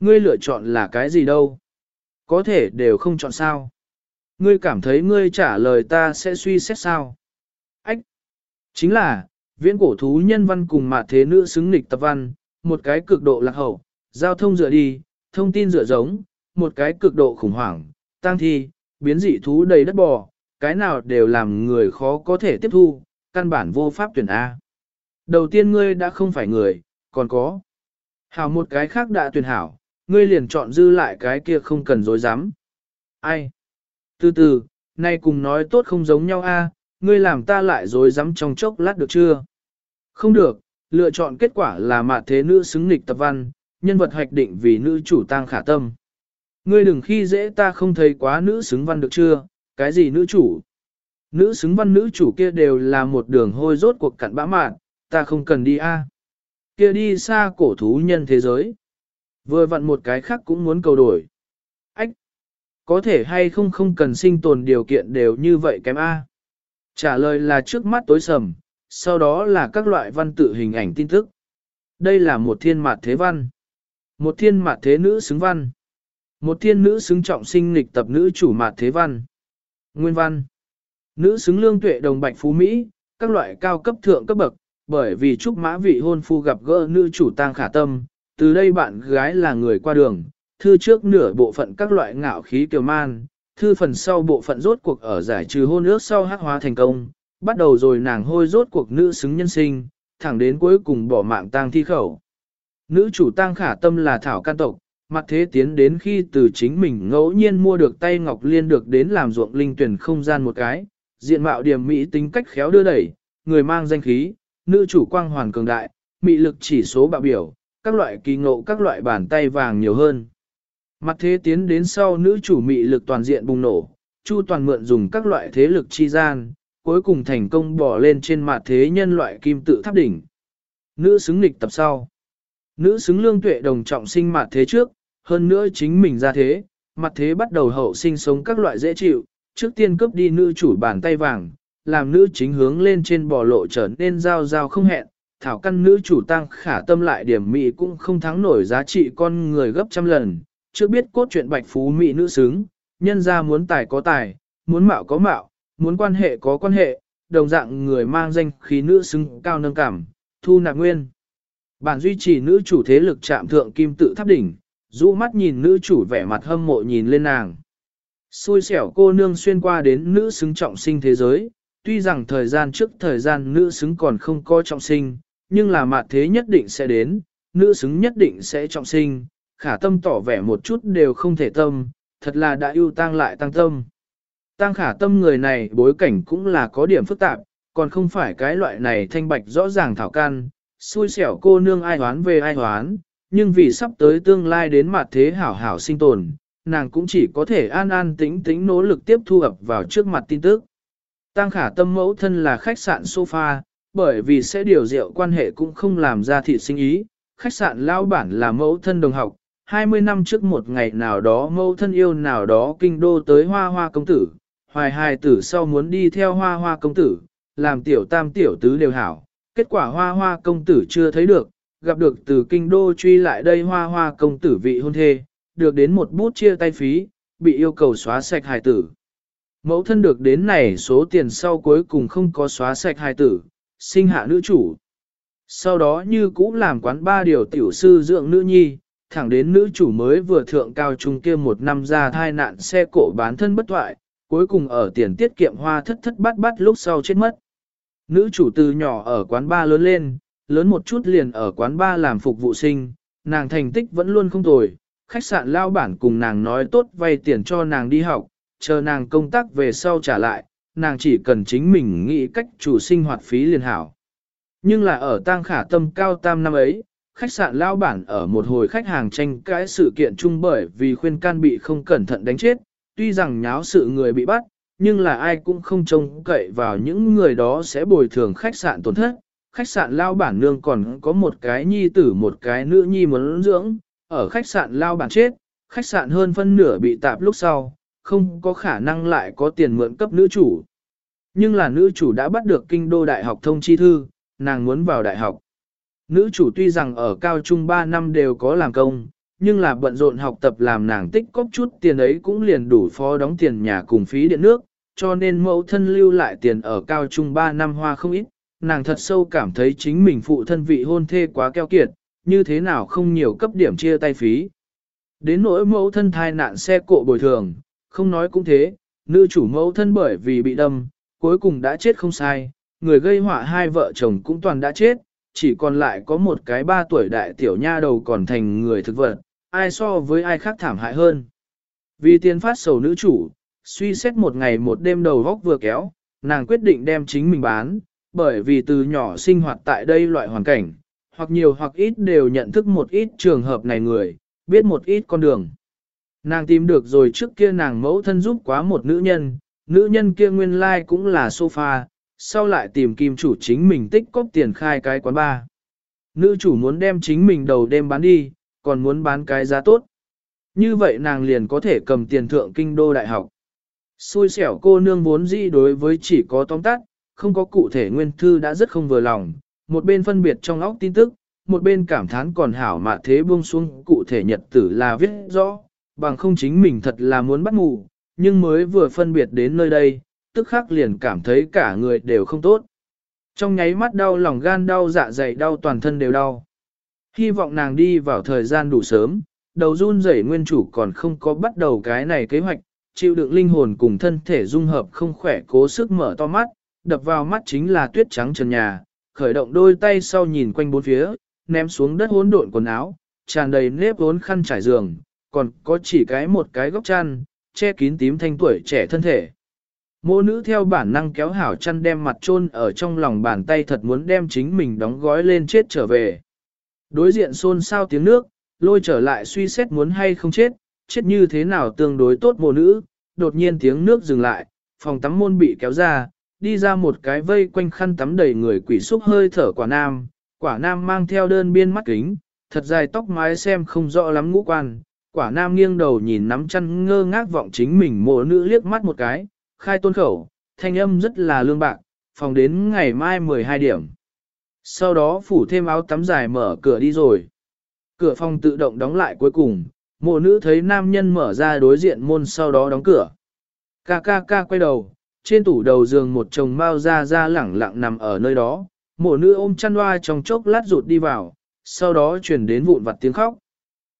Ngươi lựa chọn là cái gì đâu? Có thể đều không chọn sao? Ngươi cảm thấy ngươi trả lời ta sẽ suy xét sao? Ách! Chính là, viễn cổ thú nhân văn cùng mạ thế nữ xứng nịch tập văn, một cái cực độ lạc hậu, giao thông dựa đi, thông tin dựa giống, một cái cực độ khủng hoảng, tăng thi, biến dị thú đầy đất bò, cái nào đều làm người khó có thể tiếp thu, căn bản vô pháp tuyển A. Đầu tiên ngươi đã không phải người, còn có. Hảo một cái khác đã tuyển hảo, ngươi liền chọn dư lại cái kia không cần dối dám. Ai? Từ từ, nay cùng nói tốt không giống nhau a, ngươi làm ta lại dối dám trong chốc lát được chưa? Không được, lựa chọn kết quả là mạ thế nữ xứng nghịch tập văn, nhân vật hoạch định vì nữ chủ tăng khả tâm. Ngươi đừng khi dễ ta không thấy quá nữ xứng văn được chưa, cái gì nữ chủ? Nữ xứng văn nữ chủ kia đều là một đường hôi rốt cuộc cặn bã mạn, ta không cần đi a. Kia đi xa cổ thú nhân thế giới. Vừa vặn một cái khác cũng muốn cầu đổi. Ách! Có thể hay không không cần sinh tồn điều kiện đều như vậy kém A. Trả lời là trước mắt tối sầm, sau đó là các loại văn tự hình ảnh tin tức. Đây là một thiên mạt thế văn. Một thiên mạt thế nữ xứng văn. Một thiên nữ xứng trọng sinh lịch tập nữ chủ mạt thế văn. Nguyên văn. Nữ xứng lương tuệ đồng bạch phú Mỹ, các loại cao cấp thượng cấp bậc, bởi vì chúc mã vị hôn phu gặp gỡ nữ chủ tang khả tâm, từ đây bạn gái là người qua đường, thư trước nửa bộ phận các loại ngạo khí kiều man, thư phần sau bộ phận rốt cuộc ở giải trừ hôn ước sau hắc hóa thành công, bắt đầu rồi nàng hôi rốt cuộc nữ xứng nhân sinh, thẳng đến cuối cùng bỏ mạng tang thi khẩu. Nữ chủ tang khả tâm là thảo can tộc, mặt thế tiến đến khi từ chính mình ngẫu nhiên mua được tay ngọc liên được đến làm ruộng linh tuyển không gian một cái, diện mạo điểm mỹ tính cách khéo đưa đẩy, người mang danh khí, nữ chủ quang hoàn cường đại, mị lực chỉ số bạo biểu, các loại kỳ ngộ các loại bàn tay vàng nhiều hơn. Mặt thế tiến đến sau nữ chủ mị lực toàn diện bùng nổ, Chu toàn mượn dùng các loại thế lực chi gian, cuối cùng thành công bỏ lên trên mặt thế nhân loại kim tự tháp đỉnh. Nữ xứng nghịch tập sau. Nữ xứng lương tuệ đồng trọng sinh mặt thế trước, hơn nữa chính mình ra thế, mặt thế bắt đầu hậu sinh sống các loại dễ chịu, trước tiên cướp đi nữ chủ bàn tay vàng, làm nữ chính hướng lên trên bò lộ trở nên giao giao không hẹn, thảo căn nữ chủ tăng khả tâm lại điểm mỹ cũng không thắng nổi giá trị con người gấp trăm lần, chưa biết cốt truyện bạch phú mỹ nữ xứng, nhân ra muốn tài có tài, muốn mạo có mạo, muốn quan hệ có quan hệ, đồng dạng người mang danh khí nữ xứng cao nâng cảm, thu nạp nguyên. Bản duy trì nữ chủ thế lực chạm thượng kim tự tháp đỉnh, rũ mắt nhìn nữ chủ vẻ mặt hâm mộ nhìn lên nàng. Xui xẻo cô nương xuyên qua đến nữ xứng trọng sinh thế giới, tuy rằng thời gian trước thời gian nữ xứng còn không có trọng sinh, nhưng là mạt thế nhất định sẽ đến, nữ xứng nhất định sẽ trọng sinh, khả tâm tỏ vẻ một chút đều không thể tâm, thật là đã ưu tăng lại tăng tâm. Tăng khả tâm người này bối cảnh cũng là có điểm phức tạp, còn không phải cái loại này thanh bạch rõ ràng thảo can, xui xẻo cô nương ai hoán về ai hoán, nhưng vì sắp tới tương lai đến mặt thế hảo hảo sinh tồn, nàng cũng chỉ có thể an an tĩnh tĩnh nỗ lực tiếp thu ập vào trước mặt tin tức. Tăng khả tâm mẫu thân là khách sạn sofa, bởi vì sẽ điều rượu quan hệ cũng không làm ra thị sinh ý, khách sạn lao bản là mẫu thân đồng học, 20 năm trước một ngày nào đó mẫu thân yêu nào đó kinh đô tới hoa hoa công tử, hoài hài tử sau muốn đi theo hoa hoa công tử, làm tiểu tam tiểu tứ đều hảo, kết quả hoa hoa công tử chưa thấy được, gặp được từ kinh đô truy lại đây hoa hoa công tử vị hôn thê, được đến một bút chia tay phí, bị yêu cầu xóa sạch hài tử. Mẫu thân được đến này số tiền sau cuối cùng không có xóa sạch hài tử, sinh hạ nữ chủ. Sau đó như cũ làm quán ba điều tiểu sư dưỡng nữ nhi, thẳng đến nữ chủ mới vừa thượng cao trung kia một năm ra thai nạn xe cổ bán thân bất thoại, cuối cùng ở tiền tiết kiệm hoa thất thất bát bát lúc sau chết mất. Nữ chủ từ nhỏ ở quán ba lớn lên, lớn một chút liền ở quán ba làm phục vụ sinh, nàng thành tích vẫn luôn không tồi, khách sạn lao bản cùng nàng nói tốt vay tiền cho nàng đi học, chờ nàng công tác về sau trả lại, nàng chỉ cần chính mình nghĩ cách chủ sinh hoạt phí liền hảo. Nhưng là ở tang khả tâm cao tam năm ấy, khách sạn lao bản ở một hồi khách hàng tranh cãi sự kiện chung bởi vì khuyên can bị không cẩn thận đánh chết, tuy rằng nháo sự người bị bắt, nhưng là ai cũng không trông cậy vào những người đó sẽ bồi thường khách sạn tổn thất. Khách sạn lao bản nương còn có một cái nhi tử một cái nữ nhi muốn dưỡng, ở khách sạn lao bản chết, khách sạn hơn phân nửa bị tạp lúc sau, không có khả năng lại có tiền mượn cấp nữ chủ. Nhưng là nữ chủ đã bắt được kinh đô đại học thông chi thư, nàng muốn vào đại học. Nữ chủ tuy rằng ở cao trung 3 năm đều có làm công, nhưng là bận rộn học tập làm nàng tích cóp chút tiền ấy cũng liền đủ phó đóng tiền nhà cùng phí điện nước, cho nên mẫu thân lưu lại tiền ở cao trung 3 năm hoa không ít, nàng thật sâu cảm thấy chính mình phụ thân vị hôn thê quá keo kiệt, như thế nào không nhiều cấp điểm chia tay phí. Đến nỗi mẫu thân thai nạn xe cộ bồi thường, không nói cũng thế, nữ chủ mẫu thân bởi vì bị đâm, cuối cùng đã chết không sai, người gây họa hai vợ chồng cũng toàn đã chết, chỉ còn lại có một cái ba tuổi đại tiểu nha đầu còn thành người thực vật, ai so với ai khác thảm hại hơn. Vì tiền phát sầu nữ chủ, suy xét một ngày một đêm đầu góc vừa kéo, nàng quyết định đem chính mình bán, bởi vì từ nhỏ sinh hoạt tại đây loại hoàn cảnh, hoặc nhiều hoặc ít đều nhận thức một ít trường hợp này người, biết một ít con đường. Nàng tìm được rồi trước kia nàng mẫu thân giúp quá một nữ nhân, nữ nhân kia nguyên lai like cũng là sofa, sau lại tìm kim chủ chính mình tích cóp tiền khai cái quán bar. Nữ chủ muốn đem chính mình đầu đêm bán đi, còn muốn bán cái giá tốt. Như vậy nàng liền có thể cầm tiền thượng kinh đô đại học. Xui xẻo cô nương vốn dĩ đối với chỉ có tóm tắt, không có cụ thể nguyên thư đã rất không vừa lòng, một bên phân biệt trong óc tin tức, một bên cảm thán còn hảo mà thế buông xuống cụ thể nhật tử là viết rõ, bằng không chính mình thật là muốn bắt ngủ, nhưng mới vừa phân biệt đến nơi đây, tức khắc liền cảm thấy cả người đều không tốt. Trong nháy mắt đau lòng gan đau dạ dày đau toàn thân đều đau. Hy vọng nàng đi vào thời gian đủ sớm, đầu run rẩy nguyên chủ còn không có bắt đầu cái này kế hoạch, chịu đựng linh hồn cùng thân thể dung hợp không khỏe cố sức mở to mắt, đập vào mắt chính là tuyết trắng trần nhà, khởi động đôi tay sau nhìn quanh bốn phía, ném xuống đất hỗn độn quần áo, tràn đầy nếp vốn khăn trải giường, còn có chỉ cái một cái góc chăn, che kín tím thanh tuổi trẻ thân thể. Mô nữ theo bản năng kéo hảo chăn đem mặt chôn ở trong lòng bàn tay thật muốn đem chính mình đóng gói lên chết trở về. Đối diện xôn xao tiếng nước, lôi trở lại suy xét muốn hay không chết, chết như thế nào tương đối tốt mô nữ, đột nhiên tiếng nước dừng lại, phòng tắm môn bị kéo ra, đi ra một cái vây quanh khăn tắm đầy người quỷ xúc hơi thở quả nam, quả nam mang theo đơn biên mắt kính, thật dài tóc mái xem không rõ lắm ngũ quan, quả nam nghiêng đầu nhìn nắm chăn ngơ ngác vọng chính mình mộ nữ liếc mắt một cái, khai tôn khẩu, thanh âm rất là lương bạc, phòng đến ngày mai 12 điểm. Sau đó phủ thêm áo tắm dài mở cửa đi rồi. Cửa phòng tự động đóng lại cuối cùng, mộ nữ thấy nam nhân mở ra đối diện môn sau đó đóng cửa. Ca ca ca quay đầu, trên tủ đầu giường một chồng mao ra ra lẳng lặng nằm ở nơi đó, mộ nữ ôm chăn hoa trong chốc lát rụt đi vào, sau đó chuyển đến vụn vặt tiếng khóc.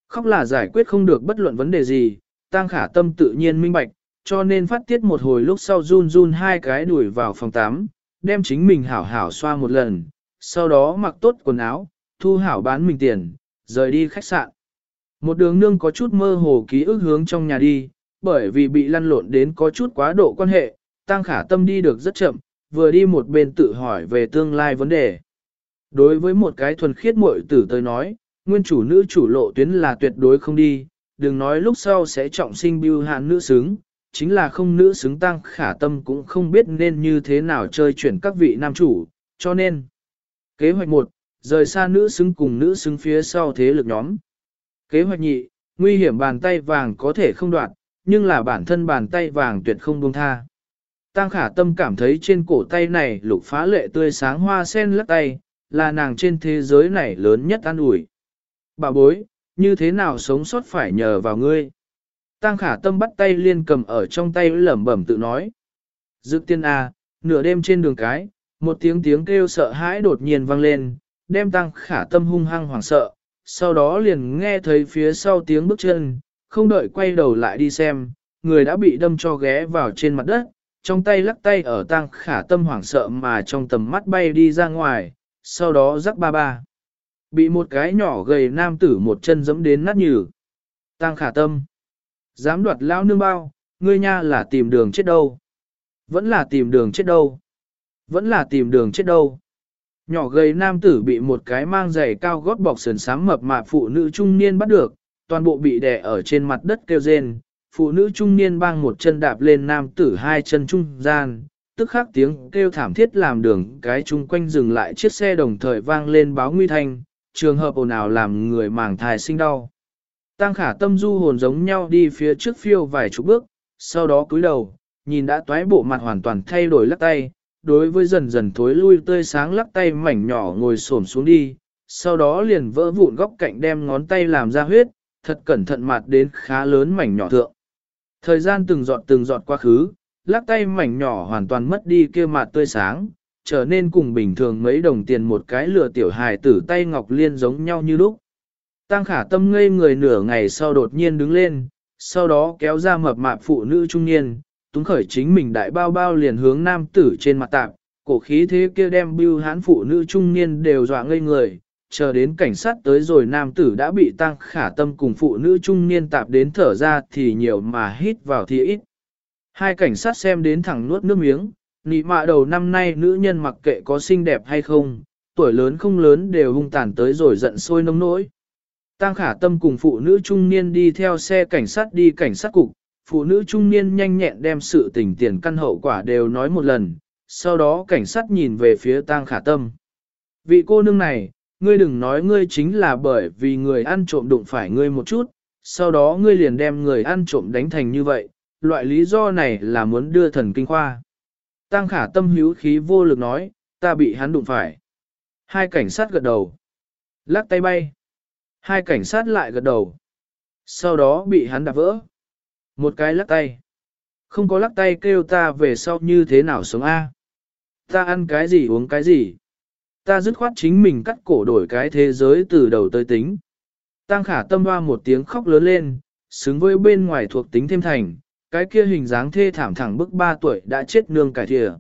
Khóc là giải quyết không được bất luận vấn đề gì, tăng khả tâm tự nhiên minh bạch, cho nên phát tiết một hồi lúc sau run run hai cái đuổi vào phòng 8, đem chính mình hảo hảo xoa một lần, sau đó mặc tốt quần áo, thu hảo bán mình tiền, rời đi khách sạn. Một đường nương có chút mơ hồ ký ức hướng trong nhà đi, bởi vì bị lăn lộn đến có chút quá độ quan hệ, tăng khả tâm đi được rất chậm, vừa đi một bên tự hỏi về tương lai vấn đề. Đối với một cái thuần khiết muội tử tới nói, nguyên chủ nữ chủ lộ tuyến là tuyệt đối không đi, đừng nói lúc sau sẽ trọng sinh bưu hạn nữ xứng, chính là không nữ xứng tăng khả tâm cũng không biết nên như thế nào chơi chuyển các vị nam chủ, cho nên. Kế hoạch 1, rời xa nữ xứng cùng nữ xứng phía sau thế lực nhóm. Kế hoạch nhị, nguy hiểm bàn tay vàng có thể không đoạn, nhưng là bản thân bàn tay vàng tuyệt không buông tha. Tăng khả tâm cảm thấy trên cổ tay này lục phá lệ tươi sáng hoa sen lắc tay, là nàng trên thế giới này lớn nhất an ủi. Bà bối, như thế nào sống sót phải nhờ vào ngươi. Tăng khả tâm bắt tay liên cầm ở trong tay lẩm bẩm tự nói. dự tiên A, nửa đêm trên đường cái, một tiếng tiếng kêu sợ hãi đột nhiên vang lên, đem tăng khả tâm hung hăng hoảng sợ, sau đó liền nghe thấy phía sau tiếng bước chân, không đợi quay đầu lại đi xem, người đã bị đâm cho ghé vào trên mặt đất, trong tay lắc tay ở tăng khả tâm hoảng sợ mà trong tầm mắt bay đi ra ngoài, sau đó rắc ba ba. Bị một cái nhỏ gầy nam tử một chân giẫm đến nát nhừ. Tăng khả tâm. Dám đoạt lão nương bao, ngươi nha là tìm đường chết đâu. Vẫn là tìm đường chết đâu. Vẫn là tìm đường chết đâu. Nhỏ gầy nam tử bị một cái mang giày cao gót bọc sườn sám mập mạp phụ nữ trung niên bắt được, toàn bộ bị đè ở trên mặt đất kêu rên. Phụ nữ trung niên bang một chân đạp lên nam tử hai chân trung gian, tức khắc tiếng kêu thảm thiết làm đường cái chung quanh dừng lại chiếc xe đồng thời vang lên báo nguy thanh, trường hợp ồn ào làm người màng thai sinh đau. Tăng khả tâm du hồn giống nhau đi phía trước phiêu vài chục bước, sau đó cúi đầu, nhìn đã toái bộ mặt hoàn toàn thay đổi lắc tay, đối với dần dần thối lui tươi sáng lắc tay mảnh nhỏ ngồi xổm xuống đi, sau đó liền vỡ vụn góc cạnh đem ngón tay làm ra huyết, thật cẩn thận mặt đến khá lớn mảnh nhỏ thượng. Thời gian từng giọt từng giọt quá khứ, lắc tay mảnh nhỏ hoàn toàn mất đi kia mặt tươi sáng, trở nên cùng bình thường mấy đồng tiền một cái lừa tiểu hài tử tay ngọc liên giống nhau như lúc. Tăng khả tâm ngây người nửa ngày sau đột nhiên đứng lên, sau đó kéo ra mập mạp phụ nữ trung niên, túng khởi chính mình đại bao bao liền hướng nam tử trên mặt tạp, cổ khí thế kia đem bưu hán phụ nữ trung niên đều dọa ngây người, chờ đến cảnh sát tới rồi nam tử đã bị tăng khả tâm cùng phụ nữ trung niên tạp đến thở ra thì nhiều mà hít vào thì ít. Hai cảnh sát xem đến thẳng nuốt nước miếng, nị mạ đầu năm nay nữ nhân mặc kệ có xinh đẹp hay không, tuổi lớn không lớn đều hung tàn tới rồi giận sôi nông nỗi. Tăng khả tâm cùng phụ nữ trung niên đi theo xe cảnh sát đi cảnh sát cục, phụ nữ trung niên nhanh nhẹn đem sự tình tiền căn hậu quả đều nói một lần, sau đó cảnh sát nhìn về phía tang khả tâm. Vị cô nương này, ngươi đừng nói ngươi chính là bởi vì người ăn trộm đụng phải ngươi một chút, sau đó ngươi liền đem người ăn trộm đánh thành như vậy, loại lý do này là muốn đưa thần kinh khoa. Tăng khả tâm hữu khí vô lực nói, ta bị hắn đụng phải. Hai cảnh sát gật đầu. Lắc tay bay. Hai cảnh sát lại gật đầu. Sau đó bị hắn đạp vỡ. Một cái lắc tay. Không có lắc tay kêu ta về sau như thế nào sống A. Ta ăn cái gì uống cái gì. Ta dứt khoát chính mình cắt cổ đổi cái thế giới từ đầu tới tính. Tăng khả tâm hoa một tiếng khóc lớn lên, xứng với bên ngoài thuộc tính thêm thành, cái kia hình dáng thê thảm thẳng bức ba tuổi đã chết nương cải thìa.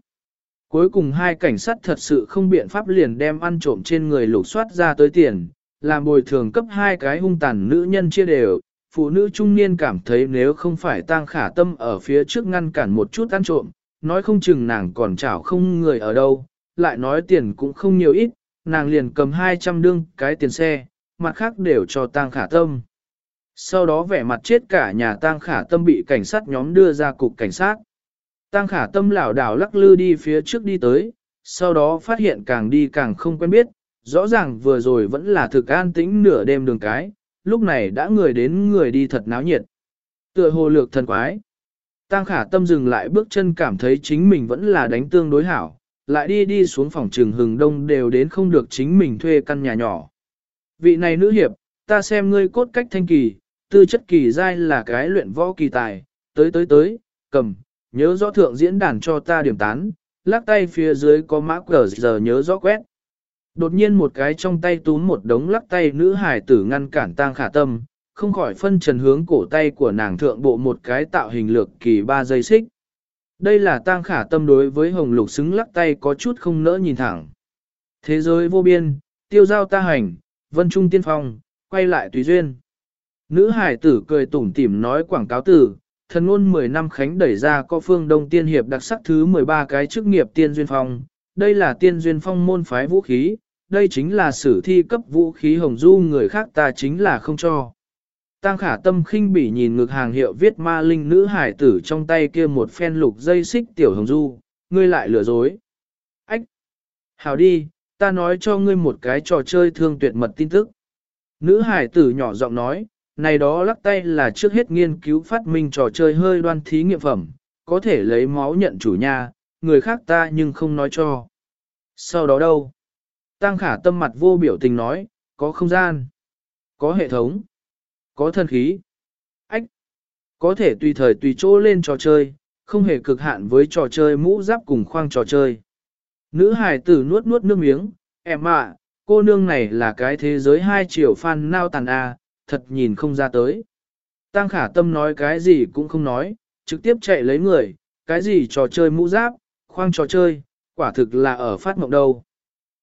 Cuối cùng hai cảnh sát thật sự không biện pháp liền đem ăn trộm trên người lục soát ra tới tiền, làm bồi thường cấp hai cái hung tàn nữ nhân chia đều. Phụ nữ trung niên cảm thấy nếu không phải tang khả tâm ở phía trước ngăn cản một chút ăn trộm, nói không chừng nàng còn chảo không người ở đâu, lại nói tiền cũng không nhiều ít, nàng liền cầm 200 đương cái tiền xe, mặt khác đều cho tang khả tâm. Sau đó vẻ mặt chết cả nhà tang khả tâm bị cảnh sát nhóm đưa ra cục cảnh sát. Tang khả tâm lảo đảo lắc lư đi phía trước đi tới, sau đó phát hiện càng đi càng không quen biết, rõ ràng vừa rồi vẫn là thực an tĩnh nửa đêm đường cái, lúc này đã người đến người đi thật náo nhiệt. Tựa hồ lược thần quái. Tang khả tâm dừng lại bước chân cảm thấy chính mình vẫn là đánh tương đối hảo, lại đi đi xuống phòng trường hừng đông đều đến không được chính mình thuê căn nhà nhỏ. Vị này nữ hiệp, ta xem ngươi cốt cách thanh kỳ, tư chất kỳ giai là cái luyện võ kỳ tài, tới tới tới, cầm, nhớ rõ thượng diễn đàn cho ta điểm tán, lắc tay phía dưới có mã cờ giờ nhớ rõ quét. Đột nhiên một cái trong tay túm một đống lắc tay nữ hải tử ngăn cản tang khả tâm, không khỏi phân trần hướng cổ tay của nàng thượng bộ một cái tạo hình lược kỳ ba dây xích. Đây là tang khả tâm đối với hồng lục xứng lắc tay có chút không nỡ nhìn thẳng. Thế giới vô biên, tiêu giao ta hành, vân trung tiên phong, quay lại tùy duyên. Nữ hải tử cười tủm tỉm nói quảng cáo tử, thần ngôn 10 năm khánh đẩy ra có phương đông tiên hiệp đặc sắc thứ 13 cái chức nghiệp tiên duyên phong. Đây là tiên duyên phong môn phái vũ khí, đây chính là sử thi cấp vũ khí hồng du người khác ta chính là không cho. Tăng khả tâm khinh bỉ nhìn ngực hàng hiệu viết ma linh nữ hải tử trong tay kia một phen lục dây xích tiểu hồng du, ngươi lại lừa dối. Ách! Hào đi, ta nói cho ngươi một cái trò chơi thương tuyệt mật tin tức. Nữ hải tử nhỏ giọng nói, này đó lắc tay là trước hết nghiên cứu phát minh trò chơi hơi đoan thí nghiệm phẩm, có thể lấy máu nhận chủ nhà, người khác ta nhưng không nói cho. Sau đó đâu? Tăng khả tâm mặt vô biểu tình nói, có không gian, có hệ thống, có thân khí, ách, có thể tùy thời tùy chỗ lên trò chơi, không hề cực hạn với trò chơi mũ giáp cùng khoang trò chơi. Nữ hải tử nuốt nuốt nước miếng, em ạ, cô nương này là cái thế giới hai triệu fan nao tàn a, thật nhìn không ra tới. Tăng khả tâm nói cái gì cũng không nói, trực tiếp chạy lấy người, cái gì trò chơi mũ giáp, khoang trò chơi, quả thực là ở phát mộng đâu.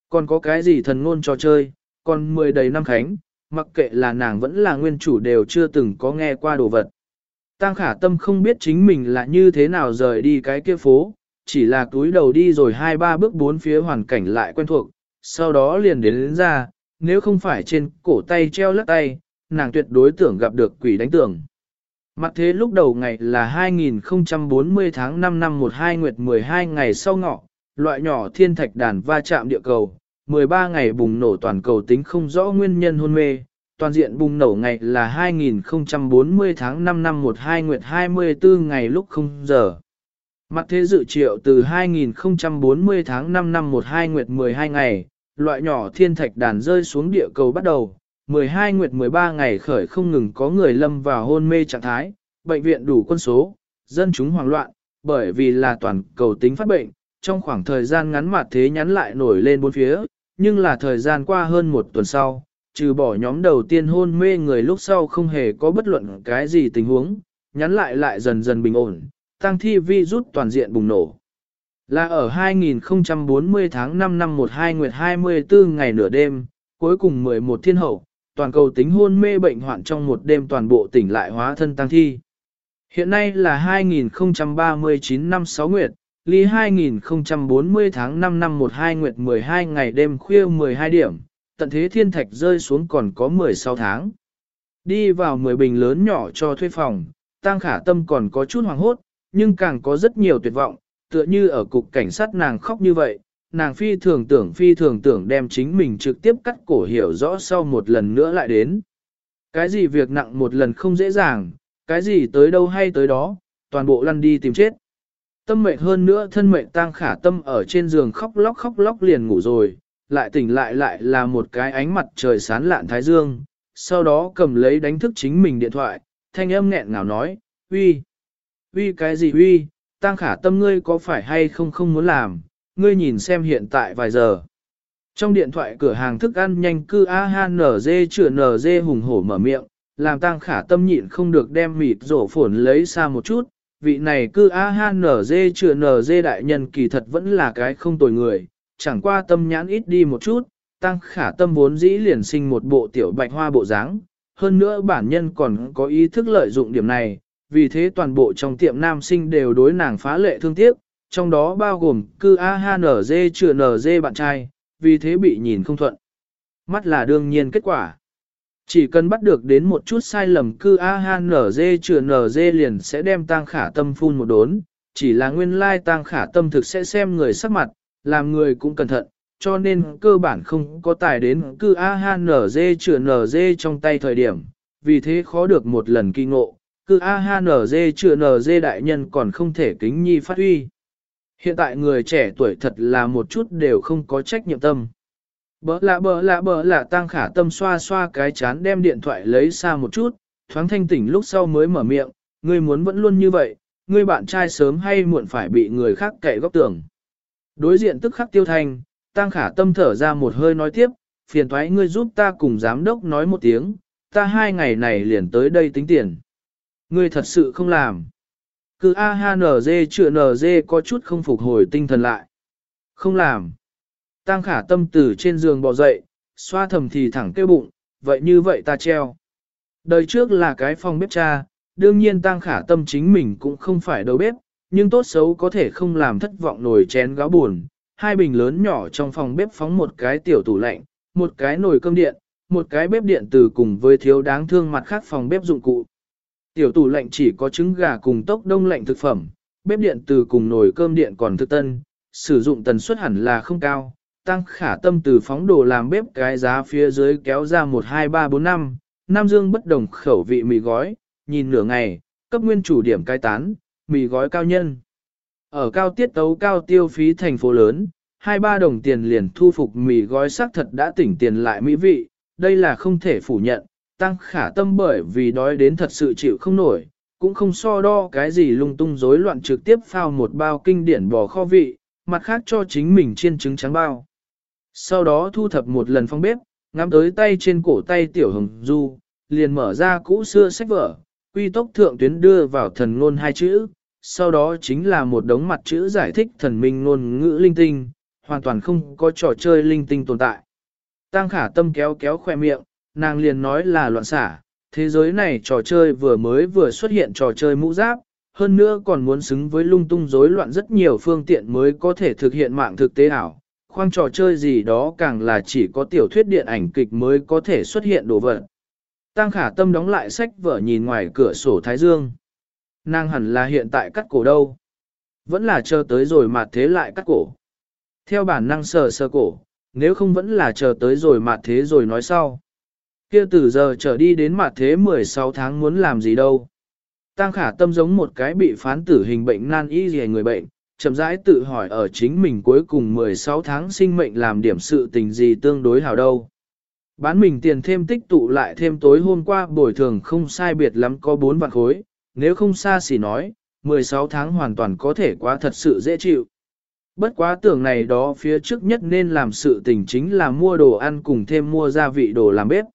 Còn có cái gì thần ngôn trò chơi, còn mười đầy năm khánh, mặc kệ là nàng vẫn là nguyên chủ đều chưa từng có nghe qua đồ vật. Tăng khả tâm không biết chính mình là như thế nào rời đi cái kia phố, chỉ là túi đầu đi rồi hai ba bước bốn phía hoàn cảnh lại quen thuộc, sau đó liền đến, đến ra, nếu không phải trên cổ tay treo lắc tay, nàng tuyệt đối tưởng gặp được quỷ đánh tưởng. Mặt thế lúc đầu ngày là 2040 tháng 5 năm 12 nguyệt 12 ngày sau ngọ, loại nhỏ thiên thạch đàn va chạm địa cầu, 13 ngày bùng nổ toàn cầu tính không rõ nguyên nhân hôn mê, toàn diện bùng nổ ngày là 2040 tháng 5 năm 12 nguyệt 24 ngày lúc 0 giờ. Mặt thế dự triệu từ 2040 tháng 5 năm 12 nguyệt 12 ngày, loại nhỏ thiên thạch đàn rơi xuống địa cầu bắt đầu, 12 nguyệt 13 ngày khởi không ngừng có người lâm vào hôn mê trạng thái, bệnh viện đủ quân số, dân chúng hoảng loạn, bởi vì là toàn cầu tính phát bệnh, trong khoảng thời gian ngắn mặt thế nhắn lại nổi lên bốn phía, nhưng là thời gian qua hơn một tuần sau, trừ bỏ nhóm đầu tiên hôn mê người lúc sau không hề có bất luận cái gì tình huống, nhắn lại lại dần dần bình ổn, tăng thi vi rút toàn diện bùng nổ. Là ở 2040 tháng 5 năm 12 nguyệt 24 ngày nửa đêm, cuối cùng 11 thiên hậu, toàn cầu tính hôn mê bệnh hoạn trong một đêm toàn bộ tỉnh lại hóa thân tăng thi. Hiện nay là 2039 năm 6 nguyệt, ly 2040 tháng 5 năm 12 nguyệt 12 ngày đêm khuya 12 điểm, tận thế thiên thạch rơi xuống còn có 16 tháng. Đi vào 10 bình lớn nhỏ cho thuê phòng, tăng khả tâm còn có chút hoàng hốt, nhưng càng có rất nhiều tuyệt vọng, tựa như ở cục cảnh sát nàng khóc như vậy, nàng phi thường tưởng phi thường tưởng đem chính mình trực tiếp cắt cổ hiểu rõ sau một lần nữa lại đến. Cái gì việc nặng một lần không dễ dàng, cái gì tới đâu hay tới đó, toàn bộ lăn đi tìm chết. Tâm mệnh hơn nữa thân mệnh tang khả tâm ở trên giường khóc lóc khóc lóc liền ngủ rồi, lại tỉnh lại lại là một cái ánh mặt trời sán lạn thái dương, sau đó cầm lấy đánh thức chính mình điện thoại, thanh âm nghẹn ngào nói, uy, uy cái gì uy, tang khả tâm ngươi có phải hay không không muốn làm, ngươi nhìn xem hiện tại vài giờ. Trong điện thoại cửa hàng thức ăn nhanh cư AHNZ chữa NZ hùng hổ mở miệng, làm tăng khả tâm nhịn không được đem mịt rổ phổn lấy xa một chút, vị này cư AHNZ chữa NZ đại nhân kỳ thật vẫn là cái không tồi người, chẳng qua tâm nhãn ít đi một chút, tăng khả tâm vốn dĩ liền sinh một bộ tiểu bạch hoa bộ dáng, hơn nữa bản nhân còn có ý thức lợi dụng điểm này, vì thế toàn bộ trong tiệm nam sinh đều đối nàng phá lệ thương tiếc, trong đó bao gồm cư AHNZ chữa NZ bạn trai, vì thế bị nhìn không thuận. Mắt là đương nhiên kết quả. Chỉ cần bắt được đến một chút sai lầm cư AHNZ chữa NZ liền sẽ đem tăng khả tâm phun một đốn, chỉ là nguyên lai tăng khả tâm thực sẽ xem người sắc mặt, làm người cũng cẩn thận, cho nên cơ bản không có tài đến cư AHNZ chữa NZ trong tay thời điểm, vì thế khó được một lần kinh ngộ, cư AHNZ chữa NZ đại nhân còn không thể kính nhi phát huy. Hiện tại người trẻ tuổi thật là một chút đều không có trách nhiệm tâm. Bỡ lạ bỡ lạ bỡ lạ tăng khả tâm xoa xoa cái chán đem điện thoại lấy xa một chút, thoáng thanh tỉnh lúc sau mới mở miệng, ngươi muốn vẫn luôn như vậy, ngươi bạn trai sớm hay muộn phải bị người khác kệ góc tường. Đối diện tức khắc tiêu thanh, tăng khả tâm thở ra một hơi nói tiếp, phiền thoái ngươi giúp ta cùng giám đốc nói một tiếng, ta hai ngày này liền tới đây tính tiền. Ngươi thật sự không làm. Cứ AHNZ chữa NZ có chút không phục hồi tinh thần lại. Không làm. Tăng khả tâm từ trên giường bò dậy, xoa thầm thì thẳng kêu bụng, vậy như vậy ta treo. Đời trước là cái phòng bếp cha, đương nhiên tăng khả tâm chính mình cũng không phải đầu bếp, nhưng tốt xấu có thể không làm thất vọng nồi chén gáo buồn. Hai bình lớn nhỏ trong phòng bếp phóng một cái tiểu tủ lạnh, một cái nồi cơm điện, một cái bếp điện từ cùng với thiếu đáng thương mặt khác phòng bếp dụng cụ. Tiểu tủ lạnh chỉ có trứng gà cùng tốc đông lạnh thực phẩm, bếp điện từ cùng nồi cơm điện còn thực tân, sử dụng tần suất hẳn là không cao. Tăng khả tâm từ phóng đồ làm bếp cái giá phía dưới kéo ra 1 2 3 4 5, Nam Dương bất đồng khẩu vị mì gói, nhìn nửa ngày, cấp nguyên chủ điểm cai tán, mì gói cao nhân. Ở cao tiết tấu cao tiêu phí thành phố lớn, 2-3 đồng tiền liền thu phục mì gói sắc thật đã tỉnh tiền lại mỹ vị, đây là không thể phủ nhận, tăng khả tâm bởi vì đói đến thật sự chịu không nổi, cũng không so đo cái gì lung tung rối loạn trực tiếp phao một bao kinh điển bò kho vị, mặt khác cho chính mình chiên trứng trắng bao. Sau đó thu thập một lần phong bếp, ngắm tới tay trên cổ tay tiểu hồng du, liền mở ra cũ xưa sách vở, quy tốc thượng tuyến đưa vào thần ngôn hai chữ, sau đó chính là một đống mặt chữ giải thích thần minh ngôn ngữ linh tinh, hoàn toàn không có trò chơi linh tinh tồn tại. Tăng khả tâm kéo kéo khoe miệng, nàng liền nói là loạn xả, thế giới này trò chơi vừa mới vừa xuất hiện trò chơi mũ giáp, hơn nữa còn muốn xứng với lung tung rối loạn rất nhiều phương tiện mới có thể thực hiện mạng thực tế ảo. Khoang trò chơi gì đó càng là chỉ có tiểu thuyết điện ảnh kịch mới có thể xuất hiện đồ vật. Tăng khả tâm đóng lại sách vở nhìn ngoài cửa sổ Thái Dương. Nàng hẳn là hiện tại cắt cổ đâu. Vẫn là chờ tới rồi mà thế lại cắt cổ. Theo bản năng sờ sờ cổ, nếu không vẫn là chờ tới rồi mà thế rồi nói sau kia từ giờ trở đi đến mặt thế 16 tháng muốn làm gì đâu. Tăng khả tâm giống một cái bị phán tử hình bệnh nan y gì người bệnh, chậm rãi tự hỏi ở chính mình cuối cùng 16 tháng sinh mệnh làm điểm sự tình gì tương đối hào đâu. Bán mình tiền thêm tích tụ lại thêm tối hôm qua bồi thường không sai biệt lắm có 4 vạn khối, nếu không xa xỉ nói, 16 tháng hoàn toàn có thể quá thật sự dễ chịu. Bất quá tưởng này đó phía trước nhất nên làm sự tình chính là mua đồ ăn cùng thêm mua gia vị đồ làm bếp.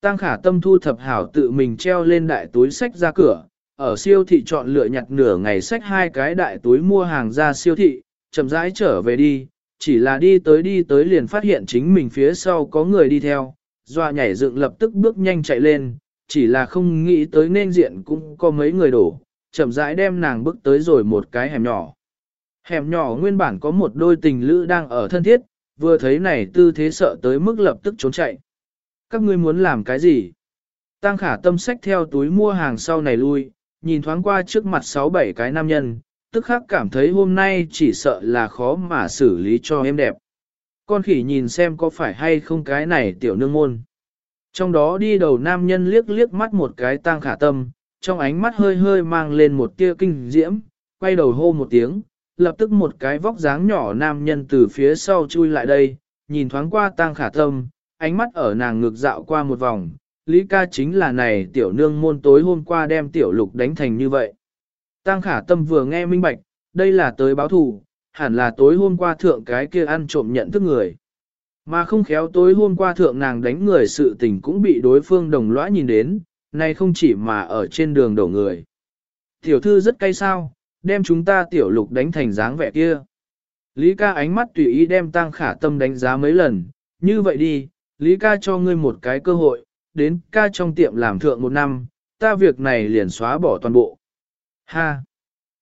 Tăng khả tâm thu thập hảo tự mình treo lên đại túi sách ra cửa, ở siêu thị chọn lựa nhặt nửa ngày sách hai cái đại túi mua hàng ra siêu thị, chậm rãi trở về đi, chỉ là đi tới đi tới liền phát hiện chính mình phía sau có người đi theo, doa nhảy dựng lập tức bước nhanh chạy lên, chỉ là không nghĩ tới nên diện cũng có mấy người đổ, chậm rãi đem nàng bước tới rồi một cái hẻm nhỏ. Hẻm nhỏ nguyên bản có một đôi tình lữ đang ở thân thiết, vừa thấy này tư thế sợ tới mức lập tức trốn chạy. Các ngươi muốn làm cái gì? Tăng khả tâm sách theo túi mua hàng sau này lui, nhìn thoáng qua trước mặt sáu bảy cái nam nhân, tức khắc cảm thấy hôm nay chỉ sợ là khó mà xử lý cho em đẹp. Con khỉ nhìn xem có phải hay không cái này tiểu nương môn. Trong đó đi đầu nam nhân liếc liếc mắt một cái tang khả tâm, trong ánh mắt hơi hơi mang lên một tia kinh diễm, quay đầu hô một tiếng, lập tức một cái vóc dáng nhỏ nam nhân từ phía sau chui lại đây, nhìn thoáng qua tang khả tâm, ánh mắt ở nàng ngược dạo qua một vòng, Lý ca chính là này tiểu nương môn tối hôm qua đem tiểu lục đánh thành như vậy. Tang khả tâm vừa nghe minh bạch, đây là tới báo thù, hẳn là tối hôm qua thượng cái kia ăn trộm nhận thức người. Mà không khéo tối hôm qua thượng nàng đánh người sự tình cũng bị đối phương đồng lõa nhìn đến, này không chỉ mà ở trên đường đổ người. Tiểu thư rất cay sao, đem chúng ta tiểu lục đánh thành dáng vẻ kia. Lý ca ánh mắt tùy ý đem tăng khả tâm đánh giá mấy lần, như vậy đi, Lý ca cho ngươi một cái cơ hội, đến ca trong tiệm làm thượng một năm, ta việc này liền xóa bỏ toàn bộ. Ha!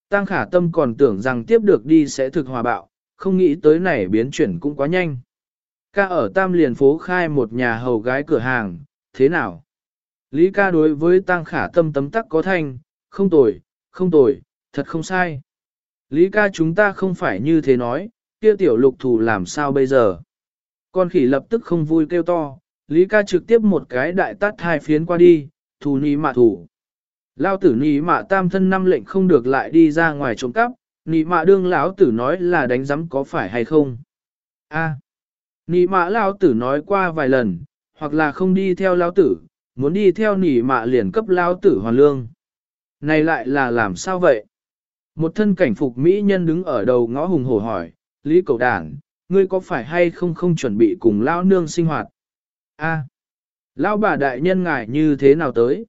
Tăng khả tâm còn tưởng rằng tiếp được đi sẽ thực hòa bạo, không nghĩ tới này biến chuyển cũng quá nhanh. Ca ở Tam liền phố khai một nhà hầu gái cửa hàng, thế nào? Lý ca đối với tăng khả tâm tấm tắc có thanh, không tồi, không tồi, thật không sai. Lý ca chúng ta không phải như thế nói, kia tiểu lục thủ làm sao bây giờ? Con khỉ lập tức không vui kêu to, Lý ca trực tiếp một cái đại tát hai phiến qua đi, thù ní mạ thủ. Lao tử ní mạ tam thân năm lệnh không được lại đi ra ngoài trộm cắp, ní mạ đương lão tử nói là đánh giấm có phải hay không? A. À. Nị mạ lao tử nói qua vài lần, hoặc là không đi theo lao tử, muốn đi theo ní mạ liền cấp lao tử hoàn lương. Này lại là làm sao vậy? Một thân cảnh phục mỹ nhân đứng ở đầu ngõ hùng hổ hỏi, Lý cầu đảng, ngươi có phải hay không không chuẩn bị cùng lão nương sinh hoạt? A, à, lão bà đại nhân ngài như thế nào tới?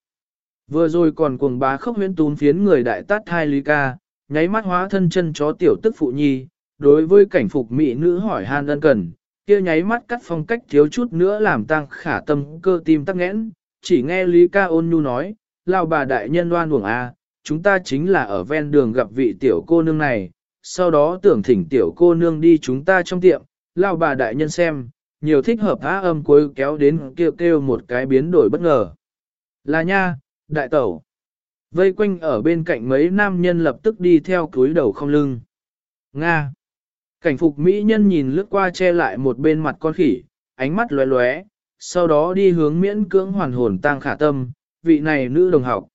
Vừa rồi còn cuồng bá khốc huyễn tún phiến người đại tát thai Lý ca, nháy mắt hóa thân chân chó tiểu tức phụ nhi, đối với cảnh phục mỹ nữ hỏi han ân cần, kia nháy mắt cắt phong cách thiếu chút nữa làm tăng khả tâm cơ tim tắc nghẽn, chỉ nghe Lý ca ôn nhu nói, lao bà đại nhân đoan uổng a, chúng ta chính là ở ven đường gặp vị tiểu cô nương này, sau đó tưởng thỉnh tiểu cô nương đi chúng ta trong tiệm, lao bà đại nhân xem, nhiều thích hợp á âm cuối kéo đến kêu kêu một cái biến đổi bất ngờ. Là nha, đại tẩu. Vây quanh ở bên cạnh mấy nam nhân lập tức đi theo cúi đầu không lưng. Nga. Cảnh phục mỹ nhân nhìn lướt qua che lại một bên mặt con khỉ, ánh mắt lóe lóe, sau đó đi hướng miễn cưỡng hoàn hồn tang khả tâm, vị này nữ đồng học.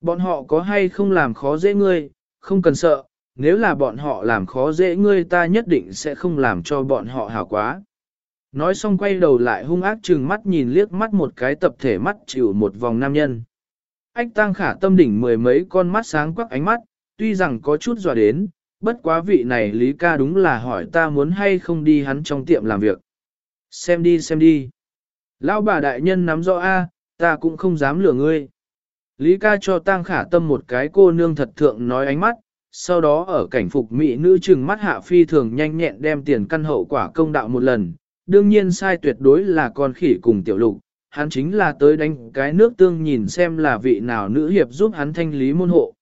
Bọn họ có hay không làm khó dễ ngươi, không cần sợ, nếu là bọn họ làm khó dễ ngươi ta nhất định sẽ không làm cho bọn họ hảo quá. Nói xong quay đầu lại hung ác chừng mắt nhìn liếc mắt một cái tập thể mắt chịu một vòng nam nhân. Ách tăng khả tâm đỉnh mười mấy con mắt sáng quắc ánh mắt, tuy rằng có chút dọa đến, bất quá vị này Lý ca đúng là hỏi ta muốn hay không đi hắn trong tiệm làm việc. Xem đi xem đi. Lão bà đại nhân nắm rõ A, ta cũng không dám lừa ngươi. Lý ca cho tang khả tâm một cái cô nương thật thượng nói ánh mắt, sau đó ở cảnh phục mỹ nữ trừng mắt hạ phi thường nhanh nhẹn đem tiền căn hậu quả công đạo một lần. Đương nhiên sai tuyệt đối là con khỉ cùng tiểu lục, hắn chính là tới đánh cái nước tương nhìn xem là vị nào nữ hiệp giúp hắn thanh lý môn hộ.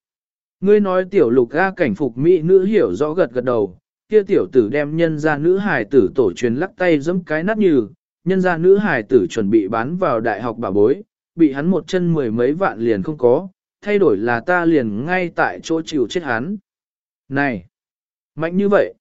Ngươi nói tiểu lục ga cảnh phục mỹ nữ hiểu rõ gật gật đầu, kia tiểu tử đem nhân ra nữ hải tử tổ truyền lắc tay giẫm cái nát như, nhân ra nữ hải tử chuẩn bị bán vào đại học bà bối, bị hắn một chân mười mấy vạn liền không có, thay đổi là ta liền ngay tại chỗ chịu chết hắn. Này! Mạnh như vậy!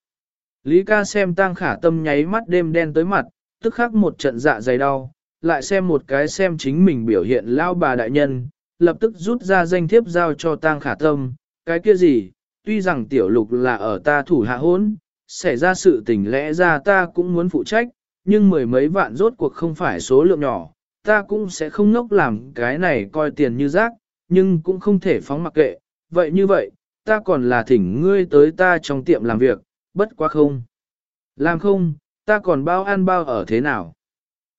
Lý ca xem tang khả tâm nháy mắt đêm đen tới mặt, tức khắc một trận dạ dày đau, lại xem một cái xem chính mình biểu hiện lao bà đại nhân, lập tức rút ra danh thiếp giao cho tang khả tâm, cái kia gì, tuy rằng tiểu lục là ở ta thủ hạ hốn, xảy ra sự tình lẽ ra ta cũng muốn phụ trách, nhưng mười mấy vạn rốt cuộc không phải số lượng nhỏ, ta cũng sẽ không ngốc làm cái này coi tiền như rác, nhưng cũng không thể phóng mặc kệ, vậy như vậy, ta còn là thỉnh ngươi tới ta trong tiệm làm việc, bất quá không. Làm không, ta còn bao ăn bao ở thế nào?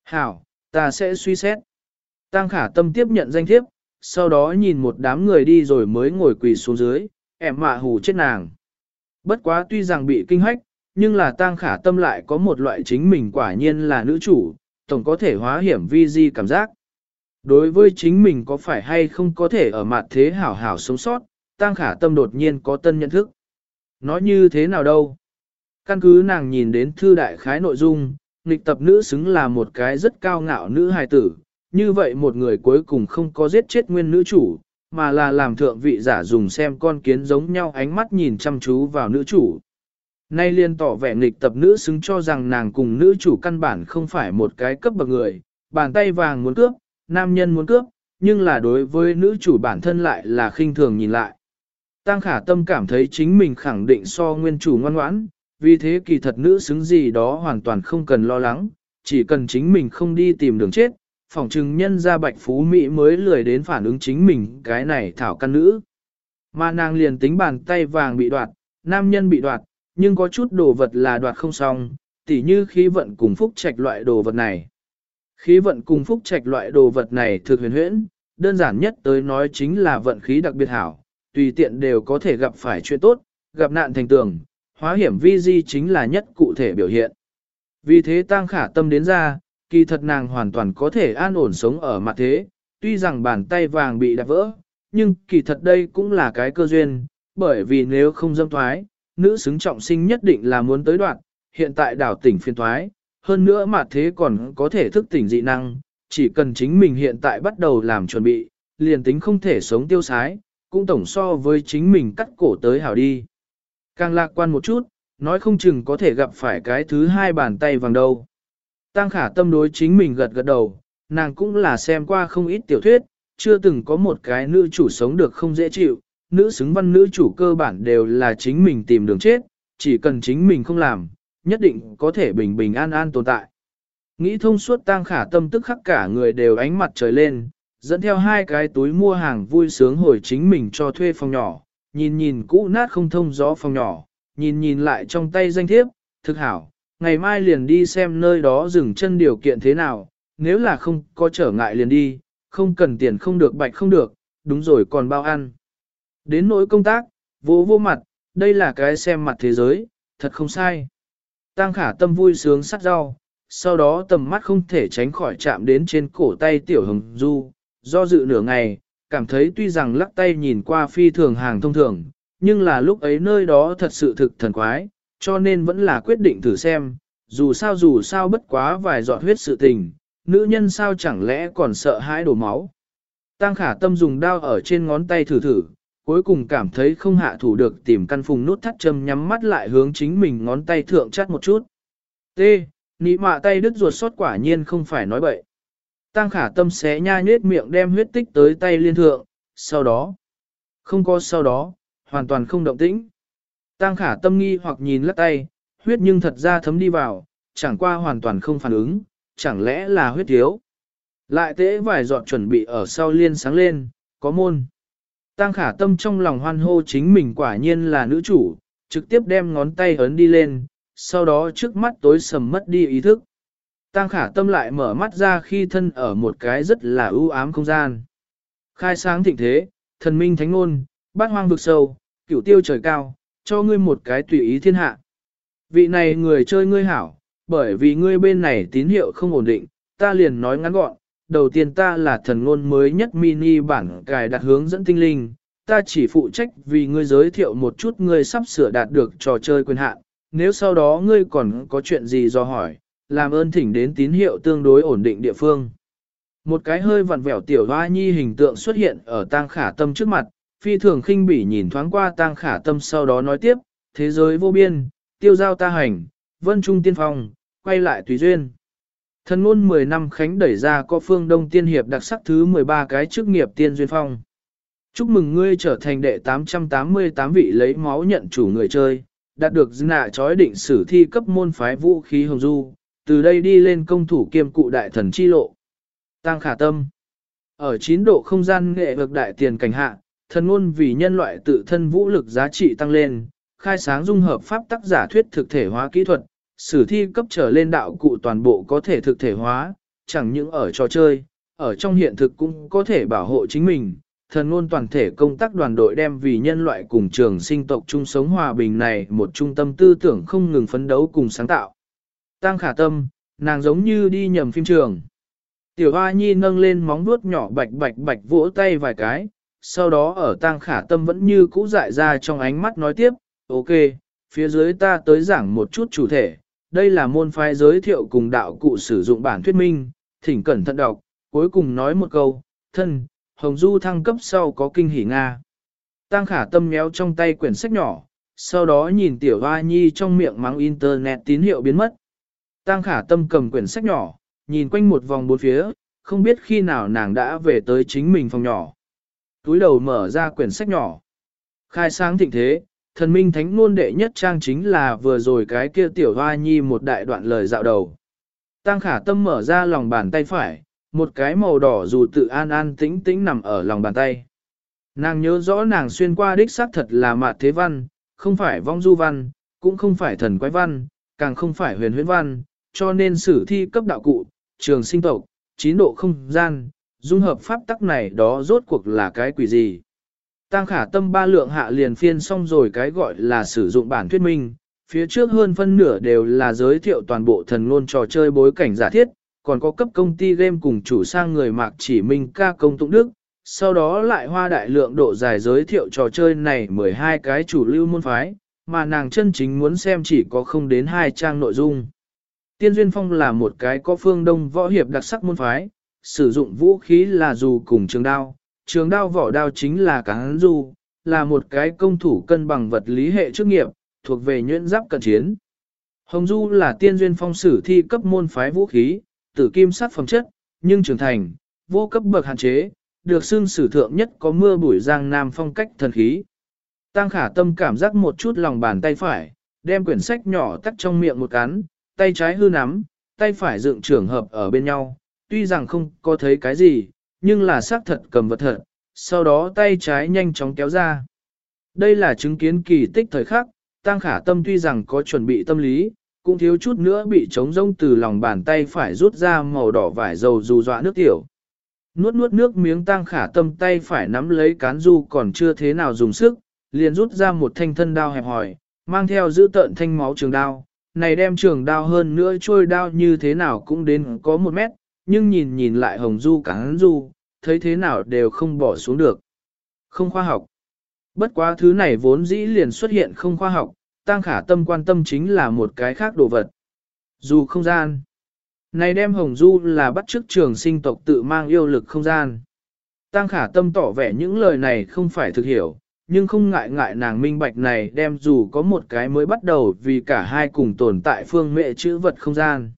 Hảo, ta sẽ suy xét. Tăng khả tâm tiếp nhận danh thiếp, sau đó nhìn một đám người đi rồi mới ngồi quỳ xuống dưới, em mạ hù chết nàng. Bất quá tuy rằng bị kinh hách, nhưng là tang khả tâm lại có một loại chính mình quả nhiên là nữ chủ, tổng có thể hóa hiểm vi di cảm giác. Đối với chính mình có phải hay không có thể ở mặt thế hảo hảo sống sót, tăng khả tâm đột nhiên có tân nhận thức. Nói như thế nào đâu? Căn cứ nàng nhìn đến thư đại khái nội dung, nghịch tập nữ xứng là một cái rất cao ngạo nữ hài tử, như vậy một người cuối cùng không có giết chết nguyên nữ chủ, mà là làm thượng vị giả dùng xem con kiến giống nhau ánh mắt nhìn chăm chú vào nữ chủ. Nay liên tỏ vẻ nghịch tập nữ xứng cho rằng nàng cùng nữ chủ căn bản không phải một cái cấp bậc người, bàn tay vàng muốn cướp, nam nhân muốn cướp, nhưng là đối với nữ chủ bản thân lại là khinh thường nhìn lại. Tăng khả tâm cảm thấy chính mình khẳng định so nguyên chủ ngoan ngoãn, vì thế kỳ thật nữ xứng gì đó hoàn toàn không cần lo lắng, chỉ cần chính mình không đi tìm đường chết, phỏng chừng nhân ra bạch phú Mỹ mới lười đến phản ứng chính mình cái này thảo căn nữ. Mà nàng liền tính bàn tay vàng bị đoạt, nam nhân bị đoạt, nhưng có chút đồ vật là đoạt không xong, tỉ như khí vận cùng phúc trạch loại đồ vật này. Khí vận cùng phúc trạch loại đồ vật này thực huyền huyễn, đơn giản nhất tới nói chính là vận khí đặc biệt hảo, tùy tiện đều có thể gặp phải chuyện tốt, gặp nạn thành tường, hóa hiểm vi di chính là nhất cụ thể biểu hiện. Vì thế tăng khả tâm đến ra, kỳ thật nàng hoàn toàn có thể an ổn sống ở mặt thế, tuy rằng bàn tay vàng bị đạp vỡ, nhưng kỳ thật đây cũng là cái cơ duyên, bởi vì nếu không dâm thoái, nữ xứng trọng sinh nhất định là muốn tới đoạn, hiện tại đảo tỉnh phiên thoái, hơn nữa mà thế còn có thể thức tỉnh dị năng, chỉ cần chính mình hiện tại bắt đầu làm chuẩn bị, liền tính không thể sống tiêu sái, cũng tổng so với chính mình cắt cổ tới hảo đi. Càng lạc quan một chút, nói không chừng có thể gặp phải cái thứ hai bàn tay vàng đâu. Tăng khả tâm đối chính mình gật gật đầu, nàng cũng là xem qua không ít tiểu thuyết, chưa từng có một cái nữ chủ sống được không dễ chịu, nữ xứng văn nữ chủ cơ bản đều là chính mình tìm đường chết, chỉ cần chính mình không làm, nhất định có thể bình bình an an tồn tại. Nghĩ thông suốt tang khả tâm tức khắc cả người đều ánh mặt trời lên, dẫn theo hai cái túi mua hàng vui sướng hồi chính mình cho thuê phòng nhỏ, nhìn nhìn cũ nát không thông gió phòng nhỏ, nhìn nhìn lại trong tay danh thiếp, thực hảo, ngày mai liền đi xem nơi đó dừng chân điều kiện thế nào, nếu là không có trở ngại liền đi, không cần tiền không được bạch không được, đúng rồi còn bao ăn. Đến nỗi công tác, vô vô mặt, đây là cái xem mặt thế giới, thật không sai. Tăng khả tâm vui sướng sắt rau, sau đó tầm mắt không thể tránh khỏi chạm đến trên cổ tay tiểu hồng du, do dự nửa ngày, cảm thấy tuy rằng lắc tay nhìn qua phi thường hàng thông thường, nhưng là lúc ấy nơi đó thật sự thực thần quái, cho nên vẫn là quyết định thử xem, dù sao dù sao bất quá vài giọt huyết sự tình, nữ nhân sao chẳng lẽ còn sợ hãi đổ máu. Tăng khả tâm dùng đao ở trên ngón tay thử thử, cuối cùng cảm thấy không hạ thủ được tìm căn phùng nút thắt châm nhắm mắt lại hướng chính mình ngón tay thượng chắt một chút. T. Nị mạ tay đứt ruột sót quả nhiên không phải nói bậy. Tăng khả tâm xé nha nhết miệng đem huyết tích tới tay liên thượng, sau đó. Không có sau đó, hoàn toàn không động tĩnh. Tăng khả tâm nghi hoặc nhìn lắc tay, huyết nhưng thật ra thấm đi vào, chẳng qua hoàn toàn không phản ứng, chẳng lẽ là huyết thiếu. Lại tế vài giọt chuẩn bị ở sau liên sáng lên, có môn. Tăng khả tâm trong lòng hoan hô chính mình quả nhiên là nữ chủ, trực tiếp đem ngón tay ấn đi lên, sau đó trước mắt tối sầm mất đi ý thức. Tăng khả tâm lại mở mắt ra khi thân ở một cái rất là ưu ám không gian. Khai sáng thịnh thế, thần minh thánh ngôn, bát hoang vực sâu, cửu tiêu trời cao, cho ngươi một cái tùy ý thiên hạ. Vị này người chơi ngươi hảo, bởi vì ngươi bên này tín hiệu không ổn định, ta liền nói ngắn gọn, đầu tiên ta là thần ngôn mới nhất mini bản cài đặt hướng dẫn tinh linh, ta chỉ phụ trách vì ngươi giới thiệu một chút ngươi sắp sửa đạt được trò chơi quyền hạn, nếu sau đó ngươi còn có chuyện gì do hỏi, làm ơn thỉnh đến tín hiệu tương đối ổn định địa phương. Một cái hơi vặn vẹo tiểu hoa nhi hình tượng xuất hiện ở tang khả tâm trước mặt, phi thường khinh bỉ nhìn thoáng qua tang khả tâm sau đó nói tiếp, thế giới vô biên, tiêu giao ta hành, vân trung tiên phong, quay lại tùy duyên. Thần ngôn 10 năm khánh đẩy ra có phương đông tiên hiệp đặc sắc thứ 13 cái chức nghiệp tiên duyên phong. Chúc mừng ngươi trở thành đệ 888 vị lấy máu nhận chủ người chơi, đạt được nạ chói định sử thi cấp môn phái vũ khí hồng du, từ đây đi lên công thủ kiêm cụ đại thần chi lộ. Tăng khả tâm. Ở chín độ không gian nghệ vực đại tiền cảnh hạ, thần ngôn vì nhân loại tự thân vũ lực giá trị tăng lên, khai sáng dung hợp pháp tác giả thuyết thực thể hóa kỹ thuật, sử thi cấp trở lên đạo cụ toàn bộ có thể thực thể hóa, chẳng những ở trò chơi, ở trong hiện thực cũng có thể bảo hộ chính mình. Thần ngôn toàn thể công tác đoàn đội đem vì nhân loại cùng trường sinh tộc chung sống hòa bình này một trung tâm tư tưởng không ngừng phấn đấu cùng sáng tạo. Tăng khả tâm, nàng giống như đi nhầm phim trường. Tiểu Hoa Nhi nâng lên móng vuốt nhỏ bạch bạch bạch vỗ tay vài cái, sau đó ở tăng khả tâm vẫn như cũ dại ra trong ánh mắt nói tiếp, ok, phía dưới ta tới giảng một chút chủ thể, đây là môn phái giới thiệu cùng đạo cụ sử dụng bản thuyết minh, thỉnh cẩn thận đọc, cuối cùng nói một câu, thân, Hồng Du thăng cấp sau có kinh hỉ Nga. Tăng khả tâm méo trong tay quyển sách nhỏ, sau đó nhìn tiểu hoa nhi trong miệng mắng internet tín hiệu biến mất. Tăng khả tâm cầm quyển sách nhỏ, nhìn quanh một vòng bốn phía, không biết khi nào nàng đã về tới chính mình phòng nhỏ. Túi đầu mở ra quyển sách nhỏ. Khai sáng thịnh thế, thần minh thánh ngôn đệ nhất trang chính là vừa rồi cái kia tiểu hoa nhi một đại đoạn lời dạo đầu. Tăng khả tâm mở ra lòng bàn tay phải, một cái màu đỏ dù tự an an tĩnh tĩnh nằm ở lòng bàn tay. Nàng nhớ rõ nàng xuyên qua đích xác thật là mạt thế văn, không phải vong du văn, cũng không phải thần quái văn, càng không phải huyền huyễn văn, cho nên sử thi cấp đạo cụ, trường sinh tộc, chín độ không gian, dung hợp pháp tắc này đó rốt cuộc là cái quỷ gì. Tăng khả tâm ba lượng hạ liền phiên xong rồi cái gọi là sử dụng bản thuyết minh, phía trước hơn phân nửa đều là giới thiệu toàn bộ thần ngôn trò chơi bối cảnh giả thiết, còn có cấp công ty game cùng chủ sang người mạc chỉ minh ca công tụng đức, sau đó lại hoa đại lượng độ dài giới thiệu trò chơi này 12 cái chủ lưu môn phái, mà nàng chân chính muốn xem chỉ có không đến hai trang nội dung. Tiên Duyên Phong là một cái có phương đông võ hiệp đặc sắc môn phái, sử dụng vũ khí là dù cùng trường đao, trường đao vỏ đao chính là cán du, là một cái công thủ cân bằng vật lý hệ chức nghiệp, thuộc về nhuyễn giáp cận chiến. Hồng Du là tiên duyên phong sử thi cấp môn phái vũ khí, tử kim sát phẩm chất, nhưng trưởng thành, vô cấp bậc hạn chế, được xưng sử thượng nhất có mưa bụi giang nam phong cách thần khí. Tăng khả tâm cảm giác một chút lòng bàn tay phải, đem quyển sách nhỏ tắt trong miệng một cán, tay trái hư nắm, tay phải dựng trường hợp ở bên nhau, tuy rằng không có thấy cái gì, nhưng là xác thật cầm vật thật, sau đó tay trái nhanh chóng kéo ra. Đây là chứng kiến kỳ tích thời khắc, Tăng Khả Tâm tuy rằng có chuẩn bị tâm lý, cũng thiếu chút nữa bị trống rông từ lòng bàn tay phải rút ra màu đỏ vải dầu dù dọa nước tiểu. Nuốt nuốt nước miếng Tăng Khả Tâm tay phải nắm lấy cán du còn chưa thế nào dùng sức, liền rút ra một thanh thân đao hẹp hỏi, mang theo giữ tợn thanh máu trường đao. Này đem trường đao hơn nữa trôi đao như thế nào cũng đến có một mét, nhưng nhìn nhìn lại hồng du cán du, thấy thế nào đều không bỏ xuống được. Không khoa học. Bất quá thứ này vốn dĩ liền xuất hiện không khoa học, tăng khả tâm quan tâm chính là một cái khác đồ vật. Dù không gian. Này đem hồng du là bắt chước trường sinh tộc tự mang yêu lực không gian. Tăng khả tâm tỏ vẻ những lời này không phải thực hiểu, nhưng không ngại ngại nàng minh bạch này đem dù có một cái mới bắt đầu vì cả hai cùng tồn tại phương mệ chữ vật không gian.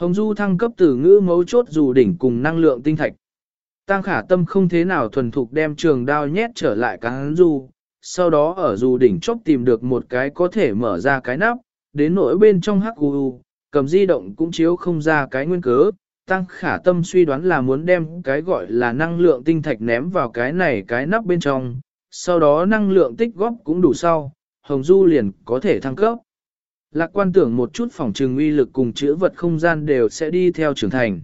Hồng du thăng cấp từ ngữ mấu chốt dù đỉnh cùng năng lượng tinh thạch. Tăng khả tâm không thế nào thuần thục đem trường đao nhét trở lại cán du, sau đó ở dù đỉnh chốc tìm được một cái có thể mở ra cái nắp, đến nỗi bên trong hắc u cầm di động cũng chiếu không ra cái nguyên cớ. Tăng khả tâm suy đoán là muốn đem cái gọi là năng lượng tinh thạch ném vào cái này cái nắp bên trong, sau đó năng lượng tích góp cũng đủ sau, Hồng Du liền có thể thăng cấp. Lạc quan tưởng một chút phòng trừng uy lực cùng chữa vật không gian đều sẽ đi theo trưởng thành.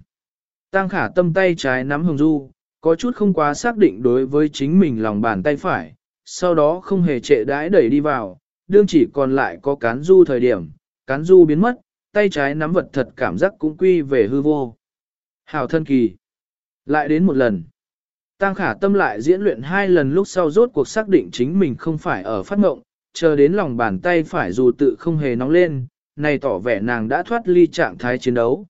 Tăng khả tâm tay trái nắm Hồng Du, có chút không quá xác định đối với chính mình lòng bàn tay phải, sau đó không hề trệ đãi đẩy đi vào, đương chỉ còn lại có cán du thời điểm, cán du biến mất, tay trái nắm vật thật cảm giác cũng quy về hư vô. Hào thân kỳ. Lại đến một lần. Tăng khả tâm lại diễn luyện hai lần lúc sau rốt cuộc xác định chính mình không phải ở phát ngộng, chờ đến lòng bàn tay phải dù tự không hề nóng lên, này tỏ vẻ nàng đã thoát ly trạng thái chiến đấu.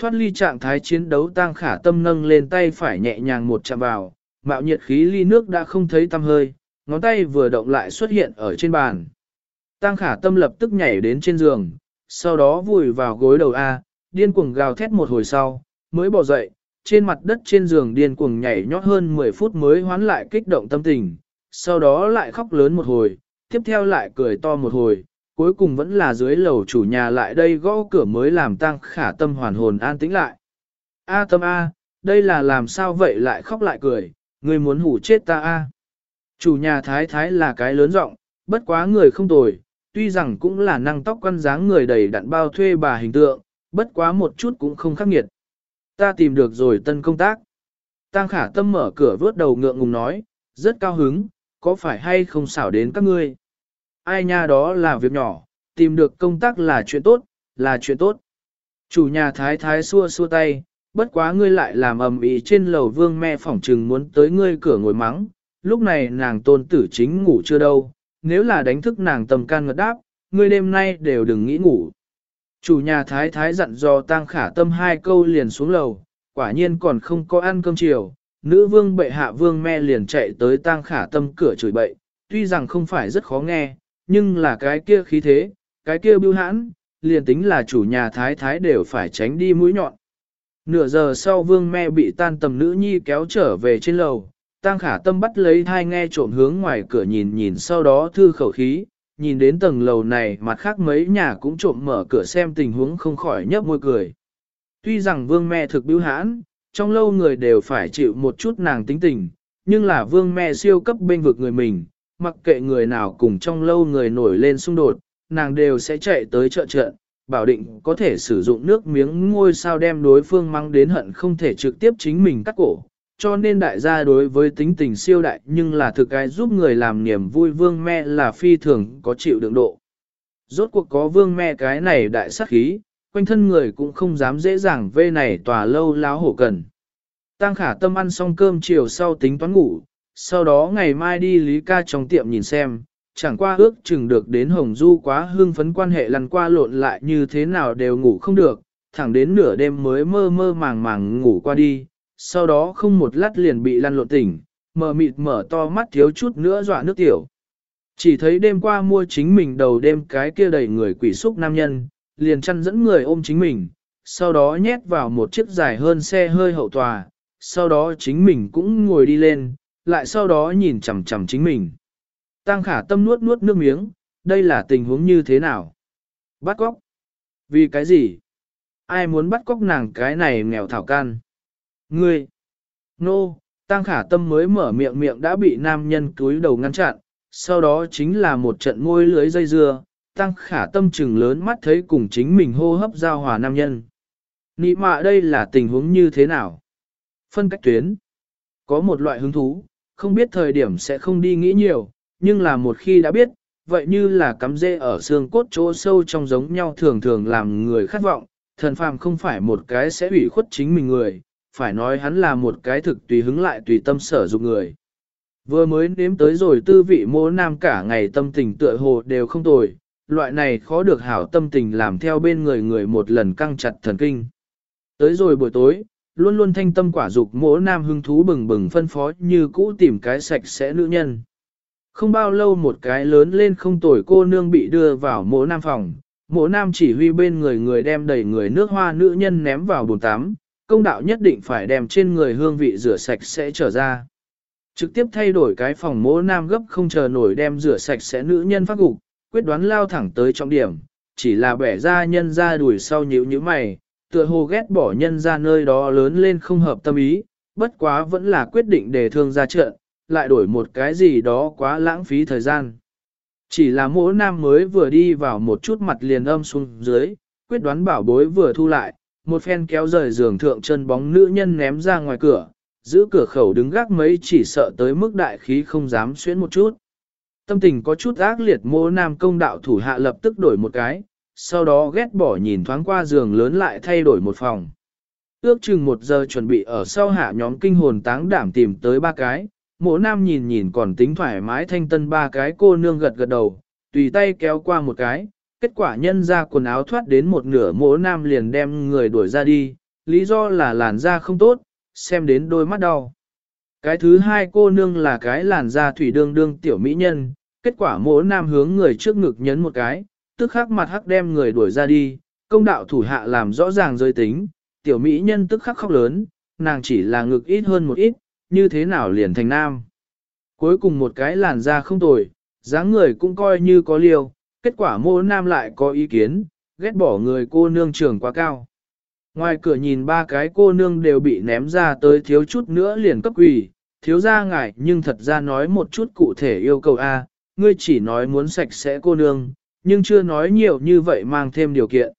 Thoát ly trạng thái chiến đấu tang khả tâm nâng lên tay phải nhẹ nhàng một chạm vào, mạo nhiệt khí ly nước đã không thấy tăm hơi, ngón tay vừa động lại xuất hiện ở trên bàn. tang khả tâm lập tức nhảy đến trên giường, sau đó vùi vào gối đầu A, điên cuồng gào thét một hồi sau, mới bỏ dậy, trên mặt đất trên giường điên cuồng nhảy nhót hơn 10 phút mới hoán lại kích động tâm tình, sau đó lại khóc lớn một hồi, tiếp theo lại cười to một hồi, cuối cùng vẫn là dưới lầu chủ nhà lại đây gõ cửa mới làm tăng khả tâm hoàn hồn an tĩnh lại. A tâm A, đây là làm sao vậy lại khóc lại cười, người muốn hủ chết ta A. Chủ nhà thái thái là cái lớn rộng, bất quá người không tồi, tuy rằng cũng là năng tóc quan dáng người đầy đặn bao thuê bà hình tượng, bất quá một chút cũng không khắc nghiệt. Ta tìm được rồi tân công tác. Tăng khả tâm mở cửa vớt đầu ngượng ngùng nói, rất cao hứng, có phải hay không xảo đến các ngươi? Ai nha đó là việc nhỏ, tìm được công tác là chuyện tốt, là chuyện tốt. Chủ nhà thái thái xua xua tay, bất quá ngươi lại làm ầm ĩ trên lầu vương mẹ phỏng trừng muốn tới ngươi cửa ngồi mắng, lúc này nàng tôn tử chính ngủ chưa đâu, nếu là đánh thức nàng tầm can ngật đáp, ngươi đêm nay đều đừng nghĩ ngủ. Chủ nhà thái thái dặn dò tang khả tâm hai câu liền xuống lầu, quả nhiên còn không có ăn cơm chiều, nữ vương bệ hạ vương me liền chạy tới tang khả tâm cửa chửi bậy, tuy rằng không phải rất khó nghe, nhưng là cái kia khí thế, cái kia bưu hãn, liền tính là chủ nhà thái thái đều phải tránh đi mũi nhọn. Nửa giờ sau vương me bị tan tầm nữ nhi kéo trở về trên lầu, tang khả tâm bắt lấy thai nghe trộm hướng ngoài cửa nhìn nhìn sau đó thư khẩu khí, nhìn đến tầng lầu này mặt khác mấy nhà cũng trộm mở cửa xem tình huống không khỏi nhấp môi cười. Tuy rằng vương me thực bưu hãn, trong lâu người đều phải chịu một chút nàng tính tình, nhưng là vương mẹ siêu cấp bên vực người mình, mặc kệ người nào cùng trong lâu người nổi lên xung đột, nàng đều sẽ chạy tới trợ trận, bảo định có thể sử dụng nước miếng ngôi sao đem đối phương mang đến hận không thể trực tiếp chính mình cắt cổ. Cho nên đại gia đối với tính tình siêu đại nhưng là thực cái giúp người làm niềm vui vương mẹ là phi thường có chịu đựng độ. Rốt cuộc có vương mẹ cái này đại sát khí, quanh thân người cũng không dám dễ dàng vê này tòa lâu láo hổ cần. Tăng khả tâm ăn xong cơm chiều sau tính toán ngủ, sau đó ngày mai đi Lý ca trong tiệm nhìn xem, chẳng qua ước chừng được đến Hồng Du quá hương phấn quan hệ lăn qua lộn lại như thế nào đều ngủ không được, thẳng đến nửa đêm mới mơ mơ màng màng ngủ qua đi, sau đó không một lát liền bị lăn lộn tỉnh, mờ mịt mở to mắt thiếu chút nữa dọa nước tiểu. Chỉ thấy đêm qua mua chính mình đầu đêm cái kia đầy người quỷ xúc nam nhân, liền chăn dẫn người ôm chính mình, sau đó nhét vào một chiếc dài hơn xe hơi hậu tòa, sau đó chính mình cũng ngồi đi lên, lại sau đó nhìn chằm chằm chính mình. Tăng khả tâm nuốt nuốt nước miếng, đây là tình huống như thế nào? Bắt cóc? Vì cái gì? Ai muốn bắt cóc nàng cái này nghèo thảo can? Ngươi! Nô! No, Tăng khả tâm mới mở miệng miệng đã bị nam nhân túi đầu ngăn chặn, sau đó chính là một trận ngôi lưới dây dưa, tăng khả tâm trừng lớn mắt thấy cùng chính mình hô hấp giao hòa nam nhân. Nị mạ đây là tình huống như thế nào? Phân cách tuyến. Có một loại hứng thú, không biết thời điểm sẽ không đi nghĩ nhiều, nhưng là một khi đã biết, vậy như là cắm dê ở xương cốt chỗ sâu trong giống nhau thường thường làm người khát vọng, thần phàm không phải một cái sẽ ủy khuất chính mình người, phải nói hắn là một cái thực tùy hứng lại tùy tâm sở dụng người. Vừa mới nếm tới rồi tư vị mô nam cả ngày tâm tình tựa hồ đều không tồi, loại này khó được hảo tâm tình làm theo bên người người một lần căng chặt thần kinh. Tới rồi buổi tối, luôn luôn thanh tâm quả dục mỗ nam hưng thú bừng bừng phân phó như cũ tìm cái sạch sẽ nữ nhân. Không bao lâu một cái lớn lên không tuổi cô nương bị đưa vào mỗ nam phòng, mỗ nam chỉ huy bên người người đem đầy người nước hoa nữ nhân ném vào bồn tắm, công đạo nhất định phải đem trên người hương vị rửa sạch sẽ trở ra. Trực tiếp thay đổi cái phòng mỗ nam gấp không chờ nổi đem rửa sạch sẽ nữ nhân phát gục, quyết đoán lao thẳng tới trọng điểm, chỉ là bẻ ra nhân ra đuổi sau nhíu như mày, tựa hồ ghét bỏ nhân ra nơi đó lớn lên không hợp tâm ý, bất quá vẫn là quyết định để thương ra trận, lại đổi một cái gì đó quá lãng phí thời gian. Chỉ là mỗi nam mới vừa đi vào một chút mặt liền âm xuống dưới, quyết đoán bảo bối vừa thu lại, một phen kéo rời giường thượng chân bóng nữ nhân ném ra ngoài cửa, giữ cửa khẩu đứng gác mấy chỉ sợ tới mức đại khí không dám xuyến một chút. Tâm tình có chút ác liệt mô nam công đạo thủ hạ lập tức đổi một cái, sau đó ghét bỏ nhìn thoáng qua giường lớn lại thay đổi một phòng. Ước chừng một giờ chuẩn bị ở sau hạ nhóm kinh hồn táng đảm tìm tới ba cái, mộ nam nhìn nhìn còn tính thoải mái thanh tân ba cái cô nương gật gật đầu, tùy tay kéo qua một cái, kết quả nhân ra quần áo thoát đến một nửa mộ nam liền đem người đuổi ra đi, lý do là làn da không tốt, xem đến đôi mắt đau. Cái thứ hai cô nương là cái làn da thủy đương đương tiểu mỹ nhân, kết quả mỗ nam hướng người trước ngực nhấn một cái, tức khắc mặt hắc đem người đuổi ra đi, công đạo thủ hạ làm rõ ràng rơi tính, tiểu mỹ nhân tức khắc khóc lớn, nàng chỉ là ngực ít hơn một ít, như thế nào liền thành nam. Cuối cùng một cái làn da không tồi, dáng người cũng coi như có liều, kết quả mô nam lại có ý kiến, ghét bỏ người cô nương trường quá cao. Ngoài cửa nhìn ba cái cô nương đều bị ném ra tới thiếu chút nữa liền cấp quỳ, thiếu ra ngại nhưng thật ra nói một chút cụ thể yêu cầu A, ngươi chỉ nói muốn sạch sẽ cô nương, nhưng chưa nói nhiều như vậy mang thêm điều kiện.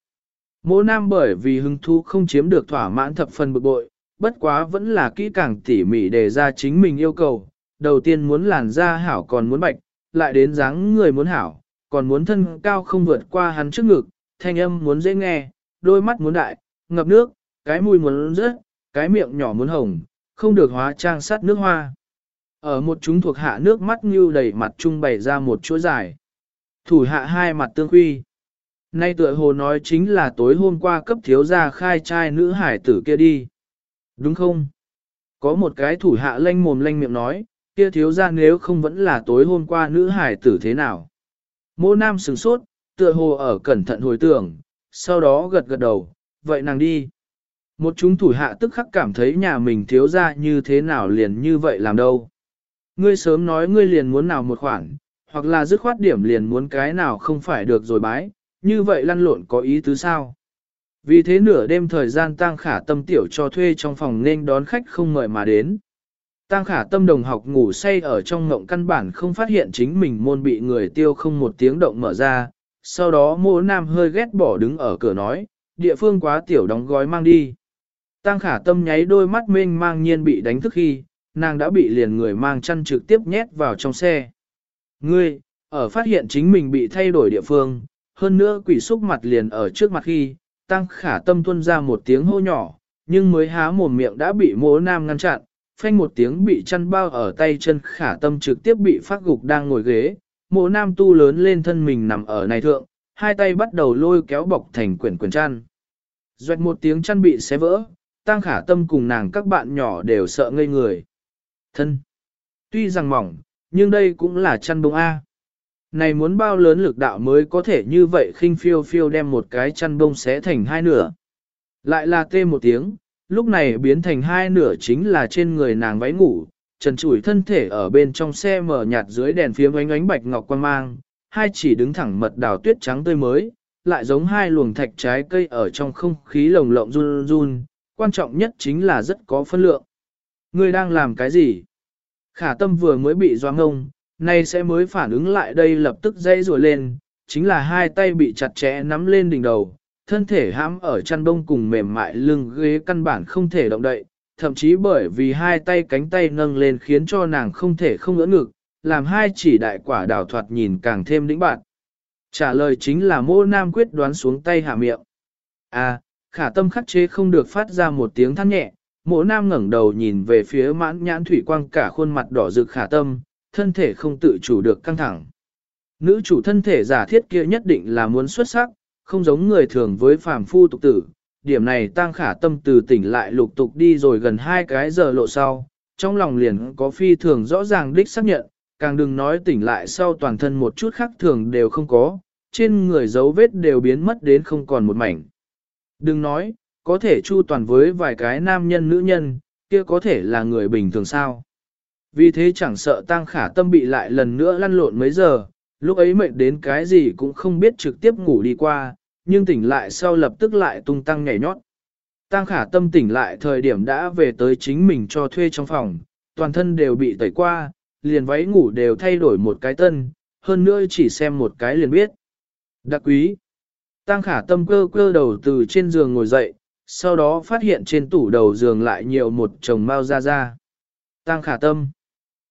Mỗ nam bởi vì hứng thú không chiếm được thỏa mãn thập phần bực bội, bất quá vẫn là kỹ càng tỉ mỉ đề ra chính mình yêu cầu. Đầu tiên muốn làn da hảo còn muốn bạch, lại đến dáng người muốn hảo, còn muốn thân cao không vượt qua hắn trước ngực, thanh âm muốn dễ nghe, đôi mắt muốn đại, ngập nước, cái mùi muốn rớt, cái miệng nhỏ muốn hồng, không được hóa trang sắt nước hoa. Ở một chúng thuộc hạ nước mắt như đầy mặt trung bày ra một chuỗi dài. Thủ hạ hai mặt tương quy. Nay tựa hồ nói chính là tối hôm qua cấp thiếu gia khai trai nữ hải tử kia đi. Đúng không? Có một cái thủ hạ lanh mồm lanh miệng nói, kia thiếu gia nếu không vẫn là tối hôm qua nữ hải tử thế nào. Mô nam sừng sốt, tựa hồ ở cẩn thận hồi tưởng, sau đó gật gật đầu, vậy nàng đi. Một chúng thủ hạ tức khắc cảm thấy nhà mình thiếu gia như thế nào liền như vậy làm đâu. Ngươi sớm nói ngươi liền muốn nào một khoản, hoặc là dứt khoát điểm liền muốn cái nào không phải được rồi bái, như vậy lăn lộn có ý tứ sao? Vì thế nửa đêm thời gian tăng khả tâm tiểu cho thuê trong phòng nên đón khách không mời mà đến. Tăng khả tâm đồng học ngủ say ở trong ngộng căn bản không phát hiện chính mình môn bị người tiêu không một tiếng động mở ra, sau đó mô nam hơi ghét bỏ đứng ở cửa nói, địa phương quá tiểu đóng gói mang đi. Tăng khả tâm nháy đôi mắt mênh mang nhiên bị đánh thức khi, nàng đã bị liền người mang chăn trực tiếp nhét vào trong xe. Ngươi, ở phát hiện chính mình bị thay đổi địa phương, hơn nữa quỷ xúc mặt liền ở trước mặt khi, tăng khả tâm tuân ra một tiếng hô nhỏ, nhưng mới há mồm miệng đã bị mố nam ngăn chặn, phanh một tiếng bị chăn bao ở tay chân khả tâm trực tiếp bị phát gục đang ngồi ghế, mộ nam tu lớn lên thân mình nằm ở này thượng, hai tay bắt đầu lôi kéo bọc thành quyển quyển chăn. Doạch một tiếng chăn bị xé vỡ, tăng khả tâm cùng nàng các bạn nhỏ đều sợ ngây người. Thân. Tuy rằng mỏng, nhưng đây cũng là chăn bông A. Này muốn bao lớn lực đạo mới có thể như vậy khinh phiêu phiêu đem một cái chăn bông xé thành hai nửa. Lại là tê một tiếng, lúc này biến thành hai nửa chính là trên người nàng váy ngủ, trần trụi thân thể ở bên trong xe mở nhạt dưới đèn phía ánh ánh bạch ngọc quan mang, hai chỉ đứng thẳng mật đào tuyết trắng tươi mới, lại giống hai luồng thạch trái cây ở trong không khí lồng lộng run run, quan trọng nhất chính là rất có phân lượng. Ngươi đang làm cái gì? Khả tâm vừa mới bị doa ngông, nay sẽ mới phản ứng lại đây lập tức dây rùa lên, chính là hai tay bị chặt chẽ nắm lên đỉnh đầu, thân thể hãm ở chăn đông cùng mềm mại lưng ghế căn bản không thể động đậy, thậm chí bởi vì hai tay cánh tay nâng lên khiến cho nàng không thể không ngỡ ngực, làm hai chỉ đại quả đảo thoạt nhìn càng thêm lĩnh bạn. Trả lời chính là mô nam quyết đoán xuống tay hạ miệng. À, khả tâm khắc chế không được phát ra một tiếng than nhẹ, mộ nam ngẩng đầu nhìn về phía mãn nhãn thủy quang cả khuôn mặt đỏ rực khả tâm, thân thể không tự chủ được căng thẳng. Nữ chủ thân thể giả thiết kia nhất định là muốn xuất sắc, không giống người thường với phàm phu tục tử. Điểm này tăng khả tâm từ tỉnh lại lục tục đi rồi gần hai cái giờ lộ sau, trong lòng liền có phi thường rõ ràng đích xác nhận, càng đừng nói tỉnh lại sau toàn thân một chút khác thường đều không có, trên người dấu vết đều biến mất đến không còn một mảnh. Đừng nói, có thể chu toàn với vài cái nam nhân nữ nhân, kia có thể là người bình thường sao. Vì thế chẳng sợ tăng khả tâm bị lại lần nữa lăn lộn mấy giờ, lúc ấy mệt đến cái gì cũng không biết trực tiếp ngủ đi qua, nhưng tỉnh lại sau lập tức lại tung tăng nhảy nhót. Tăng khả tâm tỉnh lại thời điểm đã về tới chính mình cho thuê trong phòng, toàn thân đều bị tẩy qua, liền váy ngủ đều thay đổi một cái tân, hơn nữa chỉ xem một cái liền biết. Đặc quý. Tăng khả tâm cơ cơ đầu từ trên giường ngồi dậy, sau đó phát hiện trên tủ đầu giường lại nhiều một chồng mau ra ra. Tăng khả tâm.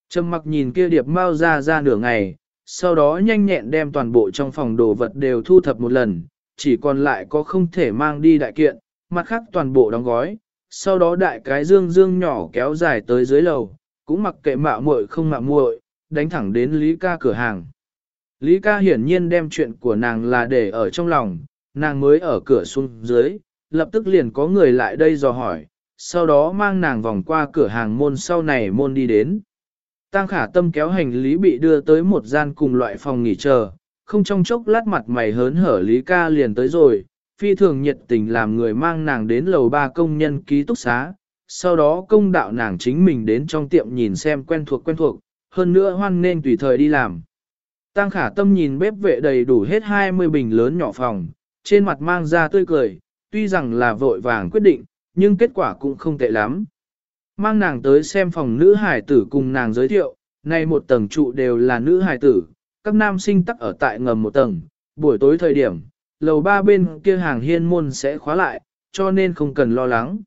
Trầm mặc nhìn kia điệp mau ra ra nửa ngày, sau đó nhanh nhẹn đem toàn bộ trong phòng đồ vật đều thu thập một lần, chỉ còn lại có không thể mang đi đại kiện, mặt khác toàn bộ đóng gói, sau đó đại cái dương dương nhỏ kéo dài tới dưới lầu, cũng mặc kệ mạo muội không mạo muội, đánh thẳng đến Lý ca cửa hàng. Lý ca hiển nhiên đem chuyện của nàng là để ở trong lòng, nàng mới ở cửa xuống dưới, lập tức liền có người lại đây dò hỏi, sau đó mang nàng vòng qua cửa hàng môn sau này môn đi đến. Tăng khả tâm kéo hành lý bị đưa tới một gian cùng loại phòng nghỉ chờ, không trong chốc lát mặt mày hớn hở Lý ca liền tới rồi, phi thường nhiệt tình làm người mang nàng đến lầu ba công nhân ký túc xá, sau đó công đạo nàng chính mình đến trong tiệm nhìn xem quen thuộc quen thuộc, hơn nữa hoan nên tùy thời đi làm. Tăng khả tâm nhìn bếp vệ đầy đủ hết 20 bình lớn nhỏ phòng, trên mặt mang ra tươi cười, tuy rằng là vội vàng quyết định, nhưng kết quả cũng không tệ lắm. Mang nàng tới xem phòng nữ hải tử cùng nàng giới thiệu, nay một tầng trụ đều là nữ hải tử, các nam sinh tắc ở tại ngầm một tầng, buổi tối thời điểm, lầu ba bên kia hàng hiên môn sẽ khóa lại, cho nên không cần lo lắng.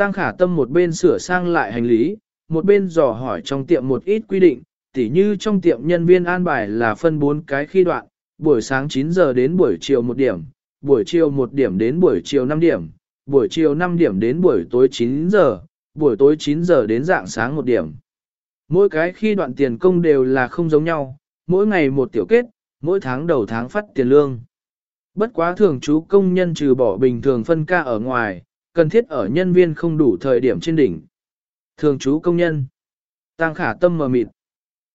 Tăng khả tâm một bên sửa sang lại hành lý, một bên dò hỏi trong tiệm một ít quy định, tỉ như trong tiệm nhân viên an bài là phân bốn cái khi đoạn, buổi sáng 9 giờ đến buổi chiều 1 điểm, buổi chiều 1 điểm đến buổi chiều 5 điểm, buổi chiều 5 điểm đến buổi tối 9 giờ, buổi tối 9 giờ đến dạng sáng 1 điểm. Mỗi cái khi đoạn tiền công đều là không giống nhau, mỗi ngày một tiểu kết, mỗi tháng đầu tháng phát tiền lương. Bất quá thường chú công nhân trừ bỏ bình thường phân ca ở ngoài, cần thiết ở nhân viên không đủ thời điểm trên đỉnh. Thường trú công nhân. Tăng khả tâm mờ mịt.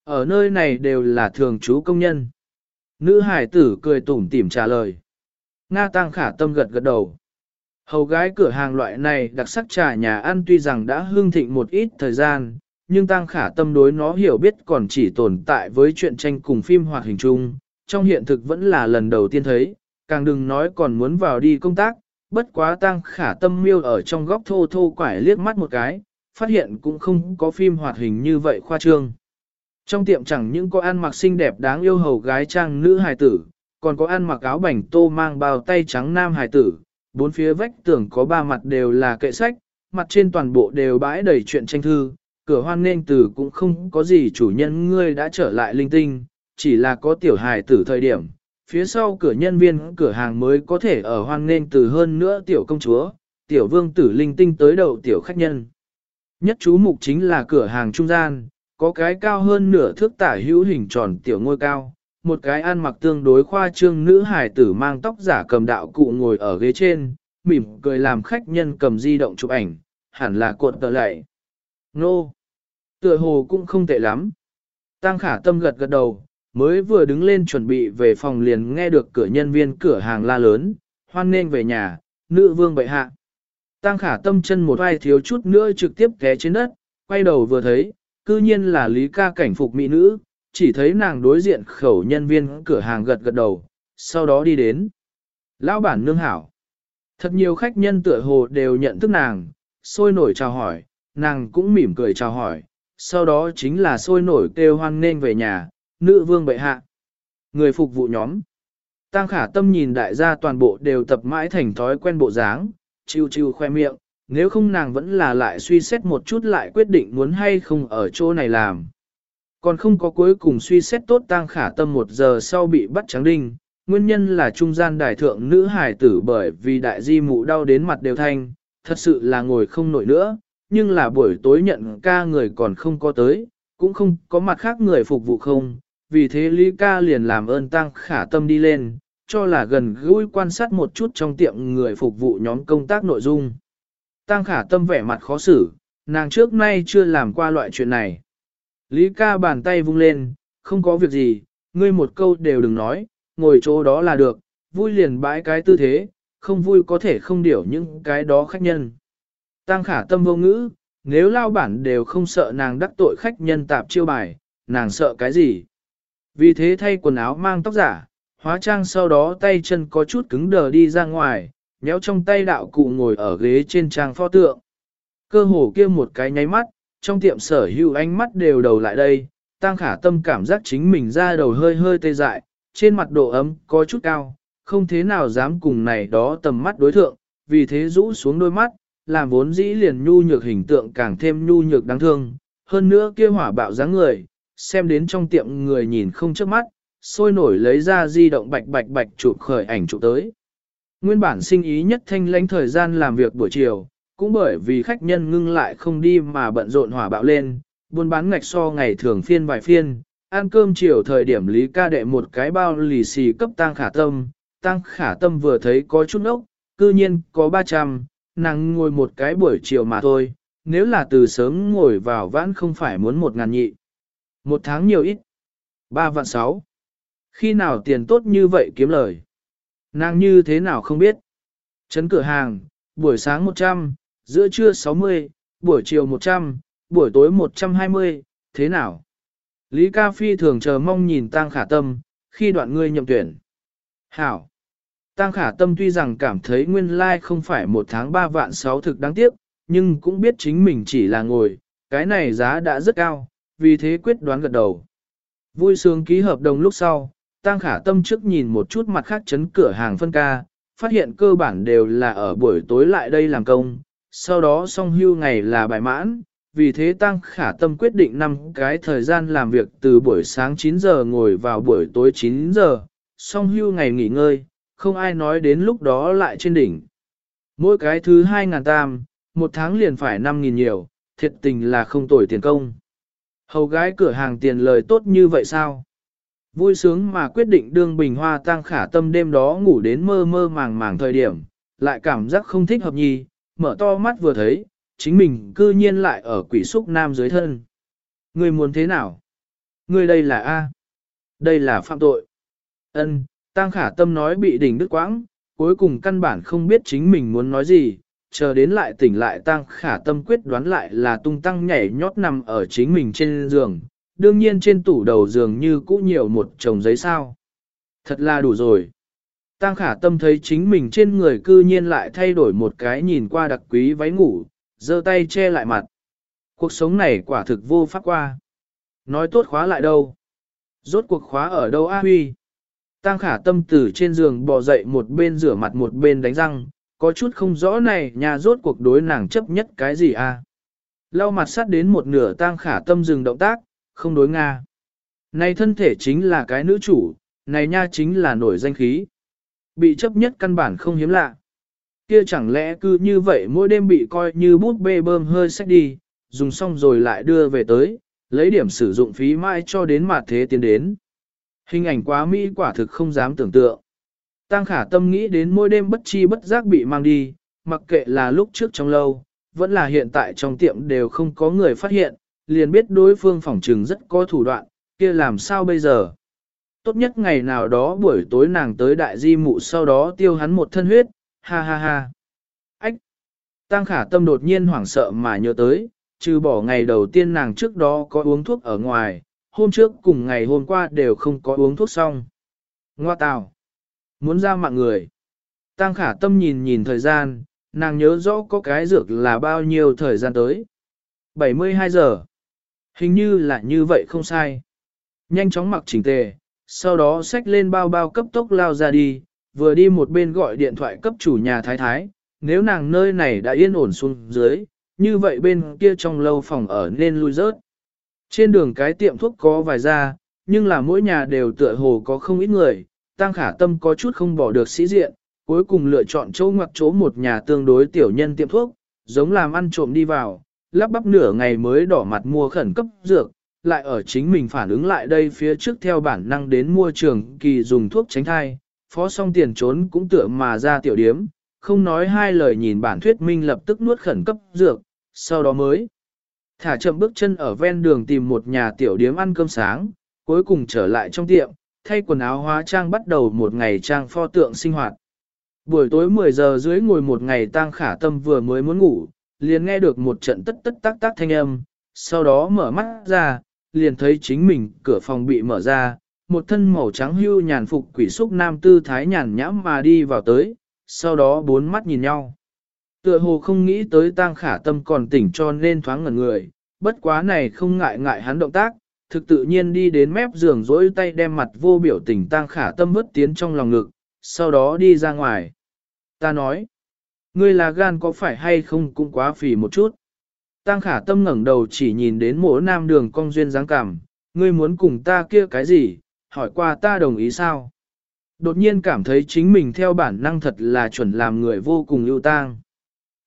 Ở nơi này đều là thường trú công nhân. Nữ hải tử cười tủm tỉm trả lời. Nga tăng khả tâm gật gật đầu. Hầu gái cửa hàng loại này đặc sắc trà nhà ăn tuy rằng đã hương thịnh một ít thời gian, nhưng tăng khả tâm đối nó hiểu biết còn chỉ tồn tại với chuyện tranh cùng phim hoạt hình chung, trong hiện thực vẫn là lần đầu tiên thấy, càng đừng nói còn muốn vào đi công tác, bất quá tăng khả tâm miêu ở trong góc thô thô quải liếc mắt một cái, phát hiện cũng không có phim hoạt hình như vậy khoa trương. Trong tiệm chẳng những có ăn mặc xinh đẹp đáng yêu hầu gái trang nữ hài tử, còn có ăn mặc áo bảnh tô mang bao tay trắng nam hài tử, bốn phía vách tường có ba mặt đều là kệ sách, mặt trên toàn bộ đều bãi đầy chuyện tranh thư, cửa hoan nên tử cũng không có gì chủ nhân ngươi đã trở lại linh tinh, chỉ là có tiểu hài tử thời điểm, phía sau cửa nhân viên cửa hàng mới có thể ở hoan nên từ hơn nữa tiểu công chúa, tiểu vương tử linh tinh tới đầu tiểu khách nhân. Nhất chú mục chính là cửa hàng trung gian, có cái cao hơn nửa thước tả hữu hình tròn tiểu ngôi cao, một cái ăn mặc tương đối khoa trương nữ hải tử mang tóc giả cầm đạo cụ ngồi ở ghế trên, mỉm cười làm khách nhân cầm di động chụp ảnh, hẳn là cuộn tờ lại. Nô! Tựa hồ cũng không tệ lắm. Tăng khả tâm gật gật đầu, mới vừa đứng lên chuẩn bị về phòng liền nghe được cửa nhân viên cửa hàng la lớn, hoan nên về nhà, nữ vương bệ hạ. Tăng khả tâm chân một vai thiếu chút nữa trực tiếp té trên đất, quay đầu vừa thấy, cư nhiên là Lý ca cảnh phục mỹ nữ, chỉ thấy nàng đối diện khẩu nhân viên cửa hàng gật gật đầu, sau đó đi đến. Lão bản nương hảo. Thật nhiều khách nhân tựa hồ đều nhận thức nàng, sôi nổi chào hỏi, nàng cũng mỉm cười chào hỏi, sau đó chính là sôi nổi kêu hoan nên về nhà, nữ vương bệ hạ. Người phục vụ nhóm. Tăng khả tâm nhìn đại gia toàn bộ đều tập mãi thành thói quen bộ dáng, chiêu chiêu khoe miệng, nếu không nàng vẫn là lại suy xét một chút lại quyết định muốn hay không ở chỗ này làm. Còn không có cuối cùng suy xét tốt tăng khả tâm một giờ sau bị bắt trắng đinh, nguyên nhân là trung gian đại thượng nữ hài tử bởi vì đại di mụ đau đến mặt đều thanh, thật sự là ngồi không nổi nữa, nhưng là buổi tối nhận ca người còn không có tới, cũng không có mặt khác người phục vụ không, vì thế Lý ca liền làm ơn tăng khả tâm đi lên, cho là gần gũi quan sát một chút trong tiệm người phục vụ nhóm công tác nội dung. Tăng khả tâm vẻ mặt khó xử, nàng trước nay chưa làm qua loại chuyện này. Lý ca bàn tay vung lên, không có việc gì, ngươi một câu đều đừng nói, ngồi chỗ đó là được, vui liền bãi cái tư thế, không vui có thể không điểu những cái đó khách nhân. Tăng khả tâm vô ngữ, nếu lao bản đều không sợ nàng đắc tội khách nhân tạp chiêu bài, nàng sợ cái gì? Vì thế thay quần áo mang tóc giả, hóa trang sau đó tay chân có chút cứng đờ đi ra ngoài, nhéo trong tay đạo cụ ngồi ở ghế trên trang pho tượng. Cơ hồ kia một cái nháy mắt, trong tiệm sở hữu ánh mắt đều đầu lại đây, tăng khả tâm cảm giác chính mình ra đầu hơi hơi tê dại, trên mặt độ ấm có chút cao, không thế nào dám cùng này đó tầm mắt đối thượng, vì thế rũ xuống đôi mắt, làm vốn dĩ liền nhu nhược hình tượng càng thêm nhu nhược đáng thương, hơn nữa kia hỏa bạo dáng người, xem đến trong tiệm người nhìn không chớp mắt, sôi nổi lấy ra di động bạch bạch bạch chụp khởi ảnh chụp tới. Nguyên bản sinh ý nhất thanh lãnh thời gian làm việc buổi chiều, cũng bởi vì khách nhân ngưng lại không đi mà bận rộn hỏa bạo lên, buôn bán ngạch so ngày thường phiên vài phiên, ăn cơm chiều thời điểm Lý ca đệ một cái bao lì xì cấp tăng khả tâm, tăng khả tâm vừa thấy có chút ốc, cư nhiên có 300, nàng ngồi một cái buổi chiều mà thôi, nếu là từ sớm ngồi vào vãn không phải muốn một ngàn nhị. Một tháng nhiều ít. Ba vạn sáu. Khi nào tiền tốt như vậy kiếm lời? Nàng như thế nào không biết? Chấn cửa hàng, buổi sáng 100, giữa trưa 60, buổi chiều 100, buổi tối 120, thế nào? Lý Ca Phi thường chờ mong nhìn Tăng Khả Tâm, khi đoạn ngươi nhậm tuyển. Hảo! Tăng Khả Tâm tuy rằng cảm thấy nguyên lai không phải một tháng ba vạn sáu thực đáng tiếc, nhưng cũng biết chính mình chỉ là ngồi, cái này giá đã rất cao, vì thế quyết đoán gật đầu. Vui sướng ký hợp đồng lúc sau, Tăng Khả Tâm trước nhìn một chút mặt khác chấn cửa hàng phân ca, phát hiện cơ bản đều là ở buổi tối lại đây làm công, sau đó song hưu ngày là bài mãn, vì thế Tăng Khả Tâm quyết định năm cái thời gian làm việc từ buổi sáng 9 giờ ngồi vào buổi tối 9 giờ, song hưu ngày nghỉ ngơi, không ai nói đến lúc đó lại trên đỉnh. Mỗi cái thứ 2.000 tam, một tháng liền phải 5.000 nhiều, thiệt tình là không tồi tiền công. Hầu gái cửa hàng tiền lời tốt như vậy sao? Vui sướng mà quyết định đương bình hoa tăng khả tâm đêm đó ngủ đến mơ mơ màng màng thời điểm, lại cảm giác không thích hợp nhì, mở to mắt vừa thấy, chính mình cư nhiên lại ở quỷ xúc nam dưới thân. Người muốn thế nào? Người đây là A. Đây là phạm tội. Ân, tăng khả tâm nói bị đỉnh đứt quãng, cuối cùng căn bản không biết chính mình muốn nói gì, chờ đến lại tỉnh lại tăng khả tâm quyết đoán lại là tung tăng nhảy nhót nằm ở chính mình trên giường, đương nhiên trên tủ đầu giường như cũ nhiều một chồng giấy sao. Thật là đủ rồi. Tăng khả tâm thấy chính mình trên người cư nhiên lại thay đổi một cái nhìn qua đặc quý váy ngủ, giơ tay che lại mặt. Cuộc sống này quả thực vô pháp qua. Nói tốt khóa lại đâu? Rốt cuộc khóa ở đâu A Huy? Tăng khả tâm từ trên giường bò dậy một bên rửa mặt một bên đánh răng, có chút không rõ này nhà rốt cuộc đối nàng chấp nhất cái gì à? Lau mặt sắt đến một nửa tang khả tâm dừng động tác, không đối Nga. Này thân thể chính là cái nữ chủ, này nha chính là nổi danh khí. Bị chấp nhất căn bản không hiếm lạ. Kia chẳng lẽ cứ như vậy mỗi đêm bị coi như bút bê bơm hơi sách đi, dùng xong rồi lại đưa về tới, lấy điểm sử dụng phí mãi cho đến mặt thế tiến đến. Hình ảnh quá mỹ quả thực không dám tưởng tượng. Tăng khả tâm nghĩ đến mỗi đêm bất chi bất giác bị mang đi, mặc kệ là lúc trước trong lâu, vẫn là hiện tại trong tiệm đều không có người phát hiện, liền biết đối phương phỏng trừng rất có thủ đoạn, kia làm sao bây giờ. Tốt nhất ngày nào đó buổi tối nàng tới đại di mụ sau đó tiêu hắn một thân huyết, ha ha ha. Ách! Tăng khả tâm đột nhiên hoảng sợ mà nhớ tới, trừ bỏ ngày đầu tiên nàng trước đó có uống thuốc ở ngoài, hôm trước cùng ngày hôm qua đều không có uống thuốc xong. Ngoa tào! Muốn ra mạng người. Tăng khả tâm nhìn nhìn thời gian, nàng nhớ rõ có cái dược là bao nhiêu thời gian tới. 72 giờ. Hình như là như vậy không sai. Nhanh chóng mặc chỉnh tề, sau đó xách lên bao bao cấp tốc lao ra đi, vừa đi một bên gọi điện thoại cấp chủ nhà thái thái, nếu nàng nơi này đã yên ổn xuống dưới, như vậy bên kia trong lâu phòng ở nên lui rớt. Trên đường cái tiệm thuốc có vài ra, nhưng là mỗi nhà đều tựa hồ có không ít người, Tăng Khả Tâm có chút không bỏ được sĩ diện, cuối cùng lựa chọn chỗ ngoặc chỗ một nhà tương đối tiểu nhân tiệm thuốc, giống làm ăn trộm đi vào, lắp bắp nửa ngày mới đỏ mặt mua khẩn cấp dược, lại ở chính mình phản ứng lại đây phía trước theo bản năng đến mua trường kỳ dùng thuốc tránh thai, phó xong tiền trốn cũng tựa mà ra tiểu điếm, không nói hai lời nhìn bản thuyết minh lập tức nuốt khẩn cấp dược, sau đó mới thả chậm bước chân ở ven đường tìm một nhà tiểu điếm ăn cơm sáng, cuối cùng trở lại trong tiệm, thay quần áo hóa trang bắt đầu một ngày trang pho tượng sinh hoạt. Buổi tối 10 giờ dưới ngồi một ngày tang khả tâm vừa mới muốn ngủ, liền nghe được một trận tất tất tác tác thanh âm, sau đó mở mắt ra, liền thấy chính mình cửa phòng bị mở ra, một thân màu trắng hưu nhàn phục quỷ xúc nam tư thái nhàn nhãm mà đi vào tới, sau đó bốn mắt nhìn nhau. Tựa hồ không nghĩ tới tang khả tâm còn tỉnh cho nên thoáng ngẩn người, bất quá này không ngại ngại hắn động tác, thực tự nhiên đi đến mép giường dỗi tay đem mặt vô biểu tình tang khả tâm vứt tiến trong lòng ngực, sau đó đi ra ngoài. Ta nói, ngươi là gan có phải hay không cũng quá phì một chút. Tang khả tâm ngẩng đầu chỉ nhìn đến mỗi nam đường cong duyên dáng cảm, ngươi muốn cùng ta kia cái gì, hỏi qua ta đồng ý sao? Đột nhiên cảm thấy chính mình theo bản năng thật là chuẩn làm người vô cùng ưu tang.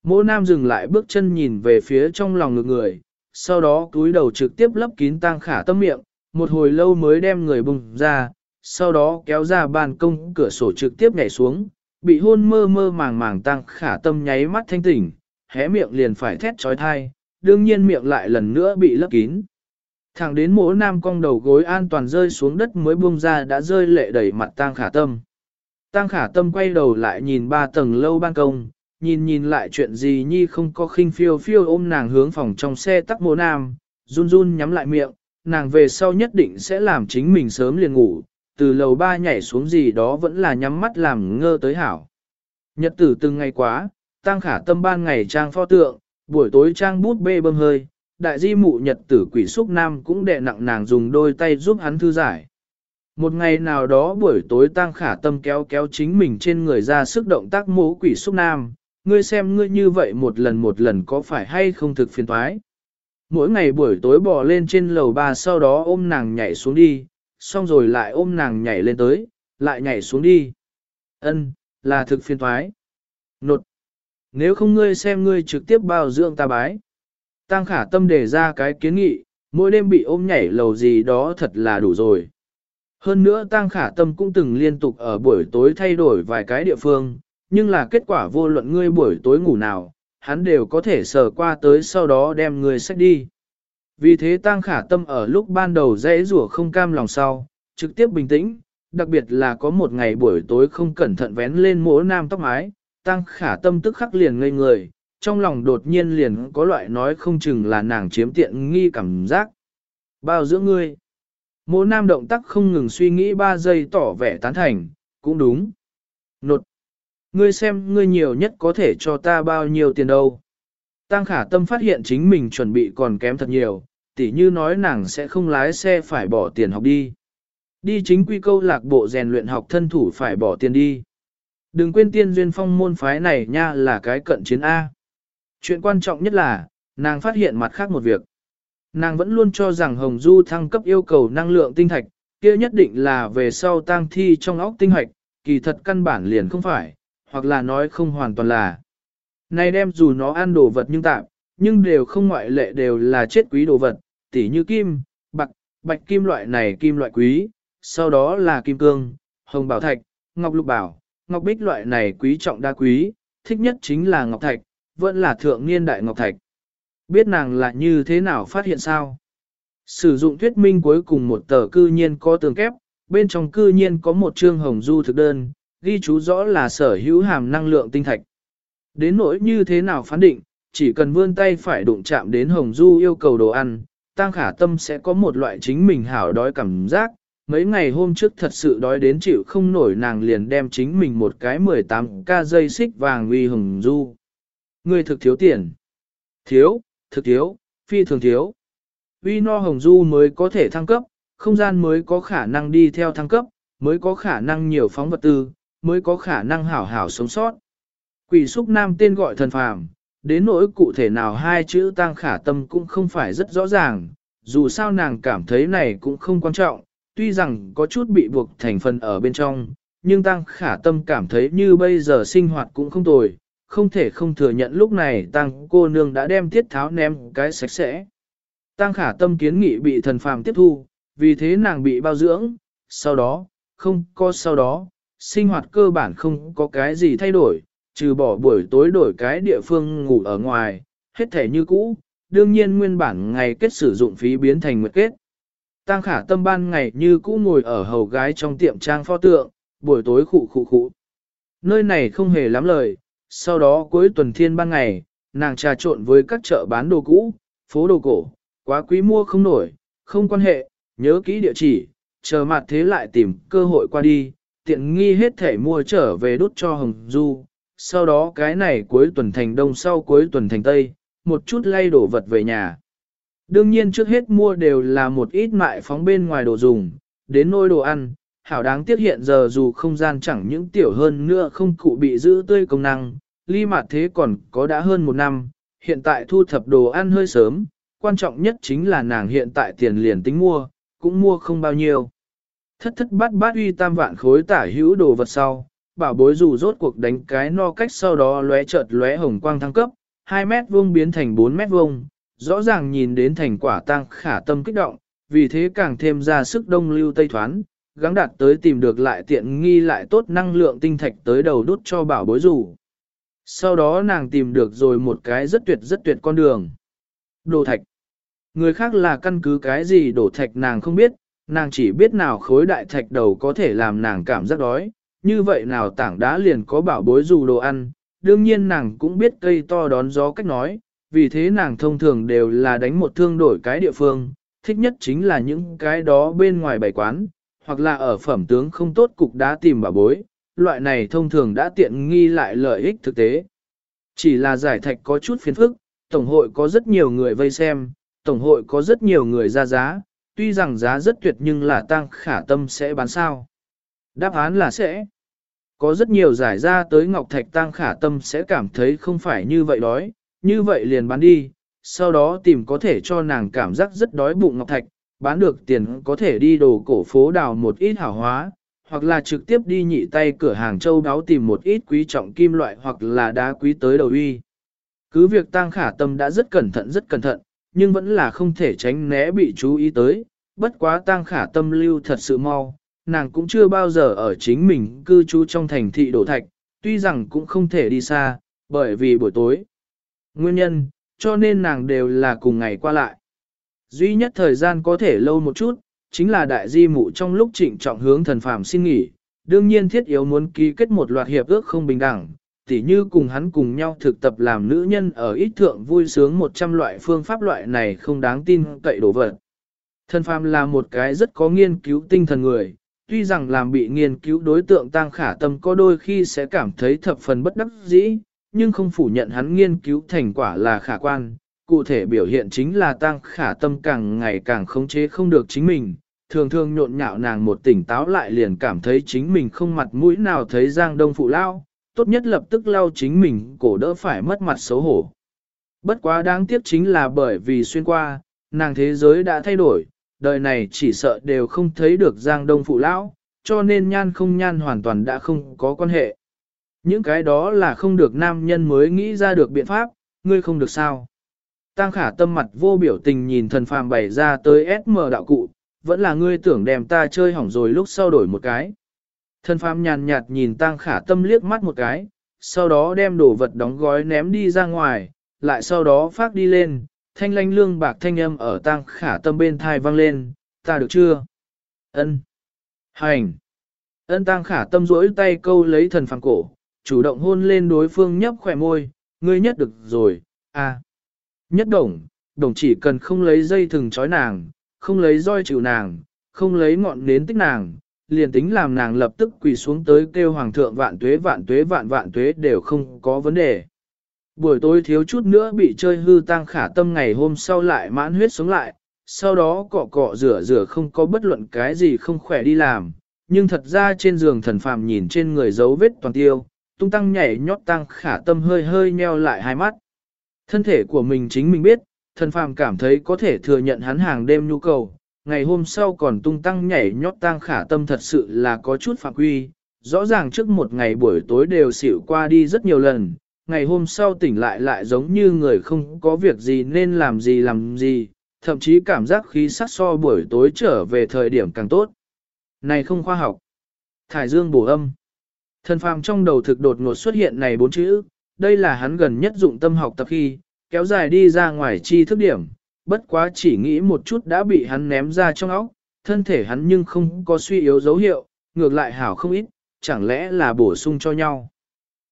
Mỗ nam dừng lại bước chân nhìn về phía trong lòng ngực người, sau đó túi đầu trực tiếp lấp kín tang khả tâm miệng, một hồi lâu mới đem người bùng ra, sau đó kéo ra ban công cửa sổ trực tiếp nhảy xuống, bị hôn mơ mơ màng màng tang khả tâm nháy mắt thanh tỉnh, hé miệng liền phải thét trói thai, đương nhiên miệng lại lần nữa bị lấp kín. Thẳng đến mỗ nam cong đầu gối an toàn rơi xuống đất mới buông ra đã rơi lệ đẩy mặt tang khả tâm. Tang khả tâm quay đầu lại nhìn ba tầng lâu ban công, nhìn nhìn lại chuyện gì nhi không có khinh phiêu phiêu ôm nàng hướng phòng trong xe tắc mô nam, run run nhắm lại miệng, nàng về sau nhất định sẽ làm chính mình sớm liền ngủ, từ lầu ba nhảy xuống gì đó vẫn là nhắm mắt làm ngơ tới hảo. Nhật tử từng ngày quá, tăng khả tâm ban ngày trang pho tượng, buổi tối trang bút bê bơm hơi, đại di mụ nhật tử quỷ xúc nam cũng đè nặng nàng dùng đôi tay giúp hắn thư giải. Một ngày nào đó buổi tối tăng khả tâm kéo kéo chính mình trên người ra sức động tác mố quỷ xúc nam, ngươi xem ngươi như vậy một lần một lần có phải hay không thực phiền thoái. Mỗi ngày buổi tối bò lên trên lầu ba sau đó ôm nàng nhảy xuống đi, xong rồi lại ôm nàng nhảy lên tới, lại nhảy xuống đi. Ân, là thực phiền thoái. Nột. Nếu không ngươi xem ngươi trực tiếp bao dưỡng ta bái. Tăng khả tâm đề ra cái kiến nghị, mỗi đêm bị ôm nhảy lầu gì đó thật là đủ rồi. Hơn nữa Tăng khả tâm cũng từng liên tục ở buổi tối thay đổi vài cái địa phương, nhưng là kết quả vô luận ngươi buổi tối ngủ nào, hắn đều có thể sờ qua tới sau đó đem ngươi sách đi. Vì thế Tăng khả tâm ở lúc ban đầu dễ rủa không cam lòng sau, trực tiếp bình tĩnh, đặc biệt là có một ngày buổi tối không cẩn thận vén lên mỗ nam tóc mái, Tăng khả tâm tức khắc liền ngây người, trong lòng đột nhiên liền có loại nói không chừng là nàng chiếm tiện nghi cảm giác. Bao giữa ngươi. Mỗ nam động tác không ngừng suy nghĩ ba giây tỏ vẻ tán thành, cũng đúng. Nột. Ngươi xem ngươi nhiều nhất có thể cho ta bao nhiêu tiền đâu. Tăng khả tâm phát hiện chính mình chuẩn bị còn kém thật nhiều, tỉ như nói nàng sẽ không lái xe phải bỏ tiền học đi. Đi chính quy câu lạc bộ rèn luyện học thân thủ phải bỏ tiền đi. Đừng quên tiên duyên phong môn phái này nha là cái cận chiến A. Chuyện quan trọng nhất là, nàng phát hiện mặt khác một việc. Nàng vẫn luôn cho rằng Hồng Du thăng cấp yêu cầu năng lượng tinh thạch, kia nhất định là về sau tang thi trong óc tinh hạch, kỳ thật căn bản liền không phải, hoặc là nói không hoàn toàn là. Này đem dù nó ăn đồ vật nhưng tạm, nhưng đều không ngoại lệ đều là chết quý đồ vật, tỉ như kim, bạc, bạch kim loại này kim loại quý, sau đó là kim cương, hồng bảo thạch, ngọc lục bảo, ngọc bích loại này quý trọng đa quý, thích nhất chính là ngọc thạch, vẫn là thượng niên đại ngọc thạch. Biết nàng là như thế nào phát hiện sao? Sử dụng thuyết minh cuối cùng một tờ cư nhiên có tường kép, bên trong cư nhiên có một chương hồng du thực đơn, ghi chú rõ là sở hữu hàm năng lượng tinh thạch. Đến nỗi như thế nào phán định, chỉ cần vươn tay phải đụng chạm đến hồng du yêu cầu đồ ăn, tăng khả tâm sẽ có một loại chính mình hảo đói cảm giác. Mấy ngày hôm trước thật sự đói đến chịu không nổi nàng liền đem chính mình một cái 18k dây xích vàng uy hồng du. Người thực thiếu tiền. Thiếu, thực thiếu, phi thường thiếu. Uy no hồng du mới có thể thăng cấp, không gian mới có khả năng đi theo thăng cấp, mới có khả năng nhiều phóng vật tư, mới có khả năng hảo hảo sống sót. Quỷ xúc nam tên gọi thần phàm, đến nỗi cụ thể nào hai chữ tăng khả tâm cũng không phải rất rõ ràng, dù sao nàng cảm thấy này cũng không quan trọng, tuy rằng có chút bị buộc thành phần ở bên trong, nhưng tăng khả tâm cảm thấy như bây giờ sinh hoạt cũng không tồi, không thể không thừa nhận lúc này tăng cô nương đã đem tiết tháo ném cái sạch sẽ. Tăng khả tâm kiến nghị bị thần phàm tiếp thu, vì thế nàng bị bao dưỡng, sau đó, không có sau đó, sinh hoạt cơ bản không có cái gì thay đổi, trừ bỏ buổi tối đổi cái địa phương ngủ ở ngoài, hết thể như cũ, đương nhiên nguyên bản ngày kết sử dụng phí biến thành nguyệt kết. Tăng khả tâm ban ngày như cũ ngồi ở hầu gái trong tiệm trang pho tượng, buổi tối khụ khụ khụ. Nơi này không hề lắm lời, sau đó cuối tuần thiên ban ngày, nàng trà trộn với các chợ bán đồ cũ, phố đồ cổ, quá quý mua không nổi, không quan hệ, nhớ kỹ địa chỉ, chờ mặt thế lại tìm cơ hội qua đi, tiện nghi hết thể mua trở về đút cho Hồng Du, sau đó cái này cuối tuần thành đông sau cuối tuần thành tây, một chút lay đổ vật về nhà. Đương nhiên trước hết mua đều là một ít mại phóng bên ngoài đồ dùng, đến nôi đồ ăn, hảo đáng tiếc hiện giờ dù không gian chẳng những tiểu hơn nữa không cụ bị giữ tươi công năng, ly mặt thế còn có đã hơn một năm, hiện tại thu thập đồ ăn hơi sớm, quan trọng nhất chính là nàng hiện tại tiền liền tính mua, cũng mua không bao nhiêu. Thất thất bát bát uy tam vạn khối tả hữu đồ vật sau, bảo bối dù rốt cuộc đánh cái no cách sau đó lóe chợt lóe hồng quang thăng cấp, 2 mét vuông biến thành 4 mét vuông, rõ ràng nhìn đến thành quả tăng khả tâm kích động, vì thế càng thêm ra sức đông lưu tây thoán, gắng đạt tới tìm được lại tiện nghi lại tốt năng lượng tinh thạch tới đầu đút cho bảo bối rủ. Sau đó nàng tìm được rồi một cái rất tuyệt rất tuyệt con đường. Đồ thạch. Người khác là căn cứ cái gì đổ thạch nàng không biết, nàng chỉ biết nào khối đại thạch đầu có thể làm nàng cảm giác đói, như vậy nào tảng đá liền có bảo bối dù đồ ăn, đương nhiên nàng cũng biết cây to đón gió cách nói, vì thế nàng thông thường đều là đánh một thương đổi cái địa phương, thích nhất chính là những cái đó bên ngoài bày quán, hoặc là ở phẩm tướng không tốt cục đá tìm bảo bối, loại này thông thường đã tiện nghi lại lợi ích thực tế. Chỉ là giải thạch có chút phiền phức, Tổng hội có rất nhiều người vây xem, Tổng hội có rất nhiều người ra giá, tuy rằng giá rất tuyệt nhưng là tăng khả tâm sẽ bán sao. Đáp án là sẽ. Có rất nhiều giải ra tới Ngọc Thạch tăng khả tâm sẽ cảm thấy không phải như vậy đói, như vậy liền bán đi, sau đó tìm có thể cho nàng cảm giác rất đói bụng Ngọc Thạch, bán được tiền có thể đi đồ cổ phố đào một ít hảo hóa, hoặc là trực tiếp đi nhị tay cửa hàng châu đáo tìm một ít quý trọng kim loại hoặc là đá quý tới đầu uy. Cứ việc tăng khả tâm đã rất cẩn thận rất cẩn thận, nhưng vẫn là không thể tránh né bị chú ý tới, bất quá tăng khả tâm lưu thật sự mau, nàng cũng chưa bao giờ ở chính mình cư trú trong thành thị đổ thạch, tuy rằng cũng không thể đi xa, bởi vì buổi tối. Nguyên nhân, cho nên nàng đều là cùng ngày qua lại. Duy nhất thời gian có thể lâu một chút, chính là đại di mụ trong lúc trịnh trọng hướng thần phàm xin nghỉ, đương nhiên thiết yếu muốn ký kết một loạt hiệp ước không bình đẳng, tỉ như cùng hắn cùng nhau thực tập làm nữ nhân ở ít thượng vui sướng 100 loại phương pháp loại này không đáng tin cậy đổ vật. thân phàm là một cái rất có nghiên cứu tinh thần người, tuy rằng làm bị nghiên cứu đối tượng tăng khả tâm có đôi khi sẽ cảm thấy thập phần bất đắc dĩ, nhưng không phủ nhận hắn nghiên cứu thành quả là khả quan, cụ thể biểu hiện chính là tăng khả tâm càng ngày càng khống chế không được chính mình, thường thường nhộn nhạo nàng một tỉnh táo lại liền cảm thấy chính mình không mặt mũi nào thấy giang đông phụ lao, tốt nhất lập tức lau chính mình cổ đỡ phải mất mặt xấu hổ. Bất quá đáng tiếc chính là bởi vì xuyên qua, nàng thế giới đã thay đổi, đời này chỉ sợ đều không thấy được giang đông phụ lão, cho nên nhan không nhan hoàn toàn đã không có quan hệ. Những cái đó là không được nam nhân mới nghĩ ra được biện pháp, ngươi không được sao. Tăng khả tâm mặt vô biểu tình nhìn thần phàm bày ra tới SM đạo cụ, vẫn là ngươi tưởng đem ta chơi hỏng rồi lúc sau đổi một cái. Thần phàm nhàn nhạt nhìn tang khả tâm liếc mắt một cái, sau đó đem đồ vật đóng gói ném đi ra ngoài, lại sau đó phát đi lên, thanh lanh lương bạc thanh âm ở tang khả tâm bên thai vang lên, ta được chưa? Ân. Hành. Ân tang khả tâm rỗi tay câu lấy thần phàm cổ, chủ động hôn lên đối phương nhấp khỏe môi, ngươi nhất được rồi, à. Nhất đồng, đồng chỉ cần không lấy dây thừng trói nàng, không lấy roi chịu nàng, không lấy ngọn nến tích nàng, liền tính làm nàng lập tức quỳ xuống tới kêu hoàng thượng vạn tuế vạn tuế vạn vạn tuế đều không có vấn đề. Buổi tối thiếu chút nữa bị chơi hư tăng khả tâm ngày hôm sau lại mãn huyết sống lại, sau đó cọ cọ rửa rửa không có bất luận cái gì không khỏe đi làm, nhưng thật ra trên giường thần phàm nhìn trên người dấu vết toàn tiêu, tung tăng nhảy nhót tăng khả tâm hơi hơi nheo lại hai mắt. Thân thể của mình chính mình biết, thần phàm cảm thấy có thể thừa nhận hắn hàng đêm nhu cầu, ngày hôm sau còn tung tăng nhảy nhót tăng khả tâm thật sự là có chút phạm quy, rõ ràng trước một ngày buổi tối đều xỉu qua đi rất nhiều lần, ngày hôm sau tỉnh lại lại giống như người không có việc gì nên làm gì làm gì, thậm chí cảm giác khí sắc so buổi tối trở về thời điểm càng tốt. Này không khoa học. Thải dương bổ âm. Thần phàm trong đầu thực đột ngột xuất hiện này bốn chữ, đây là hắn gần nhất dụng tâm học tập khi, kéo dài đi ra ngoài chi thức điểm, bất quá chỉ nghĩ một chút đã bị hắn ném ra trong óc, thân thể hắn nhưng không có suy yếu dấu hiệu, ngược lại hảo không ít, chẳng lẽ là bổ sung cho nhau.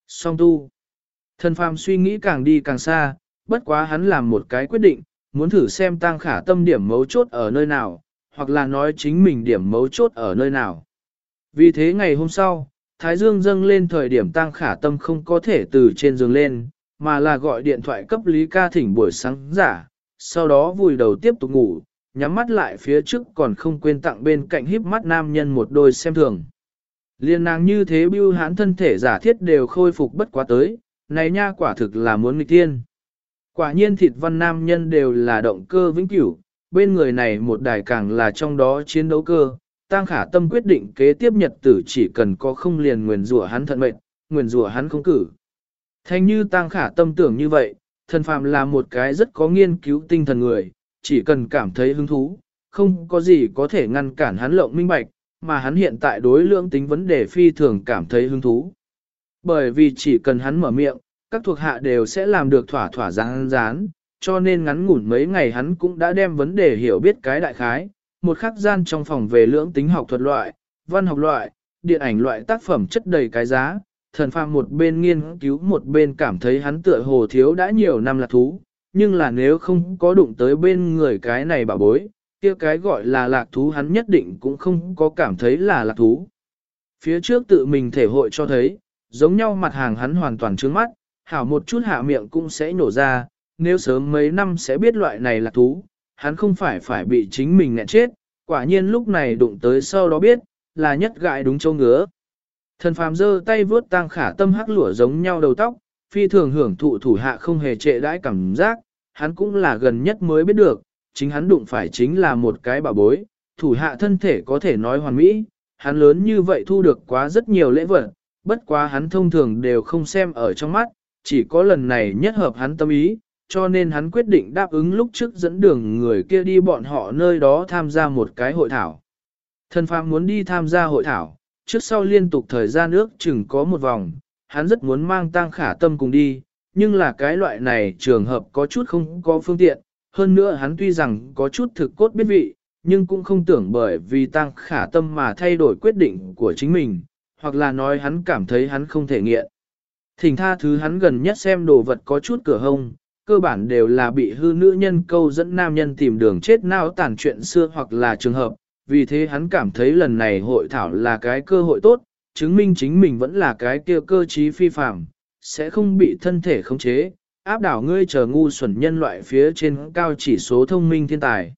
Song tu. Thần phàm suy nghĩ càng đi càng xa, bất quá hắn làm một cái quyết định, muốn thử xem tăng khả tâm điểm mấu chốt ở nơi nào, hoặc là nói chính mình điểm mấu chốt ở nơi nào. Vì thế ngày hôm sau, Thái Dương dâng lên thời điểm tăng khả tâm không có thể từ trên giường lên, mà là gọi điện thoại cấp Lý ca thỉnh buổi sáng giả, sau đó vùi đầu tiếp tục ngủ, nhắm mắt lại phía trước còn không quên tặng bên cạnh híp mắt nam nhân một đôi xem thường. Liên nàng như thế bưu hãn thân thể giả thiết đều khôi phục bất quá tới, này nha quả thực là muốn nghịch tiên. Quả nhiên thịt văn nam nhân đều là động cơ vĩnh cửu, bên người này một đài càng là trong đó chiến đấu cơ, Tăng khả tâm quyết định kế tiếp nhật tử chỉ cần có không liền nguyền rủa hắn thận mệnh, nguyền rủa hắn không cử. thanh như tăng khả tâm tưởng như vậy, thần phàm là một cái rất có nghiên cứu tinh thần người, chỉ cần cảm thấy hứng thú, không có gì có thể ngăn cản hắn lộng minh bạch, mà hắn hiện tại đối lượng tính vấn đề phi thường cảm thấy hứng thú. Bởi vì chỉ cần hắn mở miệng, các thuộc hạ đều sẽ làm được thỏa thỏa rán rán, cho nên ngắn ngủn mấy ngày hắn cũng đã đem vấn đề hiểu biết cái đại khái, một khắc gian trong phòng về lưỡng tính học thuật loại, văn học loại, điện ảnh loại tác phẩm chất đầy cái giá, thần phàm một bên nghiên cứu một bên cảm thấy hắn tựa hồ thiếu đã nhiều năm là thú, nhưng là nếu không có đụng tới bên người cái này bảo bối, kia cái gọi là lạc thú hắn nhất định cũng không có cảm thấy là lạc thú. Phía trước tự mình thể hội cho thấy, giống nhau mặt hàng hắn hoàn toàn trướng mắt, hảo một chút hạ miệng cũng sẽ nổ ra, nếu sớm mấy năm sẽ biết loại này là thú, hắn không phải phải bị chính mình nghẹn chết, quả nhiên lúc này đụng tới sau đó biết, là nhất gại đúng châu ngứa. Thần phàm giơ tay vướt tang khả tâm hắc lửa giống nhau đầu tóc, phi thường hưởng thụ thủ hạ không hề trệ đãi cảm giác, hắn cũng là gần nhất mới biết được, chính hắn đụng phải chính là một cái bảo bối, thủ hạ thân thể có thể nói hoàn mỹ, hắn lớn như vậy thu được quá rất nhiều lễ vật, bất quá hắn thông thường đều không xem ở trong mắt, chỉ có lần này nhất hợp hắn tâm ý, cho nên hắn quyết định đáp ứng lúc trước dẫn đường người kia đi bọn họ nơi đó tham gia một cái hội thảo. Thần phàm muốn đi tham gia hội thảo, trước sau liên tục thời gian ước chừng có một vòng, hắn rất muốn mang tang khả tâm cùng đi, nhưng là cái loại này trường hợp có chút không có phương tiện, hơn nữa hắn tuy rằng có chút thực cốt biết vị, nhưng cũng không tưởng bởi vì tăng khả tâm mà thay đổi quyết định của chính mình, hoặc là nói hắn cảm thấy hắn không thể nghiện. Thỉnh tha thứ hắn gần nhất xem đồ vật có chút cửa hông, cơ bản đều là bị hư nữ nhân câu dẫn nam nhân tìm đường chết nào tàn chuyện xưa hoặc là trường hợp, vì thế hắn cảm thấy lần này hội thảo là cái cơ hội tốt, chứng minh chính mình vẫn là cái kia cơ trí phi phạm, sẽ không bị thân thể khống chế, áp đảo ngươi chờ ngu xuẩn nhân loại phía trên cao chỉ số thông minh thiên tài.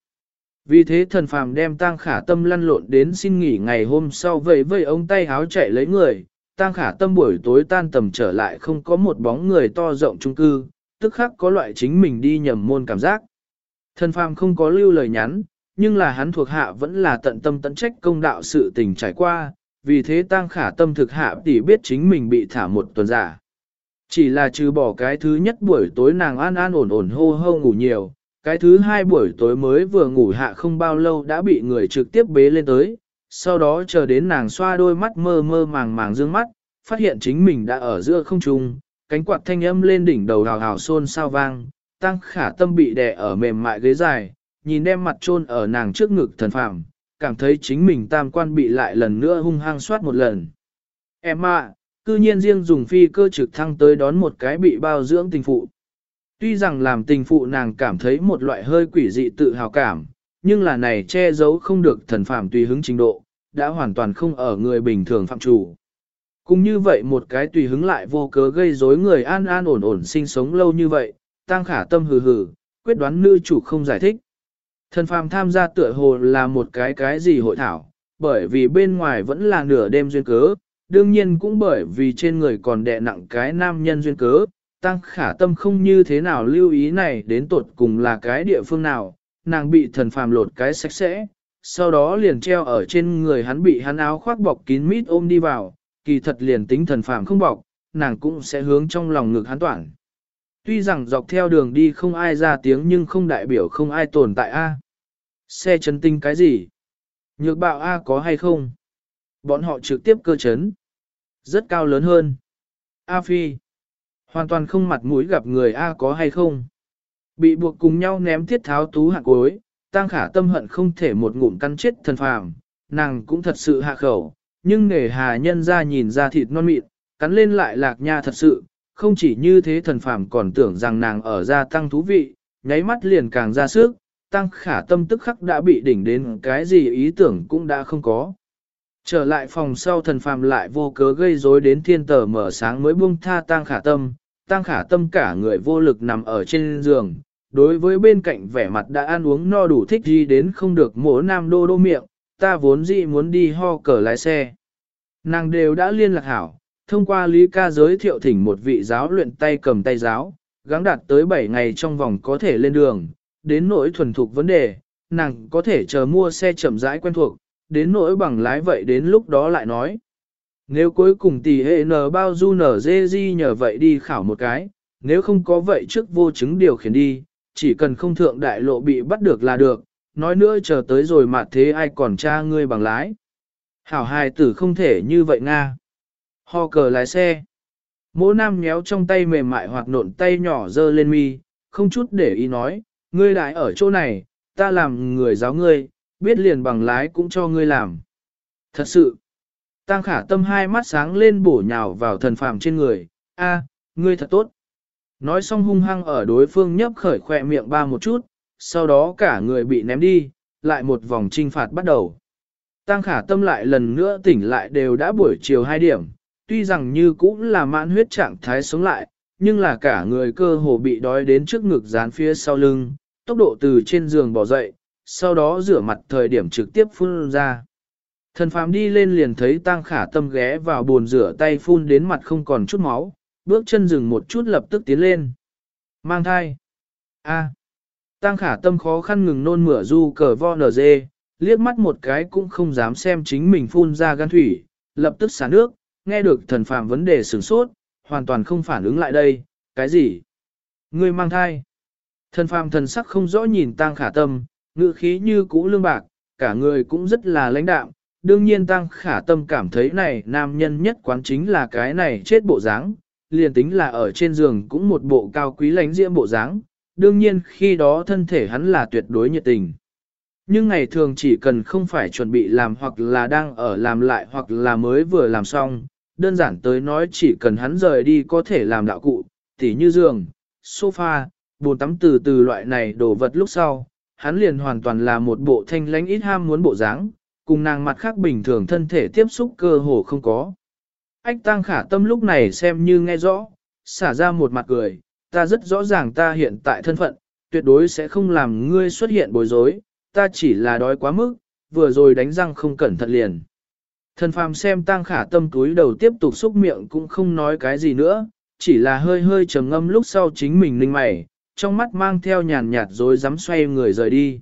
Vì thế thần phàm đem tang khả tâm lăn lộn đến xin nghỉ ngày hôm sau vậy vây ông tay háo chạy lấy người, tang khả tâm buổi tối tan tầm trở lại không có một bóng người to rộng trung cư, tức khắc có loại chính mình đi nhầm môn cảm giác. Thần phàm không có lưu lời nhắn, nhưng là hắn thuộc hạ vẫn là tận tâm tận trách công đạo sự tình trải qua, vì thế tang khả tâm thực hạ tỷ biết chính mình bị thả một tuần giả. Chỉ là trừ bỏ cái thứ nhất buổi tối nàng an an ổn ổn hô hô ngủ nhiều, cái thứ hai buổi tối mới vừa ngủ hạ không bao lâu đã bị người trực tiếp bế lên tới, sau đó chờ đến nàng xoa đôi mắt mơ mơ màng màng dương mắt, phát hiện chính mình đã ở giữa không trung, cánh quạt thanh âm lên đỉnh đầu hào hào xôn sao vang, tăng khả tâm bị đè ở mềm mại ghế dài, nhìn đem mặt trôn ở nàng trước ngực thần phàm cảm thấy chính mình tam quan bị lại lần nữa hung hăng soát một lần. Em ạ, cư nhiên riêng dùng phi cơ trực thăng tới đón một cái bị bao dưỡng tình phụ. Tuy rằng làm tình phụ nàng cảm thấy một loại hơi quỷ dị tự hào cảm, nhưng là này che giấu không được thần phàm tùy hứng trình độ, đã hoàn toàn không ở người bình thường phạm chủ. Cũng như vậy một cái tùy hứng lại vô cớ gây rối người an an ổn ổn sinh sống lâu như vậy, tăng khả tâm hừ hừ, quyết đoán nữ chủ không giải thích. Thần phàm tham gia tựa hồ là một cái cái gì hội thảo, bởi vì bên ngoài vẫn là nửa đêm duyên cớ, đương nhiên cũng bởi vì trên người còn đè nặng cái nam nhân duyên cớ, tăng khả tâm không như thế nào lưu ý này đến tột cùng là cái địa phương nào, nàng bị thần phàm lột cái sạch sẽ, sau đó liền treo ở trên người hắn bị hắn áo khoác bọc kín mít ôm đi vào, kỳ thật liền tính thần phàm không bọc, nàng cũng sẽ hướng trong lòng ngực hắn toàn. Tuy rằng dọc theo đường đi không ai ra tiếng nhưng không đại biểu không ai tồn tại A. Xe chấn tinh cái gì? Nhược bạo A có hay không? Bọn họ trực tiếp cơ chấn. Rất cao lớn hơn. A Phi. Hoàn toàn không mặt mũi gặp người A có hay không? Bị buộc cùng nhau ném thiết tháo tú hạ cuối, tăng khả tâm hận không thể một ngụm căn chết thần phàm, nàng cũng thật sự hạ khẩu, nhưng nghề hà nhân ra nhìn ra thịt non mịn, cắn lên lại lạc nha thật sự, không chỉ như thế thần phàm còn tưởng rằng nàng ở gia tăng thú vị, nháy mắt liền càng ra sức, tăng khả tâm tức khắc đã bị đỉnh đến cái gì ý tưởng cũng đã không có. Trở lại phòng sau thần phàm lại vô cớ gây rối đến thiên tờ mở sáng mới buông tha tăng khả tâm, tăng khả tâm cả người vô lực nằm ở trên giường, đối với bên cạnh vẻ mặt đã ăn uống no đủ thích gì đến không được mổ nam đô đô miệng, ta vốn dĩ muốn đi ho cờ lái xe. Nàng đều đã liên lạc hảo, thông qua Lý ca giới thiệu thỉnh một vị giáo luyện tay cầm tay giáo, gắng đạt tới 7 ngày trong vòng có thể lên đường, đến nỗi thuần thục vấn đề, nàng có thể chờ mua xe chậm rãi quen thuộc, đến nỗi bằng lái vậy đến lúc đó lại nói. Nếu cuối cùng tỷ hệ n bao du nở dê di nhờ vậy đi khảo một cái, nếu không có vậy trước vô chứng điều khiển đi, chỉ cần không thượng đại lộ bị bắt được là được, nói nữa chờ tới rồi mà thế ai còn cha ngươi bằng lái. Hảo hài tử không thể như vậy Nga. Ho cờ lái xe. Mỗ nam nhéo trong tay mềm mại hoặc nộn tay nhỏ dơ lên mi, không chút để ý nói, ngươi lại ở chỗ này, ta làm người giáo ngươi, biết liền bằng lái cũng cho ngươi làm. Thật sự, tăng khả tâm hai mắt sáng lên bổ nhào vào thần phàm trên người, a, ngươi thật tốt. Nói xong hung hăng ở đối phương nhấp khởi khỏe miệng ba một chút, sau đó cả người bị ném đi, lại một vòng trinh phạt bắt đầu. Tăng khả tâm lại lần nữa tỉnh lại đều đã buổi chiều 2 điểm, tuy rằng như cũng là mãn huyết trạng thái sống lại, nhưng là cả người cơ hồ bị đói đến trước ngực dán phía sau lưng, tốc độ từ trên giường bỏ dậy, sau đó rửa mặt thời điểm trực tiếp phun ra. Thần phàm đi lên liền thấy Tang khả tâm ghé vào bồn rửa tay phun đến mặt không còn chút máu, bước chân dừng một chút lập tức tiến lên. Mang thai. A. Tăng khả tâm khó khăn ngừng nôn mửa du cờ vo nở dê, liếc mắt một cái cũng không dám xem chính mình phun ra gan thủy, lập tức xả nước, nghe được thần phàm vấn đề sửng sốt, hoàn toàn không phản ứng lại đây, cái gì? Ngươi mang thai. Thần phàm thần sắc không rõ nhìn tăng khả tâm, ngữ khí như cũ lương bạc, cả người cũng rất là lãnh đạm. Đương nhiên tăng khả tâm cảm thấy này nam nhân nhất quán chính là cái này chết bộ dáng, liền tính là ở trên giường cũng một bộ cao quý lãnh diễm bộ dáng. Đương nhiên khi đó thân thể hắn là tuyệt đối nhiệt tình. Nhưng ngày thường chỉ cần không phải chuẩn bị làm hoặc là đang ở làm lại hoặc là mới vừa làm xong, đơn giản tới nói chỉ cần hắn rời đi có thể làm đạo cụ, tỉ như giường, sofa, bồn tắm từ từ loại này đồ vật lúc sau, hắn liền hoàn toàn là một bộ thanh lãnh ít ham muốn bộ dáng, cùng nàng mặt khác bình thường thân thể tiếp xúc cơ hồ không có. Ách tăng khả tâm lúc này xem như nghe rõ, xả ra một mặt cười, ta rất rõ ràng ta hiện tại thân phận, tuyệt đối sẽ không làm ngươi xuất hiện bối rối, ta chỉ là đói quá mức, vừa rồi đánh răng không cẩn thận liền. Thần phàm xem tăng khả tâm túi đầu tiếp tục xúc miệng cũng không nói cái gì nữa, chỉ là hơi hơi trầm ngâm lúc sau chính mình ninh mày, trong mắt mang theo nhàn nhạt rồi dám xoay người rời đi.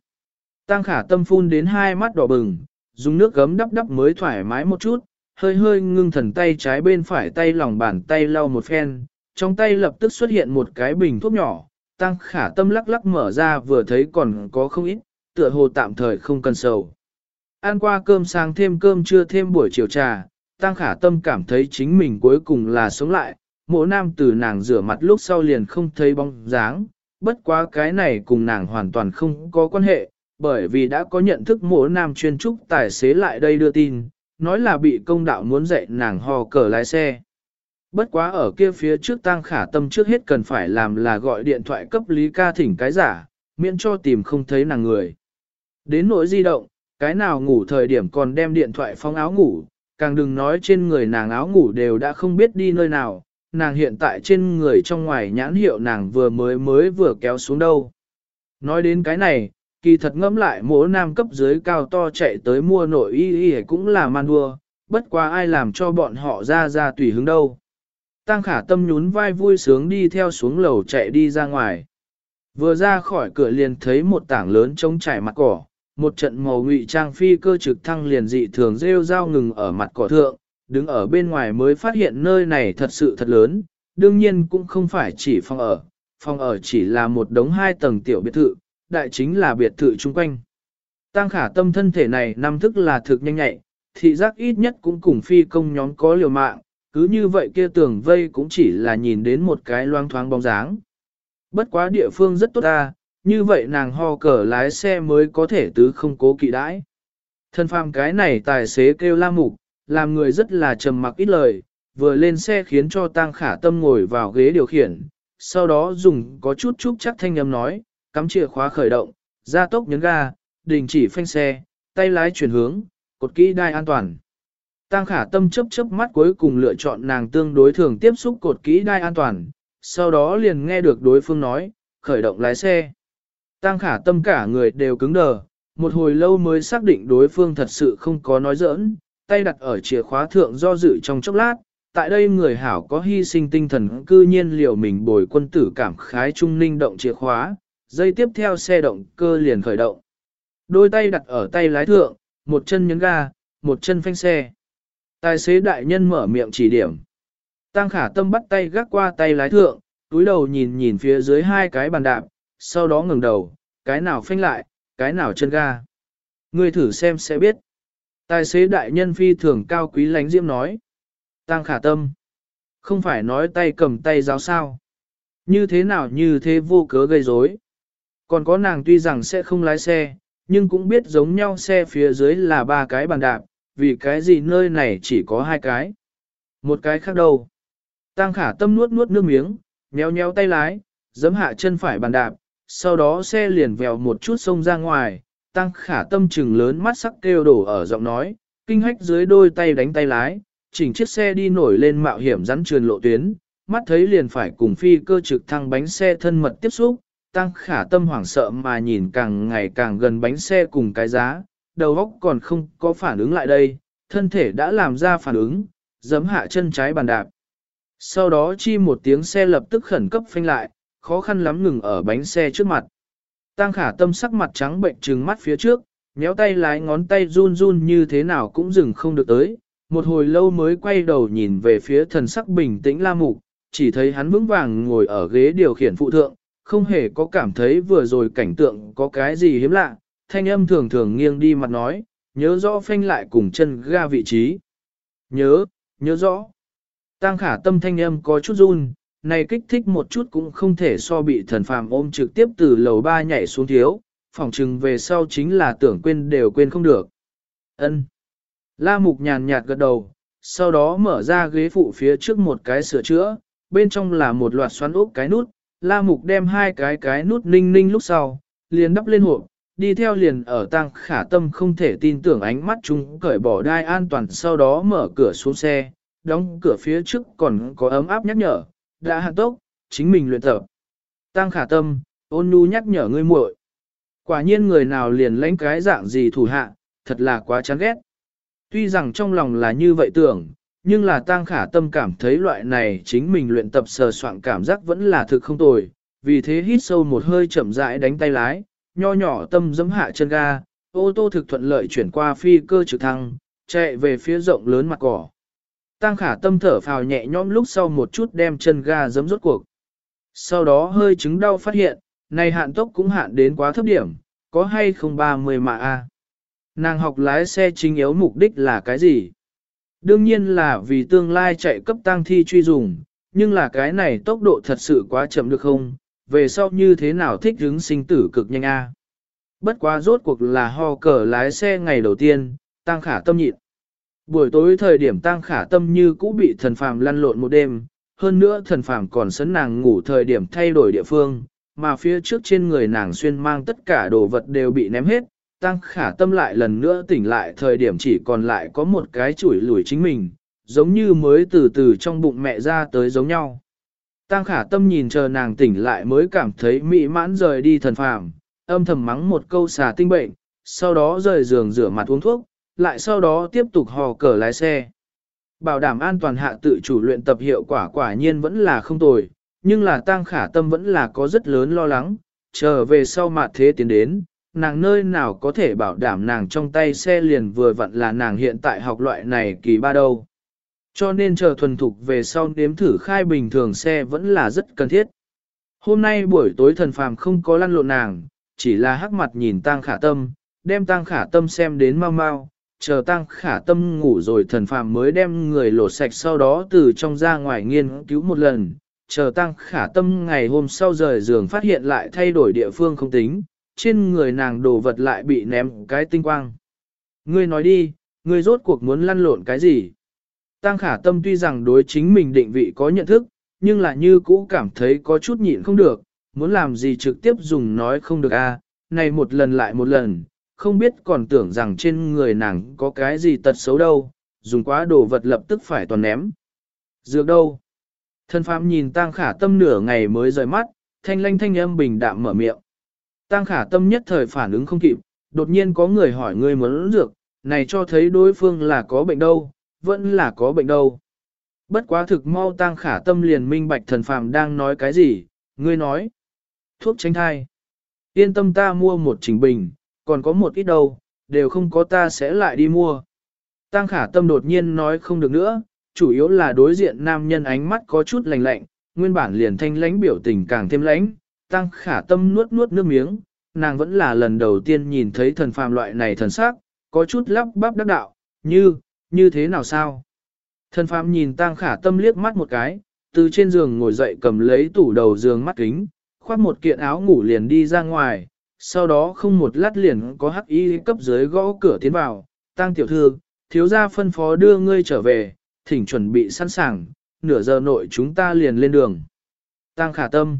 Tăng khả tâm phun đến hai mắt đỏ bừng, dùng nước gấm đắp đắp mới thoải mái một chút, hơi hơi ngưng thần tay trái bên phải tay lòng bàn tay lau một phen, trong tay lập tức xuất hiện một cái bình thuốc nhỏ, tăng khả tâm lắc lắc mở ra vừa thấy còn có không ít, tựa hồ tạm thời không cần sầu. Ăn qua cơm sáng thêm cơm trưa thêm buổi chiều trà, tăng khả tâm cảm thấy chính mình cuối cùng là sống lại, mộ nam từ nàng rửa mặt lúc sau liền không thấy bóng dáng, bất quá cái này cùng nàng hoàn toàn không có quan hệ, bởi vì đã có nhận thức mộ nam chuyên trúc tài xế lại đây đưa tin, nói là bị công đạo muốn dạy nàng hò cờ lái xe. Bất quá ở kia phía trước tăng khả tâm trước hết cần phải làm là gọi điện thoại cấp Lý ca thỉnh cái giả, miễn cho tìm không thấy nàng người. Đến nỗi di động, cái nào ngủ thời điểm còn đem điện thoại phong áo ngủ, càng đừng nói trên người nàng áo ngủ đều đã không biết đi nơi nào, nàng hiện tại trên người trong ngoài nhãn hiệu nàng vừa mới mới vừa kéo xuống đâu. Nói đến cái này, kỳ thật ngẫm lại mỗi nam cấp dưới cao to chạy tới mua nội y y cũng là man đua, bất quá ai làm cho bọn họ ra ra tùy hứng đâu. Tăng khả tâm nhún vai vui sướng đi theo xuống lầu chạy đi ra ngoài. Vừa ra khỏi cửa liền thấy một tảng lớn trống trải mặt cỏ, một trận màu ngụy trang phi cơ trực thăng liền dị thường rêu rao ngừng ở mặt cỏ thượng, đứng ở bên ngoài mới phát hiện nơi này thật sự thật lớn, đương nhiên cũng không phải chỉ phòng ở, phòng ở chỉ là một đống hai tầng tiểu biệt thự, đại chính là biệt thự chung quanh. Tăng khả tâm thân thể này năm thức là thực nhanh nhạy, thị giác ít nhất cũng cùng phi công nhóm có liều mạng, cứ như vậy kia tường vây cũng chỉ là nhìn đến một cái loang thoáng bóng dáng. Bất quá địa phương rất tốt ta, như vậy nàng ho cờ lái xe mới có thể tứ không cố kỵ đãi. Thân phàm cái này tài xế kêu la mục, làm người rất là trầm mặc ít lời, vừa lên xe khiến cho tang khả tâm ngồi vào ghế điều khiển, sau đó dùng có chút chút chắc thanh âm nói, cắm chìa khóa khởi động, gia tốc nhấn ga, đình chỉ phanh xe, tay lái chuyển hướng, cột kỹ đai an toàn. Tang khả tâm chấp chấp mắt cuối cùng lựa chọn nàng tương đối thường tiếp xúc cột kỹ đai an toàn, sau đó liền nghe được đối phương nói, khởi động lái xe. Tang khả tâm cả người đều cứng đờ, một hồi lâu mới xác định đối phương thật sự không có nói giỡn, tay đặt ở chìa khóa thượng do dự trong chốc lát, tại đây người hảo có hy sinh tinh thần cư nhiên liệu mình bồi quân tử cảm khái trung ninh động chìa khóa, dây tiếp theo xe động cơ liền khởi động. Đôi tay đặt ở tay lái thượng, một chân nhấn ga, một chân phanh xe. Tài xế đại nhân mở miệng chỉ điểm. Tăng khả tâm bắt tay gác qua tay lái thượng, túi đầu nhìn nhìn phía dưới hai cái bàn đạp, sau đó ngừng đầu, cái nào phanh lại, cái nào chân ga. Ngươi thử xem sẽ biết. Tài xế đại nhân phi thường cao quý lánh diễm nói. Tăng khả tâm. Không phải nói tay cầm tay giáo sao. Như thế nào như thế vô cớ gây rối. Còn có nàng tuy rằng sẽ không lái xe, nhưng cũng biết giống nhau xe phía dưới là ba cái bàn đạp, vì cái gì nơi này chỉ có hai cái. Một cái khác đâu. Tăng khả tâm nuốt nuốt nước miếng, nheo nheo tay lái, giấm hạ chân phải bàn đạp, sau đó xe liền vèo một chút sông ra ngoài, tăng khả tâm trừng lớn mắt sắc kêu đổ ở giọng nói, kinh hách dưới đôi tay đánh tay lái, chỉnh chiếc xe đi nổi lên mạo hiểm rắn trườn lộ tuyến, mắt thấy liền phải cùng phi cơ trực thăng bánh xe thân mật tiếp xúc, tăng khả tâm hoảng sợ mà nhìn càng ngày càng gần bánh xe cùng cái giá, đầu óc còn không có phản ứng lại đây, thân thể đã làm ra phản ứng, giấm hạ chân trái bàn đạp. Sau đó chi một tiếng xe lập tức khẩn cấp phanh lại, khó khăn lắm ngừng ở bánh xe trước mặt. Tăng khả tâm sắc mặt trắng bệnh trừng mắt phía trước, méo tay lái ngón tay run run như thế nào cũng dừng không được tới. Một hồi lâu mới quay đầu nhìn về phía thần sắc bình tĩnh la mục, chỉ thấy hắn vững vàng ngồi ở ghế điều khiển phụ thượng, không hề có cảm thấy vừa rồi cảnh tượng có cái gì hiếm lạ, thanh âm thường thường nghiêng đi mặt nói, nhớ rõ phanh lại cùng chân ga vị trí. Nhớ, nhớ rõ. Tăng khả tâm thanh âm có chút run, này kích thích một chút cũng không thể so bị thần phàm ôm trực tiếp từ lầu ba nhảy xuống thiếu, phỏng chừng về sau chính là tưởng quên đều quên không được. Ân. La mục nhàn nhạt gật đầu, sau đó mở ra ghế phụ phía trước một cái sửa chữa, bên trong là một loạt xoắn ốc cái nút, la mục đem hai cái cái nút ninh ninh lúc sau, liền đắp lên hộp, đi theo liền ở tăng khả tâm không thể tin tưởng ánh mắt chúng cởi bỏ đai an toàn sau đó mở cửa xuống xe, đóng cửa phía trước còn có ấm áp nhắc nhở, đã hạ tốc, chính mình luyện tập. Tăng khả tâm, ôn nhu nhắc nhở ngươi muội. Quả nhiên người nào liền lãnh cái dạng gì thủ hạ, thật là quá chán ghét. Tuy rằng trong lòng là như vậy tưởng, nhưng là tăng khả tâm cảm thấy loại này chính mình luyện tập sờ soạn cảm giác vẫn là thực không tồi, vì thế hít sâu một hơi chậm rãi đánh tay lái, nho nhỏ tâm giấm hạ chân ga, ô tô thực thuận lợi chuyển qua phi cơ trực thăng, chạy về phía rộng lớn mặt cỏ. Tăng khả tâm thở phào nhẹ nhõm lúc sau một chút đem chân ga giấm rốt cuộc. Sau đó hơi chứng đau phát hiện, này hạn tốc cũng hạn đến quá thấp điểm, có hay không 30 mà a Nàng học lái xe chính yếu mục đích là cái gì? Đương nhiên là vì tương lai chạy cấp tăng thi truy dùng, nhưng là cái này tốc độ thật sự quá chậm được không? Về sau như thế nào thích hứng sinh tử cực nhanh a Bất quá rốt cuộc là ho cờ lái xe ngày đầu tiên, tăng khả tâm nhịn. Buổi tối thời điểm tang khả tâm như cũ bị thần phàm lăn lộn một đêm, hơn nữa thần phàm còn sấn nàng ngủ thời điểm thay đổi địa phương, mà phía trước trên người nàng xuyên mang tất cả đồ vật đều bị ném hết, tăng khả tâm lại lần nữa tỉnh lại thời điểm chỉ còn lại có một cái chuỗi lùi chính mình, giống như mới từ từ trong bụng mẹ ra tới giống nhau. Tăng khả tâm nhìn chờ nàng tỉnh lại mới cảm thấy mỹ mãn rời đi thần phàm, âm thầm mắng một câu xà tinh bệnh, sau đó rời giường rửa mặt uống thuốc, lại sau đó tiếp tục hò cờ lái xe. Bảo đảm an toàn hạ tự chủ luyện tập hiệu quả quả nhiên vẫn là không tồi, nhưng là tăng khả tâm vẫn là có rất lớn lo lắng, chờ về sau mặt thế tiến đến, nàng nơi nào có thể bảo đảm nàng trong tay xe liền vừa vặn là nàng hiện tại học loại này kỳ ba đâu. Cho nên chờ thuần thục về sau nếm thử khai bình thường xe vẫn là rất cần thiết. Hôm nay buổi tối thần phàm không có lăn lộn nàng, chỉ là hắc mặt nhìn tang khả tâm, đem tang khả tâm xem đến mau mau, chờ tăng khả tâm ngủ rồi thần phàm mới đem người lột sạch sau đó từ trong ra ngoài nghiên cứu một lần, chờ tăng khả tâm ngày hôm sau rời giường phát hiện lại thay đổi địa phương không tính, trên người nàng đồ vật lại bị ném cái tinh quang. Ngươi nói đi, ngươi rốt cuộc muốn lăn lộn cái gì? Tăng khả tâm tuy rằng đối chính mình định vị có nhận thức, nhưng là như cũ cảm thấy có chút nhịn không được, muốn làm gì trực tiếp dùng nói không được a này một lần lại một lần, không biết còn tưởng rằng trên người nàng có cái gì tật xấu đâu, dùng quá đồ vật lập tức phải toàn ném. Dược đâu? Thân phạm nhìn Tang khả tâm nửa ngày mới rời mắt, thanh lanh thanh âm bình đạm mở miệng. Tang khả tâm nhất thời phản ứng không kịp, đột nhiên có người hỏi người muốn dược, này cho thấy đối phương là có bệnh đâu, vẫn là có bệnh đâu. Bất quá thực mau Tang khả tâm liền minh bạch thần phàm đang nói cái gì, ngươi nói. Thuốc tránh thai. Yên tâm ta mua một trình bình, còn có một ít đâu, đều không có ta sẽ lại đi mua. Tăng khả tâm đột nhiên nói không được nữa, chủ yếu là đối diện nam nhân ánh mắt có chút lạnh lạnh, nguyên bản liền thanh lãnh biểu tình càng thêm lãnh, tăng khả tâm nuốt nuốt nước miếng, nàng vẫn là lần đầu tiên nhìn thấy thần phàm loại này thần sắc, có chút lắp bắp đắc đạo, như, như thế nào sao? Thần phàm nhìn tăng khả tâm liếc mắt một cái, từ trên giường ngồi dậy cầm lấy tủ đầu giường mắt kính, khoác một kiện áo ngủ liền đi ra ngoài, sau đó không một lát liền có hắc y cấp dưới gõ cửa tiến vào, tăng tiểu thư, thiếu gia phân phó đưa ngươi trở về, thỉnh chuẩn bị sẵn sàng, nửa giờ nội chúng ta liền lên đường. Tăng khả tâm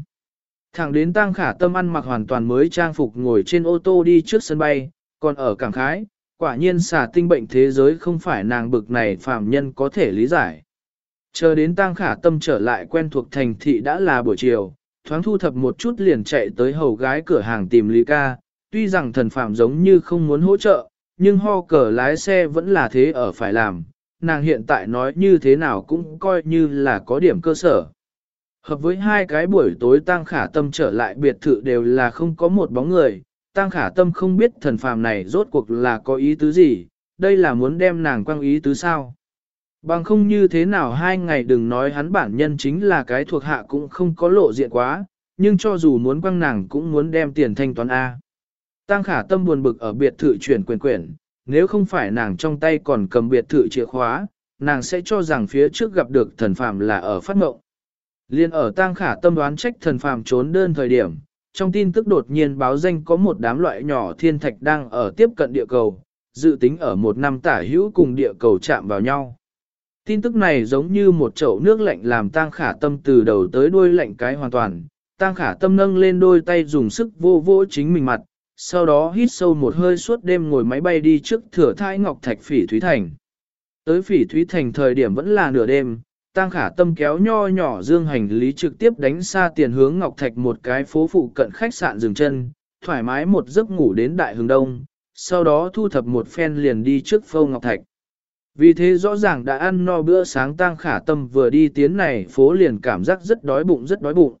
Thẳng đến tăng khả tâm ăn mặc hoàn toàn mới trang phục ngồi trên ô tô đi trước sân bay, còn ở cảng khái, quả nhiên xà tinh bệnh thế giới không phải nàng bực này phàm nhân có thể lý giải. Chờ đến tang khả tâm trở lại quen thuộc thành thị đã là buổi chiều, thoáng thu thập một chút liền chạy tới hầu gái cửa hàng tìm Lý ca, tuy rằng thần phạm giống như không muốn hỗ trợ, nhưng ho cờ lái xe vẫn là thế ở phải làm, nàng hiện tại nói như thế nào cũng coi như là có điểm cơ sở. Hợp với hai cái buổi tối tang khả tâm trở lại biệt thự đều là không có một bóng người, tang khả tâm không biết thần phàm này rốt cuộc là có ý tứ gì, đây là muốn đem nàng quang ý tứ sao. Bằng không như thế nào hai ngày đừng nói hắn bản nhân chính là cái thuộc hạ cũng không có lộ diện quá, nhưng cho dù muốn quăng nàng cũng muốn đem tiền thanh toán A. Tăng khả tâm buồn bực ở biệt thự chuyển quyền quyển, nếu không phải nàng trong tay còn cầm biệt thự chìa khóa, nàng sẽ cho rằng phía trước gặp được thần phàm là ở phát mộng. Liên ở tăng khả tâm đoán trách thần phàm trốn đơn thời điểm, trong tin tức đột nhiên báo danh có một đám loại nhỏ thiên thạch đang ở tiếp cận địa cầu, dự tính ở một năm tả hữu cùng địa cầu chạm vào nhau. Tin tức này giống như một chậu nước lạnh làm tang khả tâm từ đầu tới đuôi lạnh cái hoàn toàn. Tang khả tâm nâng lên đôi tay dùng sức vô vỗ chính mình mặt, sau đó hít sâu một hơi suốt đêm ngồi máy bay đi trước thừa thai Ngọc Thạch Phỉ Thúy Thành. Tới Phỉ Thúy Thành thời điểm vẫn là nửa đêm, Tang khả tâm kéo nho nhỏ dương hành lý trực tiếp đánh xa tiền hướng Ngọc Thạch một cái phố phụ cận khách sạn dừng chân, thoải mái một giấc ngủ đến đại hướng đông, sau đó thu thập một phen liền đi trước phâu Ngọc Thạch. Vì thế rõ ràng đã ăn no bữa sáng tang khả tâm vừa đi tiến này phố liền cảm giác rất đói bụng rất đói bụng.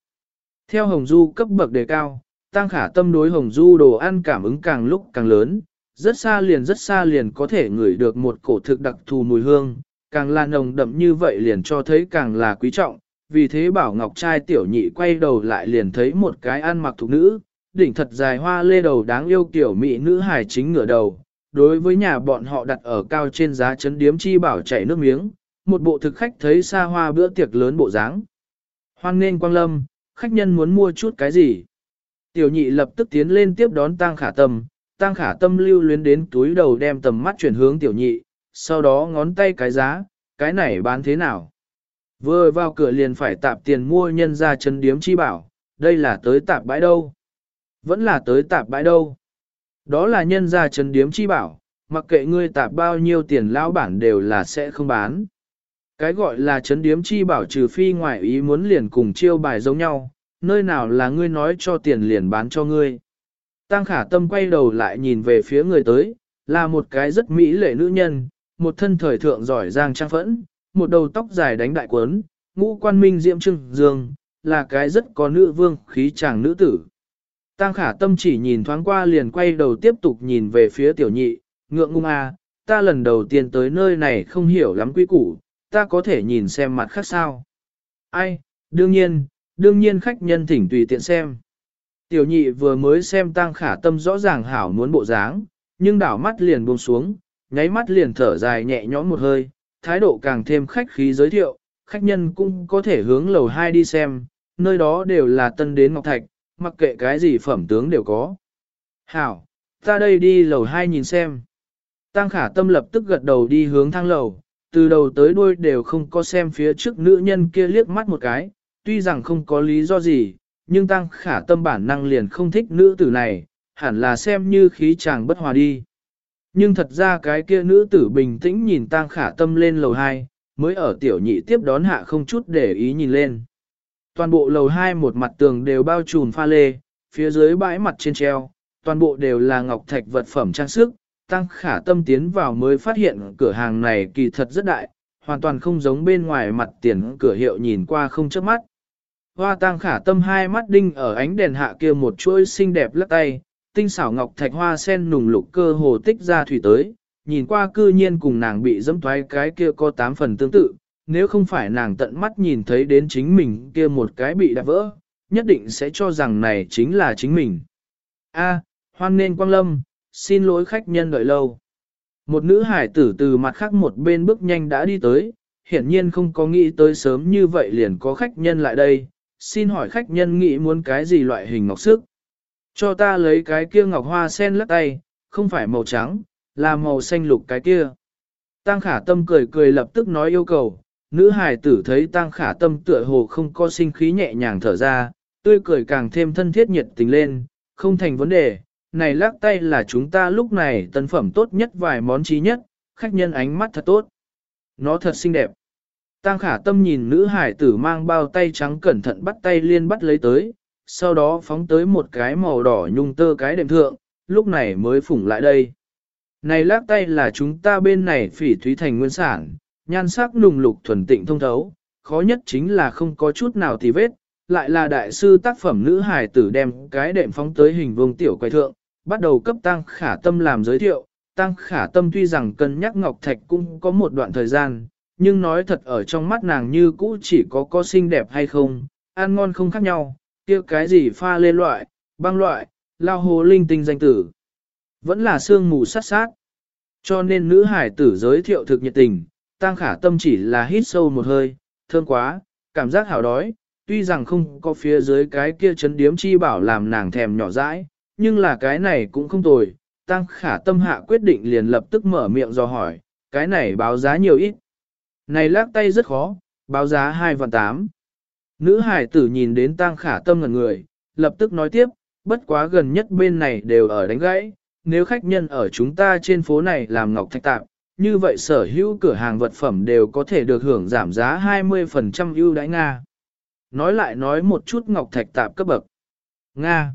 Theo Hồng Du cấp bậc đề cao, tang khả tâm đối Hồng Du đồ ăn cảm ứng càng lúc càng lớn, rất xa liền rất xa liền có thể ngửi được một cổ thực đặc thù mùi hương, càng là nồng đậm như vậy liền cho thấy càng là quý trọng. Vì thế bảo ngọc trai tiểu nhị quay đầu lại liền thấy một cái ăn mặc thục nữ, đỉnh thật dài hoa lê đầu đáng yêu kiểu mỹ nữ hài chính ngửa đầu, đối với nhà bọn họ đặt ở cao trên giá chấn điếm chi bảo chảy nước miếng, một bộ thực khách thấy xa hoa bữa tiệc lớn bộ dáng. Hoan nên quang lâm, khách nhân muốn mua chút cái gì? Tiểu nhị lập tức tiến lên tiếp đón tang khả tâm, tang khả tâm lưu luyến đến túi đầu đem tầm mắt chuyển hướng tiểu nhị, sau đó ngón tay cái giá, cái này bán thế nào? Vừa vào cửa liền phải tạp tiền mua nhân ra chấn điếm chi bảo, đây là tới tạp bãi đâu? Vẫn là tới tạp bãi đâu? Đó là nhân gia chấn điếm chi bảo, mặc kệ ngươi tạp bao nhiêu tiền lão bản đều là sẽ không bán. Cái gọi là chấn điếm chi bảo trừ phi ngoại ý muốn liền cùng chiêu bài giống nhau, nơi nào là ngươi nói cho tiền liền bán cho ngươi. Tăng khả tâm quay đầu lại nhìn về phía người tới, là một cái rất mỹ lệ nữ nhân, một thân thời thượng giỏi giang trang phẫn, một đầu tóc dài đánh đại quấn, ngũ quan minh diệm trưng dương, là cái rất có nữ vương khí chàng nữ tử. Tăng khả tâm chỉ nhìn thoáng qua liền quay đầu tiếp tục nhìn về phía tiểu nhị, ngượng ngung à, ta lần đầu tiên tới nơi này không hiểu lắm quy củ, ta có thể nhìn xem mặt khác sao. Ai, đương nhiên, đương nhiên khách nhân thỉnh tùy tiện xem. Tiểu nhị vừa mới xem tăng khả tâm rõ ràng hảo muốn bộ dáng, nhưng đảo mắt liền buông xuống, nháy mắt liền thở dài nhẹ nhõm một hơi, thái độ càng thêm khách khí giới thiệu, khách nhân cũng có thể hướng lầu 2 đi xem, nơi đó đều là tân đến Ngọc Thạch, mặc kệ cái gì phẩm tướng đều có. Hảo, ta đây đi lầu hai nhìn xem. Tăng khả tâm lập tức gật đầu đi hướng thang lầu, từ đầu tới đuôi đều không có xem phía trước nữ nhân kia liếc mắt một cái, tuy rằng không có lý do gì, nhưng tăng khả tâm bản năng liền không thích nữ tử này, hẳn là xem như khí chàng bất hòa đi. Nhưng thật ra cái kia nữ tử bình tĩnh nhìn tăng khả tâm lên lầu 2, mới ở tiểu nhị tiếp đón hạ không chút để ý nhìn lên. Toàn bộ lầu hai một mặt tường đều bao trùm pha lê, phía dưới bãi mặt trên treo, toàn bộ đều là ngọc thạch vật phẩm trang sức. Tăng khả tâm tiến vào mới phát hiện cửa hàng này kỳ thật rất đại, hoàn toàn không giống bên ngoài mặt tiền cửa hiệu nhìn qua không chớp mắt. Hoa tăng khả tâm hai mắt đinh ở ánh đèn hạ kia một chuỗi xinh đẹp lắc tay, tinh xảo ngọc thạch hoa sen nùng lục cơ hồ tích ra thủy tới, nhìn qua cư nhiên cùng nàng bị dẫm thoái cái kia có tám phần tương tự, nếu không phải nàng tận mắt nhìn thấy đến chính mình kia một cái bị đạp vỡ, nhất định sẽ cho rằng này chính là chính mình. A, hoan nên quang lâm, xin lỗi khách nhân đợi lâu. Một nữ hải tử từ mặt khác một bên bước nhanh đã đi tới, hiển nhiên không có nghĩ tới sớm như vậy liền có khách nhân lại đây, xin hỏi khách nhân nghĩ muốn cái gì loại hình ngọc sức. Cho ta lấy cái kia ngọc hoa sen lắc tay, không phải màu trắng, là màu xanh lục cái kia. Tăng khả tâm cười cười lập tức nói yêu cầu, nữ hài tử thấy tăng khả tâm tựa hồ không có sinh khí nhẹ nhàng thở ra, tươi cười càng thêm thân thiết nhiệt tình lên, không thành vấn đề, này lắc tay là chúng ta lúc này tân phẩm tốt nhất vài món trí nhất, khách nhân ánh mắt thật tốt. Nó thật xinh đẹp. Tăng khả tâm nhìn nữ hải tử mang bao tay trắng cẩn thận bắt tay liên bắt lấy tới, sau đó phóng tới một cái màu đỏ nhung tơ cái đệm thượng, lúc này mới phủng lại đây. Này lắc tay là chúng ta bên này phỉ thúy thành nguyên sản, nhan sắc nùng lục thuần tịnh thông thấu, khó nhất chính là không có chút nào tì vết, lại là đại sư tác phẩm nữ hài tử đem cái đệm phóng tới hình vuông tiểu quay thượng, bắt đầu cấp tăng khả tâm làm giới thiệu. Tăng khả tâm tuy rằng cân nhắc Ngọc Thạch cũng có một đoạn thời gian, nhưng nói thật ở trong mắt nàng như cũ chỉ có có xinh đẹp hay không, ăn ngon không khác nhau, kia cái gì pha lê loại, băng loại, lao hồ linh tinh danh tử. Vẫn là sương mù sát sát. Cho nên nữ hải tử giới thiệu thực nhiệt tình, tăng khả tâm chỉ là hít sâu một hơi, thơm quá, cảm giác hảo đói, tuy rằng không có phía dưới cái kia chấn điếm chi bảo làm nàng thèm nhỏ dãi, nhưng là cái này cũng không tồi. Tăng khả tâm hạ quyết định liền lập tức mở miệng do hỏi, cái này báo giá nhiều ít. Này lắc tay rất khó, báo giá 2 vạn 8. Nữ hải tử nhìn đến tăng khả tâm ngần người, lập tức nói tiếp, bất quá gần nhất bên này đều ở đánh gãy, nếu khách nhân ở chúng ta trên phố này làm ngọc thạch tạm, như vậy sở hữu cửa hàng vật phẩm đều có thể được hưởng giảm giá 20% ưu đãi Nga. Nói lại nói một chút ngọc thạch tạp cấp bậc. Nga.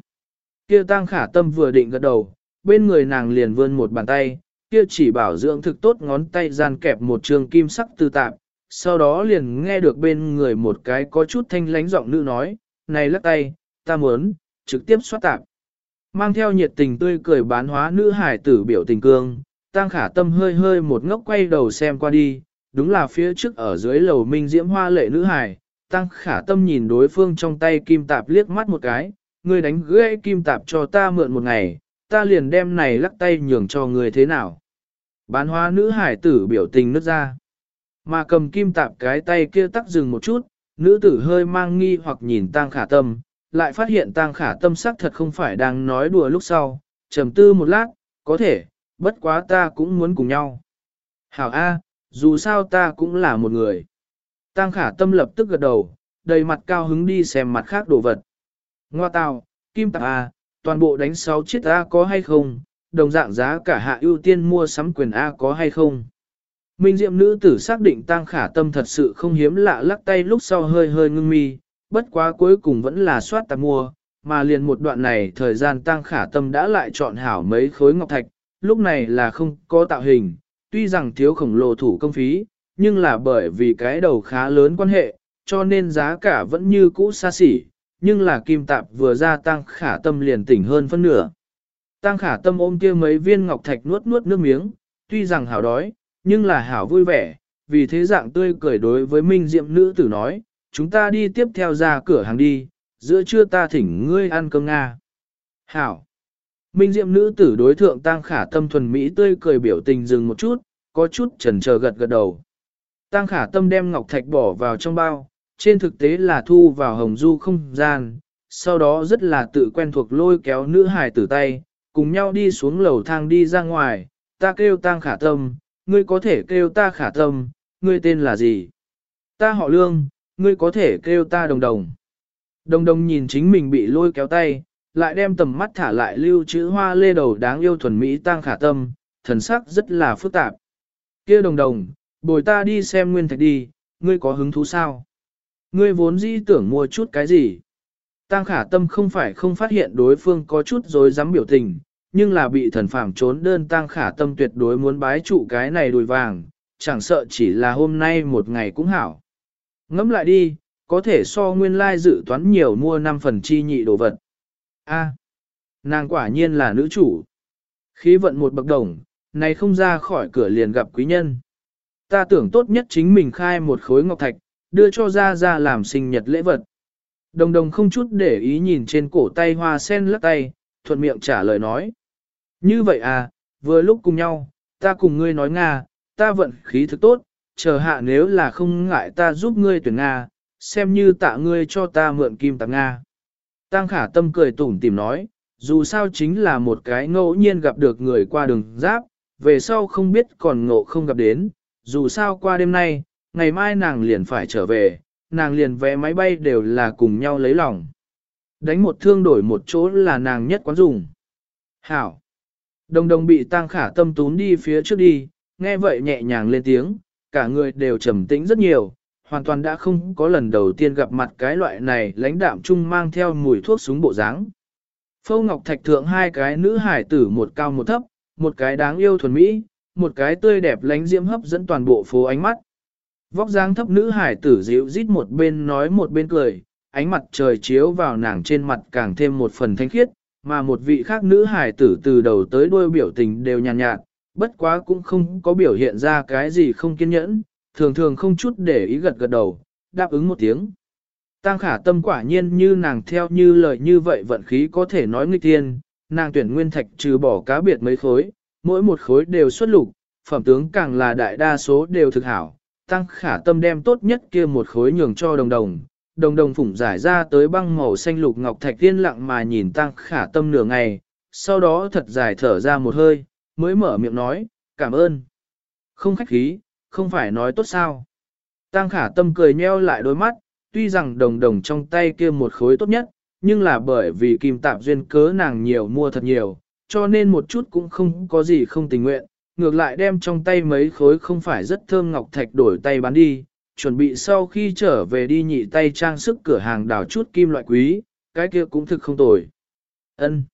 Kia tăng khả tâm vừa định gật đầu, bên người nàng liền vươn một bàn tay, kia chỉ bảo dưỡng thực tốt ngón tay gian kẹp một trường kim sắc tư tạp, sau đó liền nghe được bên người một cái có chút thanh lánh giọng nữ nói, này lắc tay, ta muốn, trực tiếp xoát tạp. Mang theo nhiệt tình tươi cười bán hóa nữ hải tử biểu tình cương, tăng khả tâm hơi hơi một ngốc quay đầu xem qua đi, đúng là phía trước ở dưới lầu minh diễm hoa lệ nữ hải, tăng khả tâm nhìn đối phương trong tay kim tạp liếc mắt một cái, người đánh gãy kim tạp cho ta mượn một ngày, ta liền đem này lắc tay nhường cho người thế nào. Bán hóa nữ hải tử biểu tình nứt ra. Mà cầm kim tạp cái tay kia tắc dừng một chút, nữ tử hơi mang nghi hoặc nhìn tang khả tâm, lại phát hiện tang khả tâm sắc thật không phải đang nói đùa lúc sau, trầm tư một lát, có thể, bất quá ta cũng muốn cùng nhau. Hảo A, dù sao ta cũng là một người. tăng khả tâm lập tức gật đầu, đầy mặt cao hứng đi xem mặt khác đồ vật. Ngoa tào, kim tạc A, toàn bộ đánh 6 chiếc A có hay không, đồng dạng giá cả hạ ưu tiên mua sắm quyền A có hay không. Minh diệm nữ tử xác định tăng khả tâm thật sự không hiếm lạ lắc tay lúc sau hơi hơi ngưng mi, bất quá cuối cùng vẫn là soát tạp mua, mà liền một đoạn này thời gian tăng khả tâm đã lại chọn hảo mấy khối ngọc thạch, lúc này là không có tạo hình, tuy rằng thiếu khổng lồ thủ công phí, nhưng là bởi vì cái đầu khá lớn quan hệ, cho nên giá cả vẫn như cũ xa xỉ, nhưng là kim tạp vừa ra tăng khả tâm liền tỉnh hơn phân nửa. Tăng khả tâm ôm kia mấy viên ngọc thạch nuốt nuốt nước miếng, tuy rằng hảo đói, nhưng là hảo vui vẻ, vì thế dạng tươi cười đối với minh diệm nữ tử nói, chúng ta đi tiếp theo ra cửa hàng đi, giữa trưa ta thỉnh ngươi ăn cơm Nga. Hảo! Minh diệm nữ tử đối thượng tăng khả tâm thuần Mỹ tươi cười biểu tình dừng một chút, có chút chần chờ gật gật đầu. Tăng khả tâm đem ngọc thạch bỏ vào trong bao, trên thực tế là thu vào hồng du không gian, sau đó rất là tự quen thuộc lôi kéo nữ hài tử tay, cùng nhau đi xuống lầu thang đi ra ngoài, ta kêu tăng khả tâm, ngươi có thể kêu ta khả tâm, ngươi tên là gì? Ta họ lương, ngươi có thể kêu ta đồng đồng. Đồng đồng nhìn chính mình bị lôi kéo tay, lại đem tầm mắt thả lại lưu chữ hoa lê đầu đáng yêu thuần mỹ tăng khả tâm, thần sắc rất là phức tạp. kia đồng đồng, bồi ta đi xem nguyên thạch đi, ngươi có hứng thú sao? Ngươi vốn dĩ tưởng mua chút cái gì? Tăng khả tâm không phải không phát hiện đối phương có chút dối dám biểu tình, nhưng là bị thần phàm trốn đơn tăng khả tâm tuyệt đối muốn bái trụ cái này đùi vàng, chẳng sợ chỉ là hôm nay một ngày cũng hảo. Ngẫm lại đi, có thể so nguyên lai dự toán nhiều mua 5 phần chi nhị đồ vật. A, nàng quả nhiên là nữ chủ. Khí vận một bậc đồng, này không ra khỏi cửa liền gặp quý nhân. Ta tưởng tốt nhất chính mình khai một khối ngọc thạch, đưa cho ra ra làm sinh nhật lễ vật. Đồng đồng không chút để ý nhìn trên cổ tay hoa sen lắc tay, thuận miệng trả lời nói. Như vậy à, vừa lúc cùng nhau, ta cùng ngươi nói Nga, ta vận khí thực tốt, chờ hạ nếu là không ngại ta giúp ngươi tuyển Nga, xem như tạ ngươi cho ta mượn kim tạp Nga. Tăng khả tâm cười tủm tìm nói, dù sao chính là một cái ngẫu nhiên gặp được người qua đường giáp, về sau không biết còn ngộ không gặp đến, dù sao qua đêm nay, ngày mai nàng liền phải trở về, nàng liền vé máy bay đều là cùng nhau lấy lòng. Đánh một thương đổi một chỗ là nàng nhất quán dùng. Hảo. Đồng đồng bị tăng khả tâm tún đi phía trước đi, nghe vậy nhẹ nhàng lên tiếng, cả người đều trầm tĩnh rất nhiều, hoàn toàn đã không có lần đầu tiên gặp mặt cái loại này lãnh đạm chung mang theo mùi thuốc súng bộ dáng. Phâu Ngọc Thạch thượng hai cái nữ hải tử một cao một thấp, một cái đáng yêu thuần mỹ, một cái tươi đẹp lánh diễm hấp dẫn toàn bộ phố ánh mắt. Vóc dáng thấp nữ hải tử dịu rít một bên nói một bên cười, ánh mặt trời chiếu vào nàng trên mặt càng thêm một phần thanh khiết, mà một vị khác nữ hải tử từ đầu tới đuôi biểu tình đều nhàn nhạt, nhạt, bất quá cũng không có biểu hiện ra cái gì không kiên nhẫn, thường thường không chút để ý gật gật đầu, đáp ứng một tiếng. Tăng khả tâm quả nhiên như nàng theo như lời như vậy vận khí có thể nói nghịch tiên, nàng tuyển nguyên thạch trừ bỏ cá biệt mấy khối, mỗi một khối đều xuất lục, phẩm tướng càng là đại đa số đều thực hảo. Tăng khả tâm đem tốt nhất kia một khối nhường cho đồng đồng, đồng đồng phủng giải ra tới băng màu xanh lục ngọc thạch tiên lặng mà nhìn tăng khả tâm nửa ngày, sau đó thật dài thở ra một hơi, mới mở miệng nói, cảm ơn. Không khách khí, không phải nói tốt sao. Tăng khả tâm cười nheo lại đôi mắt, tuy rằng đồng đồng trong tay kia một khối tốt nhất, nhưng là bởi vì kim tạp duyên cớ nàng nhiều mua thật nhiều, cho nên một chút cũng không có gì không tình nguyện, ngược lại đem trong tay mấy khối không phải rất thơm ngọc thạch đổi tay bán đi, chuẩn bị sau khi trở về đi nhị tay trang sức cửa hàng đào chút kim loại quý, cái kia cũng thực không tồi. Ân.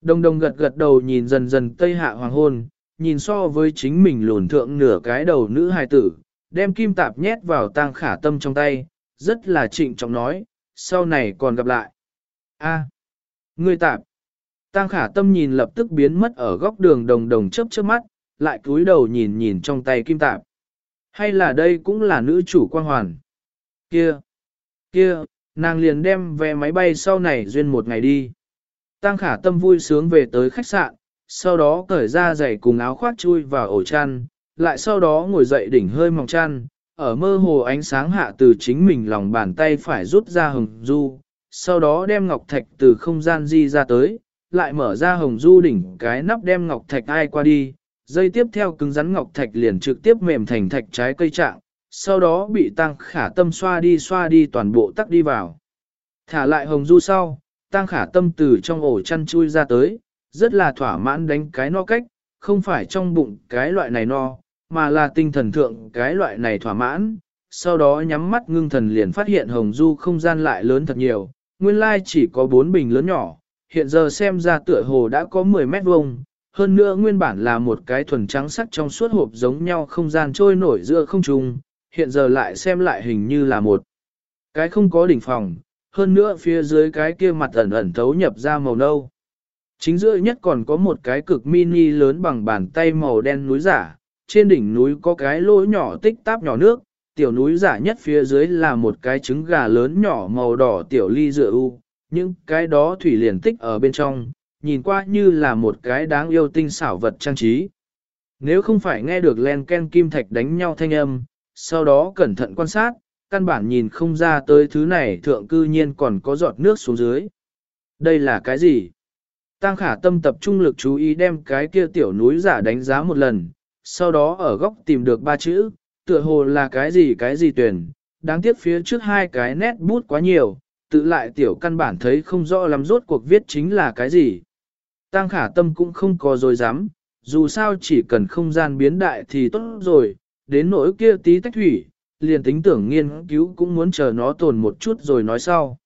Đồng đồng gật gật đầu nhìn dần dần tây hạ hoàng hôn, nhìn so với chính mình lùn thượng nửa cái đầu nữ hài tử, đem kim tạp nhét vào tang khả tâm trong tay, rất là trịnh trọng nói, sau này còn gặp lại. A, à, ngươi tạp. Tang khả tâm nhìn lập tức biến mất ở góc đường đồng đồng chớp chớp mắt, lại cúi đầu nhìn nhìn trong tay kim tạp. Hay là đây cũng là nữ chủ quan hoàn? Kia, kia, nàng liền đem vé máy bay sau này duyên một ngày đi. Tang khả tâm vui sướng về tới khách sạn, sau đó cởi ra giày cùng áo khoác chui vào ổ chăn, lại sau đó ngồi dậy đỉnh hơi mỏng chăn, ở mơ hồ ánh sáng hạ từ chính mình lòng bàn tay phải rút ra hồng du, sau đó đem ngọc thạch từ không gian di ra tới, lại mở ra hồng du đỉnh cái nắp đem ngọc thạch ai qua đi, dây tiếp theo cứng rắn ngọc thạch liền trực tiếp mềm thành thạch trái cây trạng, sau đó bị tăng khả tâm xoa đi xoa đi toàn bộ tắc đi vào. Thả lại hồng du sau, tăng khả tâm từ trong ổ chăn chui ra tới, rất là thỏa mãn đánh cái no cách, không phải trong bụng cái loại này no, mà là tinh thần thượng cái loại này thỏa mãn. Sau đó nhắm mắt ngưng thần liền phát hiện hồng du không gian lại lớn thật nhiều, nguyên lai chỉ có 4 bình lớn nhỏ, hiện giờ xem ra tựa hồ đã có 10 mét vuông. Hơn nữa nguyên bản là một cái thuần trắng sắc trong suốt hộp giống nhau không gian trôi nổi giữa không trung, hiện giờ lại xem lại hình như là một cái không có đỉnh phòng, hơn nữa phía dưới cái kia mặt ẩn ẩn thấu nhập ra màu nâu. Chính giữa nhất còn có một cái cực mini lớn bằng bàn tay màu đen núi giả, trên đỉnh núi có cái lỗ nhỏ tích táp nhỏ nước, tiểu núi giả nhất phía dưới là một cái trứng gà lớn nhỏ màu đỏ tiểu ly dựa u, những cái đó thủy liền tích ở bên trong, nhìn qua như là một cái đáng yêu tinh xảo vật trang trí. Nếu không phải nghe được len ken kim thạch đánh nhau thanh âm, sau đó cẩn thận quan sát, căn bản nhìn không ra tới thứ này thượng cư nhiên còn có giọt nước xuống dưới. Đây là cái gì? Tăng khả tâm tập trung lực chú ý đem cái kia tiểu núi giả đánh giá một lần, sau đó ở góc tìm được ba chữ, tựa hồ là cái gì cái gì tuyển, đáng tiếc phía trước hai cái nét bút quá nhiều, tự lại tiểu căn bản thấy không rõ lắm rốt cuộc viết chính là cái gì. Tăng khả tâm cũng không có dối dám, dù sao chỉ cần không gian biến đại thì tốt rồi, đến nỗi kia tí tách thủy, liền tính tưởng nghiên cứu cũng muốn chờ nó tồn một chút rồi nói sau.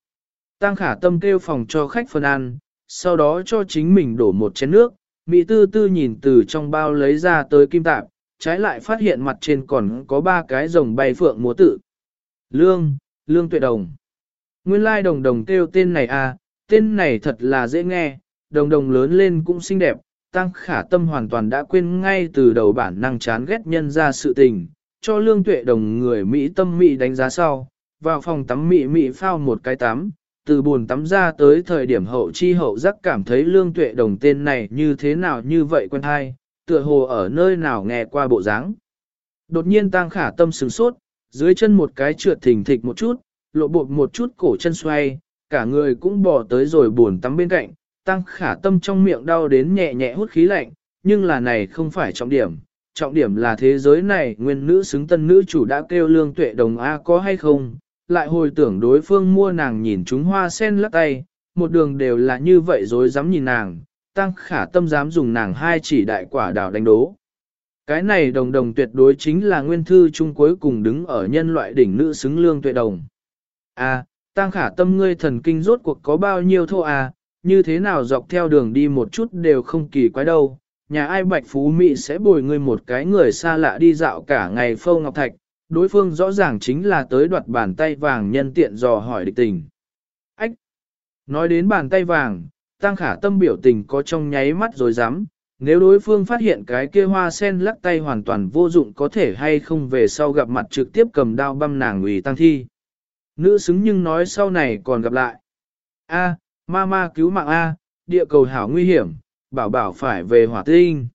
Tăng khả tâm kêu phòng cho khách phân ăn, sau đó cho chính mình đổ một chén nước, Mỹ tư tư nhìn từ trong bao lấy ra tới kim tạp, trái lại phát hiện mặt trên còn có ba cái rồng bay phượng múa tự. Lương, Lương Tuệ Đồng. Nguyên lai đồng đồng kêu tên này à, tên này thật là dễ nghe, đồng đồng lớn lên cũng xinh đẹp, tăng khả tâm hoàn toàn đã quên ngay từ đầu bản năng chán ghét nhân ra sự tình, cho lương tuệ đồng người Mỹ tâm Mỹ đánh giá sau, vào phòng tắm Mỹ Mỹ phao một cái tắm, từ buồn tắm ra tới thời điểm hậu chi hậu giác cảm thấy lương tuệ đồng tên này như thế nào như vậy quen hay, tựa hồ ở nơi nào nghe qua bộ dáng. Đột nhiên tăng khả tâm sừng sốt, dưới chân một cái trượt thình thịch một chút, lộ bột một chút cổ chân xoay, cả người cũng bỏ tới rồi buồn tắm bên cạnh, tăng khả tâm trong miệng đau đến nhẹ nhẹ hút khí lạnh, nhưng là này không phải trọng điểm. Trọng điểm là thế giới này nguyên nữ xứng tân nữ chủ đã kêu lương tuệ đồng A có hay không, lại hồi tưởng đối phương mua nàng nhìn chúng hoa sen lắc tay, một đường đều là như vậy rồi dám nhìn nàng, tăng khả tâm dám dùng nàng hai chỉ đại quả đảo đánh đố. Cái này đồng đồng tuyệt đối chính là nguyên thư chung cuối cùng đứng ở nhân loại đỉnh nữ xứng lương tuệ đồng. A, à, tăng khả tâm ngươi thần kinh rốt cuộc có bao nhiêu thô à, như thế nào dọc theo đường đi một chút đều không kỳ quái đâu. Nhà ai bạch phú mỹ sẽ bồi ngươi một cái người xa lạ đi dạo cả ngày phâu ngọc thạch, đối phương rõ ràng chính là tới đoạt bàn tay vàng nhân tiện dò hỏi địch tình. Ách! Nói đến bàn tay vàng, tăng khả tâm biểu tình có trong nháy mắt rồi dám, nếu đối phương phát hiện cái kia hoa sen lắc tay hoàn toàn vô dụng có thể hay không về sau gặp mặt trực tiếp cầm đao băm nàng ủy tăng thi. Nữ xứng nhưng nói sau này còn gặp lại. A, ma ma cứu mạng A, địa cầu hảo nguy hiểm, bảo bảo phải về hỏa tinh.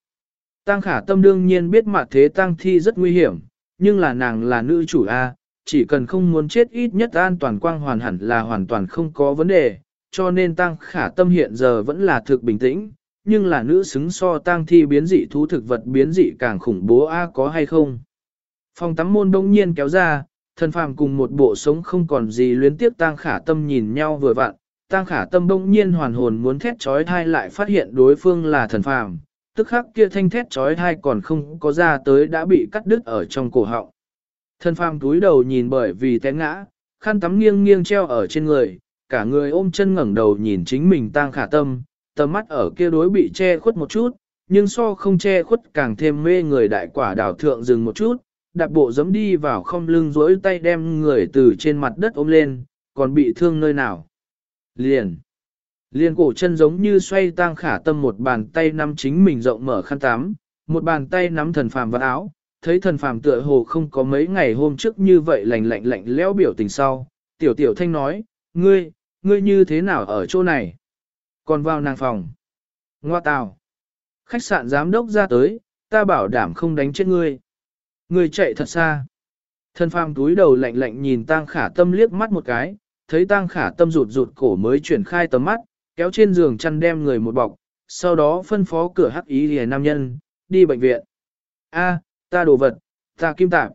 Tăng khả tâm đương nhiên biết mặt thế tăng thi rất nguy hiểm, nhưng là nàng là nữ chủ A, chỉ cần không muốn chết ít nhất an toàn quang hoàn hẳn là hoàn toàn không có vấn đề, cho nên tăng khả tâm hiện giờ vẫn là thực bình tĩnh, nhưng là nữ xứng so tăng thi biến dị thú thực vật biến dị càng khủng bố A có hay không. Phòng tắm môn đông nhiên kéo ra, thần phàm cùng một bộ sống không còn gì luyến tiếp tăng khả tâm nhìn nhau vừa vặn, tăng khả tâm đông nhiên hoàn hồn muốn thét trói thai lại phát hiện đối phương là thần phàm, tức khắc kia thanh thét trói thai còn không có ra tới đã bị cắt đứt ở trong cổ họng. thân phàm túi đầu nhìn bởi vì té ngã, khăn tắm nghiêng nghiêng treo ở trên người, cả người ôm chân ngẩng đầu nhìn chính mình tang khả tâm, tầm mắt ở kia đối bị che khuất một chút, nhưng so không che khuất càng thêm mê người đại quả đảo thượng dừng một chút, đạp bộ giấm đi vào không lưng rỗi tay đem người từ trên mặt đất ôm lên, còn bị thương nơi nào. Liền liên cổ chân giống như xoay tang khả tâm một bàn tay nắm chính mình rộng mở khăn tắm, một bàn tay nắm thần phàm vào áo, thấy thần phàm tựa hồ không có mấy ngày hôm trước như vậy lạnh lạnh lạnh lẽo biểu tình sau. Tiểu tiểu thanh nói, ngươi, ngươi như thế nào ở chỗ này? Còn vào nàng phòng. Ngoa tào. Khách sạn giám đốc ra tới, ta bảo đảm không đánh chết ngươi. Ngươi chạy thật xa. Thần phàm túi đầu lạnh lạnh nhìn tang khả tâm liếc mắt một cái, thấy tang khả tâm rụt rụt cổ mới chuyển khai tầm mắt, kéo trên giường chăn đem người một bọc, sau đó phân phó cửa hắc ý lìa nam nhân, đi bệnh viện. A, ta đồ vật, ta kim tạp.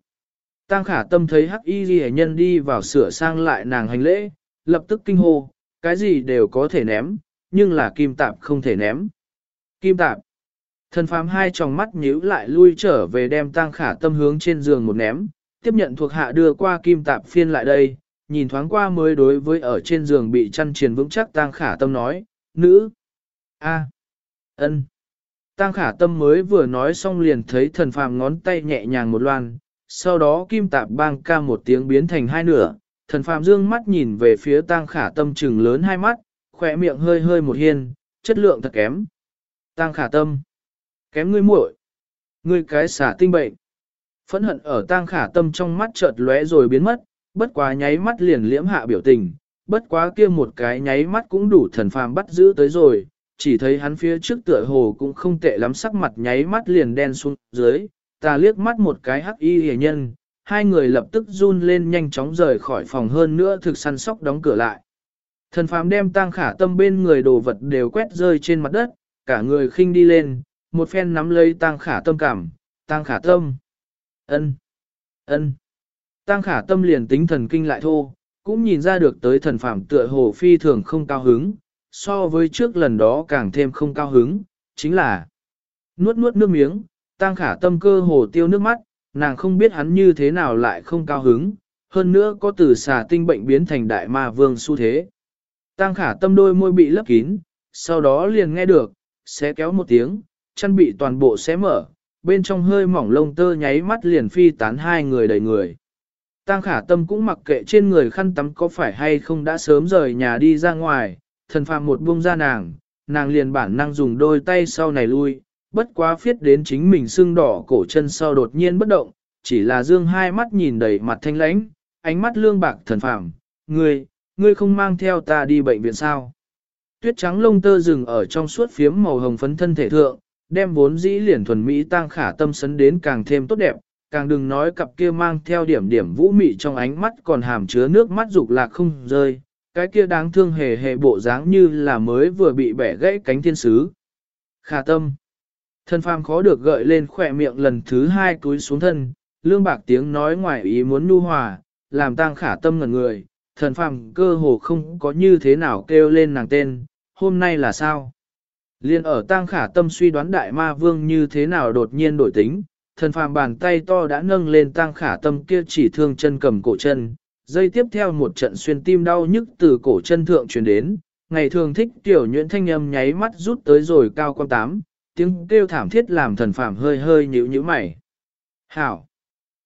Tang khả tâm thấy hắc y ghi nhân đi vào sửa sang lại nàng hành lễ, lập tức kinh hô, cái gì đều có thể ném, nhưng là kim tạp không thể ném. Kim tạp. Thần phàm hai tròng mắt nhíu lại lui trở về đem tang khả tâm hướng trên giường một ném, tiếp nhận thuộc hạ đưa qua kim tạp phiên lại đây, nhìn thoáng qua mới đối với ở trên giường bị chăn triền vững chắc tang khả tâm nói, nữ, a, ân. Tang khả tâm mới vừa nói xong liền thấy thần phàm ngón tay nhẹ nhàng một loan, sau đó kim tạp bang ca một tiếng biến thành hai nửa, thần phàm dương mắt nhìn về phía tang khả tâm trừng lớn hai mắt, khỏe miệng hơi hơi một hiên, chất lượng thật kém. Tang khả tâm, kém ngươi muội, ngươi cái xả tinh bệnh. Phẫn hận ở tang khả tâm trong mắt chợt lóe rồi biến mất, bất quá nháy mắt liền liễm hạ biểu tình, bất quá kia một cái nháy mắt cũng đủ thần phàm bắt giữ tới rồi, chỉ thấy hắn phía trước tựa hồ cũng không tệ lắm sắc mặt nháy mắt liền đen xuống dưới, ta liếc mắt một cái hắc y hề nhân, hai người lập tức run lên nhanh chóng rời khỏi phòng hơn nữa thực săn sóc đóng cửa lại. Thần phàm đem tang khả tâm bên người đồ vật đều quét rơi trên mặt đất, cả người khinh đi lên, một phen nắm lấy tang khả tâm cảm, tang khả tâm. ân ân Tang khả tâm liền tính thần kinh lại thô, cũng nhìn ra được tới thần phàm tựa hồ phi thường không cao hứng, so với trước lần đó càng thêm không cao hứng, chính là nuốt nuốt nước miếng, Tang khả tâm cơ hồ tiêu nước mắt, nàng không biết hắn như thế nào lại không cao hứng, hơn nữa có từ xà tinh bệnh biến thành đại ma vương xu thế. Tang khả tâm đôi môi bị lấp kín, sau đó liền nghe được, sẽ kéo một tiếng, chân bị toàn bộ xé mở, bên trong hơi mỏng lông tơ nháy mắt liền phi tán hai người đầy người. Tang khả tâm cũng mặc kệ trên người khăn tắm có phải hay không đã sớm rời nhà đi ra ngoài, thần phàm một buông ra nàng, nàng liền bản năng dùng đôi tay sau này lui, bất quá phiết đến chính mình sưng đỏ cổ chân sau đột nhiên bất động, chỉ là dương hai mắt nhìn đầy mặt thanh lãnh, ánh mắt lương bạc thần phàm, ngươi, ngươi không mang theo ta đi bệnh viện sao. Tuyết trắng lông tơ rừng ở trong suốt phiếm màu hồng phấn thân thể thượng, đem vốn dĩ liền thuần mỹ tăng khả tâm sấn đến càng thêm tốt đẹp, càng đừng nói cặp kia mang theo điểm điểm vũ mị trong ánh mắt còn hàm chứa nước mắt dục lạc không rơi, cái kia đáng thương hề hề bộ dáng như là mới vừa bị bẻ gãy cánh thiên sứ. Khả tâm. Thân phàm khó được gợi lên khỏe miệng lần thứ hai túi xuống thân, lương bạc tiếng nói ngoài ý muốn nu hòa, làm tang khả tâm ngẩn người, thần phàm cơ hồ không có như thế nào kêu lên nàng tên, hôm nay là sao? Liên ở tang khả tâm suy đoán đại ma vương như thế nào đột nhiên đổi tính, thần phàm bàn tay to đã nâng lên tang khả tâm kia chỉ thương chân cầm cổ chân, dây tiếp theo một trận xuyên tim đau nhức từ cổ chân thượng truyền đến, ngày thường thích tiểu nhuyễn thanh âm nháy mắt rút tới rồi cao quan tám, tiếng kêu thảm thiết làm thần phàm hơi hơi nhíu nhíu mày. Hảo!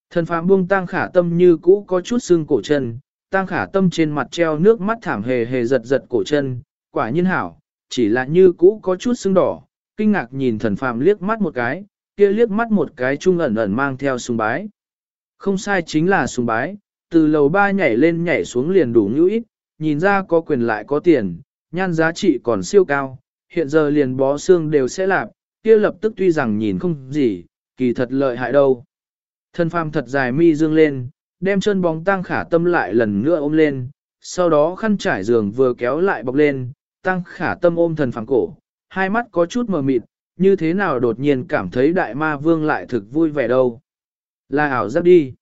Thần phàm buông tang khả tâm như cũ có chút sưng cổ chân, tang khả tâm trên mặt treo nước mắt thảm hề hề giật giật cổ chân, quả nhiên hảo, chỉ là như cũ có chút sưng đỏ, kinh ngạc nhìn thần phàm liếc mắt một cái, kia liếc mắt một cái trung ẩn ẩn mang theo sùng bái. Không sai chính là sùng bái, từ lầu ba nhảy lên nhảy xuống liền đủ ngữ ít, nhìn ra có quyền lại có tiền, nhan giá trị còn siêu cao, hiện giờ liền bó xương đều sẽ lạp, kia lập tức tuy rằng nhìn không gì, kỳ thật lợi hại đâu. Thân phàm thật dài mi dương lên, đem chân bóng tăng khả tâm lại lần nữa ôm lên, sau đó khăn trải giường vừa kéo lại bọc lên, tăng khả tâm ôm thần phàm cổ, hai mắt có chút mờ mịt, như thế nào đột nhiên cảm thấy đại ma vương lại thực vui vẻ đâu. Là ảo giác đi.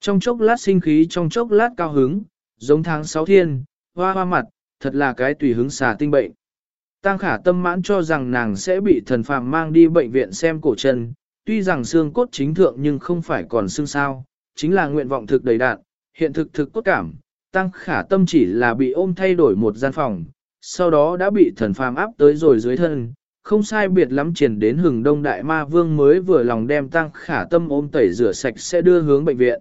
Trong chốc lát sinh khí trong chốc lát cao hứng, giống tháng sáu thiên, hoa hoa mặt, thật là cái tùy hứng xà tinh bệnh. Tăng khả tâm mãn cho rằng nàng sẽ bị thần phàm mang đi bệnh viện xem cổ chân, tuy rằng xương cốt chính thượng nhưng không phải còn xương sao, chính là nguyện vọng thực đầy đạn, hiện thực thực cốt cảm. Tăng khả tâm chỉ là bị ôm thay đổi một gian phòng, sau đó đã bị thần phàm áp tới rồi dưới thân, không sai biệt lắm triển đến hừng đông đại ma vương mới vừa lòng đem tăng khả tâm ôm tẩy rửa sạch sẽ đưa hướng bệnh viện.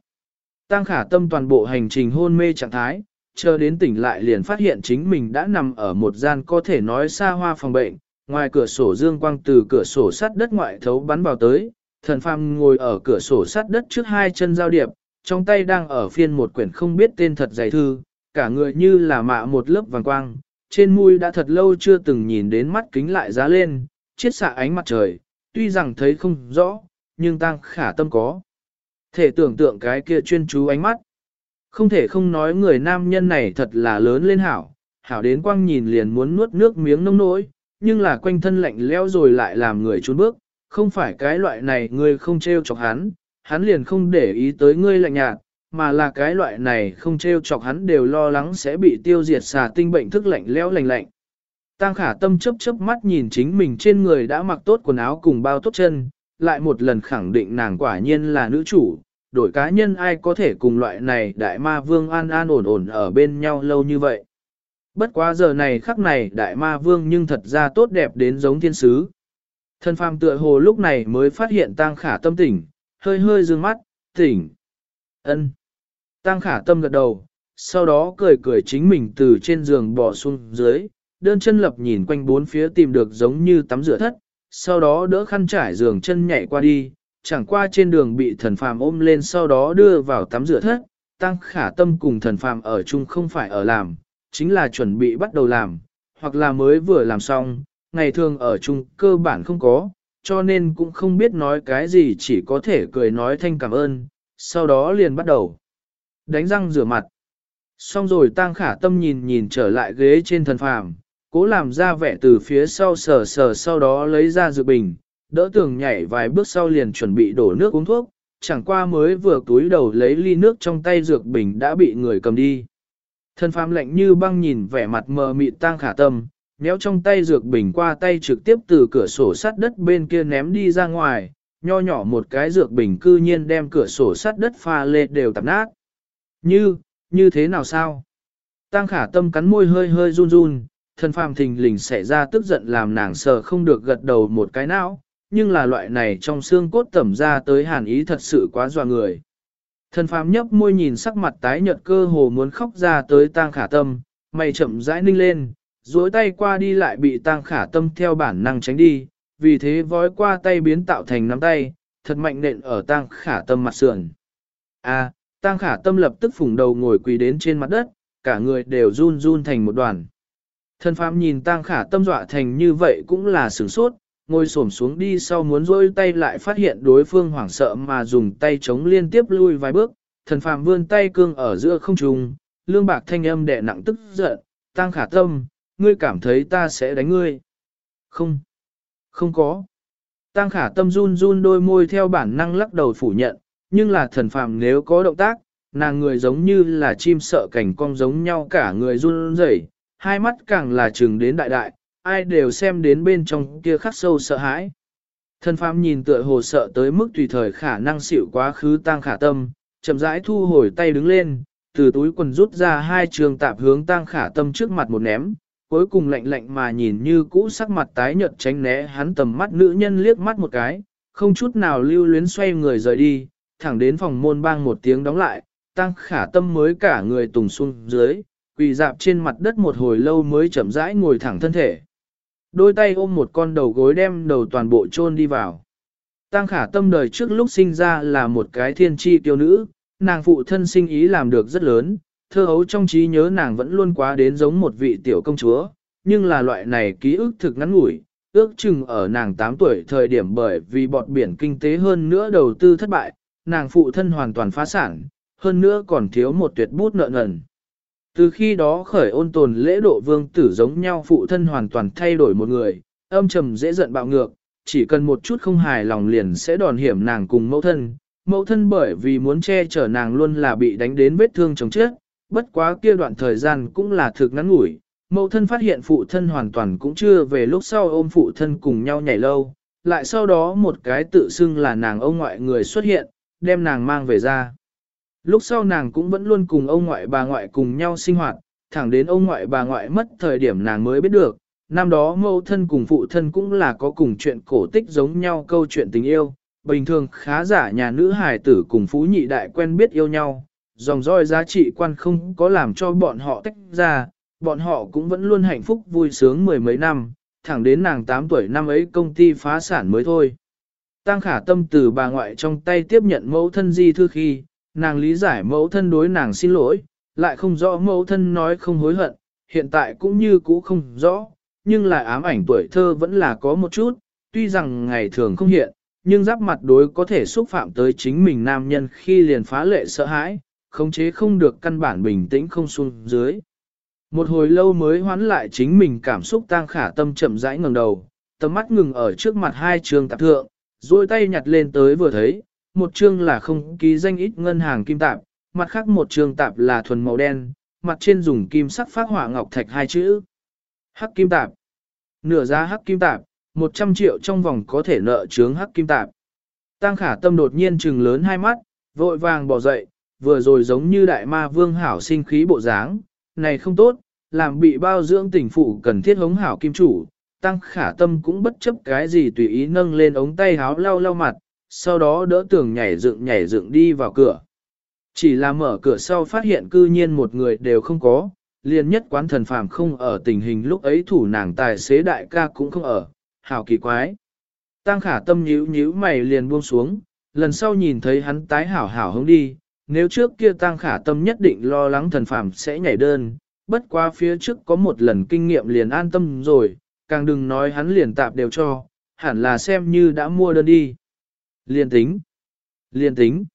Tăng khả tâm toàn bộ hành trình hôn mê trạng thái, chờ đến tỉnh lại liền phát hiện chính mình đã nằm ở một gian có thể nói xa hoa phòng bệnh, ngoài cửa sổ dương quang từ cửa sổ sắt đất ngoại thấu bắn vào tới, thần phàm ngồi ở cửa sổ sắt đất trước hai chân giao điệp, trong tay đang ở phiên một quyển không biết tên thật dày thư, cả người như là mạ một lớp vàng quang, trên mũi đã thật lâu chưa từng nhìn đến mắt kính lại giá lên, chiết xạ ánh mặt trời, tuy rằng thấy không rõ, nhưng tăng khả tâm có. Thể tưởng tượng cái kia chuyên chú ánh mắt. Không thể không nói người nam nhân này thật là lớn lên hảo, hảo đến quang nhìn liền muốn nuốt nước miếng nông nỗi, nhưng là quanh thân lạnh leo rồi lại làm người trốn bước, không phải cái loại này ngươi không treo chọc hắn, hắn liền không để ý tới ngươi lạnh nhạt, mà là cái loại này không treo chọc hắn đều lo lắng sẽ bị tiêu diệt xà tinh bệnh thức lạnh lẽo lành lạnh. Tăng khả tâm chấp chấp mắt nhìn chính mình trên người đã mặc tốt quần áo cùng bao tốt chân, lại một lần khẳng định nàng quả nhiên là nữ chủ, đổi cá nhân ai có thể cùng loại này đại ma vương an an ổn ổn ở bên nhau lâu như vậy. Bất quá giờ này khắc này đại ma vương nhưng thật ra tốt đẹp đến giống thiên sứ. Thân phàm tựa hồ lúc này mới phát hiện Tang khả tâm tỉnh, hơi hơi dương mắt, tỉnh. ân Tăng khả tâm gật đầu, sau đó cười cười chính mình từ trên giường bỏ xuống dưới, đơn chân lập nhìn quanh bốn phía tìm được giống như tắm rửa thất, sau đó đỡ khăn trải giường chân nhảy qua đi, chẳng qua trên đường bị thần phàm ôm lên sau đó đưa vào tắm rửa thất, tăng khả tâm cùng thần phàm ở chung không phải ở làm, chính là chuẩn bị bắt đầu làm, hoặc là mới vừa làm xong, ngày thường ở chung cơ bản không có, cho nên cũng không biết nói cái gì chỉ có thể cười nói thanh cảm ơn, sau đó liền bắt đầu đánh răng rửa mặt. Xong rồi tăng khả tâm nhìn nhìn trở lại ghế trên thần phàm, cố làm ra vẻ từ phía sau sờ sờ sau đó lấy ra dược bình, đỡ tường nhảy vài bước sau liền chuẩn bị đổ nước uống thuốc, chẳng qua mới vừa túi đầu lấy ly nước trong tay dược bình đã bị người cầm đi. Thần phàm lạnh như băng nhìn vẻ mặt mờ mịt tang khả tâm, méo trong tay dược bình qua tay trực tiếp từ cửa sổ sắt đất bên kia ném đi ra ngoài, nho nhỏ một cái dược bình cư nhiên đem cửa sổ sắt đất pha lê đều tạp nát. Như, như thế nào sao? Tăng khả tâm cắn môi hơi hơi run run, thần phàm thình lình xảy ra tức giận làm nàng sợ không được gật đầu một cái não, nhưng là loại này trong xương cốt tẩm ra tới hàn ý thật sự quá dọa người. Thần phàm nhấp môi nhìn sắc mặt tái nhợt cơ hồ muốn khóc ra tới tang khả tâm, mày chậm rãi ninh lên, duỗi tay qua đi lại bị tang khả tâm theo bản năng tránh đi, vì thế vói qua tay biến tạo thành nắm tay, thật mạnh nện ở tang khả tâm mặt sườn. A, tang khả tâm lập tức phủng đầu ngồi quỳ đến trên mặt đất, cả người đều run run thành một đoàn. Thần phàm nhìn tang khả tâm dọa thành như vậy cũng là sửng sốt, ngồi xổm xuống đi sau muốn rôi tay lại phát hiện đối phương hoảng sợ mà dùng tay chống liên tiếp lui vài bước, thần phàm vươn tay cương ở giữa không trung, lương bạc thanh âm đẻ nặng tức giận, Tang khả tâm, ngươi cảm thấy ta sẽ đánh ngươi. Không, không có. Tang khả tâm run run đôi môi theo bản năng lắc đầu phủ nhận, nhưng là thần phàm nếu có động tác, nàng người giống như là chim sợ cảnh cong giống nhau cả người run rẩy, hai mắt càng là trừng đến đại đại, ai đều xem đến bên trong kia khắc sâu sợ hãi. thần phàm nhìn tựa hồ sợ tới mức tùy thời khả năng xịu quá khứ tăng khả tâm, chậm rãi thu hồi tay đứng lên, từ túi quần rút ra hai trường tạp hướng tăng khả tâm trước mặt một ném, cuối cùng lạnh lạnh mà nhìn như cũ sắc mặt tái nhợt tránh né hắn tầm mắt nữ nhân liếc mắt một cái, không chút nào lưu luyến xoay người rời đi, thẳng đến phòng môn bang một tiếng đóng lại, tăng khả tâm mới cả người tùng xuống dưới, quỳ dạp trên mặt đất một hồi lâu mới chậm rãi ngồi thẳng thân thể. Đôi tay ôm một con đầu gối đem đầu toàn bộ chôn đi vào. Tăng khả tâm đời trước lúc sinh ra là một cái thiên tri tiêu nữ, nàng phụ thân sinh ý làm được rất lớn, thơ hấu trong trí nhớ nàng vẫn luôn quá đến giống một vị tiểu công chúa, nhưng là loại này ký ức thực ngắn ngủi, ước chừng ở nàng 8 tuổi thời điểm bởi vì bọt biển kinh tế hơn nữa đầu tư thất bại, nàng phụ thân hoàn toàn phá sản, hơn nữa còn thiếu một tuyệt bút nợ nần. Từ khi đó khởi ôn tồn lễ độ vương tử giống nhau phụ thân hoàn toàn thay đổi một người, âm trầm dễ giận bạo ngược, chỉ cần một chút không hài lòng liền sẽ đòn hiểm nàng cùng mẫu thân. Mẫu thân bởi vì muốn che chở nàng luôn là bị đánh đến vết thương chồng chết, bất quá kia đoạn thời gian cũng là thực ngắn ngủi. Mẫu thân phát hiện phụ thân hoàn toàn cũng chưa về lúc sau ôm phụ thân cùng nhau nhảy lâu, lại sau đó một cái tự xưng là nàng ông ngoại người xuất hiện, đem nàng mang về ra. Lúc sau nàng cũng vẫn luôn cùng ông ngoại bà ngoại cùng nhau sinh hoạt, thẳng đến ông ngoại bà ngoại mất thời điểm nàng mới biết được, năm đó mẫu thân cùng phụ thân cũng là có cùng chuyện cổ tích giống nhau câu chuyện tình yêu, bình thường khá giả nhà nữ hài tử cùng phú nhị đại quen biết yêu nhau, dòng roi giá trị quan không có làm cho bọn họ tách ra, bọn họ cũng vẫn luôn hạnh phúc vui sướng mười mấy năm, thẳng đến nàng 8 tuổi năm ấy công ty phá sản mới thôi. Tăng khả tâm từ bà ngoại trong tay tiếp nhận mẫu thân di thư khi, nàng lý giải mẫu thân đối nàng xin lỗi, lại không rõ mẫu thân nói không hối hận, hiện tại cũng như cũ không rõ, nhưng lại ám ảnh tuổi thơ vẫn là có một chút, tuy rằng ngày thường không hiện, nhưng giáp mặt đối có thể xúc phạm tới chính mình nam nhân khi liền phá lệ sợ hãi, khống chế không được căn bản bình tĩnh không xuống dưới. Một hồi lâu mới hoán lại chính mình cảm xúc tang khả tâm chậm rãi ngẩng đầu, tầm mắt ngừng ở trước mặt hai trường tạp thượng, duỗi tay nhặt lên tới vừa thấy, một chương là không ký danh ít ngân hàng kim tạp, mặt khác một chương tạp là thuần màu đen, mặt trên dùng kim sắc phát hỏa ngọc thạch hai chữ. Hắc kim tạp. Nửa giá hắc kim tạp, 100 triệu trong vòng có thể nợ chướng hắc kim tạp. Tăng khả tâm đột nhiên trừng lớn hai mắt, vội vàng bỏ dậy, vừa rồi giống như đại ma vương hảo sinh khí bộ dáng, này không tốt, làm bị bao dưỡng tình phụ cần thiết hống hảo kim chủ. Tăng khả tâm cũng bất chấp cái gì tùy ý nâng lên ống tay háo lau lau mặt, sau đó đỡ tường nhảy dựng nhảy dựng đi vào cửa. Chỉ là mở cửa sau phát hiện cư nhiên một người đều không có, liền nhất quán thần phàm không ở tình hình lúc ấy thủ nàng tài xế đại ca cũng không ở, hào kỳ quái. Tăng khả tâm nhíu nhíu mày liền buông xuống, lần sau nhìn thấy hắn tái hảo hảo hướng đi, nếu trước kia tăng khả tâm nhất định lo lắng thần phàm sẽ nhảy đơn, bất qua phía trước có một lần kinh nghiệm liền an tâm rồi, càng đừng nói hắn liền tạp đều cho, hẳn là xem như đã mua đơn đi. Liên tính. Liên tính.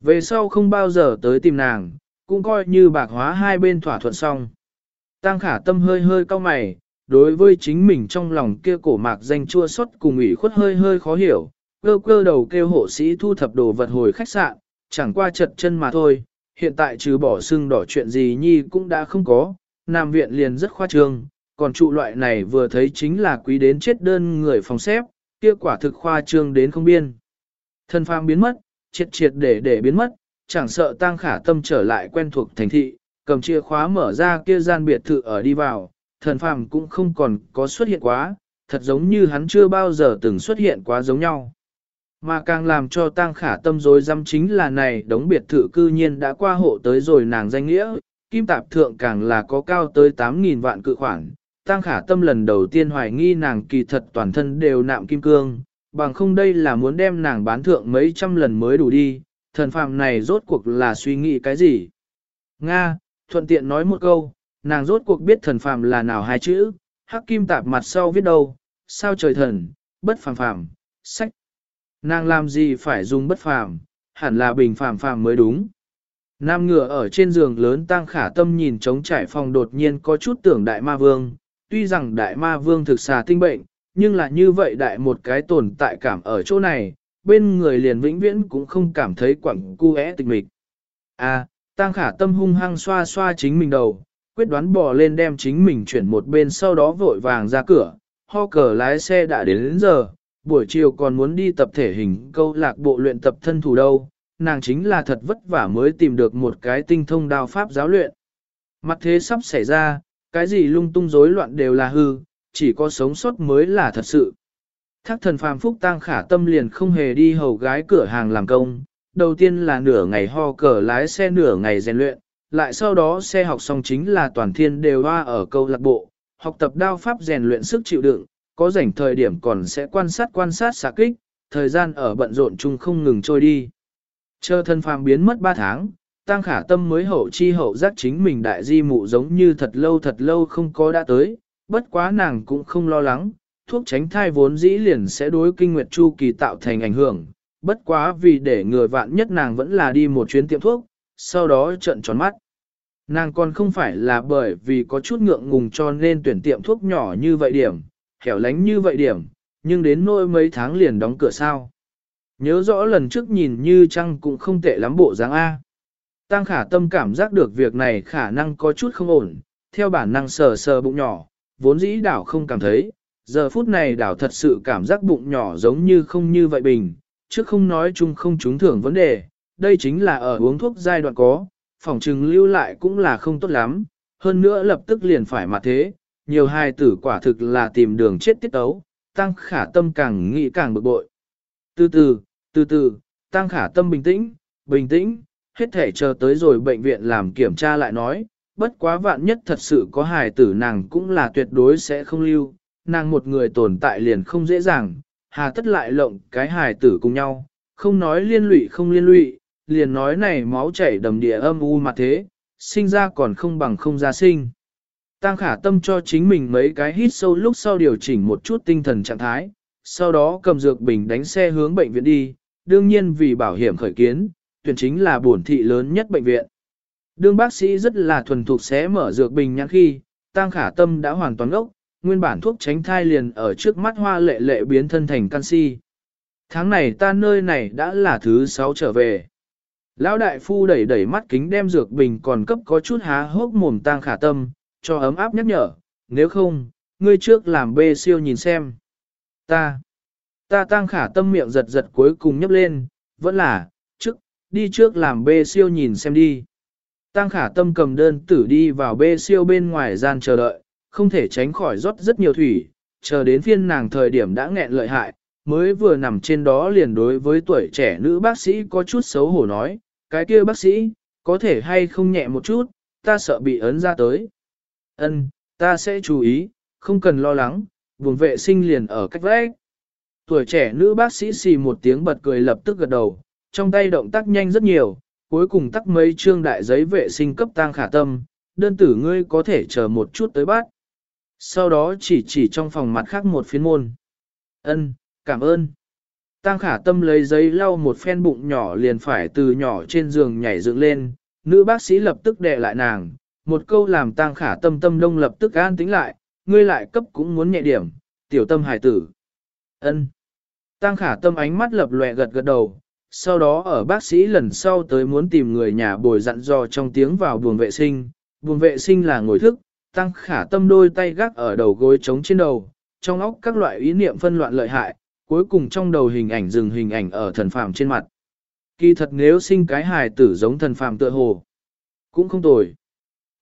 Về sau không bao giờ tới tìm nàng, cũng coi như bạc hóa hai bên thỏa thuận xong. Tăng khả tâm hơi hơi cau mày, đối với chính mình trong lòng kia cổ mạc danh chua xót cùng ủy khuất hơi hơi khó hiểu, cơ cơ đầu kêu hộ sĩ thu thập đồ vật hồi khách sạn, chẳng qua chật chân mà thôi, hiện tại trừ bỏ xương đỏ chuyện gì nhi cũng đã không có, nam viện liền rất khoa trương, còn trụ loại này vừa thấy chính là quý đến chết đơn người phòng xếp, kia quả thực khoa trương đến không biên. Thân phàm biến mất, triệt triệt để để biến mất, chẳng sợ tang khả tâm trở lại quen thuộc thành thị, cầm chìa khóa mở ra kia gian biệt thự ở đi vào, thần phàm cũng không còn có xuất hiện quá, thật giống như hắn chưa bao giờ từng xuất hiện quá giống nhau. Mà càng làm cho tang khả tâm dối dăm chính là này đống biệt thự cư nhiên đã qua hộ tới rồi nàng danh nghĩa, kim tạp thượng càng là có cao tới 8.000 vạn cự khoản. Tang khả tâm lần đầu tiên hoài nghi nàng kỳ thật toàn thân đều nạm kim cương, bằng không đây là muốn đem nàng bán thượng mấy trăm lần mới đủ đi, thần phàm này rốt cuộc là suy nghĩ cái gì? Nga, thuận tiện nói một câu, nàng rốt cuộc biết thần phàm là nào hai chữ, hắc kim tạp mặt sau viết đâu, sao trời thần, bất phàm phàm, sách. Nàng làm gì phải dùng bất phàm, hẳn là bình phàm phàm mới đúng. Nam ngựa ở trên giường lớn tăng khả tâm nhìn trống trải phòng đột nhiên có chút tưởng đại ma vương, tuy rằng đại ma vương thực xà tinh bệnh, nhưng là như vậy đại một cái tồn tại cảm ở chỗ này, bên người liền vĩnh viễn cũng không cảm thấy quẳng cu é tịch mịch. À, tăng khả tâm hung hăng xoa xoa chính mình đầu, quyết đoán bò lên đem chính mình chuyển một bên sau đó vội vàng ra cửa, ho cờ lái xe đã đến, đến giờ, buổi chiều còn muốn đi tập thể hình câu lạc bộ luyện tập thân thủ đâu, nàng chính là thật vất vả mới tìm được một cái tinh thông đao pháp giáo luyện. Mặt thế sắp xảy ra, cái gì lung tung rối loạn đều là hư, chỉ có sống sót mới là thật sự. Thác thần phàm phúc tang khả tâm liền không hề đi hầu gái cửa hàng làm công, đầu tiên là nửa ngày ho cờ lái xe nửa ngày rèn luyện, lại sau đó xe học xong chính là toàn thiên đều hoa ở câu lạc bộ, học tập đao pháp rèn luyện sức chịu đựng, có rảnh thời điểm còn sẽ quan sát quan sát xạ kích, thời gian ở bận rộn chung không ngừng trôi đi. Chờ thân phàm biến mất 3 tháng, tăng khả tâm mới hậu chi hậu giác chính mình đại di mụ giống như thật lâu thật lâu không có đã tới, bất quá nàng cũng không lo lắng, thuốc tránh thai vốn dĩ liền sẽ đối kinh nguyệt chu kỳ tạo thành ảnh hưởng, bất quá vì để người vạn nhất nàng vẫn là đi một chuyến tiệm thuốc, sau đó trận tròn mắt. Nàng còn không phải là bởi vì có chút ngượng ngùng cho nên tuyển tiệm thuốc nhỏ như vậy điểm, hẻo lánh như vậy điểm, nhưng đến nỗi mấy tháng liền đóng cửa sao. Nhớ rõ lần trước nhìn như chăng cũng không tệ lắm bộ dáng A. Tăng khả tâm cảm giác được việc này khả năng có chút không ổn, theo bản năng sờ sờ bụng nhỏ, vốn dĩ đảo không cảm thấy, giờ phút này đảo thật sự cảm giác bụng nhỏ giống như không như vậy bình, chứ không nói chung không trúng thưởng vấn đề, đây chính là ở uống thuốc giai đoạn có, phòng trừng lưu lại cũng là không tốt lắm, hơn nữa lập tức liền phải mà thế, nhiều hài tử quả thực là tìm đường chết tiết ấu, tăng khả tâm càng nghĩ càng bực bội. Từ từ, từ từ, tăng khả tâm bình tĩnh, bình tĩnh, hết thể chờ tới rồi bệnh viện làm kiểm tra lại nói, bất quá vạn nhất thật sự có hài tử nàng cũng là tuyệt đối sẽ không lưu, nàng một người tồn tại liền không dễ dàng, hà tất lại lộng cái hài tử cùng nhau, không nói liên lụy không liên lụy, liền nói này máu chảy đầm địa âm u mà thế, sinh ra còn không bằng không ra sinh. Tăng khả tâm cho chính mình mấy cái hít sâu lúc sau điều chỉnh một chút tinh thần trạng thái, sau đó cầm dược bình đánh xe hướng bệnh viện đi, đương nhiên vì bảo hiểm khởi kiến, tuyển chính là bổn thị lớn nhất bệnh viện. Đương bác sĩ rất là thuần thục sẽ mở dược bình nhãn khi, Tăng khả tâm đã hoàn toàn ốc, nguyên bản thuốc tránh thai liền ở trước mắt hoa lệ lệ biến thân thành canxi. Tháng này ta nơi này đã là thứ sáu trở về. Lão đại phu đẩy đẩy mắt kính đem dược bình còn cấp có chút há hốc mồm tang khả tâm, cho ấm áp nhắc nhở, nếu không, ngươi trước làm bê siêu nhìn xem. Ta, ta tang khả tâm miệng giật giật cuối cùng nhấp lên, vẫn là, đi trước làm bê siêu nhìn xem đi. Tang khả tâm cầm đơn tử đi vào bê siêu bên ngoài gian chờ đợi, không thể tránh khỏi rót rất nhiều thủy, chờ đến phiên nàng thời điểm đã nghẹn lợi hại, mới vừa nằm trên đó liền đối với tuổi trẻ nữ bác sĩ có chút xấu hổ nói, cái kia bác sĩ, có thể hay không nhẹ một chút, ta sợ bị ấn ra tới. Ân, ta sẽ chú ý, không cần lo lắng, buồng vệ sinh liền ở cách vách. Tuổi trẻ nữ bác sĩ xì một tiếng bật cười lập tức gật đầu, trong tay động tác nhanh rất nhiều, cuối cùng tắc mấy trương đại giấy vệ sinh cấp tang khả tâm, đơn tử ngươi có thể chờ một chút tới bát. Sau đó chỉ chỉ trong phòng mặt khác một phiến môn. Ân, cảm ơn. Tang khả tâm lấy giấy lau một phen bụng nhỏ liền phải từ nhỏ trên giường nhảy dựng lên, nữ bác sĩ lập tức đè lại nàng, một câu làm tang khả tâm tâm đông lập tức an tính lại, ngươi lại cấp cũng muốn nhẹ điểm, tiểu tâm hải tử. ân Tang khả tâm ánh mắt lập lòe gật gật đầu, sau đó ở bác sĩ lần sau tới muốn tìm người nhà bồi dặn dò trong tiếng vào buồng vệ sinh, buồng vệ sinh là ngồi thức, tăng khả tâm đôi tay gác ở đầu gối trống trên đầu, trong óc các loại ý niệm phân loạn lợi hại, cuối cùng trong đầu hình ảnh dừng hình ảnh ở thần phàm trên mặt. Kỳ thật nếu sinh cái hài tử giống thần phàm tựa hồ, cũng không tồi.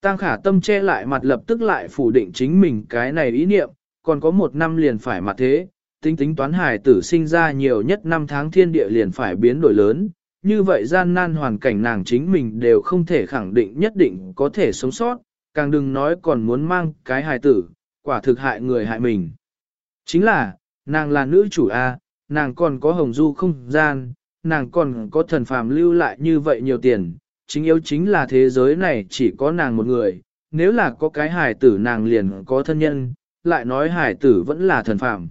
Tăng khả tâm che lại mặt lập tức lại phủ định chính mình cái này ý niệm, còn có một năm liền phải mặt thế, tính tính toán hài tử sinh ra nhiều nhất năm tháng thiên địa liền phải biến đổi lớn, như vậy gian nan hoàn cảnh nàng chính mình đều không thể khẳng định nhất định có thể sống sót, càng đừng nói còn muốn mang cái hài tử, quả thực hại người hại mình. Chính là, nàng là nữ chủ A, nàng còn có hồng du không gian, nàng còn có thần phàm lưu lại như vậy nhiều tiền, chính yếu chính là thế giới này chỉ có nàng một người, nếu là có cái hài tử nàng liền có thân nhân, lại nói hài tử vẫn là thần phàm.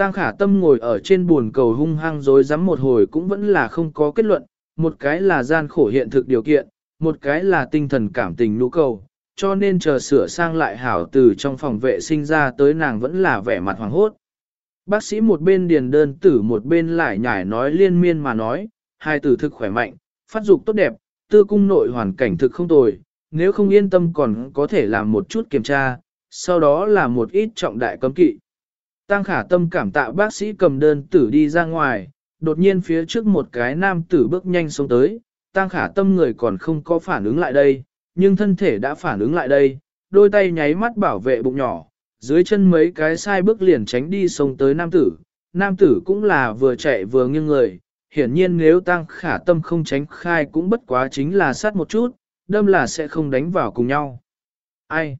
Tăng khả tâm ngồi ở trên buồn cầu hung hăng dối rắm một hồi cũng vẫn là không có kết luận, một cái là gian khổ hiện thực điều kiện, một cái là tinh thần cảm tình nhu cầu, cho nên chờ sửa sang lại hảo từ trong phòng vệ sinh ra tới nàng vẫn là vẻ mặt hoàng hốt. Bác sĩ một bên điền đơn tử một bên lại nhải nói liên miên mà nói, hai tử thực khỏe mạnh, phát dục tốt đẹp, tư cung nội hoàn cảnh thực không tồi, nếu không yên tâm còn có thể làm một chút kiểm tra, sau đó là một ít trọng đại cấm kỵ. Tăng khả tâm cảm tạ bác sĩ cầm đơn tử đi ra ngoài, đột nhiên phía trước một cái nam tử bước nhanh xuống tới, tăng khả tâm người còn không có phản ứng lại đây, nhưng thân thể đã phản ứng lại đây, đôi tay nháy mắt bảo vệ bụng nhỏ, dưới chân mấy cái sai bước liền tránh đi sông tới nam tử, nam tử cũng là vừa chạy vừa nghiêng người, hiển nhiên nếu tăng khả tâm không tránh khai cũng bất quá chính là sát một chút, đâm là sẽ không đánh vào cùng nhau. Ai?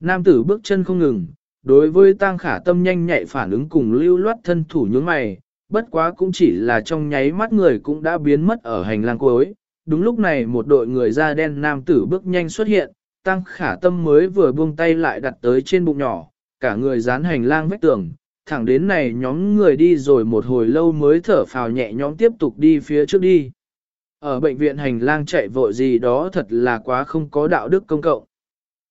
Nam tử bước chân không ngừng, đối với tăng khả tâm nhanh nhạy phản ứng cùng lưu loát thân thủ nhướng mày, bất quá cũng chỉ là trong nháy mắt người cũng đã biến mất ở hành lang cuối. Đúng lúc này một đội người da đen nam tử bước nhanh xuất hiện, tăng khả tâm mới vừa buông tay lại đặt tới trên bụng nhỏ, cả người dán hành lang vách tường, thẳng đến này nhóm người đi rồi một hồi lâu mới thở phào nhẹ nhõm tiếp tục đi phía trước đi. Ở bệnh viện hành lang chạy vội gì đó thật là quá không có đạo đức công cộng.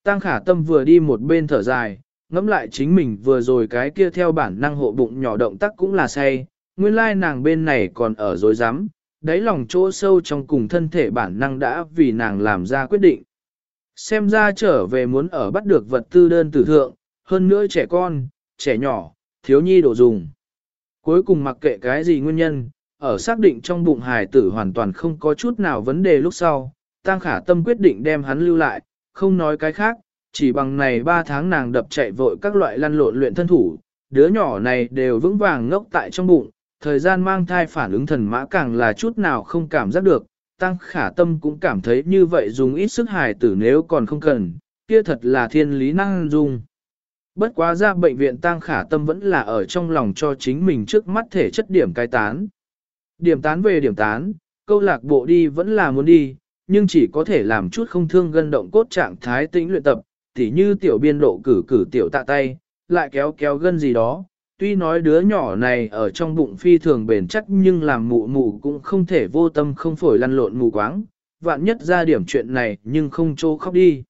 Tăng khả tâm vừa đi một bên thở dài, ngẫm lại chính mình vừa rồi cái kia theo bản năng hộ bụng nhỏ động tác cũng là say, nguyên lai nàng bên này còn ở dối rắm đáy lòng chỗ sâu trong cùng thân thể bản năng đã vì nàng làm ra quyết định. Xem ra trở về muốn ở bắt được vật tư đơn tử thượng, hơn nữa trẻ con, trẻ nhỏ, thiếu nhi đồ dùng. Cuối cùng mặc kệ cái gì nguyên nhân, ở xác định trong bụng hài tử hoàn toàn không có chút nào vấn đề lúc sau, Tăng Khả Tâm quyết định đem hắn lưu lại, không nói cái khác, chỉ bằng này 3 tháng nàng đập chạy vội các loại lăn lộn luyện thân thủ, đứa nhỏ này đều vững vàng ngốc tại trong bụng, thời gian mang thai phản ứng thần mã càng là chút nào không cảm giác được, Tăng Khả Tâm cũng cảm thấy như vậy dùng ít sức hài tử nếu còn không cần, kia thật là thiên lý năng dung. Bất quá ra bệnh viện Tăng Khả Tâm vẫn là ở trong lòng cho chính mình trước mắt thể chất điểm cai tán. Điểm tán về điểm tán, câu lạc bộ đi vẫn là muốn đi, nhưng chỉ có thể làm chút không thương gân động cốt trạng thái tĩnh luyện tập, tỉ như tiểu biên độ cử cử tiểu tạ tay, lại kéo kéo gân gì đó. Tuy nói đứa nhỏ này ở trong bụng phi thường bền chắc nhưng làm mụ mụ cũng không thể vô tâm không phổi lăn lộn mù quáng, vạn nhất ra điểm chuyện này nhưng không trô khóc đi.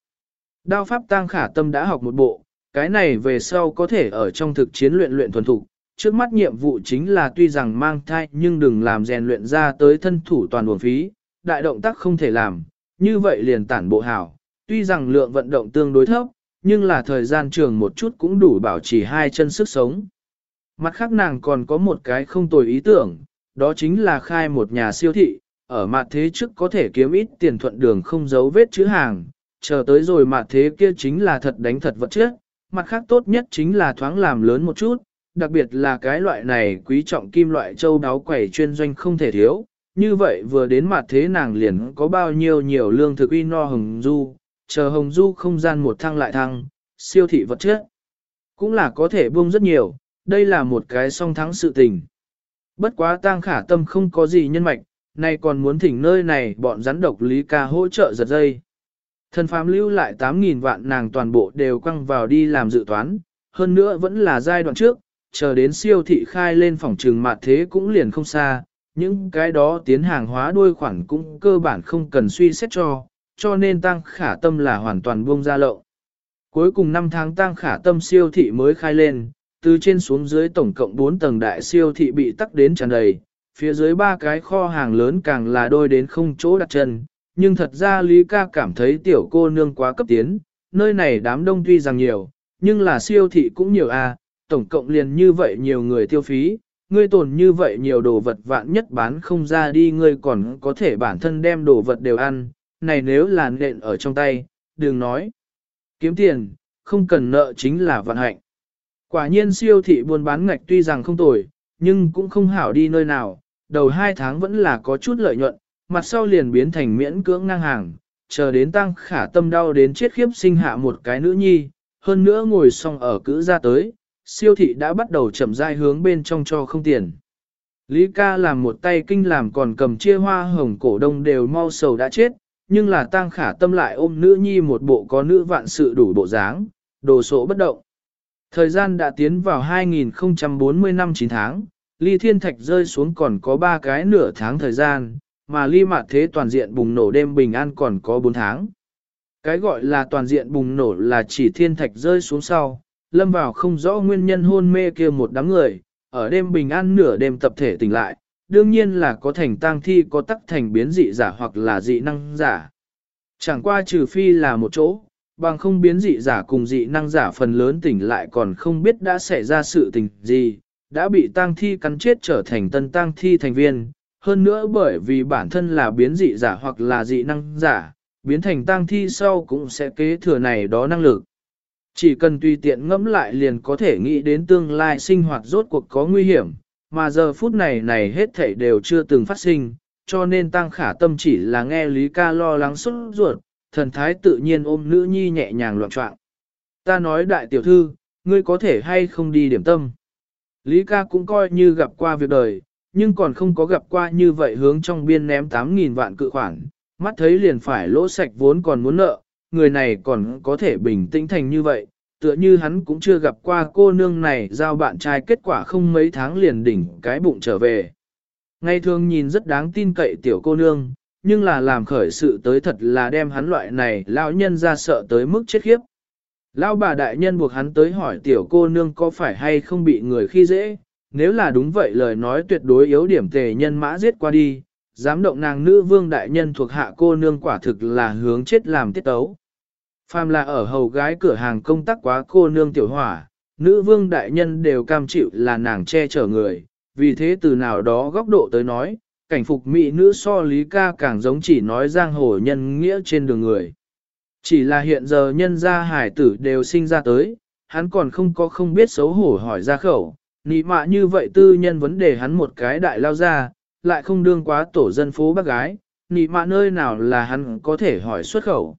Đao pháp tang khả tâm đã học một bộ, cái này về sau có thể ở trong thực chiến luyện luyện thuần thục, trước mắt nhiệm vụ chính là tuy rằng mang thai nhưng đừng làm rèn luyện ra tới thân thủ toàn buồn phí, đại động tác không thể làm, như vậy liền tản bộ hảo, tuy rằng lượng vận động tương đối thấp, nhưng là thời gian trường một chút cũng đủ bảo trì hai chân sức sống. Mặt khác nàng còn có một cái không tồi ý tưởng, đó chính là khai một nhà siêu thị, ở mặt thế trước có thể kiếm ít tiền thuận đường không giấu vết chữ hàng, chờ tới rồi mặt thế kia chính là thật đánh thật vật chất, mặt khác tốt nhất chính là thoáng làm lớn một chút, đặc biệt là cái loại này quý trọng kim loại châu đáo quẩy chuyên doanh không thể thiếu, như vậy vừa đến mặt thế nàng liền có bao nhiêu nhiều lương thực uy no hừng du, chờ hồng du không gian một thăng lại thăng, siêu thị vật chất, cũng là có thể buông rất nhiều, đây là một cái song thắng sự tình. Bất quá tang khả tâm không có gì nhân mạch, nay còn muốn thỉnh nơi này bọn rắn độc lý ca hỗ trợ giật dây. Thần phàm lưu lại 8.000 vạn nàng toàn bộ đều quăng vào đi làm dự toán, hơn nữa vẫn là giai đoạn trước, chờ đến siêu thị khai lên phòng trừng mặt thế cũng liền không xa, những cái đó tiến hàng hóa đuôi khoản cũng cơ bản không cần suy xét cho, cho nên tăng khả tâm là hoàn toàn buông ra lậu. Cuối cùng 5 tháng tăng khả tâm siêu thị mới khai lên, từ trên xuống dưới tổng cộng 4 tầng đại siêu thị bị tắc đến tràn đầy, phía dưới ba cái kho hàng lớn càng là đôi đến không chỗ đặt chân, nhưng thật ra Lý ca cảm thấy tiểu cô nương quá cấp tiến, nơi này đám đông tuy rằng nhiều, nhưng là siêu thị cũng nhiều a, à, tổng cộng liền như vậy nhiều người tiêu phí, ngươi tồn như vậy nhiều đồ vật vạn nhất bán không ra đi ngươi còn có thể bản thân đem đồ vật đều ăn, này nếu là nện ở trong tay, đừng nói. Kiếm tiền, không cần nợ chính là vận hạnh. Quả nhiên siêu thị buôn bán ngạch tuy rằng không tồi, nhưng cũng không hảo đi nơi nào, đầu hai tháng vẫn là có chút lợi nhuận, mặt sau liền biến thành miễn cưỡng ngang hàng, chờ đến tăng khả tâm đau đến chết khiếp sinh hạ một cái nữ nhi, hơn nữa ngồi xong ở cữ ra tới, siêu thị đã bắt đầu chậm rãi hướng bên trong cho không tiền. Lý ca làm một tay kinh làm còn cầm chia hoa hồng cổ đông đều mau sầu đã chết, nhưng là tang khả tâm lại ôm nữ nhi một bộ có nữ vạn sự đủ bộ dáng, đồ sổ bất động. Thời gian đã tiến vào 2040 năm 9 tháng, ly thiên thạch rơi xuống còn có 3 cái nửa tháng thời gian, mà ly mạt thế toàn diện bùng nổ đêm bình an còn có 4 tháng. Cái gọi là toàn diện bùng nổ là chỉ thiên thạch rơi xuống sau, lâm vào không rõ nguyên nhân hôn mê kia một đám người, ở đêm bình an nửa đêm tập thể tỉnh lại, đương nhiên là có thành tang thi có tắc thành biến dị giả hoặc là dị năng giả. Chẳng qua trừ phi là một chỗ, bằng không biến dị giả cùng dị năng giả phần lớn tỉnh lại còn không biết đã xảy ra sự tình gì, đã bị tang thi cắn chết trở thành tân tang thi thành viên. Hơn nữa bởi vì bản thân là biến dị giả hoặc là dị năng giả, biến thành tang thi sau cũng sẽ kế thừa này đó năng lực. Chỉ cần tùy tiện ngẫm lại liền có thể nghĩ đến tương lai sinh hoạt rốt cuộc có nguy hiểm, mà giờ phút này này hết thảy đều chưa từng phát sinh, cho nên tăng khả tâm chỉ là nghe Lý ca lo lắng xuất ruột, thần thái tự nhiên ôm nữ nhi nhẹ nhàng loạn trọng. Ta nói đại tiểu thư, ngươi có thể hay không đi điểm tâm. Lý ca cũng coi như gặp qua việc đời, nhưng còn không có gặp qua như vậy hướng trong biên ném 8.000 vạn cự khoản, mắt thấy liền phải lỗ sạch vốn còn muốn nợ, người này còn có thể bình tĩnh thành như vậy, tựa như hắn cũng chưa gặp qua cô nương này giao bạn trai kết quả không mấy tháng liền đỉnh cái bụng trở về. Ngày thường nhìn rất đáng tin cậy tiểu cô nương, nhưng là làm khởi sự tới thật là đem hắn loại này lão nhân ra sợ tới mức chết khiếp. Lão bà đại nhân buộc hắn tới hỏi tiểu cô nương có phải hay không bị người khi dễ, nếu là đúng vậy lời nói tuyệt đối yếu điểm tề nhân mã giết qua đi, dám động nàng nữ vương đại nhân thuộc hạ cô nương quả thực là hướng chết làm tiết tấu. Phàm là ở hầu gái cửa hàng công tác quá cô nương tiểu hỏa, nữ vương đại nhân đều cam chịu là nàng che chở người, vì thế từ nào đó góc độ tới nói, cảnh phục mỹ nữ so lý ca càng giống chỉ nói giang hồ nhân nghĩa trên đường người. Chỉ là hiện giờ nhân gia hải tử đều sinh ra tới, hắn còn không có không biết xấu hổ hỏi ra khẩu, nị mạ như vậy tư nhân vấn đề hắn một cái đại lao ra, lại không đương quá tổ dân phố bác gái, nị mạ nơi nào là hắn có thể hỏi xuất khẩu.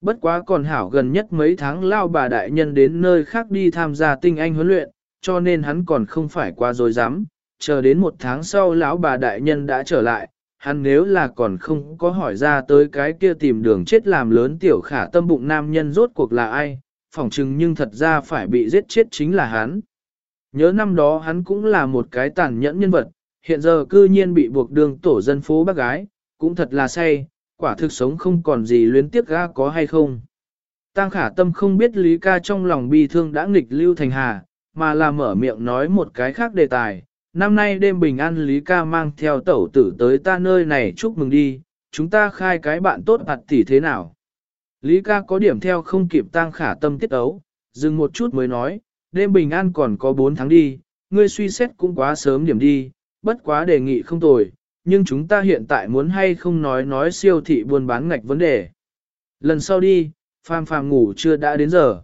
Bất quá còn hảo gần nhất mấy tháng lao bà đại nhân đến nơi khác đi tham gia tinh anh huấn luyện, cho nên hắn còn không phải qua dối dám, chờ đến một tháng sau lão bà đại nhân đã trở lại, hắn nếu là còn không có hỏi ra tới cái kia tìm đường chết làm lớn tiểu khả tâm bụng nam nhân rốt cuộc là ai, phỏng chừng nhưng thật ra phải bị giết chết chính là hắn. Nhớ năm đó hắn cũng là một cái tàn nhẫn nhân vật, hiện giờ cư nhiên bị buộc đường tổ dân phố bác gái, cũng thật là say, quả thực sống không còn gì luyến tiếc ga có hay không. Tăng khả tâm không biết Lý ca trong lòng bi thương đã nghịch lưu thành hà, mà là mở miệng nói một cái khác đề tài. Năm nay đêm bình an Lý ca mang theo tẩu tử tới ta nơi này chúc mừng đi, chúng ta khai cái bạn tốt ạt tỷ thế nào. Lý ca có điểm theo không kịp tăng khả tâm tiết ấu, dừng một chút mới nói, đêm bình an còn có 4 tháng đi, ngươi suy xét cũng quá sớm điểm đi, bất quá đề nghị không tồi, nhưng chúng ta hiện tại muốn hay không nói nói siêu thị buôn bán ngạch vấn đề. Lần sau đi, phàm phàm ngủ chưa đã đến giờ.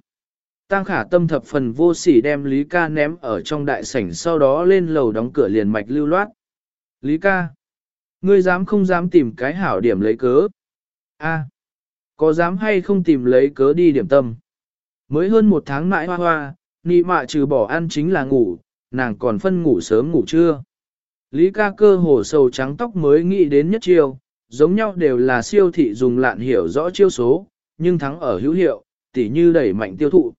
Tăng khả tâm thập phần vô sỉ đem Lý ca ném ở trong đại sảnh sau đó lên lầu đóng cửa liền mạch lưu loát. Lý ca, ngươi dám không dám tìm cái hảo điểm lấy cớ? A, có dám hay không tìm lấy cớ đi điểm tâm? Mới hơn một tháng mãi hoa hoa, nị mạ trừ bỏ ăn chính là ngủ, nàng còn phân ngủ sớm ngủ trưa. Lý ca cơ hồ sầu trắng tóc mới nghĩ đến nhất chiêu, giống nhau đều là siêu thị dùng lạn hiểu rõ chiêu số, nhưng thắng ở hữu hiệu, tỉ như đẩy mạnh tiêu thụ.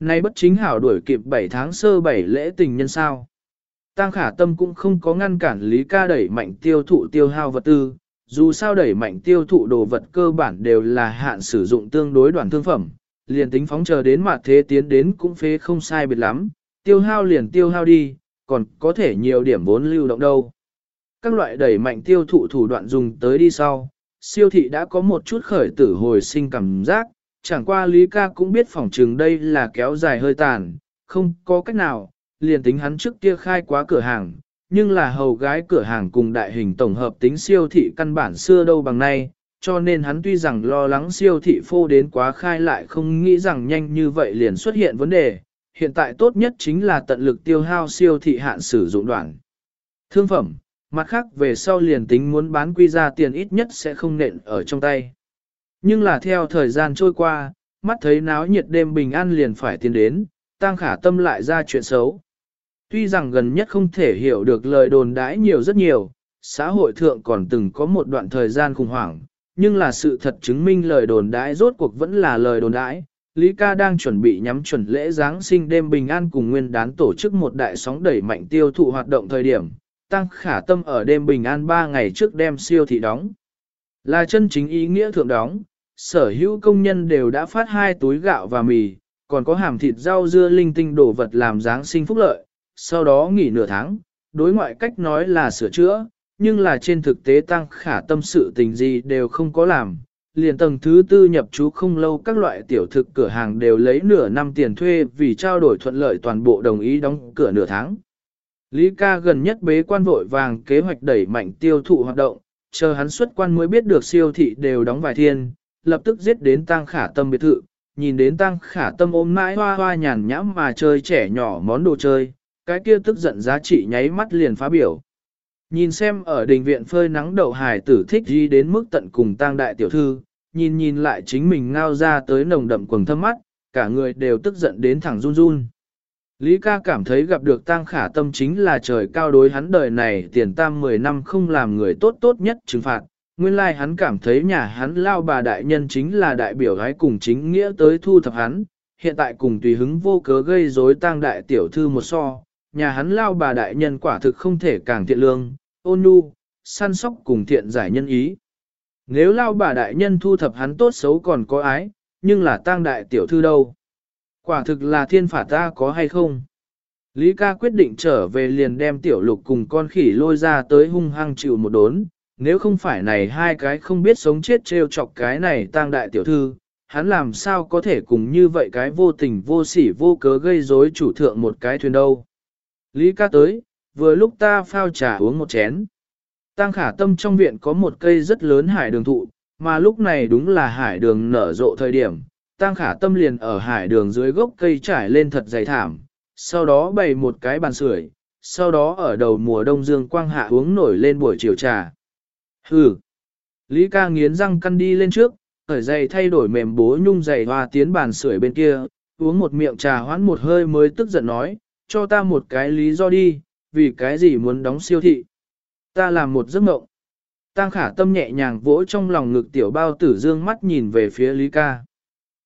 Nay bất chính hảo đuổi kịp 7 tháng sơ 7 lễ tình nhân sao. Tăng khả tâm cũng không có ngăn cản Lý ca đẩy mạnh tiêu thụ tiêu hao vật tư, dù sao đẩy mạnh tiêu thụ đồ vật cơ bản đều là hạn sử dụng tương đối đoàn thương phẩm, liền tính phóng chờ đến mặt thế tiến đến cũng phế không sai biệt lắm, tiêu hao liền tiêu hao đi, còn có thể nhiều điểm vốn lưu động đâu. Các loại đẩy mạnh tiêu thụ thủ đoạn dùng tới đi sau, siêu thị đã có một chút khởi tử hồi sinh cảm giác, chẳng qua Lý ca cũng biết phòng trường đây là kéo dài hơi tàn, không có cách nào, liền tính hắn trước kia khai quá cửa hàng, nhưng là hầu gái cửa hàng cùng đại hình tổng hợp tính siêu thị căn bản xưa đâu bằng nay, cho nên hắn tuy rằng lo lắng siêu thị phô đến quá khai lại không nghĩ rằng nhanh như vậy liền xuất hiện vấn đề, hiện tại tốt nhất chính là tận lực tiêu hao siêu thị hạn sử dụng đoạn. Thương phẩm, mặt khác về sau liền tính muốn bán quy ra tiền ít nhất sẽ không nện ở trong tay. Nhưng là theo thời gian trôi qua, mắt thấy náo nhiệt đêm bình an liền phải tiến đến, tăng khả tâm lại ra chuyện xấu. Tuy rằng gần nhất không thể hiểu được lời đồn đãi nhiều rất nhiều, xã hội thượng còn từng có một đoạn thời gian khủng hoảng, nhưng là sự thật chứng minh lời đồn đãi rốt cuộc vẫn là lời đồn đãi, Lý ca đang chuẩn bị nhắm chuẩn lễ Giáng sinh đêm bình an cùng nguyên đán tổ chức một đại sóng đẩy mạnh tiêu thụ hoạt động thời điểm, tăng khả tâm ở đêm bình an 3 ngày trước đem siêu thị đóng. Là chân chính ý nghĩa thượng đóng, sở hữu công nhân đều đã phát hai túi gạo và mì, còn có hàm thịt rau dưa linh tinh đồ vật làm Giáng sinh phúc lợi, sau đó nghỉ nửa tháng, đối ngoại cách nói là sửa chữa, nhưng là trên thực tế tăng khả tâm sự tình gì đều không có làm, liền tầng thứ tư nhập trú không lâu các loại tiểu thực cửa hàng đều lấy nửa năm tiền thuê vì trao đổi thuận lợi toàn bộ đồng ý đóng cửa nửa tháng. Lý ca gần nhất bế quan vội vàng kế hoạch đẩy mạnh tiêu thụ hoạt động, chờ hắn xuất quan mới biết được siêu thị đều đóng vài thiên, lập tức giết đến tăng khả tâm biệt thự, nhìn đến tăng khả tâm ôm mãi hoa hoa nhàn nhãm mà chơi trẻ nhỏ món đồ chơi, cái kia tức giận giá trị nháy mắt liền phá biểu. Nhìn xem ở đình viện phơi nắng đậu hải tử thích gì đến mức tận cùng tang đại tiểu thư, nhìn nhìn lại chính mình ngao ra tới nồng đậm quần thâm mắt, cả người đều tức giận đến thẳng run run. Lý ca cảm thấy gặp được tang khả tâm chính là trời cao đối hắn đời này tiền tam 10 năm không làm người tốt tốt nhất trừng phạt. Nguyên lai like hắn cảm thấy nhà hắn lao bà đại nhân chính là đại biểu gái cùng chính nghĩa tới thu thập hắn, hiện tại cùng tùy hứng vô cớ gây rối tang đại tiểu thư một so, nhà hắn lao bà đại nhân quả thực không thể càng thiện lương, ôn nhu, săn sóc cùng thiện giải nhân ý. Nếu lao bà đại nhân thu thập hắn tốt xấu còn có ái, nhưng là tang đại tiểu thư đâu? Quả thực là thiên phạt ta có hay không? Lý ca quyết định trở về liền đem tiểu lục cùng con khỉ lôi ra tới hung hăng chịu một đốn, nếu không phải này hai cái không biết sống chết trêu chọc cái này tang đại tiểu thư, hắn làm sao có thể cùng như vậy cái vô tình vô sỉ vô cớ gây rối chủ thượng một cái thuyền đâu. Lý ca tới, vừa lúc ta phao trà uống một chén. Tăng khả tâm trong viện có một cây rất lớn hải đường thụ, mà lúc này đúng là hải đường nở rộ thời điểm. Tăng khả tâm liền ở hải đường dưới gốc cây trải lên thật dày thảm, sau đó bày một cái bàn sưởi, sau đó ở đầu mùa đông dương quang hạ uống nổi lên buổi chiều trà. Hừ! Lý ca nghiến răng căn đi lên trước, ở dày thay đổi mềm bố nhung dày hoa tiến bàn sưởi bên kia, uống một miệng trà hoãn một hơi mới tức giận nói, cho ta một cái lý do đi, vì cái gì muốn đóng siêu thị. Ta làm một giấc mộng. Tăng khả tâm nhẹ nhàng vỗ trong lòng ngực tiểu bao tử dương mắt nhìn về phía Lý ca.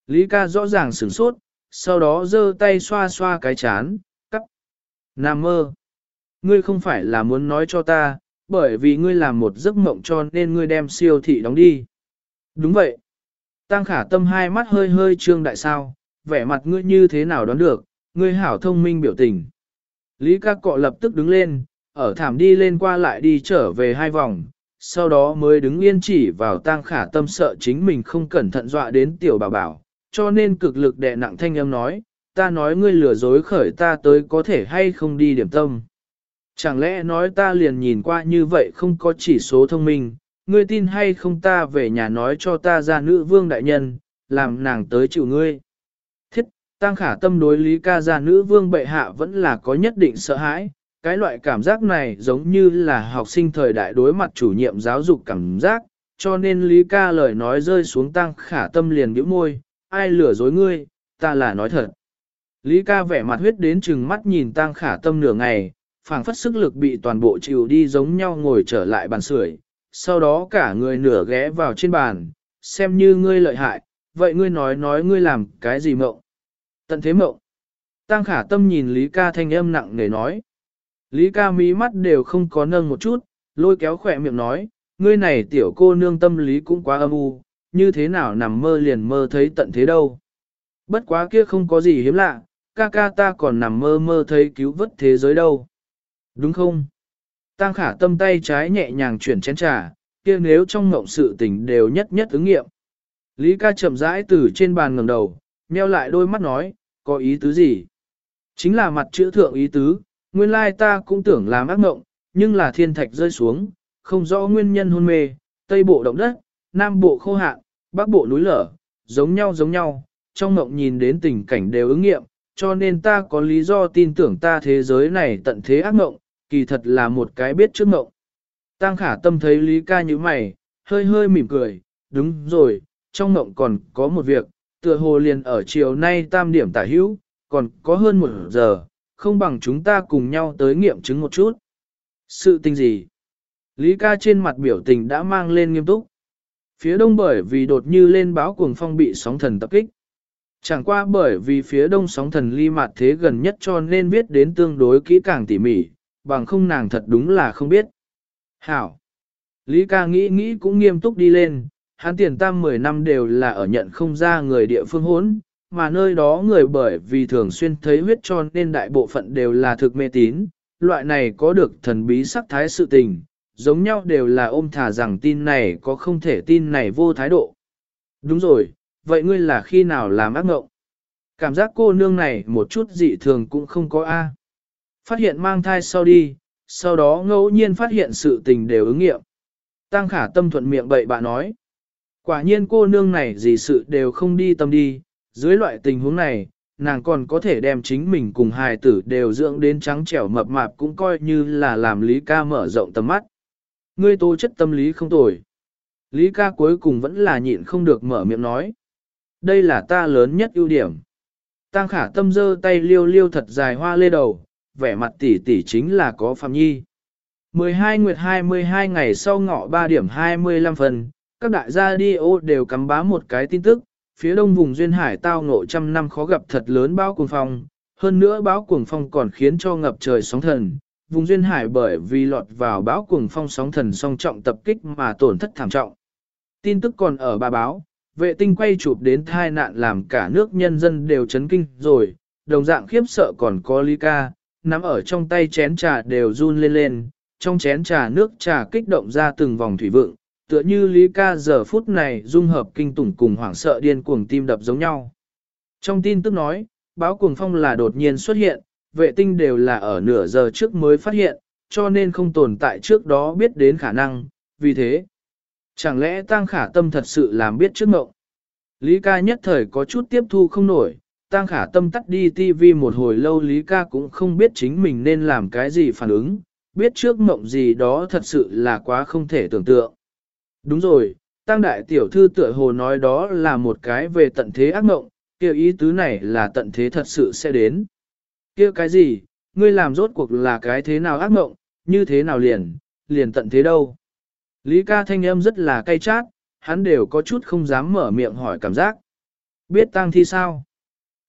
Lý ca rõ ràng sửng sốt, sau đó giơ tay xoa xoa cái chán, cắt. Nam mơ. Ngươi không phải là muốn nói cho ta, bởi vì ngươi làm một giấc mộng cho nên ngươi đem siêu thị đóng đi. Đúng vậy. Tăng khả tâm hai mắt hơi hơi trương đại sao, vẻ mặt ngươi như thế nào đoán được, ngươi hảo thông minh biểu tình. Lý ca cọ lập tức đứng lên, ở thảm đi lên qua lại đi trở về hai vòng, sau đó mới đứng yên chỉ vào tang khả tâm sợ chính mình không cẩn thận dọa đến tiểu bảo bảo, cho nên cực lực đè nặng thanh âm nói, ta nói ngươi lừa dối khởi ta tới có thể hay không đi điểm tâm. Chẳng lẽ nói ta liền nhìn qua như vậy không có chỉ số thông minh, ngươi tin hay không ta về nhà nói cho ta ra nữ vương đại nhân, làm nàng tới chịu ngươi. Thiết, tăng khả tâm đối lý ca ra nữ vương bệ hạ vẫn là có nhất định sợ hãi, cái loại cảm giác này giống như là học sinh thời đại đối mặt chủ nhiệm giáo dục cảm giác, cho nên lý ca lời nói rơi xuống tăng khả tâm liền bĩu môi, ai lừa dối ngươi, ta là nói thật. Lý ca vẻ mặt huyết đến chừng mắt nhìn tăng khả tâm nửa ngày, phảng phất sức lực bị toàn bộ chịu đi giống nhau ngồi trở lại bàn sưởi, sau đó cả người nửa ghé vào trên bàn, xem như ngươi lợi hại, vậy ngươi nói nói ngươi làm cái gì mộng. Tận thế mộng. Tăng khả tâm nhìn Lý ca thanh âm nặng nề nói. Lý ca mí mắt đều không có nâng một chút, lôi kéo khỏe miệng nói, ngươi này tiểu cô nương tâm lý cũng quá âm u, như thế nào nằm mơ liền mơ thấy tận thế đâu. Bất quá kia không có gì hiếm lạ, ca ca ta còn nằm mơ mơ thấy cứu vớt thế giới đâu. Đúng không? Tăng khả tâm tay trái nhẹ nhàng chuyển chén trà, kia nếu trong ngộng sự tình đều nhất nhất ứng nghiệm. Lý ca chậm rãi từ trên bàn ngẩng đầu, nheo lại đôi mắt nói, có ý tứ gì? Chính là mặt chữ thượng ý tứ, nguyên lai ta cũng tưởng làm ác mộng, nhưng là thiên thạch rơi xuống, không rõ nguyên nhân hôn mê, tây bộ động đất, nam bộ khô hạn, bắc bộ núi lở, giống nhau giống nhau, trong mộng nhìn đến tình cảnh đều ứng nghiệm, cho nên ta có lý do tin tưởng ta thế giới này tận thế ác mộng, kỳ thật là một cái biết trước mộng. Tăng khả tâm thấy Lý ca như mày, hơi hơi mỉm cười, đúng rồi, trong mộng còn có một việc, tựa hồ liền ở chiều nay tam điểm tả hữu, còn có hơn một giờ, không bằng chúng ta cùng nhau tới nghiệm chứng một chút. Sự tình gì? Lý ca trên mặt biểu tình đã mang lên nghiêm túc. Phía đông bởi vì đột như lên báo cuồng phong bị sóng thần tập kích. Chẳng qua bởi vì phía đông sóng thần ly mặt thế gần nhất cho nên viết đến tương đối kỹ càng tỉ mỉ, bằng không nàng thật đúng là không biết. Hảo! Lý ca nghĩ nghĩ cũng nghiêm túc đi lên, hắn tiền tam 10 năm đều là ở nhận không ra người địa phương hốn, mà nơi đó người bởi vì thường xuyên thấy huyết cho nên đại bộ phận đều là thực mê tín, loại này có được thần bí sắc thái sự tình, giống nhau đều là ôm thả rằng tin này có không thể tin này vô thái độ. Đúng rồi, vậy ngươi là khi nào làm ác ngộng? Cảm giác cô nương này một chút dị thường cũng không có A. Phát hiện mang thai sau đi, sau đó ngẫu nhiên phát hiện sự tình đều ứng nghiệm. Tăng khả tâm thuận miệng bậy bạ nói. Quả nhiên cô nương này gì sự đều không đi tâm đi, dưới loại tình huống này, nàng còn có thể đem chính mình cùng hài tử đều dưỡng đến trắng trẻo mập mạp cũng coi như là làm Lý ca mở rộng tầm mắt. Ngươi tố chất tâm lý không tồi. Lý ca cuối cùng vẫn là nhịn không được mở miệng nói. Đây là ta lớn nhất ưu điểm. Tăng khả tâm dơ tay liêu liêu thật dài hoa lê đầu, vẻ mặt tỉ tỉ chính là có phạm nhi. 12 nguyệt 22 ngày sau ngọ 3 điểm 25 phần, các đại gia đi ô đều cắm bá một cái tin tức, phía đông vùng duyên hải tao ngộ trăm năm khó gặp thật lớn bão cuồng phong, hơn nữa bão cuồng phong còn khiến cho ngập trời sóng thần. Vùng duyên hải bởi vì lọt vào bão cuồng phong sóng thần song trọng tập kích mà tổn thất thảm trọng. Tin tức còn ở ba báo, vệ tinh quay chụp đến tai nạn làm cả nước nhân dân đều chấn kinh rồi, đồng dạng khiếp sợ còn có ly ca, nắm ở trong tay chén trà đều run lên lên, trong chén trà nước trà kích động ra từng vòng thủy vượng, tựa như Lý ca giờ phút này dung hợp kinh tủng cùng hoảng sợ điên cuồng tim đập giống nhau. Trong tin tức nói, báo cuồng phong là đột nhiên xuất hiện, vệ tinh đều là ở nửa giờ trước mới phát hiện, cho nên không tồn tại trước đó biết đến khả năng, vì thế. Chẳng lẽ Tăng Khả Tâm thật sự làm biết trước mộng? Lý ca nhất thời có chút tiếp thu không nổi, Tăng Khả Tâm tắt đi TV một hồi lâu Lý ca cũng không biết chính mình nên làm cái gì phản ứng, biết trước mộng gì đó thật sự là quá không thể tưởng tượng. Đúng rồi, Tăng Đại Tiểu Thư tựa hồ nói đó là một cái về tận thế ác mộng, kia ý tứ này là tận thế thật sự sẽ đến. kia cái gì, ngươi làm rốt cuộc là cái thế nào ác mộng, như thế nào liền, liền tận thế đâu. Lý ca thanh âm rất là cay chát, hắn đều có chút không dám mở miệng hỏi cảm giác. Biết tăng thi sao?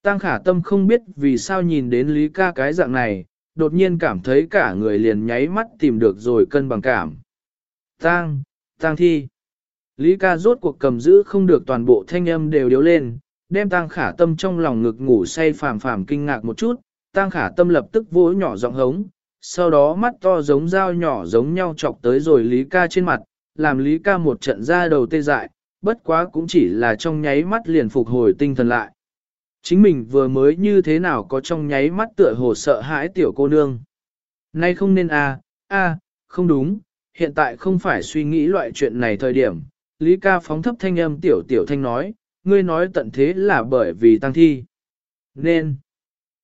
Tăng khả tâm không biết vì sao nhìn đến Lý ca cái dạng này, đột nhiên cảm thấy cả người liền nháy mắt tìm được rồi cân bằng cảm. Tăng, Tang thi. Lý ca rốt cuộc cầm giữ không được toàn bộ thanh âm đều điếu lên, đem Tang khả tâm trong lòng ngực ngủ say phàm phàm kinh ngạc một chút, Tang khả tâm lập tức vỗ nhỏ giọng hống, sau đó mắt to giống dao nhỏ giống nhau chọc tới rồi Lý ca trên mặt, làm Lý ca một trận ra đầu tê dại, bất quá cũng chỉ là trong nháy mắt liền phục hồi tinh thần lại. Chính mình vừa mới như thế nào có trong nháy mắt tựa hồ sợ hãi tiểu cô nương. Nay không nên a, a, không đúng, hiện tại không phải suy nghĩ loại chuyện này thời điểm. Lý ca phóng thấp thanh âm tiểu tiểu thanh nói, ngươi nói tận thế là bởi vì tăng thi. Nên,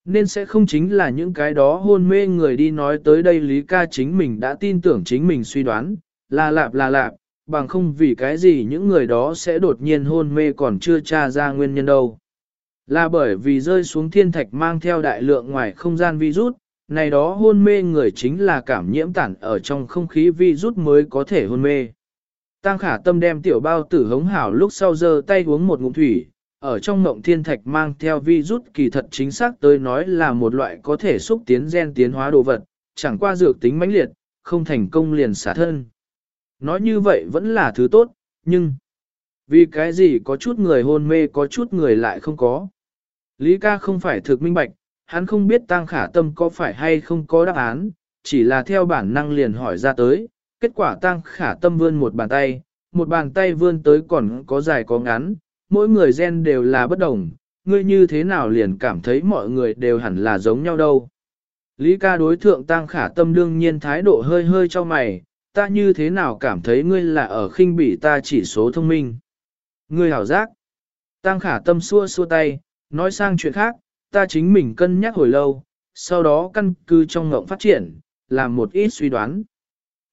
nên sẽ không chính là những cái đó hôn mê người đi nói tới đây Lý ca chính mình đã tin tưởng chính mình suy đoán, là lạp là lạp, bằng không vì cái gì những người đó sẽ đột nhiên hôn mê còn chưa tra ra nguyên nhân đâu. Là bởi vì rơi xuống thiên thạch mang theo đại lượng ngoài không gian virus, này đó hôn mê người chính là cảm nhiễm tản ở trong không khí vi rút mới có thể hôn mê. Tăng khả tâm đem tiểu bao tử hống hảo lúc sau giơ tay uống một ngụm thủy, ở trong mộng thiên thạch mang theo vi rút kỳ thật chính xác tới nói là một loại có thể xúc tiến gen tiến hóa đồ vật, chẳng qua dược tính mãnh liệt, không thành công liền xả thân. Nói như vậy vẫn là thứ tốt, nhưng vì cái gì có chút người hôn mê có chút người lại không có. Lý ca không phải thực minh bạch, hắn không biết tăng khả tâm có phải hay không có đáp án, chỉ là theo bản năng liền hỏi ra tới, kết quả tăng khả tâm vươn một bàn tay, một bàn tay vươn tới còn có dài có ngắn, mỗi người gen đều là bất đồng, ngươi như thế nào liền cảm thấy mọi người đều hẳn là giống nhau đâu. Lý ca đối thượng tăng khả tâm đương nhiên thái độ hơi hơi cho mày, ta như thế nào cảm thấy ngươi là ở khinh bỉ ta chỉ số thông minh. Ngươi hảo giác. Tăng khả tâm xua xua tay, nói sang chuyện khác, ta chính mình cân nhắc hồi lâu, sau đó căn cứ trong ngộng phát triển, làm một ít suy đoán.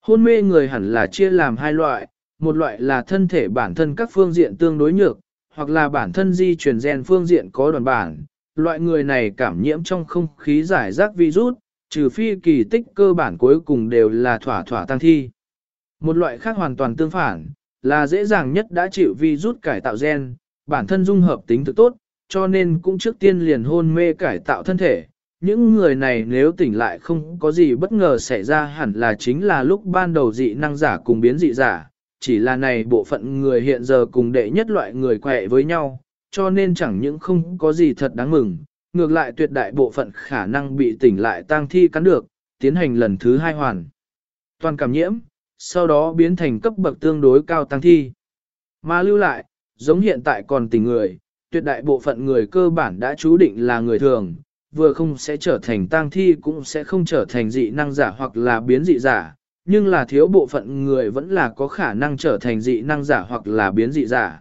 Hôn mê người hẳn là chia làm hai loại, một loại là thân thể bản thân các phương diện tương đối nhược, hoặc là bản thân di truyền gen phương diện có đoàn bản. Loại người này cảm nhiễm trong không khí giải rác virus, trừ phi kỳ tích cơ bản cuối cùng đều là thỏa thỏa tăng thi. Một loại khác hoàn toàn tương phản, là dễ dàng nhất đã chịu virus cải tạo gen, bản thân dung hợp tính thực tốt, cho nên cũng trước tiên liền hôn mê cải tạo thân thể. Những người này nếu tỉnh lại không có gì bất ngờ xảy ra hẳn là chính là lúc ban đầu dị năng giả cùng biến dị giả, chỉ là này bộ phận người hiện giờ cùng đệ nhất loại người quẹ với nhau, cho nên chẳng những không có gì thật đáng mừng, ngược lại tuyệt đại bộ phận khả năng bị tỉnh lại tang thi cắn được, tiến hành lần thứ hai hoàn. Toàn cảm nhiễm, sau đó biến thành cấp bậc tương đối cao tăng thi. Mà lưu lại, giống hiện tại còn tỉnh người, tuyệt đại bộ phận người cơ bản đã chú định là người thường, vừa không sẽ trở thành tang thi cũng sẽ không trở thành dị năng giả hoặc là biến dị giả, nhưng là thiếu bộ phận người vẫn là có khả năng trở thành dị năng giả hoặc là biến dị giả.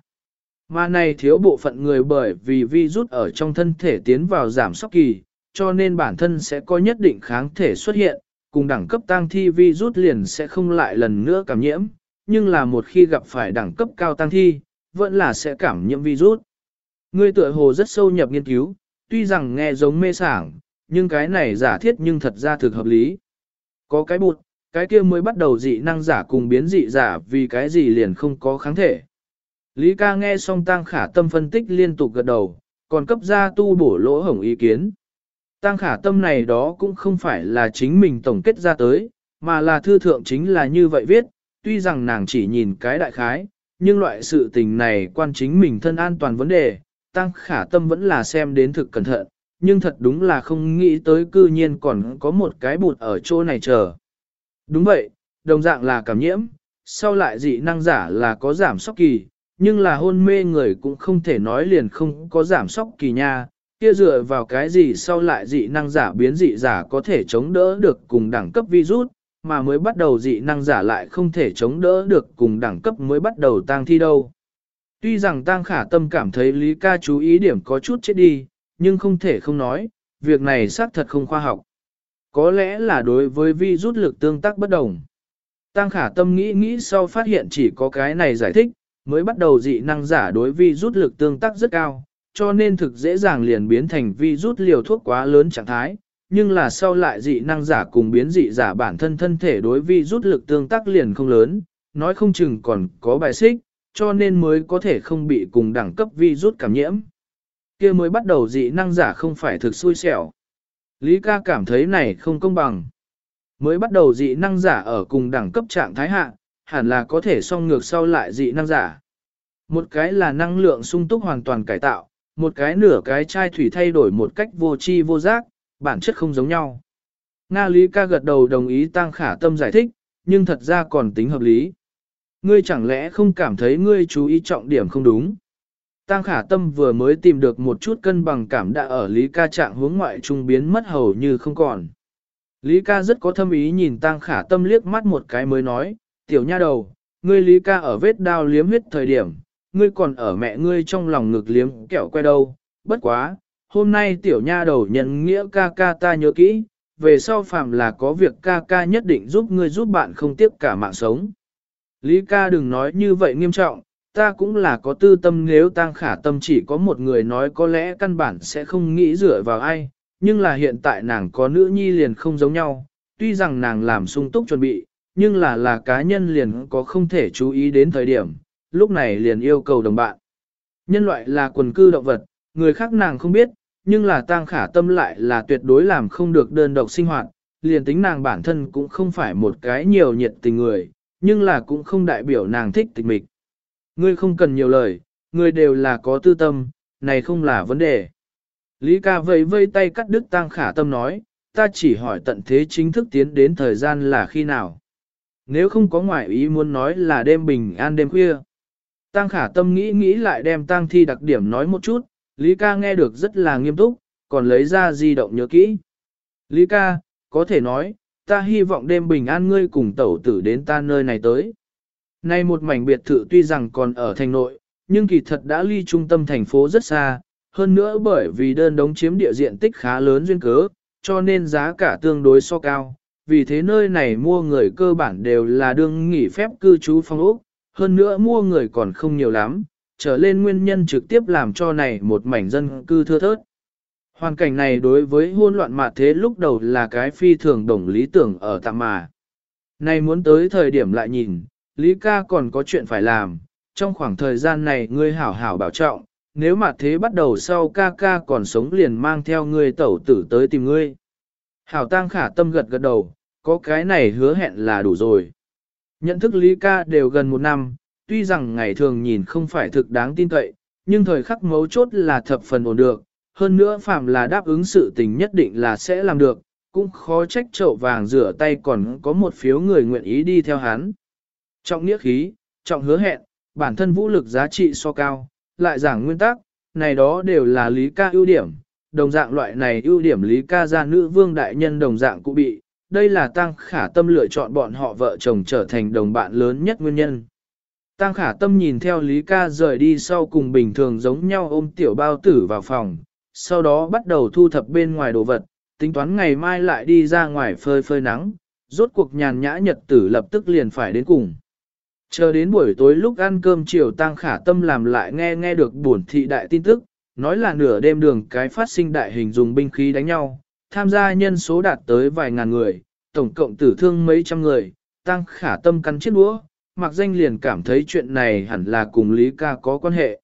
Mà này thiếu bộ phận người bởi vì virus ở trong thân thể tiến vào giảm sóc kỳ, cho nên bản thân sẽ có nhất định kháng thể xuất hiện, cùng đẳng cấp tăng thi virus liền sẽ không lại lần nữa cảm nhiễm, nhưng là một khi gặp phải đẳng cấp cao tăng thi, vẫn là sẽ cảm nhiễm virus. Ngươi tựa hồ rất sâu nhập nghiên cứu, tuy rằng nghe giống mê sảng, nhưng cái này giả thiết nhưng thật ra thực hợp lý. Có cái bụt, cái kia mới bắt đầu dị năng giả cùng biến dị giả vì cái gì liền không có kháng thể. Lý ca nghe xong tăng khả tâm phân tích liên tục gật đầu, còn cấp ra tu bổ lỗ hổng ý kiến. Tăng khả tâm này đó cũng không phải là chính mình tổng kết ra tới, mà là thư thượng chính là như vậy viết, tuy rằng nàng chỉ nhìn cái đại khái, nhưng loại sự tình này quan chính mình thân an toàn vấn đề, tăng khả tâm vẫn là xem đến thực cẩn thận, nhưng thật đúng là không nghĩ tới cư nhiên còn có một cái bụt ở chỗ này chờ. Đúng vậy, đồng dạng là cảm nhiễm, sau lại dị năng giả là có giảm sóc kỳ, nhưng là hôn mê người cũng không thể nói liền không có giảm sóc kỳ nha, kia dựa vào cái gì sau lại dị năng giả biến dị giả có thể chống đỡ được cùng đẳng cấp virus, mà mới bắt đầu dị năng giả lại không thể chống đỡ được cùng đẳng cấp mới bắt đầu tang thi đâu. Tuy rằng tang khả tâm cảm thấy Lý ca chú ý điểm có chút chết đi, nhưng không thể không nói, việc này xác thật không khoa học. Có lẽ là đối với vi rút lực tương tác bất đồng. Tăng khả tâm nghĩ nghĩ sau phát hiện chỉ có cái này giải thích, mới bắt đầu dị năng giả đối vi rút lực tương tác rất cao, cho nên thực dễ dàng liền biến thành vi rút liều thuốc quá lớn trạng thái, nhưng là sau lại dị năng giả cùng biến dị giả bản thân thân thể đối vi rút lực tương tác liền không lớn, nói không chừng còn có bài xích, cho nên mới có thể không bị cùng đẳng cấp virus cảm nhiễm. kia mới bắt đầu dị năng giả không phải thực xui xẻo. Lý ca cảm thấy này không công bằng. Mới bắt đầu dị năng giả ở cùng đẳng cấp trạng thái hạ, hẳn là có thể song ngược sau lại dị năng giả. Một cái là năng lượng sung túc hoàn toàn cải tạo, một cái nửa cái chai thủy thay đổi một cách vô tri vô giác, bản chất không giống nhau. Nga Lý ca gật đầu đồng ý tăng khả tâm giải thích, nhưng thật ra còn tính hợp lý. Ngươi chẳng lẽ không cảm thấy ngươi chú ý trọng điểm không đúng? Tăng khả tâm vừa mới tìm được một chút cân bằng cảm đã ở Lý ca trạng hướng ngoại trung biến mất hầu như không còn. Lý ca rất có thâm ý nhìn tăng khả tâm liếc mắt một cái mới nói, tiểu nha đầu, ngươi Lý ca ở vết đao liếm huyết thời điểm, ngươi còn ở mẹ ngươi trong lòng ngực liếm kẹo que đâu, bất quá, hôm nay tiểu nha đầu nhận nghĩa ca ca ta nhớ kỹ, về sau phạm là có việc ca ca nhất định giúp ngươi giúp bạn không tiếc cả mạng sống. Lý ca đừng nói như vậy nghiêm trọng, ta cũng là có tư tâm nếu tang khả tâm chỉ có một người nói có lẽ căn bản sẽ không nghĩ dựa vào ai, nhưng là hiện tại nàng có nữ nhi liền không giống nhau, tuy rằng nàng làm sung túc chuẩn bị, nhưng là là cá nhân liền có không thể chú ý đến thời điểm, lúc này liền yêu cầu đồng bạn. Nhân loại là quần cư động vật, người khác nàng không biết, nhưng là tang khả tâm lại là tuyệt đối làm không được đơn độc sinh hoạt, liền tính nàng bản thân cũng không phải một cái nhiều nhiệt tình người, nhưng là cũng không đại biểu nàng thích tịch mịch. Ngươi không cần nhiều lời, ngươi đều là có tư tâm, này không là vấn đề. Lý ca vẫy vây tay cắt đứt tang khả tâm nói, ta chỉ hỏi tận thế chính thức tiến đến thời gian là khi nào. Nếu không có ngoại ý muốn nói là đêm bình an đêm khuya. Tang khả tâm nghĩ nghĩ lại đem tang thi đặc điểm nói một chút, Lý ca nghe được rất là nghiêm túc, còn lấy ra di động nhớ kỹ. Lý ca, có thể nói, ta hy vọng đêm bình an ngươi cùng tẩu tử đến ta nơi này tới. Nay một mảnh biệt thự tuy rằng còn ở thành nội, nhưng kỳ thật đã ly trung tâm thành phố rất xa, hơn nữa bởi vì đơn đống chiếm địa diện tích khá lớn duyên cớ, cho nên giá cả tương đối so cao. Vì thế nơi này mua người cơ bản đều là đương nghỉ phép cư trú phong ốc, hơn nữa mua người còn không nhiều lắm, trở lên nguyên nhân trực tiếp làm cho này một mảnh dân cư thưa thớt. Hoàn cảnh này đối với hôn loạn mạt thế lúc đầu là cái phi thường đồng lý tưởng ở tạm mà. Này muốn tới thời điểm lại nhìn, Lý ca còn có chuyện phải làm, trong khoảng thời gian này ngươi hảo hảo bảo trọng, nếu mà thế bắt đầu sau ca ca còn sống liền mang theo ngươi tẩu tử tới tìm ngươi. Hảo tang khả tâm gật gật đầu, có cái này hứa hẹn là đủ rồi. Nhận thức Lý ca đều gần một năm, tuy rằng ngày thường nhìn không phải thực đáng tin cậy, nhưng thời khắc mấu chốt là thập phần ổn được, hơn nữa phạm là đáp ứng sự tình nhất định là sẽ làm được, cũng khó trách chậu vàng rửa tay còn có một phiếu người nguyện ý đi theo hắn. Trọng nghĩa khí, trọng hứa hẹn, bản thân vũ lực giá trị so cao, lại giảng nguyên tắc, này đó đều là lý ca ưu điểm, đồng dạng loại này ưu điểm lý ca gia nữ vương đại nhân đồng dạng cũng bị, đây là tăng khả tâm lựa chọn bọn họ vợ chồng trở thành đồng bạn lớn nhất nguyên nhân. Tăng khả tâm nhìn theo Lý ca rời đi sau cùng bình thường giống nhau ôm tiểu bao tử vào phòng, sau đó bắt đầu thu thập bên ngoài đồ vật, tính toán ngày mai lại đi ra ngoài phơi phơi nắng, rốt cuộc nhàn nhã nhật tử lập tức liền phải đến cùng. Chờ đến buổi tối lúc ăn cơm chiều tăng khả tâm làm lại nghe nghe được buồn thị đại tin tức, nói là nửa đêm đường cái phát sinh đại hình dùng binh khí đánh nhau, tham gia nhân số đạt tới vài ngàn người, tổng cộng tử thương mấy trăm người, tăng khả tâm cắn chiếc đũa, mặc danh liền cảm thấy chuyện này hẳn là cùng Lý ca có quan hệ.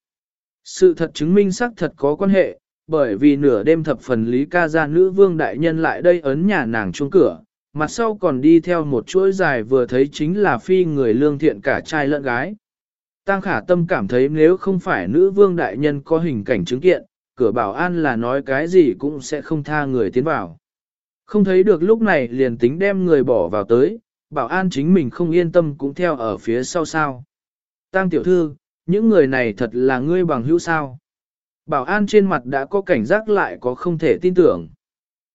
Sự thật chứng minh xác thật có quan hệ, bởi vì nửa đêm thập phần Lý ca ra nữ vương đại nhân lại đây ấn nhà nàng chuông cửa, mặt sau còn đi theo một chuỗi dài vừa thấy chính là phi người lương thiện cả trai lẫn gái. Tăng khả tâm cảm thấy nếu không phải nữ vương đại nhân có hình cảnh chứng kiện, cửa bảo an là nói cái gì cũng sẽ không tha người tiến vào. Không thấy được lúc này liền tính đem người bỏ vào tới, bảo an chính mình không yên tâm cũng theo ở phía sau sao. Tăng tiểu thư, những người này thật là ngươi bằng hữu sao. Bảo an trên mặt đã có cảnh giác lại có không thể tin tưởng.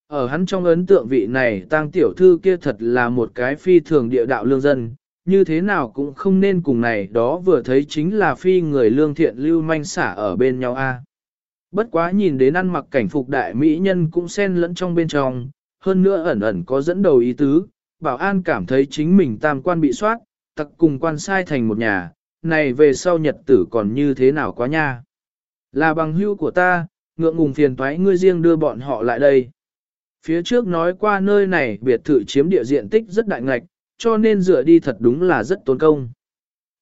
Ở hắn trong ấn tượng vị này Tang tiểu thư kia thật là một cái phi thường địa đạo lương dân, như thế nào cũng không nên cùng này đó vừa thấy chính là phi người lương thiện lưu manh xả ở bên nhau a. Bất quá nhìn đến ăn mặc cảnh phục đại mỹ nhân cũng xen lẫn trong bên trong, hơn nữa ẩn ẩn có dẫn đầu ý tứ, bảo an cảm thấy chính mình tam quan bị soát, tặc cùng quan sai thành một nhà, này về sau nhật tử còn như thế nào quá nha. Là bằng hữu của ta, ngượng ngùng phiền toái ngươi riêng đưa bọn họ lại đây. Phía trước nói qua nơi này biệt thự chiếm địa diện tích rất đại ngạch, cho nên dựa đi thật đúng là rất tốn công.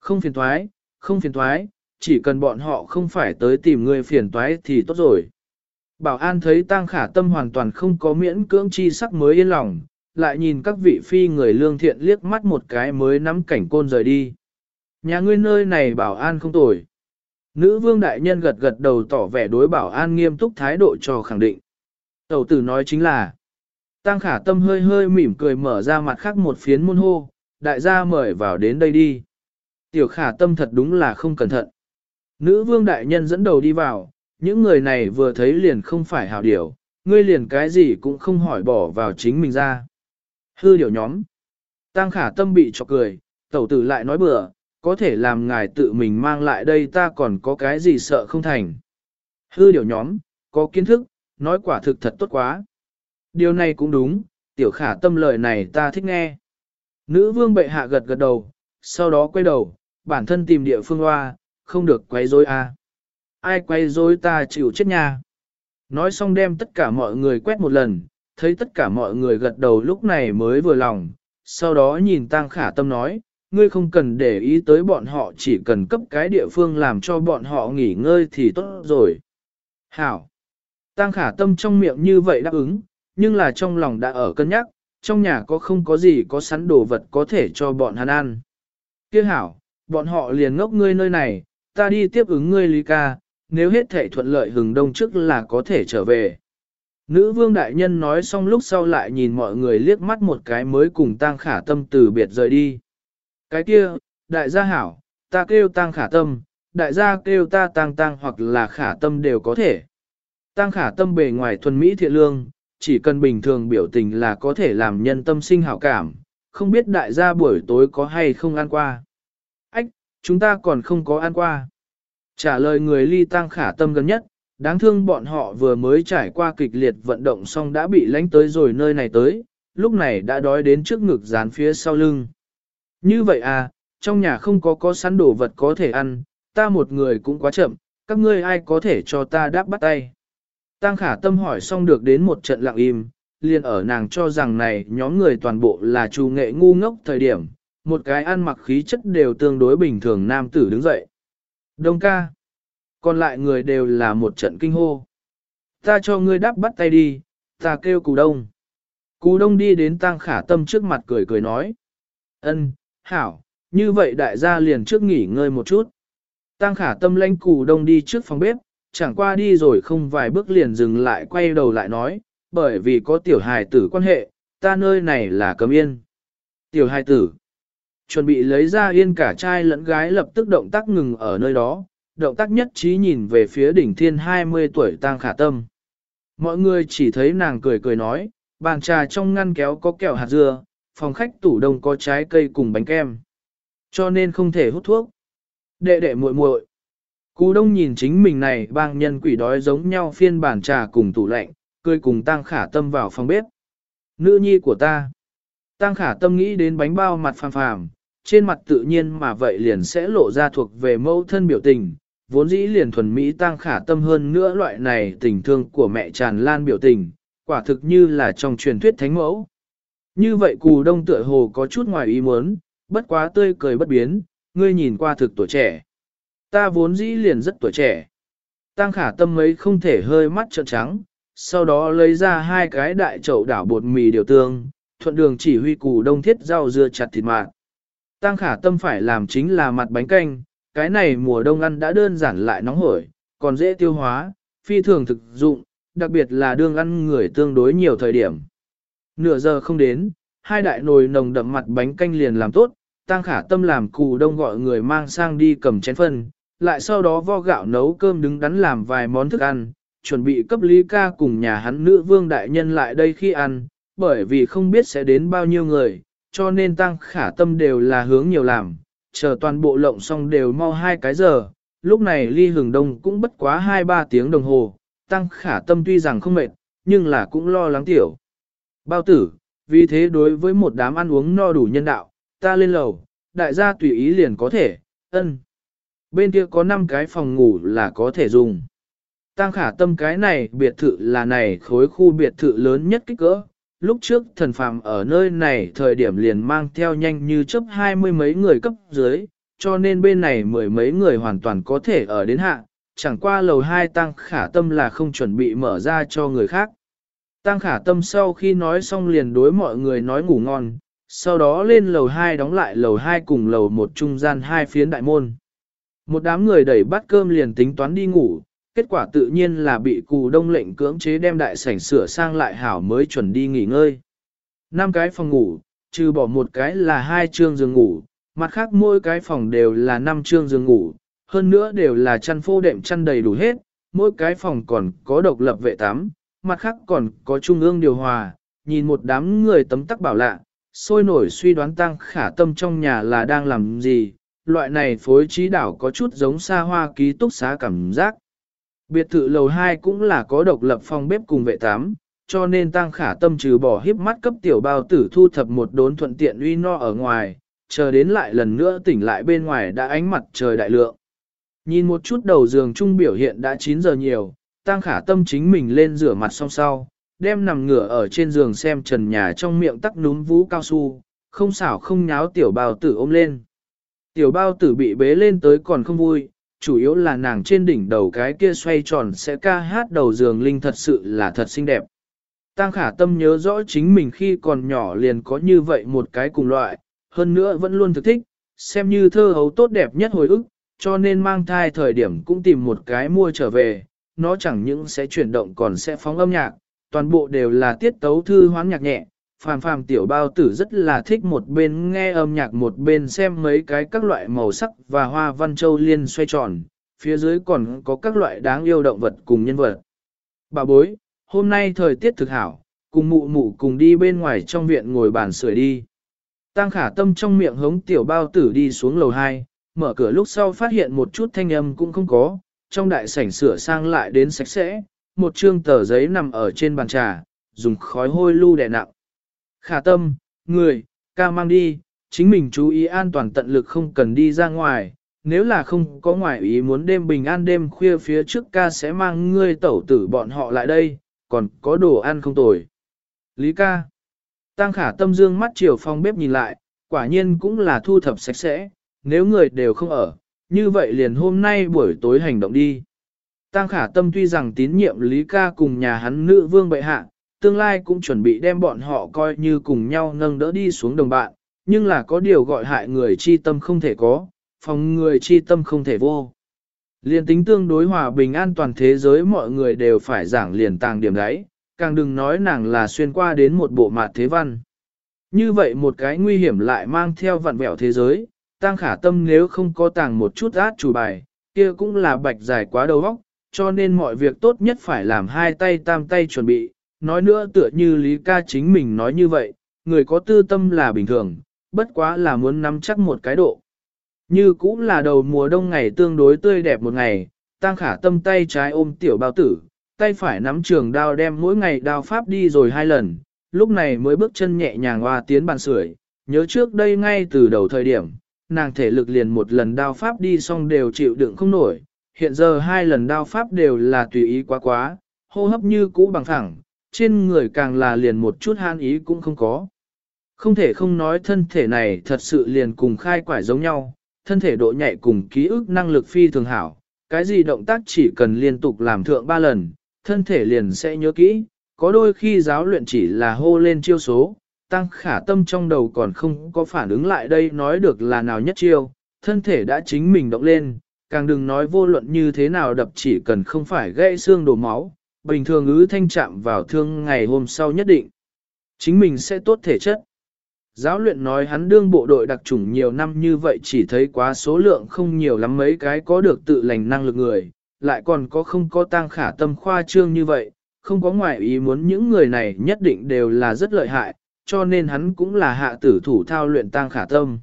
Không phiền toái, không phiền toái, chỉ cần bọn họ không phải tới tìm người phiền toái thì tốt rồi. Bảo an thấy tang khả tâm hoàn toàn không có miễn cưỡng chi sắc mới yên lòng, lại nhìn các vị phi người lương thiện liếc mắt một cái mới nắm cảnh côn rời đi. Nhà ngươi nơi này bảo an không tồi. Nữ vương đại nhân gật gật đầu tỏ vẻ đối bảo an nghiêm túc thái độ cho khẳng định. Tẩu tử nói chính là, Tăng khả tâm hơi hơi mỉm cười mở ra mặt khác một phiến môn hô, đại gia mời vào đến đây đi. Tiểu khả tâm thật đúng là không cẩn thận. Nữ vương đại nhân dẫn đầu đi vào, những người này vừa thấy liền không phải hào điểu, ngươi liền cái gì cũng không hỏi bỏ vào chính mình ra. Hư điểu nhóm. Tăng khả tâm bị cho cười, tẩu tử lại nói bừa, có thể làm ngài tự mình mang lại đây ta còn có cái gì sợ không thành. Hư điều nhóm, có kiến thức, nói quả thực thật tốt quá. Điều này cũng đúng, tiểu khả tâm lời này ta thích nghe. Nữ vương bệ hạ gật gật đầu, sau đó quay đầu, bản thân tìm địa phương hoa, không được quay rối a. À. Ai quay rối ta chịu chết nha. Nói xong đem tất cả mọi người quét một lần, thấy tất cả mọi người gật đầu lúc này mới vừa lòng, sau đó nhìn tăng khả tâm nói, ngươi không cần để ý tới bọn họ chỉ cần cấp cái địa phương làm cho bọn họ nghỉ ngơi thì tốt rồi. Hảo! Tăng khả tâm trong miệng như vậy đáp ứng, nhưng là trong lòng đã ở cân nhắc, trong nhà có không có gì có sẵn đồ vật có thể cho bọn hắn ăn. Kia hảo, bọn họ liền ngốc ngươi nơi này, ta đi tiếp ứng ngươi Lý ca, nếu hết thể thuận lợi hừng đông trước là có thể trở về. Nữ vương đại nhân nói xong lúc sau lại nhìn mọi người liếc mắt một cái mới cùng tang khả tâm từ biệt rời đi. Cái kia, đại gia hảo, ta kêu tăng khả tâm, đại gia kêu ta tăng tăng hoặc là khả tâm đều có thể. Tăng khả tâm bề ngoài thuần mỹ thiện lương, chỉ cần bình thường biểu tình là có thể làm nhân tâm sinh hảo cảm, không biết đại gia buổi tối có hay không ăn qua. Ách, chúng ta còn không có ăn qua. Trả lời người ly tăng khả tâm gần nhất, đáng thương bọn họ vừa mới trải qua kịch liệt vận động xong đã bị lánh tới rồi nơi này tới, lúc này đã đói đến trước ngực dán phía sau lưng. Như vậy à, trong nhà không có có sẵn đồ vật có thể ăn, ta một người cũng quá chậm, các ngươi ai có thể cho ta đáp bắt tay. Tăng khả tâm hỏi xong được đến một trận lặng im, liền ở nàng cho rằng này nhóm người toàn bộ là trù nghệ ngu ngốc thời điểm, một cái ăn mặc khí chất đều tương đối bình thường nam tử đứng dậy. Đông ca. Còn lại người đều là một trận kinh hô. Ta cho ngươi đáp bắt tay đi, ta kêu cù đông. Cù đông đi đến tăng khả tâm trước mặt cười cười nói. ân, hảo, như vậy đại gia liền trước nghỉ ngơi một chút. Tăng khả tâm lãnh cù đông đi trước phòng bếp, chẳng qua đi rồi không vài bước liền dừng lại quay đầu lại nói, bởi vì có tiểu hài tử quan hệ, ta nơi này là cấm yên. Tiểu hài tử. Chuẩn bị lấy ra yên cả trai lẫn gái lập tức động tác ngừng ở nơi đó, động tác nhất trí nhìn về phía đỉnh thiên 20 tuổi tang khả tâm. Mọi người chỉ thấy nàng cười cười nói, bàn trà trong ngăn kéo có kẹo hạt dưa, phòng khách tủ đông có trái cây cùng bánh kem. Cho nên không thể hút thuốc. Đệ đệ muội muội. Cú đông nhìn chính mình này bang nhân quỷ đói giống nhau phiên bản trà cùng tủ lạnh, cười cùng tăng khả tâm vào phòng bếp. Nữ nhi của ta. Tăng khả tâm nghĩ đến bánh bao mặt phàm phàm, trên mặt tự nhiên mà vậy liền sẽ lộ ra thuộc về mẫu thân biểu tình, vốn dĩ liền thuần mỹ tăng khả tâm hơn nữa loại này tình thương của mẹ tràn lan biểu tình, quả thực như là trong truyền thuyết thánh mẫu. Như vậy cù đông tựa hồ có chút ngoài ý muốn, bất quá tươi cười bất biến, ngươi nhìn qua thực tuổi trẻ. Ta vốn dĩ liền rất tuổi trẻ. Tăng khả tâm ấy không thể hơi mắt trợn trắng, sau đó lấy ra hai cái đại chậu đảo bột mì điều tương, thuận đường chỉ huy cù đông thiết rau dưa chặt thịt mạt. Tăng khả tâm phải làm chính là mặt bánh canh, cái này mùa đông ăn đã đơn giản lại nóng hổi, còn dễ tiêu hóa, phi thường thực dụng, đặc biệt là đương ăn người tương đối nhiều thời điểm. Nửa giờ không đến, hai đại nồi nồng đậm mặt bánh canh liền làm tốt, tăng khả tâm làm cù đông gọi người mang sang đi cầm chén phân, lại sau đó vo gạo nấu cơm đứng đắn làm vài món thức ăn, chuẩn bị cấp Lý ca cùng nhà hắn nữ vương đại nhân lại đây khi ăn, bởi vì không biết sẽ đến bao nhiêu người, cho nên tăng khả tâm đều là hướng nhiều làm, chờ toàn bộ lộng xong đều mau hai cái giờ, lúc này ly hưởng đông cũng bất quá hai ba tiếng đồng hồ, tăng khả tâm tuy rằng không mệt, nhưng là cũng lo lắng tiểu. Bao tử, vì thế đối với một đám ăn uống no đủ nhân đạo, ta lên lầu, đại gia tùy ý liền có thể, ân. Bên kia có 5 cái phòng ngủ là có thể dùng. Tăng khả tâm cái này biệt thự là này khối khu biệt thự lớn nhất kích cỡ. Lúc trước thần phàm ở nơi này thời điểm liền mang theo nhanh như chấp hai mươi mấy người cấp dưới, cho nên bên này mười mấy người hoàn toàn có thể ở đến hạ, chẳng qua lầu hai tăng khả tâm là không chuẩn bị mở ra cho người khác. Tăng khả tâm sau khi nói xong liền đối mọi người nói ngủ ngon, sau đó lên lầu hai đóng lại lầu hai cùng lầu một trung gian hai phiến đại môn. Một đám người đẩy bát cơm liền tính toán đi ngủ, kết quả tự nhiên là bị cù đông lệnh cưỡng chế đem đại sảnh sửa sang lại hảo mới chuẩn đi nghỉ ngơi. Năm cái phòng ngủ, trừ bỏ một cái là hai chương giường ngủ, mặt khác mỗi cái phòng đều là năm chương giường ngủ, hơn nữa đều là chăn phô đệm chăn đầy đủ hết, mỗi cái phòng còn có độc lập vệ tắm, mặt khác còn có trung ương điều hòa, nhìn một đám người tấm tắc bảo lạ, sôi nổi suy đoán tăng khả tâm trong nhà là đang làm gì, loại này phối trí đảo có chút giống xa hoa ký túc xá cảm giác. Biệt thự lầu 2 cũng là có độc lập phòng bếp cùng vệ tám, cho nên tăng khả tâm trừ bỏ hiếp mắt cấp tiểu bao tử thu thập một đốn thuận tiện uy no ở ngoài, chờ đến lại lần nữa tỉnh lại bên ngoài đã ánh mặt trời đại lượng. Nhìn một chút đầu giường trung biểu hiện đã 9 giờ nhiều, tăng khả tâm chính mình lên rửa mặt xong sau, đem nằm ngửa ở trên giường xem trần nhà trong miệng tắc núm vú cao su, không xảo không nháo tiểu bao tử ôm lên. Tiểu bao tử bị bế lên tới còn không vui, chủ yếu là nàng trên đỉnh đầu cái kia xoay tròn sẽ ca hát đầu giường linh thật sự là thật xinh đẹp. Tăng khả tâm nhớ rõ chính mình khi còn nhỏ liền có như vậy một cái cùng loại, hơn nữa vẫn luôn thực thích, xem như thơ hấu tốt đẹp nhất hồi ức, cho nên mang thai thời điểm cũng tìm một cái mua trở về, nó chẳng những sẽ chuyển động còn sẽ phóng âm nhạc, toàn bộ đều là tiết tấu thư hoán nhạc nhẹ, phàm phàm tiểu bao tử rất là thích một bên nghe âm nhạc một bên xem mấy cái các loại màu sắc và hoa văn châu liên xoay tròn, phía dưới còn có các loại đáng yêu động vật cùng nhân vật. Bà bối, hôm nay thời tiết thực hảo, cùng mụ mụ cùng đi bên ngoài trong viện ngồi bàn sưởi đi. Tăng khả tâm trong miệng hống tiểu bao tử đi xuống lầu 2, mở cửa lúc sau phát hiện một chút thanh âm cũng không có, trong đại sảnh sửa sang lại đến sạch sẽ, một trương tờ giấy nằm ở trên bàn trà, dùng khói hôi lưu đè nặng. Khả tâm, người, ca mang đi, chính mình chú ý an toàn tận lực không cần đi ra ngoài, nếu là không có ngoại ý muốn đêm bình an đêm khuya phía trước ca sẽ mang ngươi tẩu tử bọn họ lại đây, còn có đồ ăn không tồi. Lý ca. Tăng khả tâm dương mắt chiều phong bếp nhìn lại, quả nhiên cũng là thu thập sạch sẽ, nếu người đều không ở, như vậy liền hôm nay buổi tối hành động đi. Tăng khả tâm tuy rằng tín nhiệm Lý ca cùng nhà hắn nữ vương bệ hạ, tương lai cũng chuẩn bị đem bọn họ coi như cùng nhau nâng đỡ đi xuống đồng bạn, nhưng là có điều gọi hại người chi tâm không thể có, phòng người chi tâm không thể vô. Liên tính tương đối hòa bình an toàn thế giới mọi người đều phải giảng liền tàng điểm đấy, càng đừng nói nàng là xuyên qua đến một bộ mặt thế văn. Như vậy một cái nguy hiểm lại mang theo vặn vẹo thế giới, tăng khả tâm nếu không có tàng một chút át chủ bài, kia cũng là bạch dài quá đầu óc, cho nên mọi việc tốt nhất phải làm hai tay tam tay chuẩn bị. Nói nữa tựa như Lý ca chính mình nói như vậy, người có tư tâm là bình thường, bất quá là muốn nắm chắc một cái độ. Như cũng là đầu mùa đông ngày tương đối tươi đẹp một ngày, tăng khả tâm tay trái ôm tiểu bao tử, tay phải nắm trường đao đem mỗi ngày đao pháp đi rồi hai lần, lúc này mới bước chân nhẹ nhàng hoa tiến bàn sưởi. Nhớ trước đây ngay từ đầu thời điểm, nàng thể lực liền một lần đao pháp đi xong đều chịu đựng không nổi, hiện giờ hai lần đao pháp đều là tùy ý quá quá, hô hấp như cũ bằng thẳng, trên người càng là liền một chút han ý cũng không có. Không thể không nói thân thể này thật sự liền cùng khai quải giống nhau, thân thể độ nhạy cùng ký ức năng lực phi thường hảo, cái gì động tác chỉ cần liên tục làm thượng ba lần, thân thể liền sẽ nhớ kỹ, có đôi khi giáo luyện chỉ là hô lên chiêu số, tăng khả tâm trong đầu còn không có phản ứng lại đây nói được là nào nhất chiêu, thân thể đã chính mình động lên, càng đừng nói vô luận như thế nào đập chỉ cần không phải gãy xương đổ máu, bình thường ứ thanh chạm vào thương ngày hôm sau nhất định. Chính mình sẽ tốt thể chất. Giáo luyện nói hắn đương bộ đội đặc chủng nhiều năm như vậy chỉ thấy quá số lượng không nhiều lắm mấy cái có được tự lành năng lực người, lại còn có không có tăng khả tâm khoa trương như vậy, không có ngoại ý muốn những người này nhất định đều là rất lợi hại, cho nên hắn cũng là hạ tử thủ thao luyện tăng khả tâm.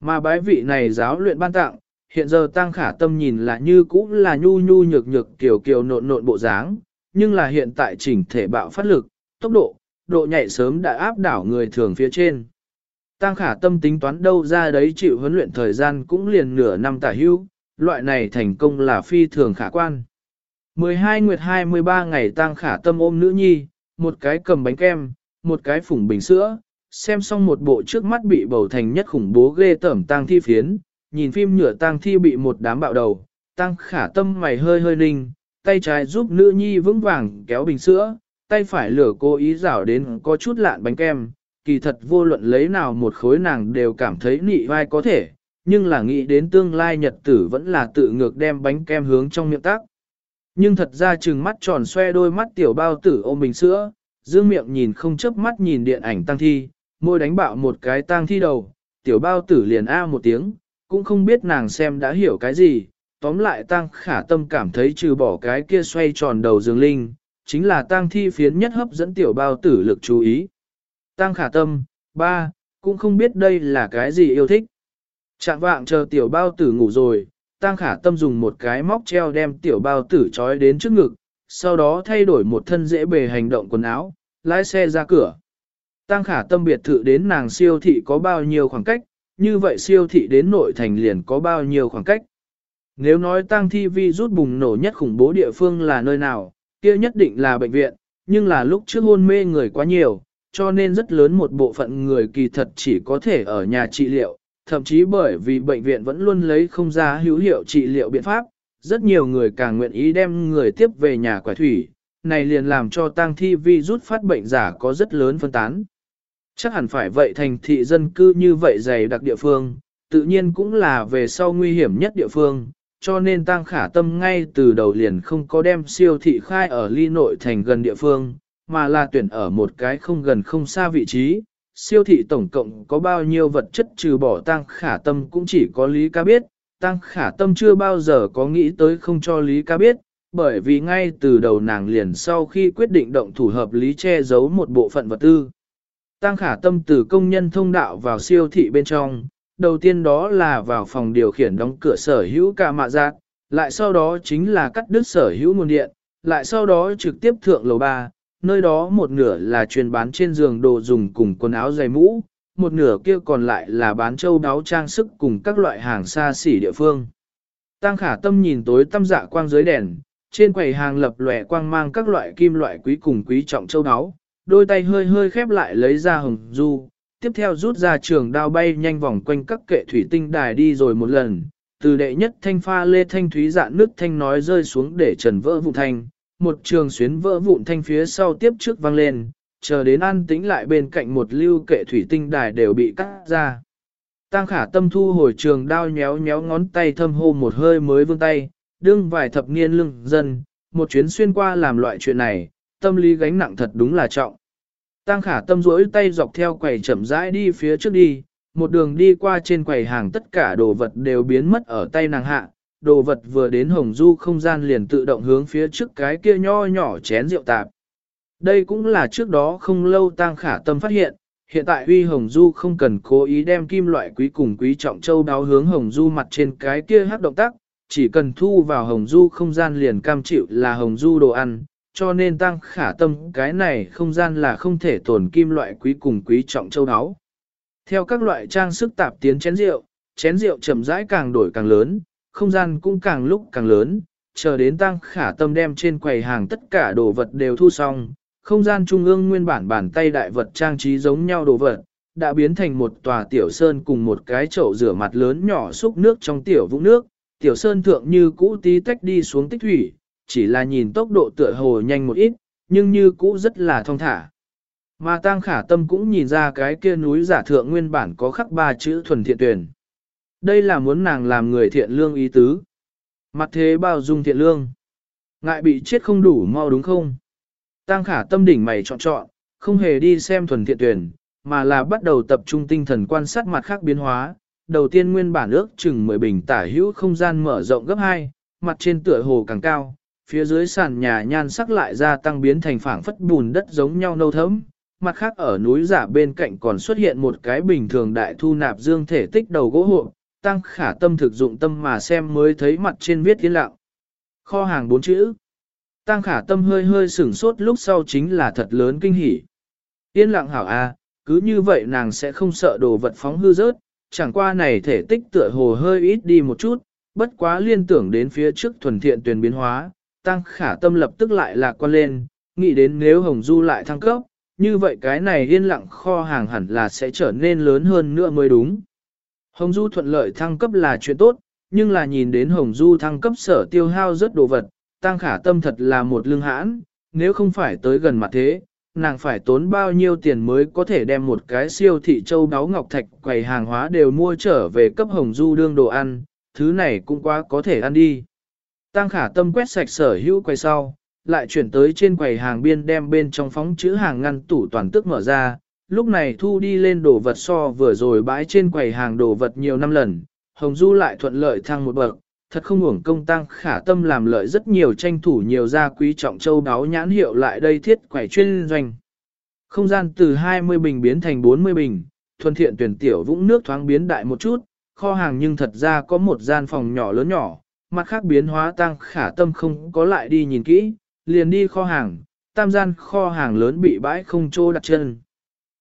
Mà bái vị này giáo luyện ban tặng, hiện giờ tăng khả tâm nhìn là như cũng là nhu nhu nhược nhược kiểu kiểu nộn nộn bộ dáng, nhưng là hiện tại chỉnh thể bạo phát lực, tốc độ, độ nhạy sớm đã áp đảo người thường phía trên. Tăng khả tâm tính toán đâu ra đấy chịu huấn luyện thời gian cũng liền nửa năm tả hưu, loại này thành công là phi thường khả quan. 12 nguyệt 23 ngày tăng khả tâm ôm nữ nhi, một cái cầm bánh kem, một cái phủng bình sữa, xem xong một bộ trước mắt bị bầu thành nhất khủng bố ghê tởm tang thi phiến, nhìn phim nhựa tang thi bị một đám bạo đầu, tăng khả tâm mày hơi hơi ninh, tay trái giúp nữ nhi vững vàng kéo bình sữa, tay phải lửa cố ý rảo đến có chút lạn bánh kem, kỳ thật vô luận lấy nào một khối nàng đều cảm thấy nị vai có thể, nhưng là nghĩ đến tương lai nhật tử vẫn là tự ngược đem bánh kem hướng trong miệng tác. Nhưng thật ra trừng mắt tròn xoe đôi mắt tiểu bao tử ôm bình sữa, dương miệng nhìn không chớp mắt nhìn điện ảnh tăng thi, môi đánh bạo một cái tăng thi đầu, tiểu bao tử liền a một tiếng, cũng không biết nàng xem đã hiểu cái gì, tóm lại tăng khả tâm cảm thấy trừ bỏ cái kia xoay tròn đầu dương linh, chính là tăng thi phiến nhất hấp dẫn tiểu bao tử lực chú ý. Tăng khả tâm, ba, cũng không biết đây là cái gì yêu thích. Trạng vạng chờ tiểu bao tử ngủ rồi, tăng khả tâm dùng một cái móc treo đem tiểu bao tử trói đến trước ngực, sau đó thay đổi một thân dễ bề hành động quần áo, lái xe ra cửa. Tăng khả tâm biệt thự đến nàng siêu thị có bao nhiêu khoảng cách, như vậy siêu thị đến nội thành liền có bao nhiêu khoảng cách. Nếu nói tăng thi vi rút bùng nổ nhất khủng bố địa phương là nơi nào, kia nhất định là bệnh viện, nhưng là lúc trước hôn mê người quá nhiều, cho nên rất lớn một bộ phận người kỳ thật chỉ có thể ở nhà trị liệu, thậm chí bởi vì bệnh viện vẫn luôn lấy không ra hữu hiệu trị liệu biện pháp, rất nhiều người càng nguyện ý đem người tiếp về nhà quả thủy, này liền làm cho tang thi vi rút phát bệnh giả có rất lớn phân tán. Chắc hẳn phải vậy thành thị dân cư như vậy dày đặc địa phương, tự nhiên cũng là về sau nguy hiểm nhất địa phương, cho nên tăng khả tâm ngay từ đầu liền không có đem siêu thị khai ở ly nội thành gần địa phương, mà là tuyển ở một cái không gần không xa vị trí. Siêu thị tổng cộng có bao nhiêu vật chất trừ bỏ tăng khả tâm cũng chỉ có Lý ca biết, tăng khả tâm chưa bao giờ có nghĩ tới không cho Lý ca biết, bởi vì ngay từ đầu nàng liền sau khi quyết định động thủ hợp lý che giấu một bộ phận vật tư. Tăng khả tâm từ công nhân thông đạo vào siêu thị bên trong, đầu tiên đó là vào phòng điều khiển đóng cửa sở hữu cả mạ giác, lại sau đó chính là cắt đứt sở hữu nguồn điện, lại sau đó trực tiếp thượng lầu 3, nơi đó một nửa là chuyên bán trên giường đồ dùng cùng quần áo giày mũ, một nửa kia còn lại là bán châu đáo trang sức cùng các loại hàng xa xỉ địa phương. Tăng khả tâm nhìn tối tâm dạ quang dưới đèn, trên quầy hàng lập lòe quang mang các loại kim loại quý cùng quý trọng châu đáo, đôi tay hơi hơi khép lại lấy ra hồng du, tiếp theo rút ra trường đao bay nhanh vòng quanh các kệ thủy tinh đài đi rồi một lần, từ đệ nhất thanh pha lê thanh thúy dạn nước thanh nói rơi xuống để trần vỡ vụ thanh, một trường xuyến vỡ vụn thanh phía sau tiếp trước vang lên, chờ đến an tĩnh lại bên cạnh một lưu kệ thủy tinh đài đều bị cắt ra. Tăng khả tâm thu hồi trường đao nhéo nhéo ngón tay thâm hô một hơi mới vương tay, đương vài thập niên lưng dân, một chuyến xuyên qua làm loại chuyện này, tâm lý gánh nặng thật đúng là trọng. Tăng khả tâm rỗi tay dọc theo quầy chậm rãi đi phía trước đi, một đường đi qua trên quầy hàng tất cả đồ vật đều biến mất ở tay nàng hạ, đồ vật vừa đến hồng du không gian liền tự động hướng phía trước cái kia nho nhỏ chén rượu tạp. Đây cũng là trước đó không lâu tăng khả tâm phát hiện, hiện tại huy hồng du không cần cố ý đem kim loại quý cùng quý trọng châu đáo hướng hồng du mặt trên cái kia hát động tác, chỉ cần thu vào hồng du không gian liền cam chịu là hồng du đồ ăn, cho nên tăng khả tâm cái này không gian là không thể tồn kim loại quý cùng quý trọng châu đáo. Theo các loại trang sức tạp tiến chén rượu, chén rượu chậm rãi càng đổi càng lớn, không gian cũng càng lúc càng lớn, chờ đến tăng khả tâm đem trên quầy hàng tất cả đồ vật đều thu xong, không gian trung ương nguyên bản bàn tay đại vật trang trí giống nhau đồ vật, đã biến thành một tòa tiểu sơn cùng một cái chậu rửa mặt lớn nhỏ xúc nước trong tiểu vũng nước, tiểu sơn thượng như cũ tí tách đi xuống tích thủy, chỉ là nhìn tốc độ tựa hồ nhanh một ít, nhưng như cũ rất là thong thả. Mà Tăng Khả Tâm cũng nhìn ra cái kia núi giả thượng nguyên bản có khắc ba chữ thuần thiện tuyển. Đây là muốn nàng làm người thiện lương ý tứ. Mặt thế bao dung thiện lương. Ngại bị chết không đủ mau đúng không? Tăng Khả Tâm đỉnh mày chọn chọn, không hề đi xem thuần thiện tuyển, mà là bắt đầu tập trung tinh thần quan sát mặt khác biến hóa. Đầu tiên nguyên bản ước chừng 10 bình tả hữu không gian mở rộng gấp 2, mặt trên tựa hồ càng cao, phía dưới sàn nhà nhan sắc lại ra tăng biến thành phảng phất bùn đất giống nhau nâu thấm. Mặt khác ở núi giả bên cạnh còn xuất hiện một cái bình thường đại thu nạp dương thể tích đầu gỗ hộ, tăng khả tâm thực dụng tâm mà xem mới thấy mặt trên viết yên lặng. Kho hàng bốn chữ. Tăng khả tâm hơi hơi sửng sốt lúc sau chính là thật lớn kinh hỉ. Yên lặng hảo a, cứ như vậy nàng sẽ không sợ đồ vật phóng hư rớt, chẳng qua này thể tích tựa hồ hơi ít đi một chút, bất quá liên tưởng đến phía trước thuần thiện tuyển biến hóa, tăng khả tâm lập tức lại lạc quan lên, nghĩ đến nếu Hồng Du lại thăng cấp, như vậy cái này yên lặng kho hàng hẳn là sẽ trở nên lớn hơn nữa mới đúng. Hồng Du thuận lợi thăng cấp là chuyện tốt, nhưng là nhìn đến Hồng Du thăng cấp sở tiêu hao rất đồ vật, tăng khả tâm thật là một lương hãn, nếu không phải tới gần mặt thế, nàng phải tốn bao nhiêu tiền mới có thể đem một cái siêu thị châu đáo ngọc thạch quầy hàng hóa đều mua trở về cấp Hồng Du đương đồ ăn, thứ này cũng quá có thể ăn đi. Tăng khả tâm quét sạch sở hữu quầy sau, lại chuyển tới trên quầy hàng biên đem bên trong phóng chữ hàng ngăn tủ toàn tức mở ra, lúc này thu đi lên đồ vật so vừa rồi bãi trên quầy hàng đồ vật nhiều năm lần, Hồng Du lại thuận lợi thăng một bậc, thật không uổng công tăng khả tâm làm lợi rất nhiều tranh thủ nhiều gia quý trọng châu đáo nhãn hiệu lại đây thiết quẻ chuyên doanh. Không gian từ 20 bình biến thành 40 bình, thuần thiện tuyển tiểu vũng nước thoáng biến đại một chút, kho hàng nhưng thật ra có một gian phòng nhỏ lớn nhỏ, mặt khác biến hóa tăng khả tâm không có lại đi nhìn kỹ, liền đi kho hàng, tam gian kho hàng lớn bị bãi không trô đặt chân.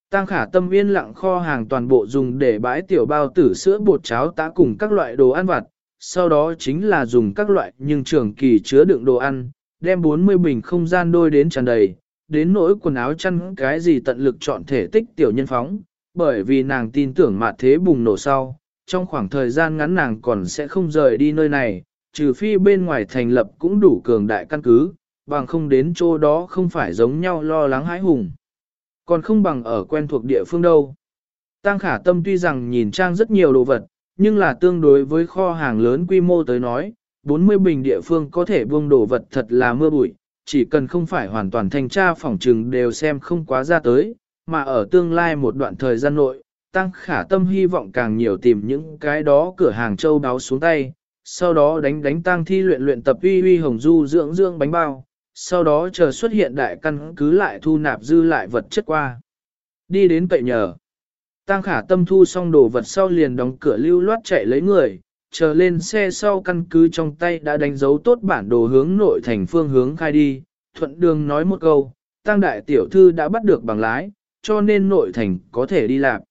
Tăng khả tâm yên lặng kho hàng toàn bộ dùng để bãi tiểu bao tử sữa bột cháo tá cùng các loại đồ ăn vặt, sau đó chính là dùng các loại nhưng trường kỳ chứa đựng đồ ăn, đem 40 bình không gian đôi đến tràn đầy, đến nỗi quần áo chăn cái gì tận lực chọn thể tích tiểu nhân phóng, bởi vì nàng tin tưởng mạt thế bùng nổ sau, trong khoảng thời gian ngắn nàng còn sẽ không rời đi nơi này, trừ phi bên ngoài thành lập cũng đủ cường đại căn cứ, bằng không đến chỗ đó không phải giống nhau lo lắng hãi hùng. Còn không bằng ở quen thuộc địa phương đâu. Tăng khả tâm tuy rằng nhìn trang rất nhiều đồ vật, nhưng là tương đối với kho hàng lớn quy mô tới nói, 40 bình địa phương có thể buông đổ vật thật là mưa bụi, chỉ cần không phải hoàn toàn thanh tra phòng trừng đều xem không quá ra tới, mà ở tương lai một đoạn thời gian nội, tăng khả tâm hy vọng càng nhiều tìm những cái đó cửa hàng châu đáo xuống tay, sau đó đánh đánh tăng thi luyện luyện tập uy uy hồng du dưỡng dưỡng bánh bao, sau đó chờ xuất hiện đại căn cứ lại thu nạp dư lại vật chất qua. Đi đến cậy nhờ. Tăng khả tâm thu xong đồ vật sau liền đóng cửa lưu loát chạy lấy người, chờ lên xe sau căn cứ trong tay đã đánh dấu tốt bản đồ hướng nội thành phương hướng khai đi, thuận đường nói một câu, tăng đại tiểu thư đã bắt được bằng lái, cho nên nội thành có thể đi làm.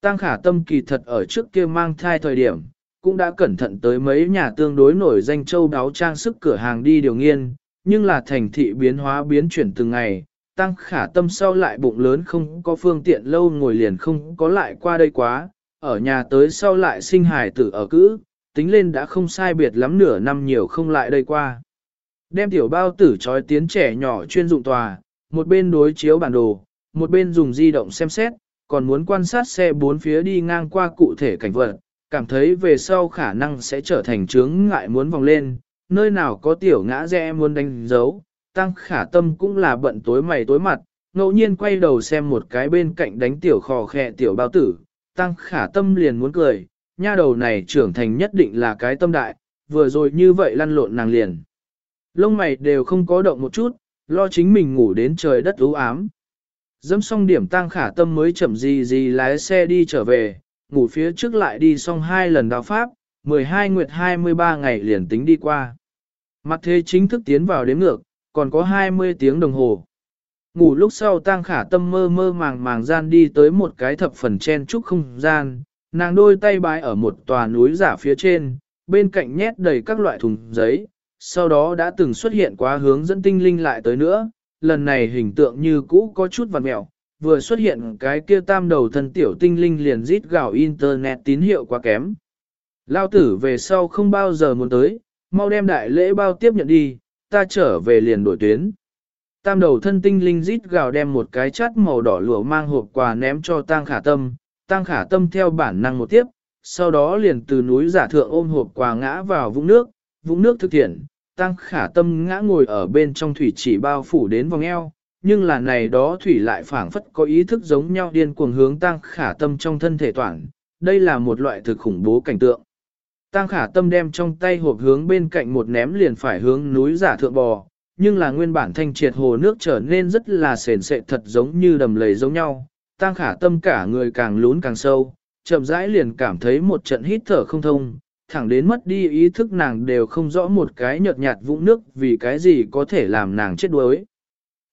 Tăng khả tâm kỳ thật ở trước kia mang thai thời điểm, cũng đã cẩn thận tới mấy nhà tương đối nổi danh châu đáo trang sức cửa hàng đi điều nghiên, nhưng là thành thị biến hóa biến chuyển từng ngày, tăng khả tâm sau lại bụng lớn không có phương tiện lâu ngồi liền không có lại qua đây quá, ở nhà tới sau lại sinh hài tử ở cữ, tính lên đã không sai biệt lắm nửa năm nhiều không lại đây qua. Đem tiểu bao tử trói tiến trẻ nhỏ chuyên dụng tòa, một bên đối chiếu bản đồ, một bên dùng di động xem xét, còn muốn quan sát xe bốn phía đi ngang qua cụ thể cảnh vật, cảm thấy về sau khả năng sẽ trở thành chướng ngại muốn vòng lên, nơi nào có tiểu ngã rẽ muốn đánh dấu, tăng khả tâm cũng là bận tối mày tối mặt, ngẫu nhiên quay đầu xem một cái bên cạnh đánh tiểu khò khẹ tiểu bao tử, tăng khả tâm liền muốn cười, nha đầu này trưởng thành nhất định là cái tâm đại, vừa rồi như vậy lăn lộn nàng liền. Lông mày đều không có động một chút, lo chính mình ngủ đến trời đất u ám. Dẫm xong điểm tăng khả tâm mới chậm gì gì lái xe đi trở về, ngủ phía trước lại đi xong hai lần đào pháp, 12 nguyệt 23 ngày liền tính đi qua. Mặt thế chính thức tiến vào đếm ngược, còn có 20 tiếng đồng hồ. Ngủ lúc sau tang khả tâm mơ mơ màng màng gian đi tới một cái thập phần chen trúc không gian, nàng đôi tay bái ở một tòa núi giả phía trên, bên cạnh nhét đầy các loại thùng giấy, sau đó đã từng xuất hiện quá hướng dẫn tinh linh lại tới nữa, lần này hình tượng như cũ có chút vằn mẹo, vừa xuất hiện cái kia tam đầu thân tiểu tinh linh liền rít gào internet tín hiệu quá kém. Lao tử về sau không bao giờ muốn tới, mau đem đại lễ bao tiếp nhận đi, ta trở về liền đổi tuyến. Tam đầu thân tinh linh rít gào đem một cái chát màu đỏ lửa mang hộp quà ném cho tang khả tâm, tang khả tâm theo bản năng một tiếp, sau đó liền từ núi giả thượng ôm hộp quà ngã vào vũng nước, vũng nước thực thiện, tang khả tâm ngã ngồi ở bên trong thủy chỉ bao phủ đến vòng eo, nhưng là này đó thủy lại phảng phất có ý thức giống nhau điên cuồng hướng tang khả tâm trong thân thể toàn, đây là một loại thực khủng bố cảnh tượng. Tang khả tâm đem trong tay hộp hướng bên cạnh một ném liền phải hướng núi giả thượng bò, nhưng là nguyên bản thanh triệt hồ nước trở nên rất là sền sệt thật giống như đầm lầy giống nhau. Tang khả tâm cả người càng lún càng sâu, chậm rãi liền cảm thấy một trận hít thở không thông, thẳng đến mất đi ý thức nàng đều không rõ một cái nhợt nhạt vũng nước vì cái gì có thể làm nàng chết đuối.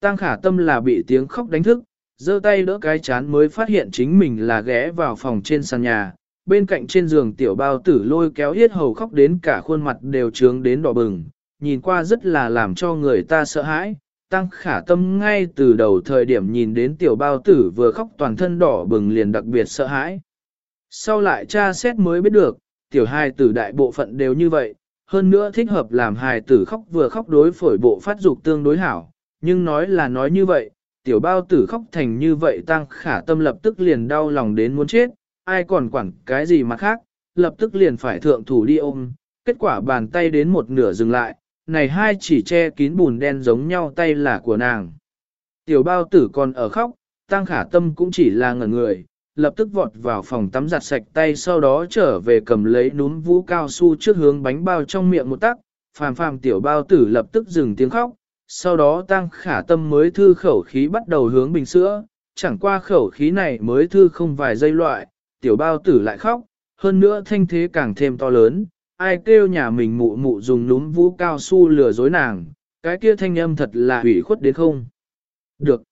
Tang khả tâm là bị tiếng khóc đánh thức, giơ tay đỡ cái chán mới phát hiện chính mình là ghé vào phòng trên sàn nhà, bên cạnh trên giường tiểu bao tử lôi kéo yết hầu khóc đến cả khuôn mặt đều trướng đến đỏ bừng, nhìn qua rất là làm cho người ta sợ hãi. Tăng khả tâm ngay từ đầu thời điểm nhìn đến tiểu bao tử vừa khóc toàn thân đỏ bừng liền đặc biệt sợ hãi. Sau lại cha xét mới biết được, tiểu hài tử đại bộ phận đều như vậy, hơn nữa thích hợp làm hài tử khóc vừa khóc đối phổi bộ phát dục tương đối hảo, nhưng nói là nói như vậy, tiểu bao tử khóc thành như vậy tăng khả tâm lập tức liền đau lòng đến muốn chết, ai còn quản cái gì mà khác, lập tức liền phải thượng thủ đi ôm, kết quả bàn tay đến một nửa dừng lại, này hai chỉ che kín bùn đen giống nhau tay là của nàng. Tiểu bao tử còn ở khóc, tăng khả tâm cũng chỉ là ngẩn người, lập tức vọt vào phòng tắm giặt sạch tay sau đó trở về cầm lấy núm vũ cao su trước hướng bánh bao trong miệng một tắc, phàm phàm tiểu bao tử lập tức dừng tiếng khóc, sau đó tăng khả tâm mới thư khẩu khí bắt đầu hướng bình sữa, chẳng qua khẩu khí này mới thư không vài giây loại, tiểu bao tử lại khóc, hơn nữa thanh thế càng thêm to lớn, ai kêu nhà mình mụ mụ dùng núm vũ cao su lừa dối nàng, cái kia thanh âm thật là hủy khuất đến không. Được.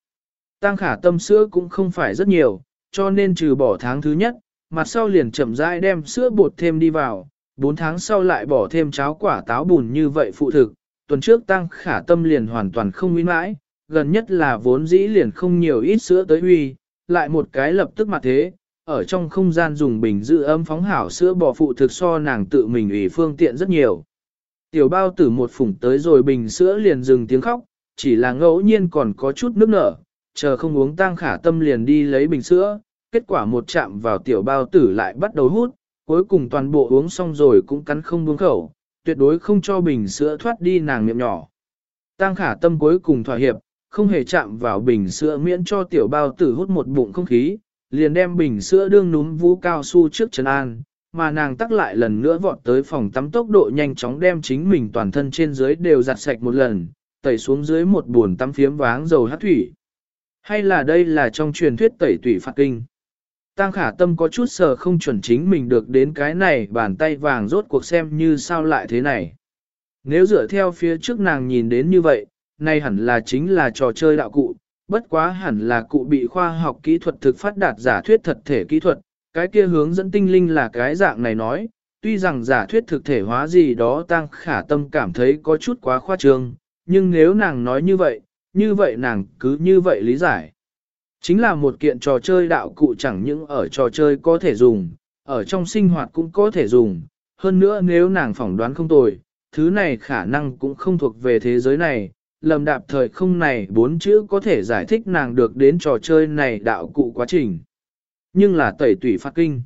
Tăng khả tâm sữa cũng không phải rất nhiều, cho nên trừ bỏ tháng thứ nhất, mặt sau liền chậm rãi đem sữa bột thêm đi vào, 4 tháng sau lại bỏ thêm cháo quả táo bùn như vậy phụ thực, tuần trước tăng khả tâm liền hoàn toàn không nguyên mãi, gần nhất là vốn dĩ liền không nhiều ít sữa tới huy, lại một cái lập tức mặt thế, ở trong không gian dùng bình giữ ấm phóng hảo sữa bò phụ thực so nàng tự mình ủy phương tiện rất nhiều. Tiểu bao tử một phủng tới rồi bình sữa liền dừng tiếng khóc, chỉ là ngẫu nhiên còn có chút nước nở, chờ không uống tang khả tâm liền đi lấy bình sữa, kết quả một chạm vào tiểu bao tử lại bắt đầu hút, cuối cùng toàn bộ uống xong rồi cũng cắn không buông khẩu, tuyệt đối không cho bình sữa thoát đi nàng miệng nhỏ. Tang khả tâm cuối cùng thỏa hiệp, không hề chạm vào bình sữa miễn cho tiểu bao tử hút một bụng không khí, liền đem bình sữa đương núm vũ cao su trước chân an, mà nàng tắc lại lần nữa vọt tới phòng tắm tốc độ nhanh chóng đem chính mình toàn thân trên dưới đều giặt sạch một lần, tẩy xuống dưới một buồn tắm phiếm váng dầu hát thủy. Hay là đây là trong truyền thuyết tẩy tủy phạt kinh? Tăng khả tâm có chút sờ không chuẩn chính mình được đến cái này bàn tay vàng rốt cuộc xem như sao lại thế này. Nếu dựa theo phía trước nàng nhìn đến như vậy, nay hẳn là chính là trò chơi đạo cụ, bất quá hẳn là cụ bị khoa học kỹ thuật thực phát đạt giả thuyết thật thể kỹ thuật, cái kia hướng dẫn tinh linh là cái dạng này nói, tuy rằng giả thuyết thực thể hóa gì đó tăng khả tâm cảm thấy có chút quá khoa trương, nhưng nếu nàng nói như vậy, như vậy nàng cứ như vậy lý giải. Chính là một kiện trò chơi đạo cụ chẳng những ở trò chơi có thể dùng, ở trong sinh hoạt cũng có thể dùng, hơn nữa nếu nàng phỏng đoán không tồi, thứ này khả năng cũng không thuộc về thế giới này, lầm đạp thời không này bốn chữ có thể giải thích nàng được đến trò chơi này đạo cụ quá trình. Nhưng là tẩy tủy phát kinh.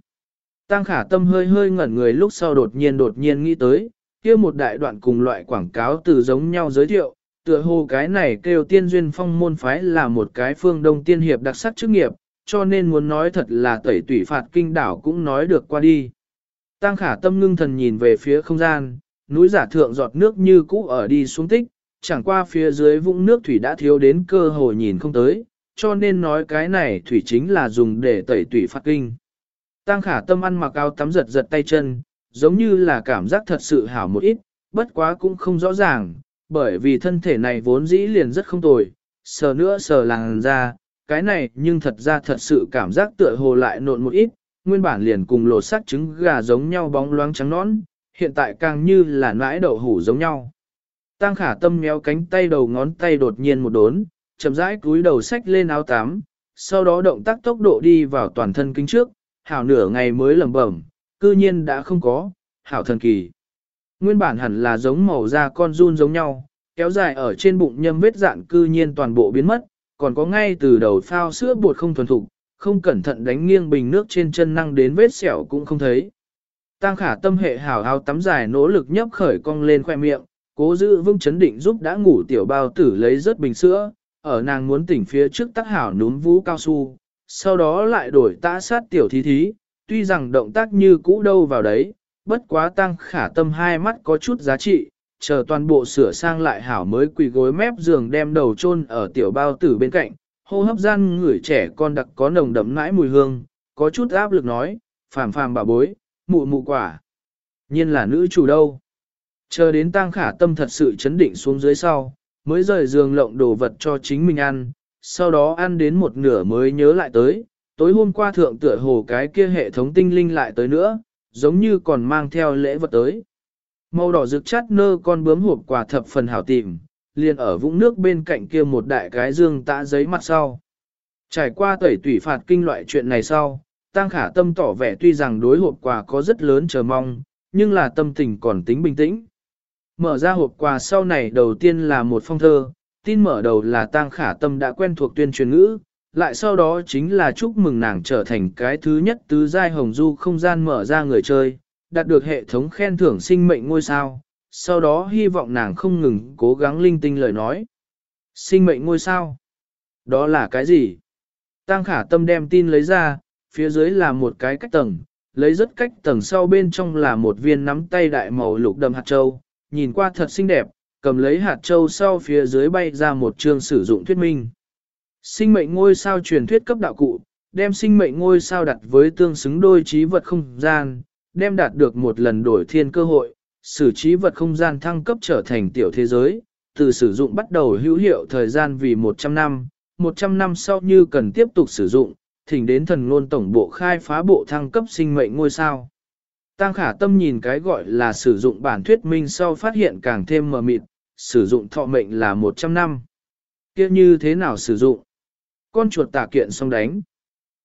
Tăng khả tâm hơi hơi ngẩn người lúc sau đột nhiên đột nhiên nghĩ tới, kia một đại đoạn cùng loại quảng cáo từ giống nhau giới thiệu, Tựa hồ cái này kêu tiên duyên phong môn phái là một cái phương đông tiên hiệp đặc sắc chức nghiệp, cho nên muốn nói thật là tẩy tủy phạt kinh đảo cũng nói được qua đi. Tăng khả tâm ngưng thần nhìn về phía không gian, núi giả thượng giọt nước như cũ ở đi xuống tích, chẳng qua phía dưới vũng nước thủy đã thiếu đến cơ hồ nhìn không tới, cho nên nói cái này thủy chính là dùng để tẩy tủy phát kinh. Tăng khả tâm ăn mặc áo tắm giật giật tay chân, giống như là cảm giác thật sự hảo một ít, bất quá cũng không rõ ràng, bởi vì thân thể này vốn dĩ liền rất không tồi, sờ nữa sờ làng ra, cái này nhưng thật ra thật sự cảm giác tựa hồ lại nộn một ít, nguyên bản liền cùng lột sắc trứng gà giống nhau bóng loáng trắng nõn, hiện tại càng như là nãi đậu hủ giống nhau. Tăng khả tâm méo cánh tay đầu ngón tay đột nhiên một đốn, chậm rãi cúi đầu sách lên áo tám, sau đó động tác tốc độ đi vào toàn thân kính trước, hảo nửa ngày mới lẩm bẩm, cư nhiên đã không có, hảo thần kỳ. Nguyên bản hẳn là giống màu da con run giống nhau, kéo dài ở trên bụng nhâm vết dạn cư nhiên toàn bộ biến mất, còn có ngay từ đầu phao sữa bột không thuần thục, không cẩn thận đánh nghiêng bình nước trên chân năng đến vết sẹo cũng không thấy. Tăng khả tâm hệ hảo áo tắm dài nỗ lực nhấp khởi cong lên khoe miệng, cố giữ vững chấn định giúp đã ngủ tiểu bao tử lấy rớt bình sữa, ở nàng muốn tỉnh phía trước tác hảo núm vũ cao su, sau đó lại đổi tã sát tiểu thí thí, tuy rằng động tác như cũ đâu vào đấy, bất quá tăng khả tâm hai mắt có chút giá trị, chờ toàn bộ sửa sang lại hảo mới quỳ gối mép giường đem đầu chôn ở tiểu bao tử bên cạnh, hô hấp gian người trẻ con đặc có nồng đậm nãi mùi hương, có chút áp lực nói, phàm phàm bà bối, mụ mụ quả. Nhiên là nữ chủ đâu. Chờ đến tang khả tâm thật sự chấn định xuống dưới sau, mới rời giường lộng đồ vật cho chính mình ăn, sau đó ăn đến một nửa mới nhớ lại tới, tối hôm qua thượng tựa hồ cái kia hệ thống tinh linh lại tới nữa, giống như còn mang theo lễ vật tới. Màu đỏ rực chát nơ con bướm hộp quà thập phần hảo tìm, liền ở vũng nước bên cạnh kia một đại cái dương tạ giấy mặt sau. Trải qua tẩy tủy phạt kinh loại chuyện này sau, Tăng Khả Tâm tỏ vẻ tuy rằng đối hộp quà có rất lớn chờ mong, nhưng là tâm tình còn tính bình tĩnh. Mở ra hộp quà sau này đầu tiên là một phong thơ, tin mở đầu là Tang Khả Tâm đã quen thuộc tuyên truyền ngữ, lại sau đó chính là chúc mừng nàng trở thành cái thứ nhất tứ giai hồng du không gian mở ra người chơi, đạt được hệ thống khen thưởng sinh mệnh ngôi sao, sau đó hy vọng nàng không ngừng cố gắng linh tinh lời nói. Sinh mệnh ngôi sao? Đó là cái gì? Tăng khả tâm đem tin lấy ra, phía dưới là một cái cách tầng, lấy rất cách tầng sau bên trong là một viên nắm tay đại màu lục đầm hạt châu, nhìn qua thật xinh đẹp, cầm lấy hạt châu sau phía dưới bay ra một chương sử dụng thuyết minh. Sinh mệnh ngôi sao truyền thuyết cấp đạo cụ, đem sinh mệnh ngôi sao đặt với tương xứng đôi trí vật không gian, đem đạt được một lần đổi thiên cơ hội, sử trí vật không gian thăng cấp trở thành tiểu thế giới, từ sử dụng bắt đầu hữu hiệu thời gian vì 100 năm, 100 năm sau như cần tiếp tục sử dụng, thỉnh đến thần ngôn tổng bộ khai phá bộ thăng cấp sinh mệnh ngôi sao. Tăng khả tâm nhìn cái gọi là sử dụng bản thuyết minh sau phát hiện càng thêm mờ mịt, sử dụng thọ mệnh là 100 năm. kia như thế nào sử dụng? Con chuột tả kiện xong đánh.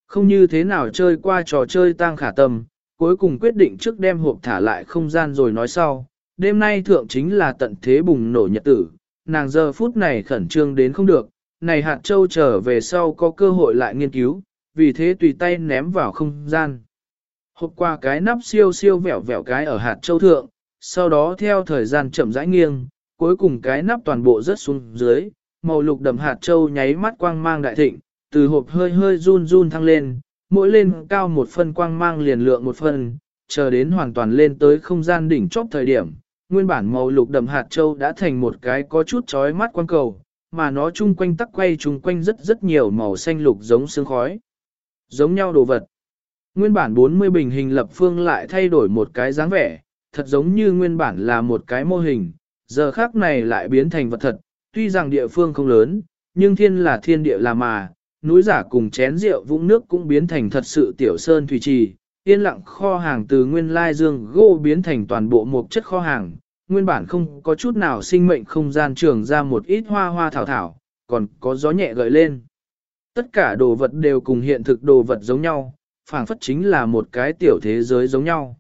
Không như thế nào chơi qua trò chơi tăng khả tâm, cuối cùng quyết định trước đem hộp thả lại không gian rồi nói sau. Đêm nay thượng chính là tận thế bùng nổ nhật tử, nàng giờ phút này khẩn trương đến không được, này hạt châu trở về sau có cơ hội lại nghiên cứu, vì thế tùy tay ném vào không gian. Hộp qua cái nắp siêu siêu vẹo vẹo cái ở hạt châu thượng, sau đó theo thời gian chậm rãi nghiêng, cuối cùng cái nắp toàn bộ rớt xuống dưới, màu lục đậm hạt châu nháy mắt quang mang đại thịnh, từ hộp hơi hơi run run thăng lên, mỗi lên cao một phân quang mang liền lượng một phân, chờ đến hoàn toàn lên tới không gian đỉnh chóp thời điểm, nguyên bản màu lục đậm hạt châu đã thành một cái có chút chói mắt quang cầu, mà nó chung quanh tắc quay chung quanh rất rất nhiều màu xanh lục giống sương khói. Giống nhau đồ vật. Nguyên bản 40 bình hình lập phương lại thay đổi một cái dáng vẻ, thật giống như nguyên bản là một cái mô hình, giờ khác này lại biến thành vật thật, tuy rằng địa phương không lớn, nhưng thiên là thiên địa là mà, núi giả cùng chén rượu vũng nước cũng biến thành thật sự tiểu sơn thủy trì, yên lặng kho hàng từ nguyên lai dương gỗ biến thành toàn bộ một chất kho hàng, nguyên bản không có chút nào sinh mệnh không gian trường ra một ít hoa hoa thảo thảo, còn có gió nhẹ gợi lên. Tất cả đồ vật đều cùng hiện thực đồ vật giống nhau, phảng phất chính là một cái tiểu thế giới giống nhau.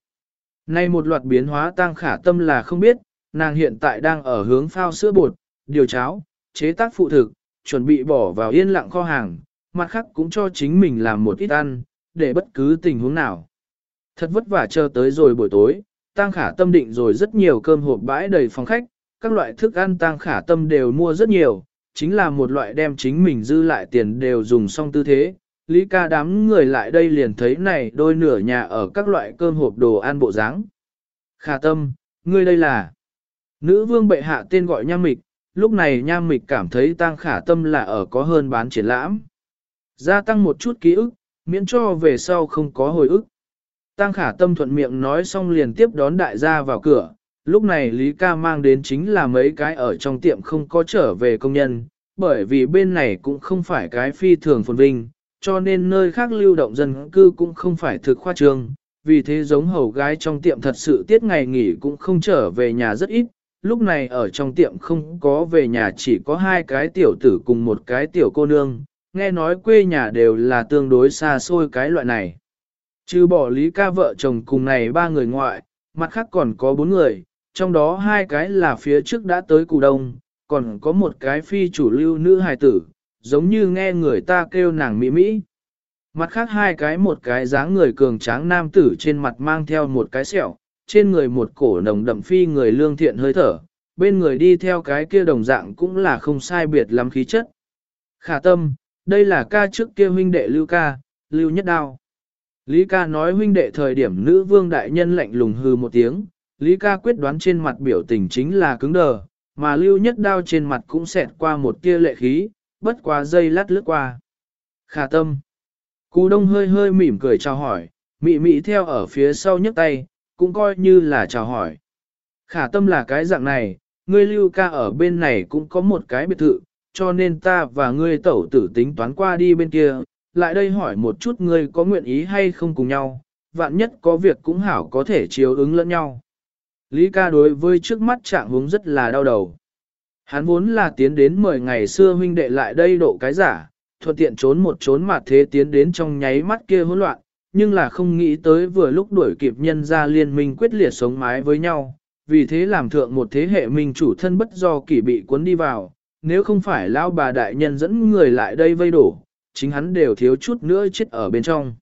Nay một loạt biến hóa tăng khả tâm là không biết, nàng hiện tại đang ở hướng phao sữa bột, điều cháo, chế tác phụ thực, chuẩn bị bỏ vào yên lặng kho hàng, mặt khác cũng cho chính mình làm một ít ăn, để bất cứ tình huống nào. Thật vất vả chờ tới rồi buổi tối, Tăng Khả tâm định rồi rất nhiều cơm hộp bãi đầy phòng khách, các loại thức ăn tăng khả tâm đều mua rất nhiều, chính là một loại đem chính mình dư lại tiền đều dùng xong tư thế. Lý ca đám người lại đây liền thấy này đôi nửa nhà ở các loại cơm hộp đồ ăn bộ dáng. Khả tâm, ngươi đây là... Nữ vương bệ hạ tên gọi nham mịch, lúc này nham mịch cảm thấy tăng khả tâm là ở có hơn bán triển lãm. Gia tăng một chút ký ức, miễn cho về sau không có hồi ức. Tăng khả tâm thuận miệng nói xong liền tiếp đón đại gia vào cửa, lúc này Lý ca mang đến chính là mấy cái ở trong tiệm không có trở về công nhân, bởi vì bên này cũng không phải cái phi thường phồn vinh, cho nên nơi khác lưu động dân cư cũng không phải thực khoa trương, vì thế giống hầu gái trong tiệm thật sự tiết ngày nghỉ cũng không trở về nhà rất ít, lúc này ở trong tiệm không có về nhà chỉ có hai cái tiểu tử cùng một cái tiểu cô nương, nghe nói quê nhà đều là tương đối xa xôi cái loại này. Trừ bỏ lý ca vợ chồng cùng này ba người ngoại, mặt khác còn có bốn người, trong đó hai cái là phía trước đã tới cụ Đông, còn có một cái phi chủ lưu nữ hài tử, giống như nghe người ta kêu nàng mỹ mỹ. Mặt khác hai cái một cái dáng người cường tráng nam tử trên mặt mang theo một cái sẹo, trên người một cổ nồng đậm phi người lương thiện hơi thở, bên người đi theo cái kia đồng dạng cũng là không sai biệt lắm khí chất. Khả tâm, đây là ca trước kia huynh đệ lưu ca, lưu nhất đao. Lý ca nói huynh đệ thời điểm nữ vương đại nhân lạnh lùng hư một tiếng, Lý ca quyết đoán trên mặt biểu tình chính là cứng đờ, mà lưu nhất đao trên mặt cũng xẹt qua một tia lệ khí, bất quá dây lát lướt qua. Khả tâm. Cú đông hơi hơi mỉm cười chào hỏi, mị mị theo ở phía sau nhấc tay, cũng coi như là chào hỏi. Khả tâm là cái dạng này, ngươi lưu ca ở bên này cũng có một cái biệt thự, cho nên ta và ngươi tẩu tử tính toán qua đi bên kia, lại đây hỏi một chút ngươi có nguyện ý hay không cùng nhau, vạn nhất có việc cũng hảo có thể chiếu ứng lẫn nhau. Lý ca đối với trước mắt trạng hướng rất là đau đầu. Hắn vốn là tiến đến 10 ngày xưa huynh đệ lại đây độ cái giả, thuận tiện trốn một trốn mà thế tiến đến trong nháy mắt kia hỗn loạn, nhưng là không nghĩ tới vừa lúc đuổi kịp nhân ra liên minh quyết liệt sống mái với nhau, vì thế làm thượng một thế hệ minh chủ thân bất do kỷ bị cuốn đi vào, nếu không phải lão bà đại nhân dẫn người lại đây vây đổ, chính hắn đều thiếu chút nữa chết ở bên trong.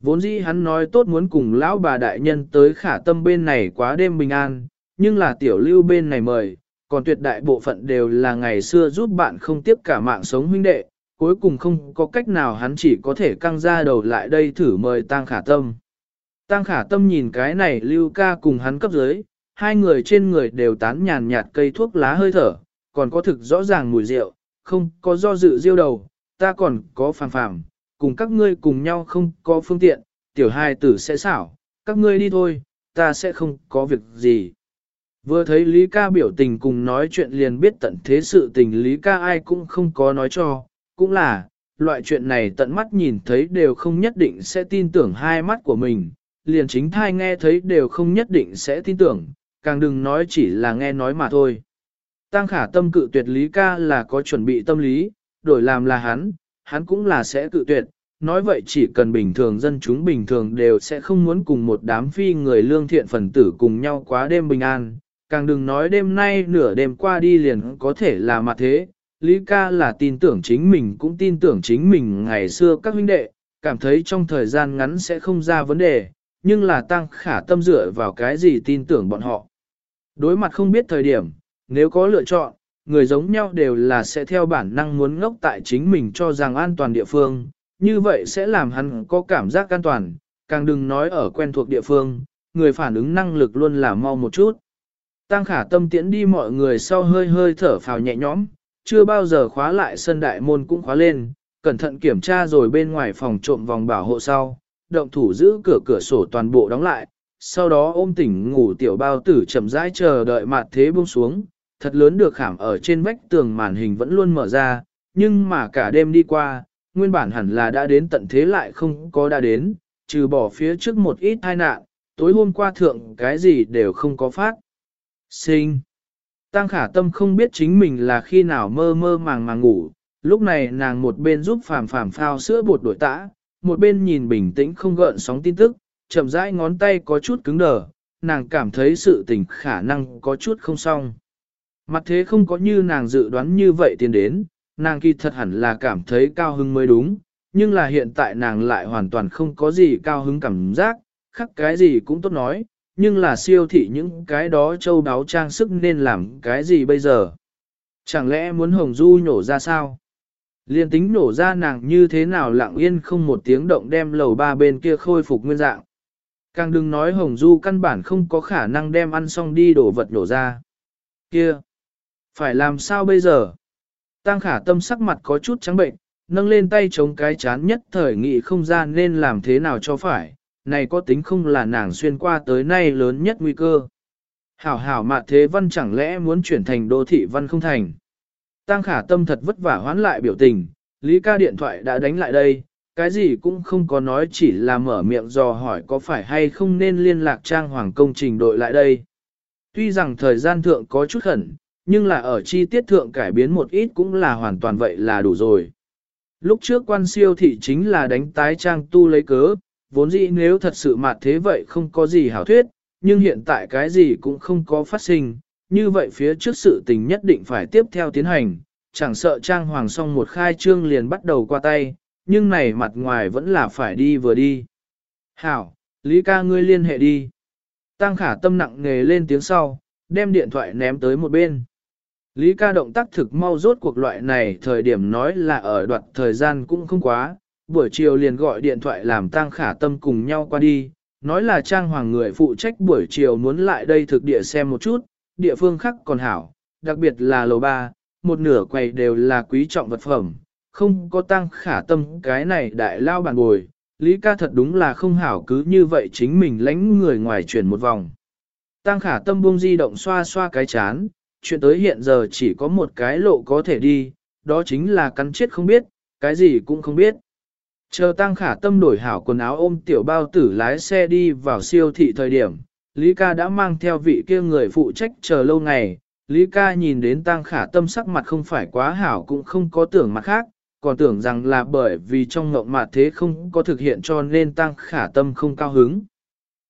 Vốn dĩ hắn nói tốt muốn cùng lão bà đại nhân tới khả tâm bên này quá đêm bình an, nhưng là tiểu lưu bên này mời, còn tuyệt đại bộ phận đều là ngày xưa giúp bạn không tiếp cả mạng sống huynh đệ, cuối cùng không có cách nào hắn chỉ có thể căng ra đầu lại đây thử mời Tăng Khả Tâm. Tăng Khả Tâm nhìn cái này lưu ca cùng hắn cấp dưới, hai người trên người đều tán nhàn nhạt cây thuốc lá hơi thở, còn có thực rõ ràng mùi rượu, không có do dự diêu đầu, ta còn có phàm phàm, cùng các ngươi cùng nhau không có phương tiện, tiểu hai tử sẽ xảo, các ngươi đi thôi, ta sẽ không có việc gì. Vừa thấy Lý ca biểu tình cùng nói chuyện liền biết tận thế sự tình Lý ca ai cũng không có nói cho, cũng là, loại chuyện này tận mắt nhìn thấy đều không nhất định sẽ tin tưởng hai mắt của mình, liền chính thai nghe thấy đều không nhất định sẽ tin tưởng, càng đừng nói chỉ là nghe nói mà thôi. Tăng khả tâm cự tuyệt Lý ca là có chuẩn bị tâm lý, đổi làm là hắn, hắn cũng là sẽ cự tuyệt, nói vậy chỉ cần bình thường dân chúng bình thường đều sẽ không muốn cùng một đám phi người lương thiện phần tử cùng nhau quá đêm bình an, càng đừng nói đêm nay nửa đêm qua đi liền có thể là mặt thế. Lý ca là tin tưởng chính mình cũng tin tưởng chính mình ngày xưa các huynh đệ, cảm thấy trong thời gian ngắn sẽ không ra vấn đề, nhưng là tăng khả tâm dựa vào cái gì tin tưởng bọn họ. Đối mặt không biết thời điểm, nếu có lựa chọn, người giống nhau đều là sẽ theo bản năng muốn ngốc tại chính mình cho rằng an toàn địa phương, như vậy sẽ làm hắn có cảm giác an toàn, càng đừng nói ở quen thuộc địa phương, người phản ứng năng lực luôn là mau một chút. Tăng khả tâm tiễn đi mọi người sau hơi hơi thở phào nhẹ nhõm, chưa bao giờ khóa lại sân đại môn cũng khóa lên, cẩn thận kiểm tra rồi bên ngoài phòng trộm vòng bảo hộ sau, động thủ giữ cửa cửa sổ toàn bộ đóng lại, sau đó ôm tỉnh ngủ tiểu bao tử chậm rãi chờ đợi mặt thế buông xuống, thật lớn được khảm ở trên vách tường màn hình vẫn luôn mở ra, nhưng mà cả đêm đi qua, nguyên bản hẳn là đã đến tận thế lại không có đã đến, trừ bỏ phía trước một ít tai nạn, tối hôm qua thượng cái gì đều không có phát. Sinh. Tăng khả tâm không biết chính mình là khi nào mơ mơ màng màng ngủ, lúc này nàng một bên giúp phàm phàm phao sữa bột đổi tã, một bên nhìn bình tĩnh không gợn sóng tin tức, chậm rãi ngón tay có chút cứng đờ, nàng cảm thấy sự tình khả năng có chút không xong. Mặt thế không có như nàng dự đoán như vậy tiến đến, nàng kỳ thật hẳn là cảm thấy cao hứng mới đúng, nhưng là hiện tại nàng lại hoàn toàn không có gì cao hứng cảm giác, khắc cái gì cũng tốt nói, nhưng là siêu thị những cái đó châu đáo trang sức nên làm cái gì bây giờ? Chẳng lẽ muốn Hồng Du nhổ ra sao? Liên tính nổ ra nàng như thế nào lặng yên không một tiếng động đem lầu ba bên kia khôi phục nguyên dạng. Càng đừng nói Hồng Du căn bản không có khả năng đem ăn xong đi đổ vật nổ ra. Kia! Phải làm sao bây giờ? Tăng khả tâm sắc mặt có chút trắng bệnh, nâng lên tay chống cái chán nhất thời nghị không ra nên làm thế nào cho phải, này có tính không là nàng xuyên qua tới nay lớn nhất nguy cơ. Hảo hảo mà thế văn chẳng lẽ muốn chuyển thành đô thị văn không thành. Tăng khả tâm thật vất vả hoán lại biểu tình, Lý ca điện thoại đã đánh lại đây, cái gì cũng không có nói chỉ là mở miệng dò hỏi có phải hay không nên liên lạc trang hoàng công trình đội lại đây. Tuy rằng thời gian thượng có chút khẩn, nhưng là ở chi tiết thượng cải biến một ít cũng là hoàn toàn vậy là đủ rồi. Lúc trước quan siêu thị chính là đánh tái trang tu lấy cớ, vốn dĩ nếu thật sự mà thế vậy không có gì hảo thuyết, nhưng hiện tại cái gì cũng không có phát sinh, như vậy phía trước sự tình nhất định phải tiếp theo tiến hành, chẳng sợ trang hoàng xong một khai trương liền bắt đầu qua tay, nhưng này mặt ngoài vẫn là phải đi vừa đi. Hảo, Lý ca ngươi liên hệ đi. Tăng khả tâm nặng nghề lên tiếng sau, đem điện thoại ném tới một bên. Lý ca động tác thực mau rốt cuộc loại này thời điểm nói là ở đoạn thời gian cũng không quá, buổi chiều liền gọi điện thoại làm tăng khả tâm cùng nhau qua đi, nói là trang hoàng người phụ trách buổi chiều muốn lại đây thực địa xem một chút, địa phương khác còn hảo, đặc biệt là lầu ba, một nửa quầy đều là quý trọng vật phẩm, không có tăng khả tâm cái này đại lao bàn bồi, Lý ca thật đúng là không hảo cứ như vậy chính mình lánh người ngoài chuyển một vòng. Tăng khả tâm buông di động xoa xoa cái chán, chuyện tới hiện giờ chỉ có một cái lộ có thể đi, đó chính là cắn chết không biết, cái gì cũng không biết. Chờ tăng khả tâm đổi hảo quần áo ôm tiểu bao tử lái xe đi vào siêu thị thời điểm, Lý ca đã mang theo vị kia người phụ trách chờ lâu ngày, Lý ca nhìn đến tăng khả tâm sắc mặt không phải quá hảo cũng không có tưởng mặt khác, còn tưởng rằng là bởi vì trong ngộng mặt thế không có thực hiện cho nên tăng khả tâm không cao hứng.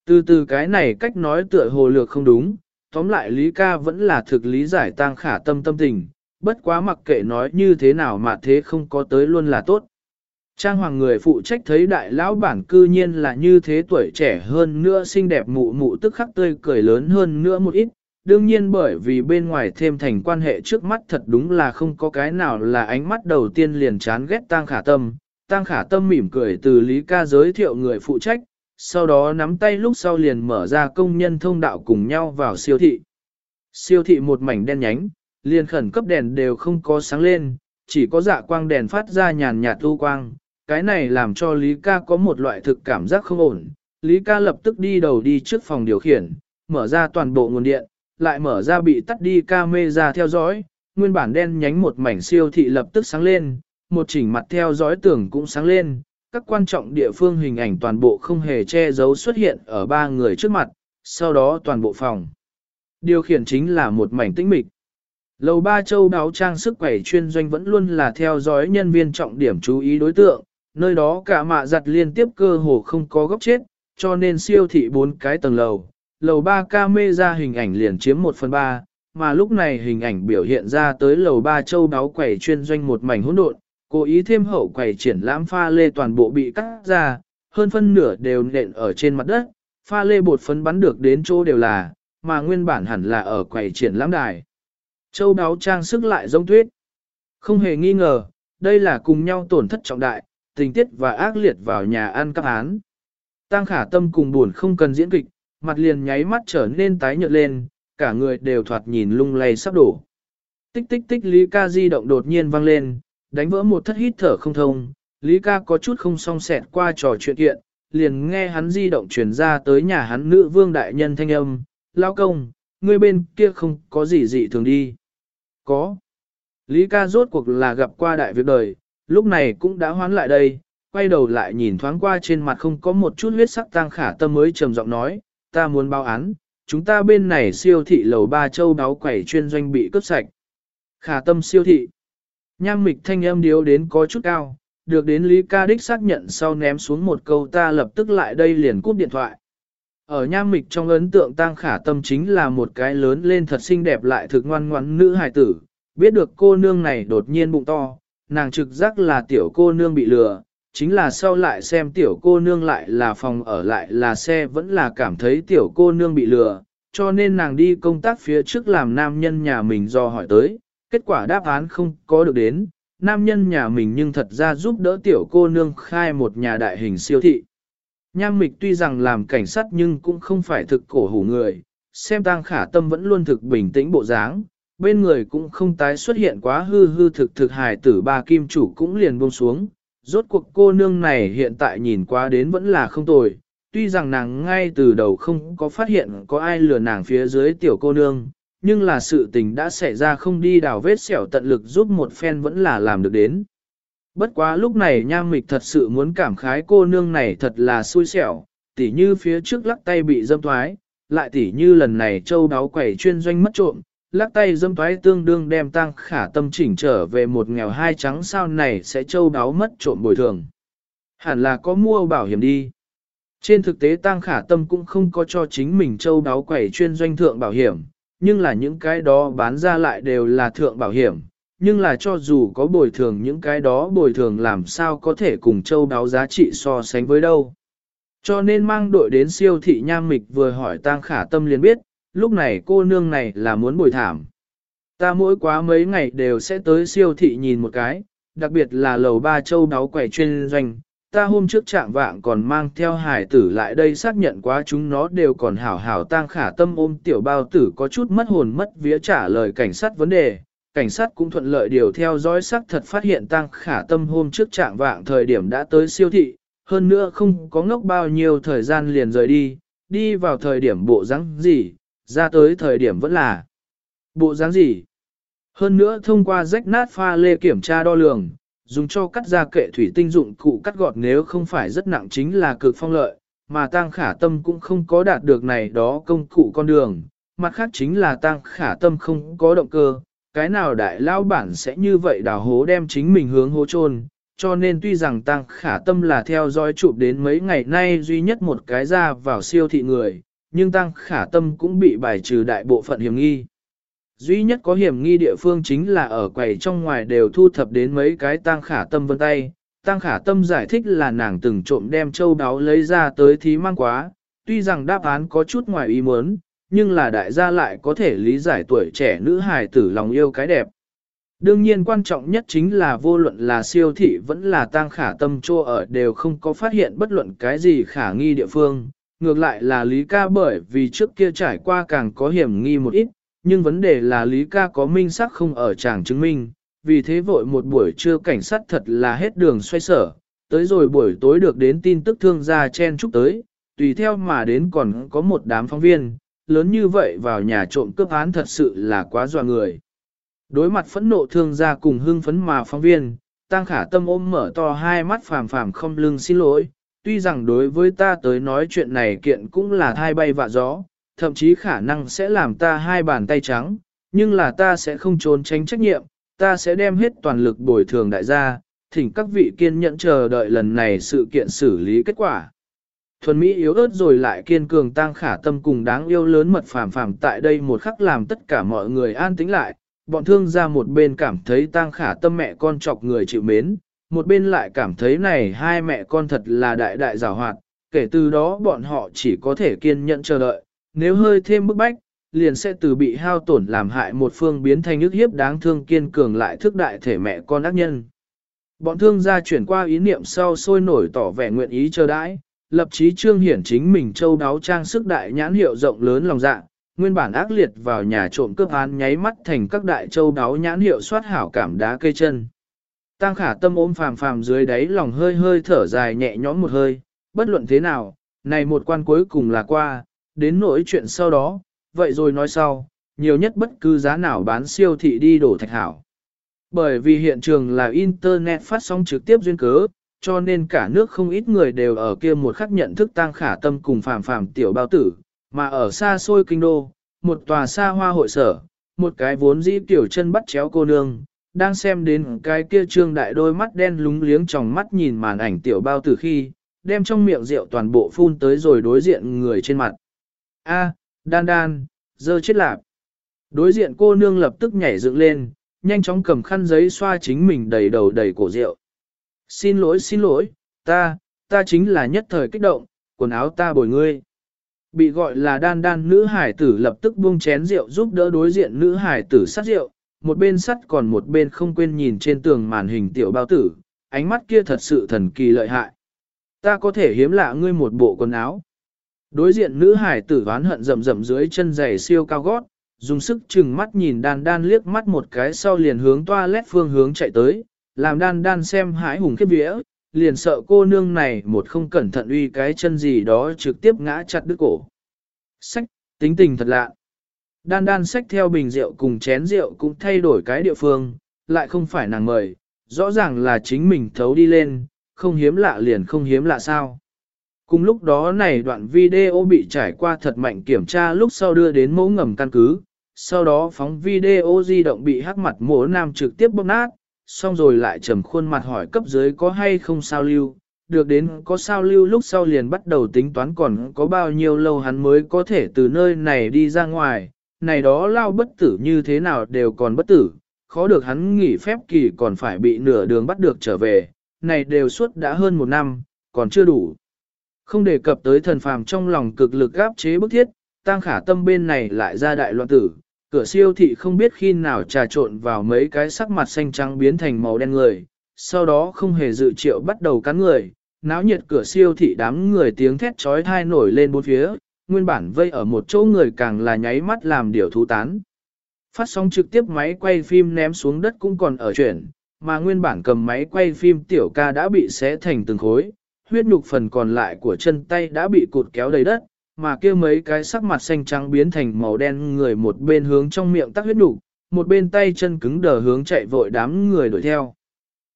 Từ từ cái này cách nói tựa hồ lược không đúng, tóm lại Lý ca vẫn là thực lý giải tăng khả tâm tâm tình, bất quá mặc kệ nói như thế nào mà thế không có tới luôn là tốt. Trang hoàng người phụ trách thấy đại lão bản cư nhiên là như thế tuổi trẻ hơn nữa xinh đẹp mụ mụ tức khắc tươi cười lớn hơn nữa một ít, đương nhiên bởi vì bên ngoài thêm thành quan hệ trước mắt thật đúng là không có cái nào là ánh mắt đầu tiên liền chán ghét tang khả tâm. Tang khả tâm mỉm cười từ Lý ca giới thiệu người phụ trách, sau đó nắm tay lúc sau liền mở ra công nhân thông đạo cùng nhau vào siêu thị. Siêu thị một mảnh đen nhánh, liền khẩn cấp đèn đều không có sáng lên, chỉ có dạ quang đèn phát ra nhàn nhạt thu quang. Cái này làm cho Lý ca có một loại thực cảm giác không ổn. Lý ca lập tức đi đầu đi trước phòng điều khiển, mở ra toàn bộ nguồn điện, lại mở ra bị tắt đi camera theo dõi, nguyên bản đen nhánh một mảnh siêu thị lập tức sáng lên, một chỉnh mặt theo dõi tưởng cũng sáng lên, các quan trọng địa phương hình ảnh toàn bộ không hề che giấu xuất hiện ở ba người trước mặt, sau đó toàn bộ phòng. Điều khiển chính là một mảnh tĩnh mịch. Lầu ba châu đáo trang sức quẩy chuyên doanh vẫn luôn là theo dõi nhân viên trọng điểm chú ý đối tượng, nơi đó cả mạ giặt liên tiếp cơ hồ không có góc chết, cho nên siêu thị bốn cái tầng lầu, lầu 3 camera hình ảnh liền chiếm 1 phần 3, mà lúc này hình ảnh biểu hiện ra tới lầu 3 châu đáo quẩy chuyên doanh một mảnh hỗn độn, cố ý thêm hậu quẩy triển lãm pha lê toàn bộ bị cắt ra, hơn phân nửa đều nện ở trên mặt đất, pha lê bột phấn bắn được đến chỗ đều là, mà nguyên bản hẳn là ở quầy triển lãm đài. Châu đáo trang sức lại giống tuyết. Không hề nghi ngờ, đây là cùng nhau tổn thất trọng đại, tình tiết và ác liệt vào nhà ăn các án. Tăng khả tâm cùng buồn không cần diễn kịch, mặt liền nháy mắt trở nên tái nhợt lên, cả người đều thoạt nhìn lung lay sắp đổ. Tích tích tích Lý ca di động đột nhiên vang lên, đánh vỡ một thất hít thở không thông, Lý ca có chút không song sẹt qua trò chuyện kiện, liền nghe hắn di động truyền ra tới nhà hắn nữ vương đại nhân thanh âm, lao công, người bên kia không có gì dị thường đi. Có. Lý ca rốt cuộc là gặp qua đại việc đời, lúc này cũng đã hoán lại đây, quay đầu lại nhìn thoáng qua trên mặt không có một chút huyết sắc tang khả tâm mới trầm giọng nói, ta muốn báo án, chúng ta bên này siêu thị lầu ba châu đáo quẩy chuyên doanh bị cướp sạch. Khả tâm siêu thị. Nham mịch thanh âm điếu đến có chút cao, được đến Lý Ca Đích xác nhận sau ném xuống một câu ta lập tức lại đây liền cúp điện thoại. Ở nham mịch trong ấn tượng Tang khả tâm chính là một cái lớn lên thật xinh đẹp lại thực ngoan ngoãn nữ hài tử, biết được cô nương này đột nhiên bụng to, nàng trực giác là tiểu cô nương bị lừa, chính là sau lại xem tiểu cô nương lại là phòng ở lại là xe vẫn là cảm thấy tiểu cô nương bị lừa, cho nên nàng đi công tác phía trước làm nam nhân nhà mình do hỏi tới, kết quả đáp án không có được đến, nam nhân nhà mình nhưng thật ra giúp đỡ tiểu cô nương khai một nhà đại hình siêu thị. Nham mịch tuy rằng làm cảnh sát nhưng cũng không phải thực cổ hủ người, xem tang khả tâm vẫn luôn thực bình tĩnh bộ dáng, bên người cũng không tái xuất hiện quá hư hư thực thực hài tử ba kim chủ cũng liền buông xuống. Rốt cuộc cô nương này hiện tại nhìn qua đến vẫn là không tồi, tuy rằng nàng ngay từ đầu không có phát hiện có ai lừa nàng phía dưới tiểu cô nương, nhưng là sự tình đã xảy ra không đi đào vết sẹo tận lực giúp một phen vẫn là làm được đến. Bất quá lúc này nham mịch thật sự muốn cảm khái cô nương này thật là xui xẻo, tỉ như phía trước lắc tay bị dâm thoái, lại tỉ như lần này châu đáo quẩy chuyên doanh mất trộm, lắc tay dâm thoái tương đương đem tăng khả tâm chỉnh trở về một nghèo hai trắng sao này sẽ châu đáo mất trộm bồi thường. Hẳn là có mua bảo hiểm đi. Trên thực tế tăng khả tâm cũng không có cho chính mình châu đáo quẩy chuyên doanh thượng bảo hiểm, nhưng là những cái đó bán ra lại đều là thượng bảo hiểm, nhưng là cho dù có bồi thường những cái đó bồi thường làm sao có thể cùng châu đáo giá trị so sánh với đâu. Cho nên mang đội đến siêu thị nham mịch vừa hỏi tang khả tâm liền biết, lúc này cô nương này là muốn bồi thảm. Ta mỗi quá mấy ngày đều sẽ tới siêu thị nhìn một cái, đặc biệt là lầu ba châu đáo quẩy chuyên doanh. Ta hôm trước trạng vạng còn mang theo hải tử lại đây xác nhận quá chúng nó đều còn hảo hảo tang khả tâm ôm tiểu bao tử có chút mất hồn mất vía trả lời cảnh sát vấn đề, cảnh sát cũng thuận lợi điều theo dõi xác thật phát hiện tăng khả tâm hôm trước trạng vạng thời điểm đã tới siêu thị, hơn nữa không có ngốc bao nhiêu thời gian liền rời đi, đi vào thời điểm bộ dáng gì, ra tới thời điểm vẫn là bộ dáng gì. Hơn nữa thông qua rách nát pha lê kiểm tra đo lường, dùng cho cắt ra kệ thủy tinh dụng cụ cắt gọt nếu không phải rất nặng chính là cực phong lợi, mà tăng khả tâm cũng không có đạt được này đó công cụ con đường, mặt khác chính là tăng khả tâm không có động cơ, cái nào đại lao bản sẽ như vậy đào hố đem chính mình hướng hố chôn cho nên tuy rằng tăng khả tâm là theo dõi chụp đến mấy ngày nay duy nhất một cái ra vào siêu thị người, nhưng tăng khả tâm cũng bị bài trừ đại bộ phận hiểm nghi. Duy nhất có hiểm nghi địa phương chính là ở quầy trong ngoài đều thu thập đến mấy cái tăng khả tâm vân tay. Tăng khả tâm giải thích là nàng từng trộm đem châu đáo lấy ra tới thí mang quá, tuy rằng đáp án có chút ngoài ý muốn, nhưng là đại gia lại có thể lý giải tuổi trẻ nữ hài tử lòng yêu cái đẹp. Đương nhiên quan trọng nhất chính là vô luận là siêu thị vẫn là tang khả tâm trô ở đều không có phát hiện bất luận cái gì khả nghi địa phương. Ngược lại là Lý ca bởi vì trước kia trải qua càng có hiểm nghi một ít, nhưng vấn đề là Lý ca có minh sắc không ở chàng chứng minh, vì thế vội một buổi trưa cảnh sát thật là hết đường xoay sở, tới rồi buổi tối được đến tin tức thương gia chen chúc tới, tùy theo mà đến còn có một đám phóng viên, lớn như vậy vào nhà trộm cướp án thật sự là quá dọa người. Đối mặt phẫn nộ thương gia cùng hưng phấn mà phóng viên, Tăng Khả Tâm ôm mở to hai mắt phàm phàm không lưng xin lỗi, tuy rằng đối với ta tới nói chuyện này kiện cũng là thai bay vạ gió, thậm chí khả năng sẽ làm ta hai bàn tay trắng, nhưng là ta sẽ không trốn tránh trách nhiệm, ta sẽ đem hết toàn lực bồi thường đại gia, thỉnh các vị kiên nhẫn chờ đợi lần này sự kiện xử lý kết quả. Thuần Mỹ yếu ớt rồi lại kiên cường tăng khả tâm cùng đáng yêu lớn mật phàm phàm tại đây một khắc làm tất cả mọi người an tĩnh lại, bọn thương ra một bên cảm thấy tăng khả tâm mẹ con chọc người chịu mến, một bên lại cảm thấy này hai mẹ con thật là đại đại giảo hoạt, kể từ đó bọn họ chỉ có thể kiên nhẫn chờ đợi, nếu hơi thêm bức bách, liền sẽ từ bị hao tổn làm hại một phương biến thành ức hiếp đáng thương kiên cường lại thức đại thể mẹ con ác nhân. Bọn thương gia chuyển qua ý niệm sau sôi nổi tỏ vẻ nguyện ý chờ đãi, lập chí trương hiển chính mình châu đáo trang sức đại nhãn hiệu rộng lớn lòng dạ, nguyên bản ác liệt vào nhà trộm cướp án nháy mắt thành các đại châu đáo nhãn hiệu soát hảo cảm đá cây chân. Tăng khả tâm ôm phàm phàm dưới đáy lòng hơi hơi thở dài nhẹ nhõm một hơi, bất luận thế nào, này một quan cuối cùng là qua, đến nỗi chuyện sau đó, vậy rồi nói sau, nhiều nhất bất cứ giá nào bán siêu thị đi đổ thạch hảo. Bởi vì hiện trường là Internet phát sóng trực tiếp duyên cớ, cho nên cả nước không ít người đều ở kia một khắc nhận thức tăng khả tâm cùng phàm phàm tiểu bao tử, mà ở xa xôi kinh đô, một tòa xa hoa hội sở, một cái vốn dĩ tiểu chân bắt chéo cô nương, đang xem đến cái kia trương đại đôi mắt đen lúng liếng trong mắt nhìn màn ảnh tiểu bao tử khi, đem trong miệng rượu toàn bộ phun tới rồi đối diện người trên mặt. A, đan đan, dơ chết lạp. Đối diện cô nương lập tức nhảy dựng lên, nhanh chóng cầm khăn giấy xoa chính mình đầy đầu đầy cổ rượu. Xin lỗi xin lỗi, ta, ta chính là nhất thời kích động, quần áo ta bồi ngươi. Bị gọi là đan đan nữ hải tử lập tức buông chén rượu giúp đỡ đối diện nữ hải tử sát rượu, một bên sắt còn một bên không quên nhìn trên tường màn hình tiểu bao tử, ánh mắt kia thật sự thần kỳ lợi hại. Ta có thể hiếm lạ ngươi một bộ quần áo. Đối diện nữ hải tử oán hận rầm rầm dưới chân giày siêu cao gót, dùng sức chừng mắt nhìn đan đan liếc mắt một cái sau liền hướng toilet phương hướng chạy tới, làm đan đan xem hãi hùng khiếp vía, liền sợ cô nương này một không cẩn thận uy cái chân gì đó trực tiếp ngã chặt đứt cổ. Sách, tính tình thật lạ. Đan đan xách theo bình rượu cùng chén rượu cũng thay đổi cái địa phương, lại không phải nàng mời, rõ ràng là chính mình thấu đi lên, không hiếm lạ liền không hiếm lạ sao. Cùng lúc đó này đoạn video bị trải qua thật mạnh kiểm tra lúc sau đưa đến mẫu ngầm căn cứ, sau đó phóng video di động bị hắc mặt mổ nam trực tiếp bóp nát, xong rồi lại trầm khuôn mặt hỏi cấp dưới có hay không sao lưu, được đến có sao lưu lúc sau liền bắt đầu tính toán còn có bao nhiêu lâu hắn mới có thể từ nơi này đi ra ngoài, này đó lao bất tử như thế nào đều còn bất tử, khó được hắn nghỉ phép kỳ còn phải bị nửa đường bắt được trở về, này đều suốt đã hơn một năm, còn chưa đủ. Không đề cập tới thần phàm trong lòng cực lực gáp chế bức thiết, tăng khả tâm bên này lại ra đại loạn tử, cửa siêu thị không biết khi nào trà trộn vào mấy cái sắc mặt xanh trắng biến thành màu đen người, sau đó không hề dự triệu bắt đầu cắn người, náo nhiệt cửa siêu thị đám người tiếng thét trói thai nổi lên bốn phía, nguyên bản vây ở một chỗ người càng là nháy mắt làm điều thú tán. Phát sóng trực tiếp máy quay phim ném xuống đất cũng còn ở chuyển, mà nguyên bản cầm máy quay phim tiểu ca đã bị xé thành từng khối, huyết nhục phần còn lại của chân tay đã bị cụt kéo đầy đất, mà kia mấy cái sắc mặt xanh trắng biến thành màu đen người một bên hướng trong miệng tắc huyết nhục, một bên tay chân cứng đờ hướng chạy vội đám người đuổi theo.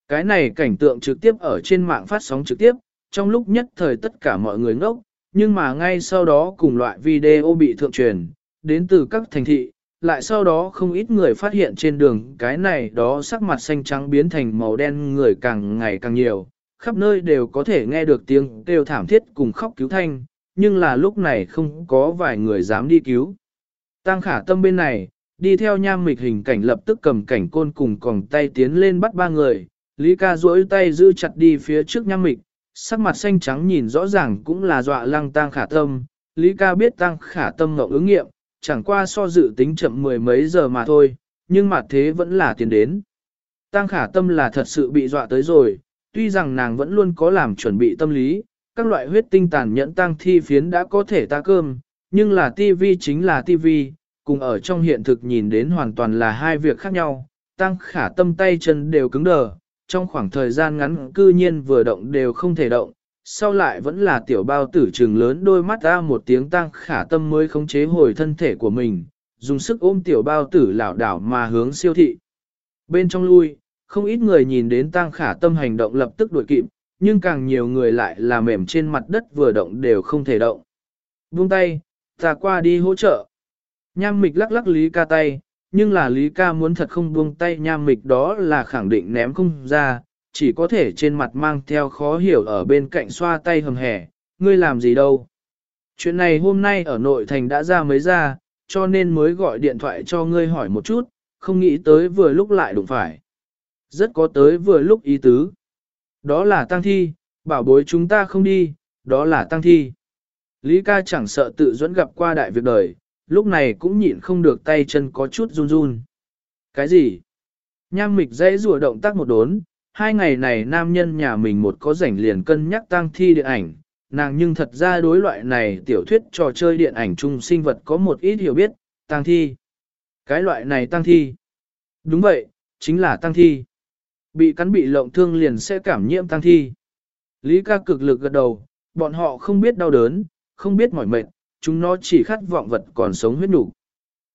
Cái này cảnh tượng trực tiếp ở trên mạng phát sóng trực tiếp, trong lúc nhất thời tất cả mọi người ngốc, nhưng mà ngay sau đó cùng loại video bị thượng truyền, đến từ các thành thị, lại sau đó không ít người phát hiện trên đường cái này đó sắc mặt xanh trắng biến thành màu đen người càng ngày càng nhiều, khắp nơi đều có thể nghe được tiếng kêu thảm thiết cùng khóc cứu thanh, nhưng là lúc này không có vài người dám đi cứu. Tăng khả tâm bên này, đi theo nham mịch hình cảnh lập tức cầm cảnh côn cùng còng tay tiến lên bắt ba người, Lý ca duỗi tay giữ chặt đi phía trước nham mịch, sắc mặt xanh trắng nhìn rõ ràng cũng là dọa lăng tăng khả tâm, Lý ca biết tăng khả tâm ngậu ứng nghiệm, chẳng qua so dự tính chậm mười mấy giờ mà thôi, nhưng mà thế vẫn là tiền đến. Tăng khả tâm là thật sự bị dọa tới rồi, tuy rằng nàng vẫn luôn có làm chuẩn bị tâm lý, các loại huyết tinh tàn nhẫn tăng thi phiến đã có thể ta cơm, nhưng là tivi chính là tivi, cùng ở trong hiện thực nhìn đến hoàn toàn là hai việc khác nhau, tăng khả tâm tay chân đều cứng đờ, trong khoảng thời gian ngắn cư nhiên vừa động đều không thể động, sau lại vẫn là tiểu bao tử trừng lớn đôi mắt ra một tiếng tăng khả tâm mới khống chế hồi thân thể của mình, dùng sức ôm tiểu bao tử lảo đảo mà hướng siêu thị. Bên trong lui, không ít người nhìn đến tăng khả tâm hành động lập tức đuổi kịp, nhưng càng nhiều người lại là mềm trên mặt đất vừa động đều không thể động. Buông tay, ta qua đi hỗ trợ. Nham mịch lắc lắc Lý ca tay, nhưng là Lý ca muốn thật không buông tay nham mịch đó là khẳng định ném không ra, chỉ có thể trên mặt mang theo khó hiểu ở bên cạnh xoa tay hầm hẻ, ngươi làm gì đâu. Chuyện này hôm nay ở nội thành đã ra mới ra, cho nên mới gọi điện thoại cho ngươi hỏi một chút, không nghĩ tới vừa lúc lại đụng phải. Rất có tới vừa lúc ý tứ. Đó là tăng thi, bảo bối chúng ta không đi, đó là tăng thi. Lý ca chẳng sợ tự dẫn gặp qua đại việc đời, lúc này cũng nhịn không được tay chân có chút run run. Cái gì? Nham mịch dễ rùa động tác một đốn, hai ngày này nam nhân nhà mình một có rảnh liền cân nhắc tăng thi điện ảnh, nàng nhưng thật ra đối loại này tiểu thuyết trò chơi điện ảnh chung sinh vật có một ít hiểu biết, tăng thi. Cái loại này tăng thi. Đúng vậy, chính là tăng thi. Bị cắn bị lộng thương liền sẽ cảm nhiễm tăng thi. Lý ca cực lực gật đầu, bọn họ không biết đau đớn, không biết mỏi mệt, chúng nó chỉ khát vọng vật còn sống huyết đủ.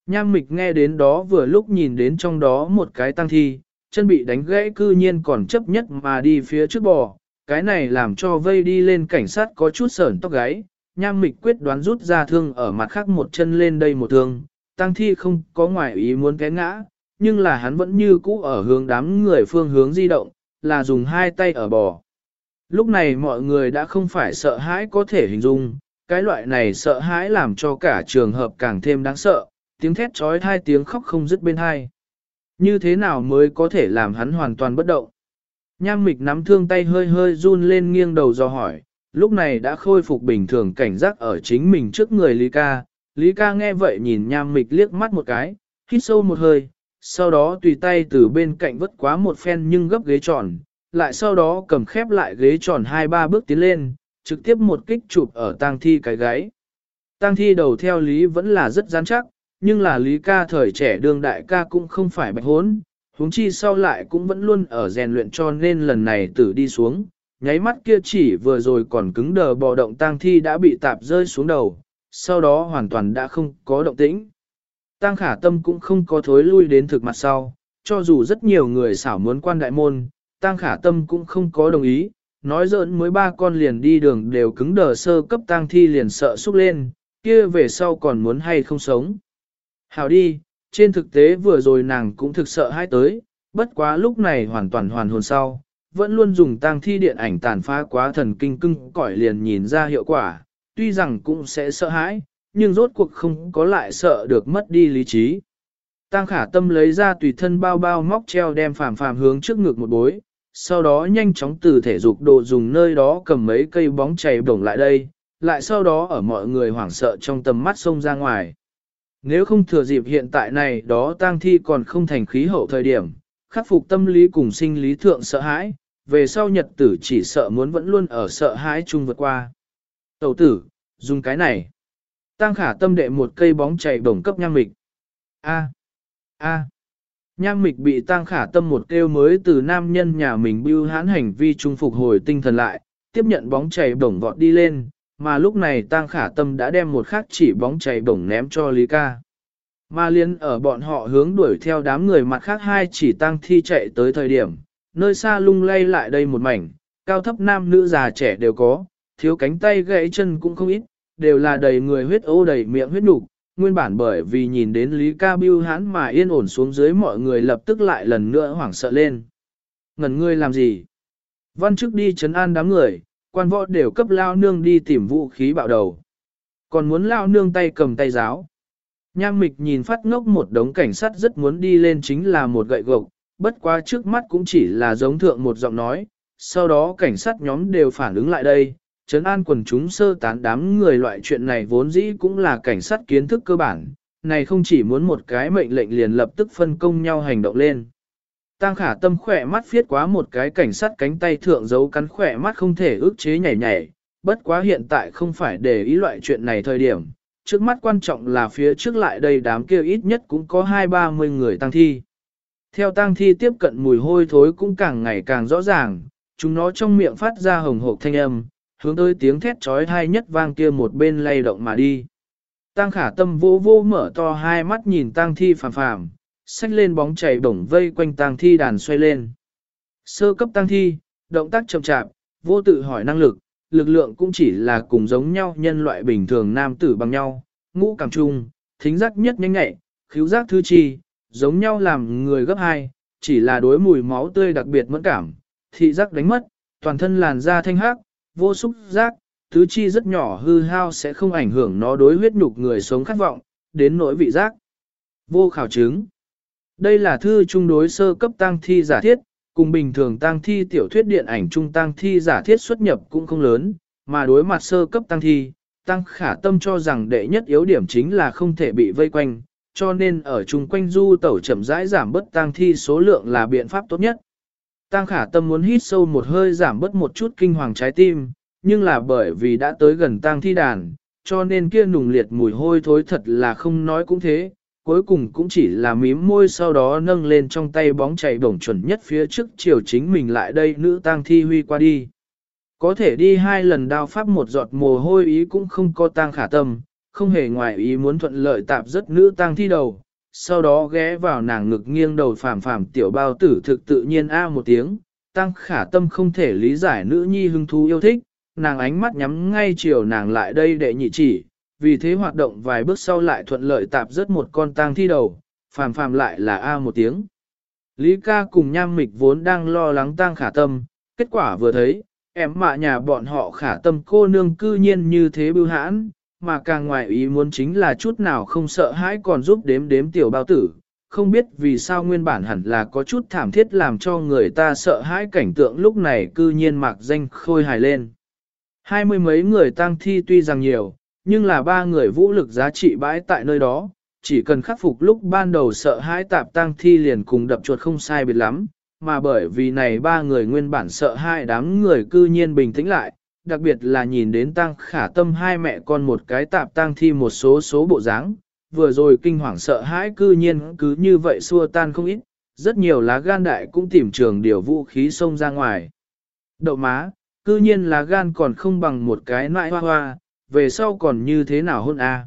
Nham mịch nghe đến đó vừa lúc nhìn đến trong đó một cái tăng thi, chân bị đánh gãy cư nhiên còn chấp nhất mà đi phía trước bò, cái này làm cho vây đi lên cảnh sát có chút sởn tóc gáy, nham mịch quyết đoán rút ra thương ở mặt khác một chân lên đây một thương, tăng thi không có ngoại ý muốn té ngã, nhưng là hắn vẫn như cũ ở hướng đám người phương hướng di động, là dùng hai tay ở bò. Lúc này mọi người đã không phải sợ hãi có thể hình dung, cái loại này sợ hãi làm cho cả trường hợp càng thêm đáng sợ, tiếng thét trói thai tiếng khóc không dứt bên hai. Như thế nào mới có thể làm hắn hoàn toàn bất động? Nham mịch nắm thương tay hơi hơi run lên nghiêng đầu do hỏi, lúc này đã khôi phục bình thường cảnh giác ở chính mình trước người Lý ca. Lý ca nghe vậy nhìn nham mịch liếc mắt một cái, hít sâu một hơi, sau đó tùy tay từ bên cạnh vứt quá một phen nhưng gấp ghế tròn, lại sau đó cầm khép lại ghế tròn hai ba bước tiến lên, trực tiếp một kích chụp ở tang thi cái gáy. Tang thi đầu theo Lý vẫn là rất rắn chắc, nhưng là Lý ca thời trẻ đương đại ca cũng không phải bạch hốn, huống chi sau lại cũng vẫn luôn ở rèn luyện cho nên lần này tử đi xuống, nháy mắt kia chỉ vừa rồi còn cứng đờ bò động tang thi đã bị tạp rơi xuống đầu, sau đó hoàn toàn đã không có động tĩnh. Tang khả tâm cũng không có thối lui đến thực mặt sau, cho dù rất nhiều người xảo muốn quan đại môn, Tang khả tâm cũng không có đồng ý, nói giỡn mới ba con liền đi đường đều cứng đờ sơ cấp tang thi liền sợ xúc lên, kia về sau còn muốn hay không sống. Hảo đi, trên thực tế vừa rồi nàng cũng thực sợ hai tới, bất quá lúc này hoàn toàn hoàn hồn sau, vẫn luôn dùng tang thi điện ảnh tàn phá quá thần kinh cưng cõi liền nhìn ra hiệu quả, tuy rằng cũng sẽ sợ hãi, nhưng rốt cuộc không có lại sợ được mất đi lý trí. Tang khả tâm lấy ra tùy thân bao bao móc treo đem phàm phàm hướng trước ngực một bối, sau đó nhanh chóng từ thể dục đồ dùng nơi đó cầm mấy cây bóng chày bổng lại đây, lại sau đó ở mọi người hoảng sợ trong tầm mắt xông ra ngoài. Nếu không thừa dịp hiện tại này đó tang thi còn không thành khí hậu thời điểm, khắc phục tâm lý cùng sinh lý thượng sợ hãi, về sau nhật tử chỉ sợ muốn vẫn luôn ở sợ hãi chung vượt qua. Tẩu tử, dùng cái này. Tăng khả tâm đệ một cây bóng chảy đổng cấp nhang mịch. A. A. Nham mịch bị Tang khả tâm một kêu mới từ nam nhân nhà mình bưu hãn hành vi trung phục hồi tinh thần lại, tiếp nhận bóng chảy bổng vọt đi lên, mà lúc này Tang khả tâm đã đem một khắc chỉ bóng chảy bổng ném cho Lý ca. Ma liên ở bọn họ hướng đuổi theo đám người mặt khác hai chỉ Tang thi chạy tới thời điểm, nơi xa lung lay lại đây một mảnh, cao thấp nam nữ già trẻ đều có, thiếu cánh tay gãy chân cũng không ít, đều là đầy người huyết ô đầy miệng huyết nục. Nguyên bản bởi vì nhìn đến Lý Ca Biêu hãn mà yên ổn xuống dưới mọi người lập tức lại lần nữa hoảng sợ lên. Ngần ngươi làm gì? Văn chức đi chấn an đám người, quan võ đều cấp lao nương đi tìm vũ khí bạo đầu. Còn muốn lao nương tay cầm tay giáo. Nham mịch nhìn phát ngốc một đống cảnh sát rất muốn đi lên chính là một gậy gộc, bất quá trước mắt cũng chỉ là giống thượng một giọng nói, sau đó cảnh sát nhóm đều phản ứng lại đây, trấn an quần chúng sơ tán đám người loại chuyện này vốn dĩ cũng là cảnh sát kiến thức cơ bản, này không chỉ muốn một cái mệnh lệnh liền lập tức phân công nhau hành động lên. Tăng khả tâm khỏe mắt phiết quá một cái cảnh sát cánh tay thượng giấu cắn khỏe mắt không thể ước chế nhảy nhảy, bất quá hiện tại không phải để ý loại chuyện này thời điểm, trước mắt quan trọng là phía trước lại đây đám kia ít nhất cũng có hai ba mươi người tăng thi. Theo tang thi tiếp cận mùi hôi thối cũng càng ngày càng rõ ràng, chúng nó trong miệng phát ra hồng hộp thanh âm, hướng tới tiếng thét trói thai nhất vang kia một bên lay động mà đi. tăng khả tâm vô vô mở to hai mắt nhìn tang thi phàm phàm, xách lên bóng chảy bổng vây quanh tang thi đàn xoay lên. Sơ cấp tang thi, động tác chậm chạp, vô tự hỏi năng lực, lực lượng cũng chỉ là cùng giống nhau nhân loại bình thường nam tử bằng nhau, ngũ cảm trung, thính giác nhất nhanh nhạy, khíu giác thứ chi, giống nhau làm người gấp hai, chỉ là đối mùi máu tươi đặc biệt mẫn cảm, thị giác đánh mất, toàn thân làn da thanh hắc, vô xúc giác, tứ chi rất nhỏ hư hao sẽ không ảnh hưởng nó đối huyết nhục người sống khát vọng, đến nỗi vị giác. Vô khảo chứng. Đây là thư trung đối sơ cấp tăng thi giả thiết, cùng bình thường tăng thi tiểu thuyết điện ảnh trung tăng thi giả thiết xuất nhập cũng không lớn, mà đối mặt sơ cấp tăng thi, tăng khả tâm cho rằng đệ nhất yếu điểm chính là không thể bị vây quanh, cho nên ở chung quanh du tẩu chậm rãi giảm bớt tang thi số lượng là biện pháp tốt nhất. Tăng khả tâm muốn hít sâu một hơi giảm bớt một chút kinh hoàng trái tim, nhưng là bởi vì đã tới gần tang thi đàn, cho nên kia nùng liệt mùi hôi thối thật là không nói cũng thế, cuối cùng cũng chỉ là mím môi sau đó nâng lên trong tay bóng chảy bổng chuẩn nhất phía trước chiều chính mình lại đây nữ tang thi huy qua đi. Có thể đi hai lần đao pháp một giọt mồ hôi ý cũng không có tang khả tâm, không hề ngoài ý muốn thuận lợi tạp rất nữ tang thi đầu, sau đó ghé vào nàng ngực nghiêng đầu phàm phàm tiểu bao tử thực tự nhiên a một tiếng, tăng khả tâm không thể lý giải nữ nhi hứng thú yêu thích, nàng ánh mắt nhắm ngay chiều nàng lại đây để nhị chỉ, vì thế hoạt động vài bước sau lại thuận lợi tạp rất một con tang thi đầu, phàm phàm lại là a một tiếng. Lý ca cùng nham mịch vốn đang lo lắng tăng khả tâm, kết quả vừa thấy, em mạ nhà bọn họ khả tâm cô nương cư nhiên như thế bưu hãn, mà càng ngoài ý muốn chính là chút nào không sợ hãi còn giúp đếm đếm tiểu bao tử, không biết vì sao nguyên bản hẳn là có chút thảm thiết làm cho người ta sợ hãi cảnh tượng lúc này cư nhiên mạc danh khôi hài lên. Hai mươi mấy người tang thi tuy rằng nhiều, nhưng là ba người vũ lực giá trị bãi tại nơi đó, chỉ cần khắc phục lúc ban đầu sợ hãi tạp tang thi liền cùng đập chuột không sai biệt lắm, mà bởi vì này ba người nguyên bản sợ hai đám người cư nhiên bình tĩnh lại, đặc biệt là nhìn đến tăng khả tâm hai mẹ con một cái tạp tang thi một số số bộ dáng, vừa rồi kinh hoàng sợ hãi cư nhiên cứ như vậy xua tan không ít, rất nhiều lá gan đại cũng tìm trường điều vũ khí xông ra ngoài. Đậu má, cư nhiên lá gan còn không bằng một cái nại hoa hoa, về sau còn như thế nào hôn a?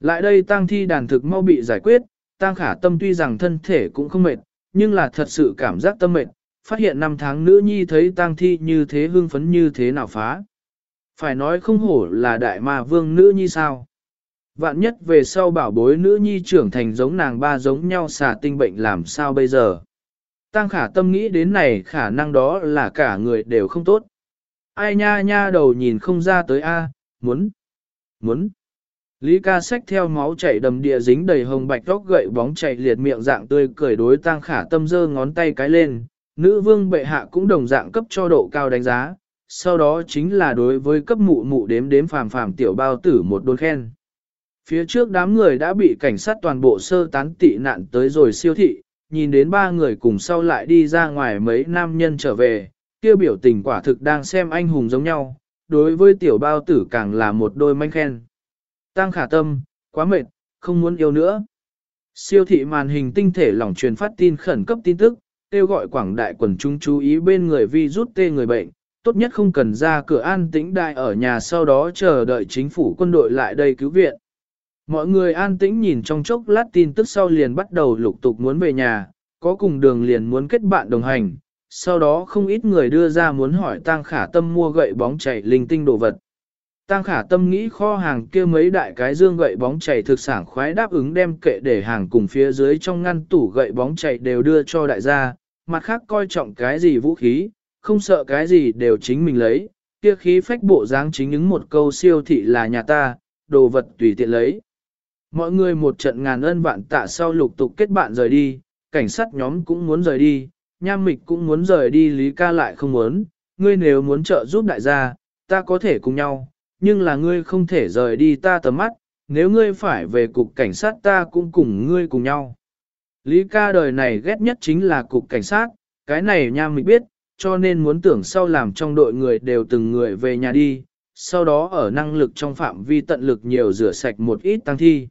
Lại đây tang thi đàn thực mau bị giải quyết, tang khả tâm tuy rằng thân thể cũng không mệt, nhưng là thật sự cảm giác tâm mệt, phát hiện năm tháng nữ nhi thấy tang thi như thế hưng phấn như thế nào phá. Phải nói không hổ là đại ma vương nữ nhi sao. Vạn nhất về sau bảo bối nữ nhi trưởng thành giống nàng ba giống nhau xả tinh bệnh làm sao bây giờ. Tăng khả tâm nghĩ đến này khả năng đó là cả người đều không tốt. Ai nha nha đầu nhìn không ra tới a muốn, muốn. Lý ca sách theo máu chảy đầm địa dính đầy hồng bạch tóc gậy bóng chạy liệt miệng dạng tươi cười đối tăng khả tâm giơ ngón tay cái lên, nữ vương bệ hạ cũng đồng dạng cấp cho độ cao đánh giá, sau đó chính là đối với cấp mụ mụ đếm đếm phàm phàm tiểu bao tử một đôn khen. Phía trước đám người đã bị cảnh sát toàn bộ sơ tán tị nạn tới rồi siêu thị, nhìn đến ba người cùng sau lại đi ra ngoài mấy nam nhân trở về, kia biểu tình quả thực đang xem anh hùng giống nhau, đối với tiểu bao tử càng là một đôi manh khen. Tăng khả tâm, quá mệt, không muốn yêu nữa. Siêu thị màn hình tinh thể lỏng truyền phát tin khẩn cấp tin tức, kêu gọi quảng đại quần chúng chú ý bên người vi rút tê người bệnh, tốt nhất không cần ra cửa an tĩnh đại ở nhà sau đó chờ đợi chính phủ quân đội lại đây cứu viện. Mọi người an tĩnh nhìn trong chốc lát tin tức sau liền bắt đầu lục tục muốn về nhà, có cùng đường liền muốn kết bạn đồng hành, sau đó không ít người đưa ra muốn hỏi Tăng Khả Tâm mua gậy bóng chảy linh tinh đồ vật. Tăng Khả Tâm nghĩ kho hàng kia mấy đại cái dương gậy bóng chảy thực sản khoái đáp ứng đem kệ để hàng cùng phía dưới trong ngăn tủ gậy bóng chảy đều đưa cho đại gia, mặt khác coi trọng cái gì vũ khí, không sợ cái gì đều chính mình lấy, kia khí phách bộ dáng chính những một câu siêu thị là nhà ta, đồ vật tùy tiện lấy. Mọi người một trận ngàn ân vạn tạ sau lục tục kết bạn rời đi, cảnh sát nhóm cũng muốn rời đi, nham mịch cũng muốn rời đi lý ca lại không muốn, ngươi nếu muốn trợ giúp đại gia, ta có thể cùng nhau, nhưng là ngươi không thể rời đi ta tầm mắt, nếu ngươi phải về cục cảnh sát ta cũng cùng ngươi cùng nhau. Lý ca đời này ghét nhất chính là cục cảnh sát, cái này nham mình biết, cho nên muốn tưởng sau làm trong đội người đều từng người về nhà đi, sau đó ở năng lực trong phạm vi tận lực nhiều rửa sạch một ít tăng thi.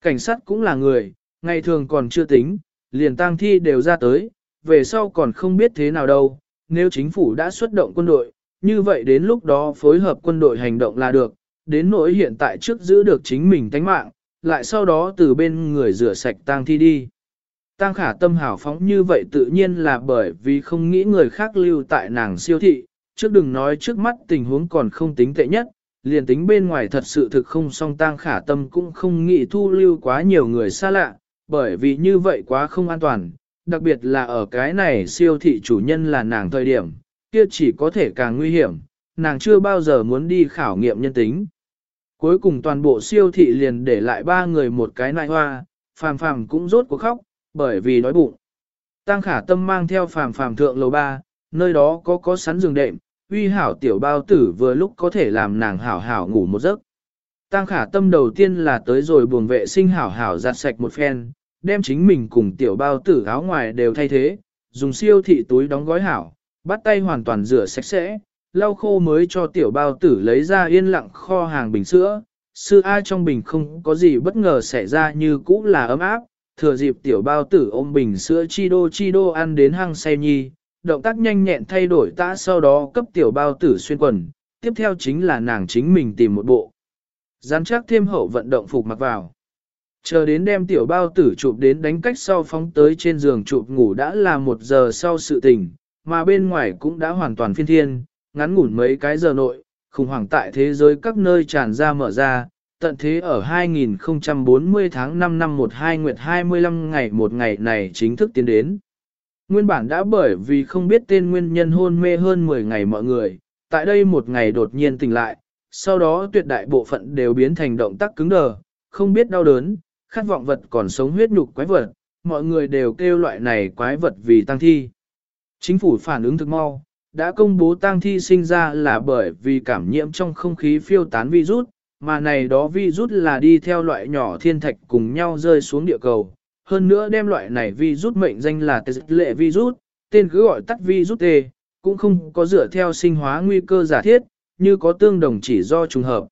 Cảnh sát cũng là người, ngày thường còn chưa tính, liền tăng thi đều ra tới, về sau còn không biết thế nào đâu, nếu chính phủ đã xuất động quân đội, như vậy đến lúc đó phối hợp quân đội hành động là được, đến nỗi hiện tại trước giữ được chính mình tánh mạng, lại sau đó từ bên người rửa sạch tang thi đi. Tang khả tâm hảo phóng như vậy tự nhiên là bởi vì không nghĩ người khác lưu tại nàng siêu thị, trước đừng nói trước mắt tình huống còn không tính tệ nhất, liền tính bên ngoài thật sự thực không song tang khả tâm cũng không nghĩ thu lưu quá nhiều người xa lạ, bởi vì như vậy quá không an toàn, đặc biệt là ở cái này siêu thị chủ nhân là nàng thời điểm, kia chỉ có thể càng nguy hiểm, nàng chưa bao giờ muốn đi khảo nghiệm nhân tính. Cuối cùng toàn bộ siêu thị liền để lại ba người một cái nại hoa, phàm phàm cũng rốt cuộc khóc, bởi vì đói bụng. Tăng khả tâm mang theo phàm phàm thượng lầu ba, nơi đó có có sắn giường đệm, uy hảo tiểu bao tử vừa lúc có thể làm nàng hảo hảo ngủ một giấc. Tăng khả tâm đầu tiên là tới rồi buồng vệ sinh hảo hảo giặt sạch một phen, đem chính mình cùng tiểu bao tử áo ngoài đều thay thế, dùng siêu thị túi đóng gói hảo, bắt tay hoàn toàn rửa sạch sẽ, lau khô mới cho tiểu bao tử lấy ra yên lặng kho hàng bình sữa. Sư A trong bình không có gì bất ngờ xảy ra như cũ là ấm áp, thừa dịp tiểu bao tử ôm bình sữa chi đô chi đô ăn đến hăng say nhi, động tác nhanh nhẹn thay đổi tã sau đó cấp tiểu bao tử xuyên quần, tiếp theo chính là nàng chính mình tìm một bộ. Gián chắc thêm hậu vận động phục mặc vào. Chờ đến đem tiểu bao tử chụp đến đánh cách sau phóng tới trên giường chụp ngủ đã là một giờ sau sự tình, mà bên ngoài cũng đã hoàn toàn phiên thiên, ngắn ngủn mấy cái giờ nội, khủng hoảng tại thế giới các nơi tràn ra mở ra, tận thế ở 2040 tháng 5 năm 12 nguyệt 25 ngày một ngày này chính thức tiến đến. Nguyên bản đã bởi vì không biết tên nguyên nhân hôn mê hơn 10 ngày mọi người, tại đây một ngày đột nhiên tỉnh lại, sau đó tuyệt đại bộ phận đều biến thành động tác cứng đờ, không biết đau đớn, khát vọng vật còn sống huyết nhục quái vật, mọi người đều kêu loại này quái vật vì tăng thi. Chính phủ phản ứng thực mau, đã công bố tang thi sinh ra là bởi vì cảm nhiễm trong không khí phiêu tán virus, mà này đó vi rút là đi theo loại nhỏ thiên thạch cùng nhau rơi xuống địa cầu. Hơn nữa đem loại này vi rút mệnh danh là tê lệ vi rút, tên cứ gọi tắt vi rút tê cũng không có dựa theo sinh hóa nguy cơ giả thiết, như có tương đồng chỉ do trùng hợp.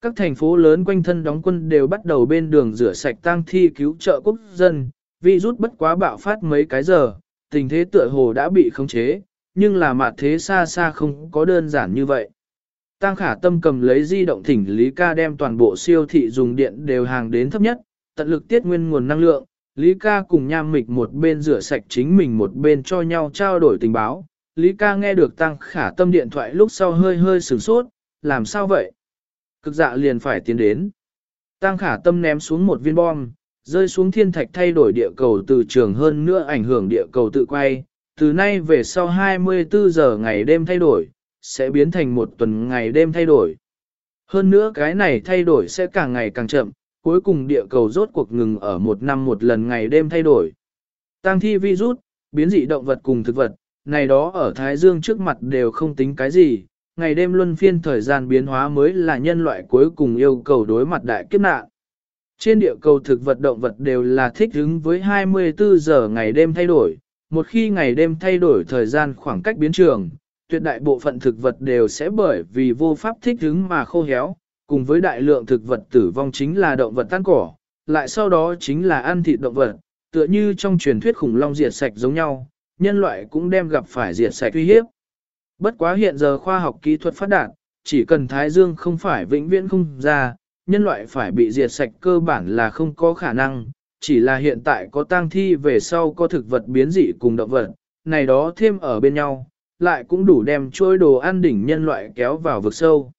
Các thành phố lớn quanh thân đóng quân đều bắt đầu bên đường rửa sạch tang thi cứu trợ quốc dân, Vi rút bất quá bạo phát mấy cái giờ, tình thế tựa hồ đã bị khống chế, nhưng là mặt thế xa xa không có đơn giản như vậy. Tăng khả tâm cầm lấy di động thỉnh Lý ca đem toàn bộ siêu thị dùng điện đều hàng đến thấp nhất, tận lực tiết nguyên nguồn năng lượng, Lý ca cùng nham mịch một bên rửa sạch chính mình một bên cho nhau trao đổi tình báo. Lý ca nghe được tăng khả tâm điện thoại lúc sau hơi hơi sửng sốt, làm sao vậy? Cực dạ liền phải tiến đến. Tăng khả tâm ném xuống một viên bom, rơi xuống thiên thạch thay đổi địa cầu từ trường hơn nữa ảnh hưởng địa cầu tự quay, từ nay về sau 24 giờ ngày đêm thay đổi, sẽ biến thành một tuần ngày đêm thay đổi. Hơn nữa cái này thay đổi sẽ càng ngày càng chậm, cuối cùng địa cầu rốt cuộc ngừng ở một năm một lần ngày đêm thay đổi. Tăng thi virus, biến dị động vật cùng thực vật, này đó ở Thái Dương trước mặt đều không tính cái gì, ngày đêm luân phiên thời gian biến hóa mới là nhân loại cuối cùng yêu cầu đối mặt đại kiếp nạn. Trên địa cầu thực vật động vật đều là thích ứng với 24 giờ ngày đêm thay đổi, một khi ngày đêm thay đổi thời gian khoảng cách biến trường, tuyệt đại bộ phận thực vật đều sẽ bởi vì vô pháp thích ứng mà khô héo, cùng với đại lượng thực vật tử vong chính là động vật tan cỏ, lại sau đó chính là ăn thịt động vật, tựa như trong truyền thuyết khủng long diệt sạch giống nhau, nhân loại cũng đem gặp phải diệt sạch uy hiếp. Bất quá hiện giờ khoa học kỹ thuật phát đạt, chỉ cần Thái Dương không phải vĩnh viễn không ra, nhân loại phải bị diệt sạch cơ bản là không có khả năng, chỉ là hiện tại có tang thi về sau có thực vật biến dị cùng động vật, này đó thêm ở bên nhau, lại cũng đủ đem trôi đồ ăn đỉnh nhân loại kéo vào vực sâu.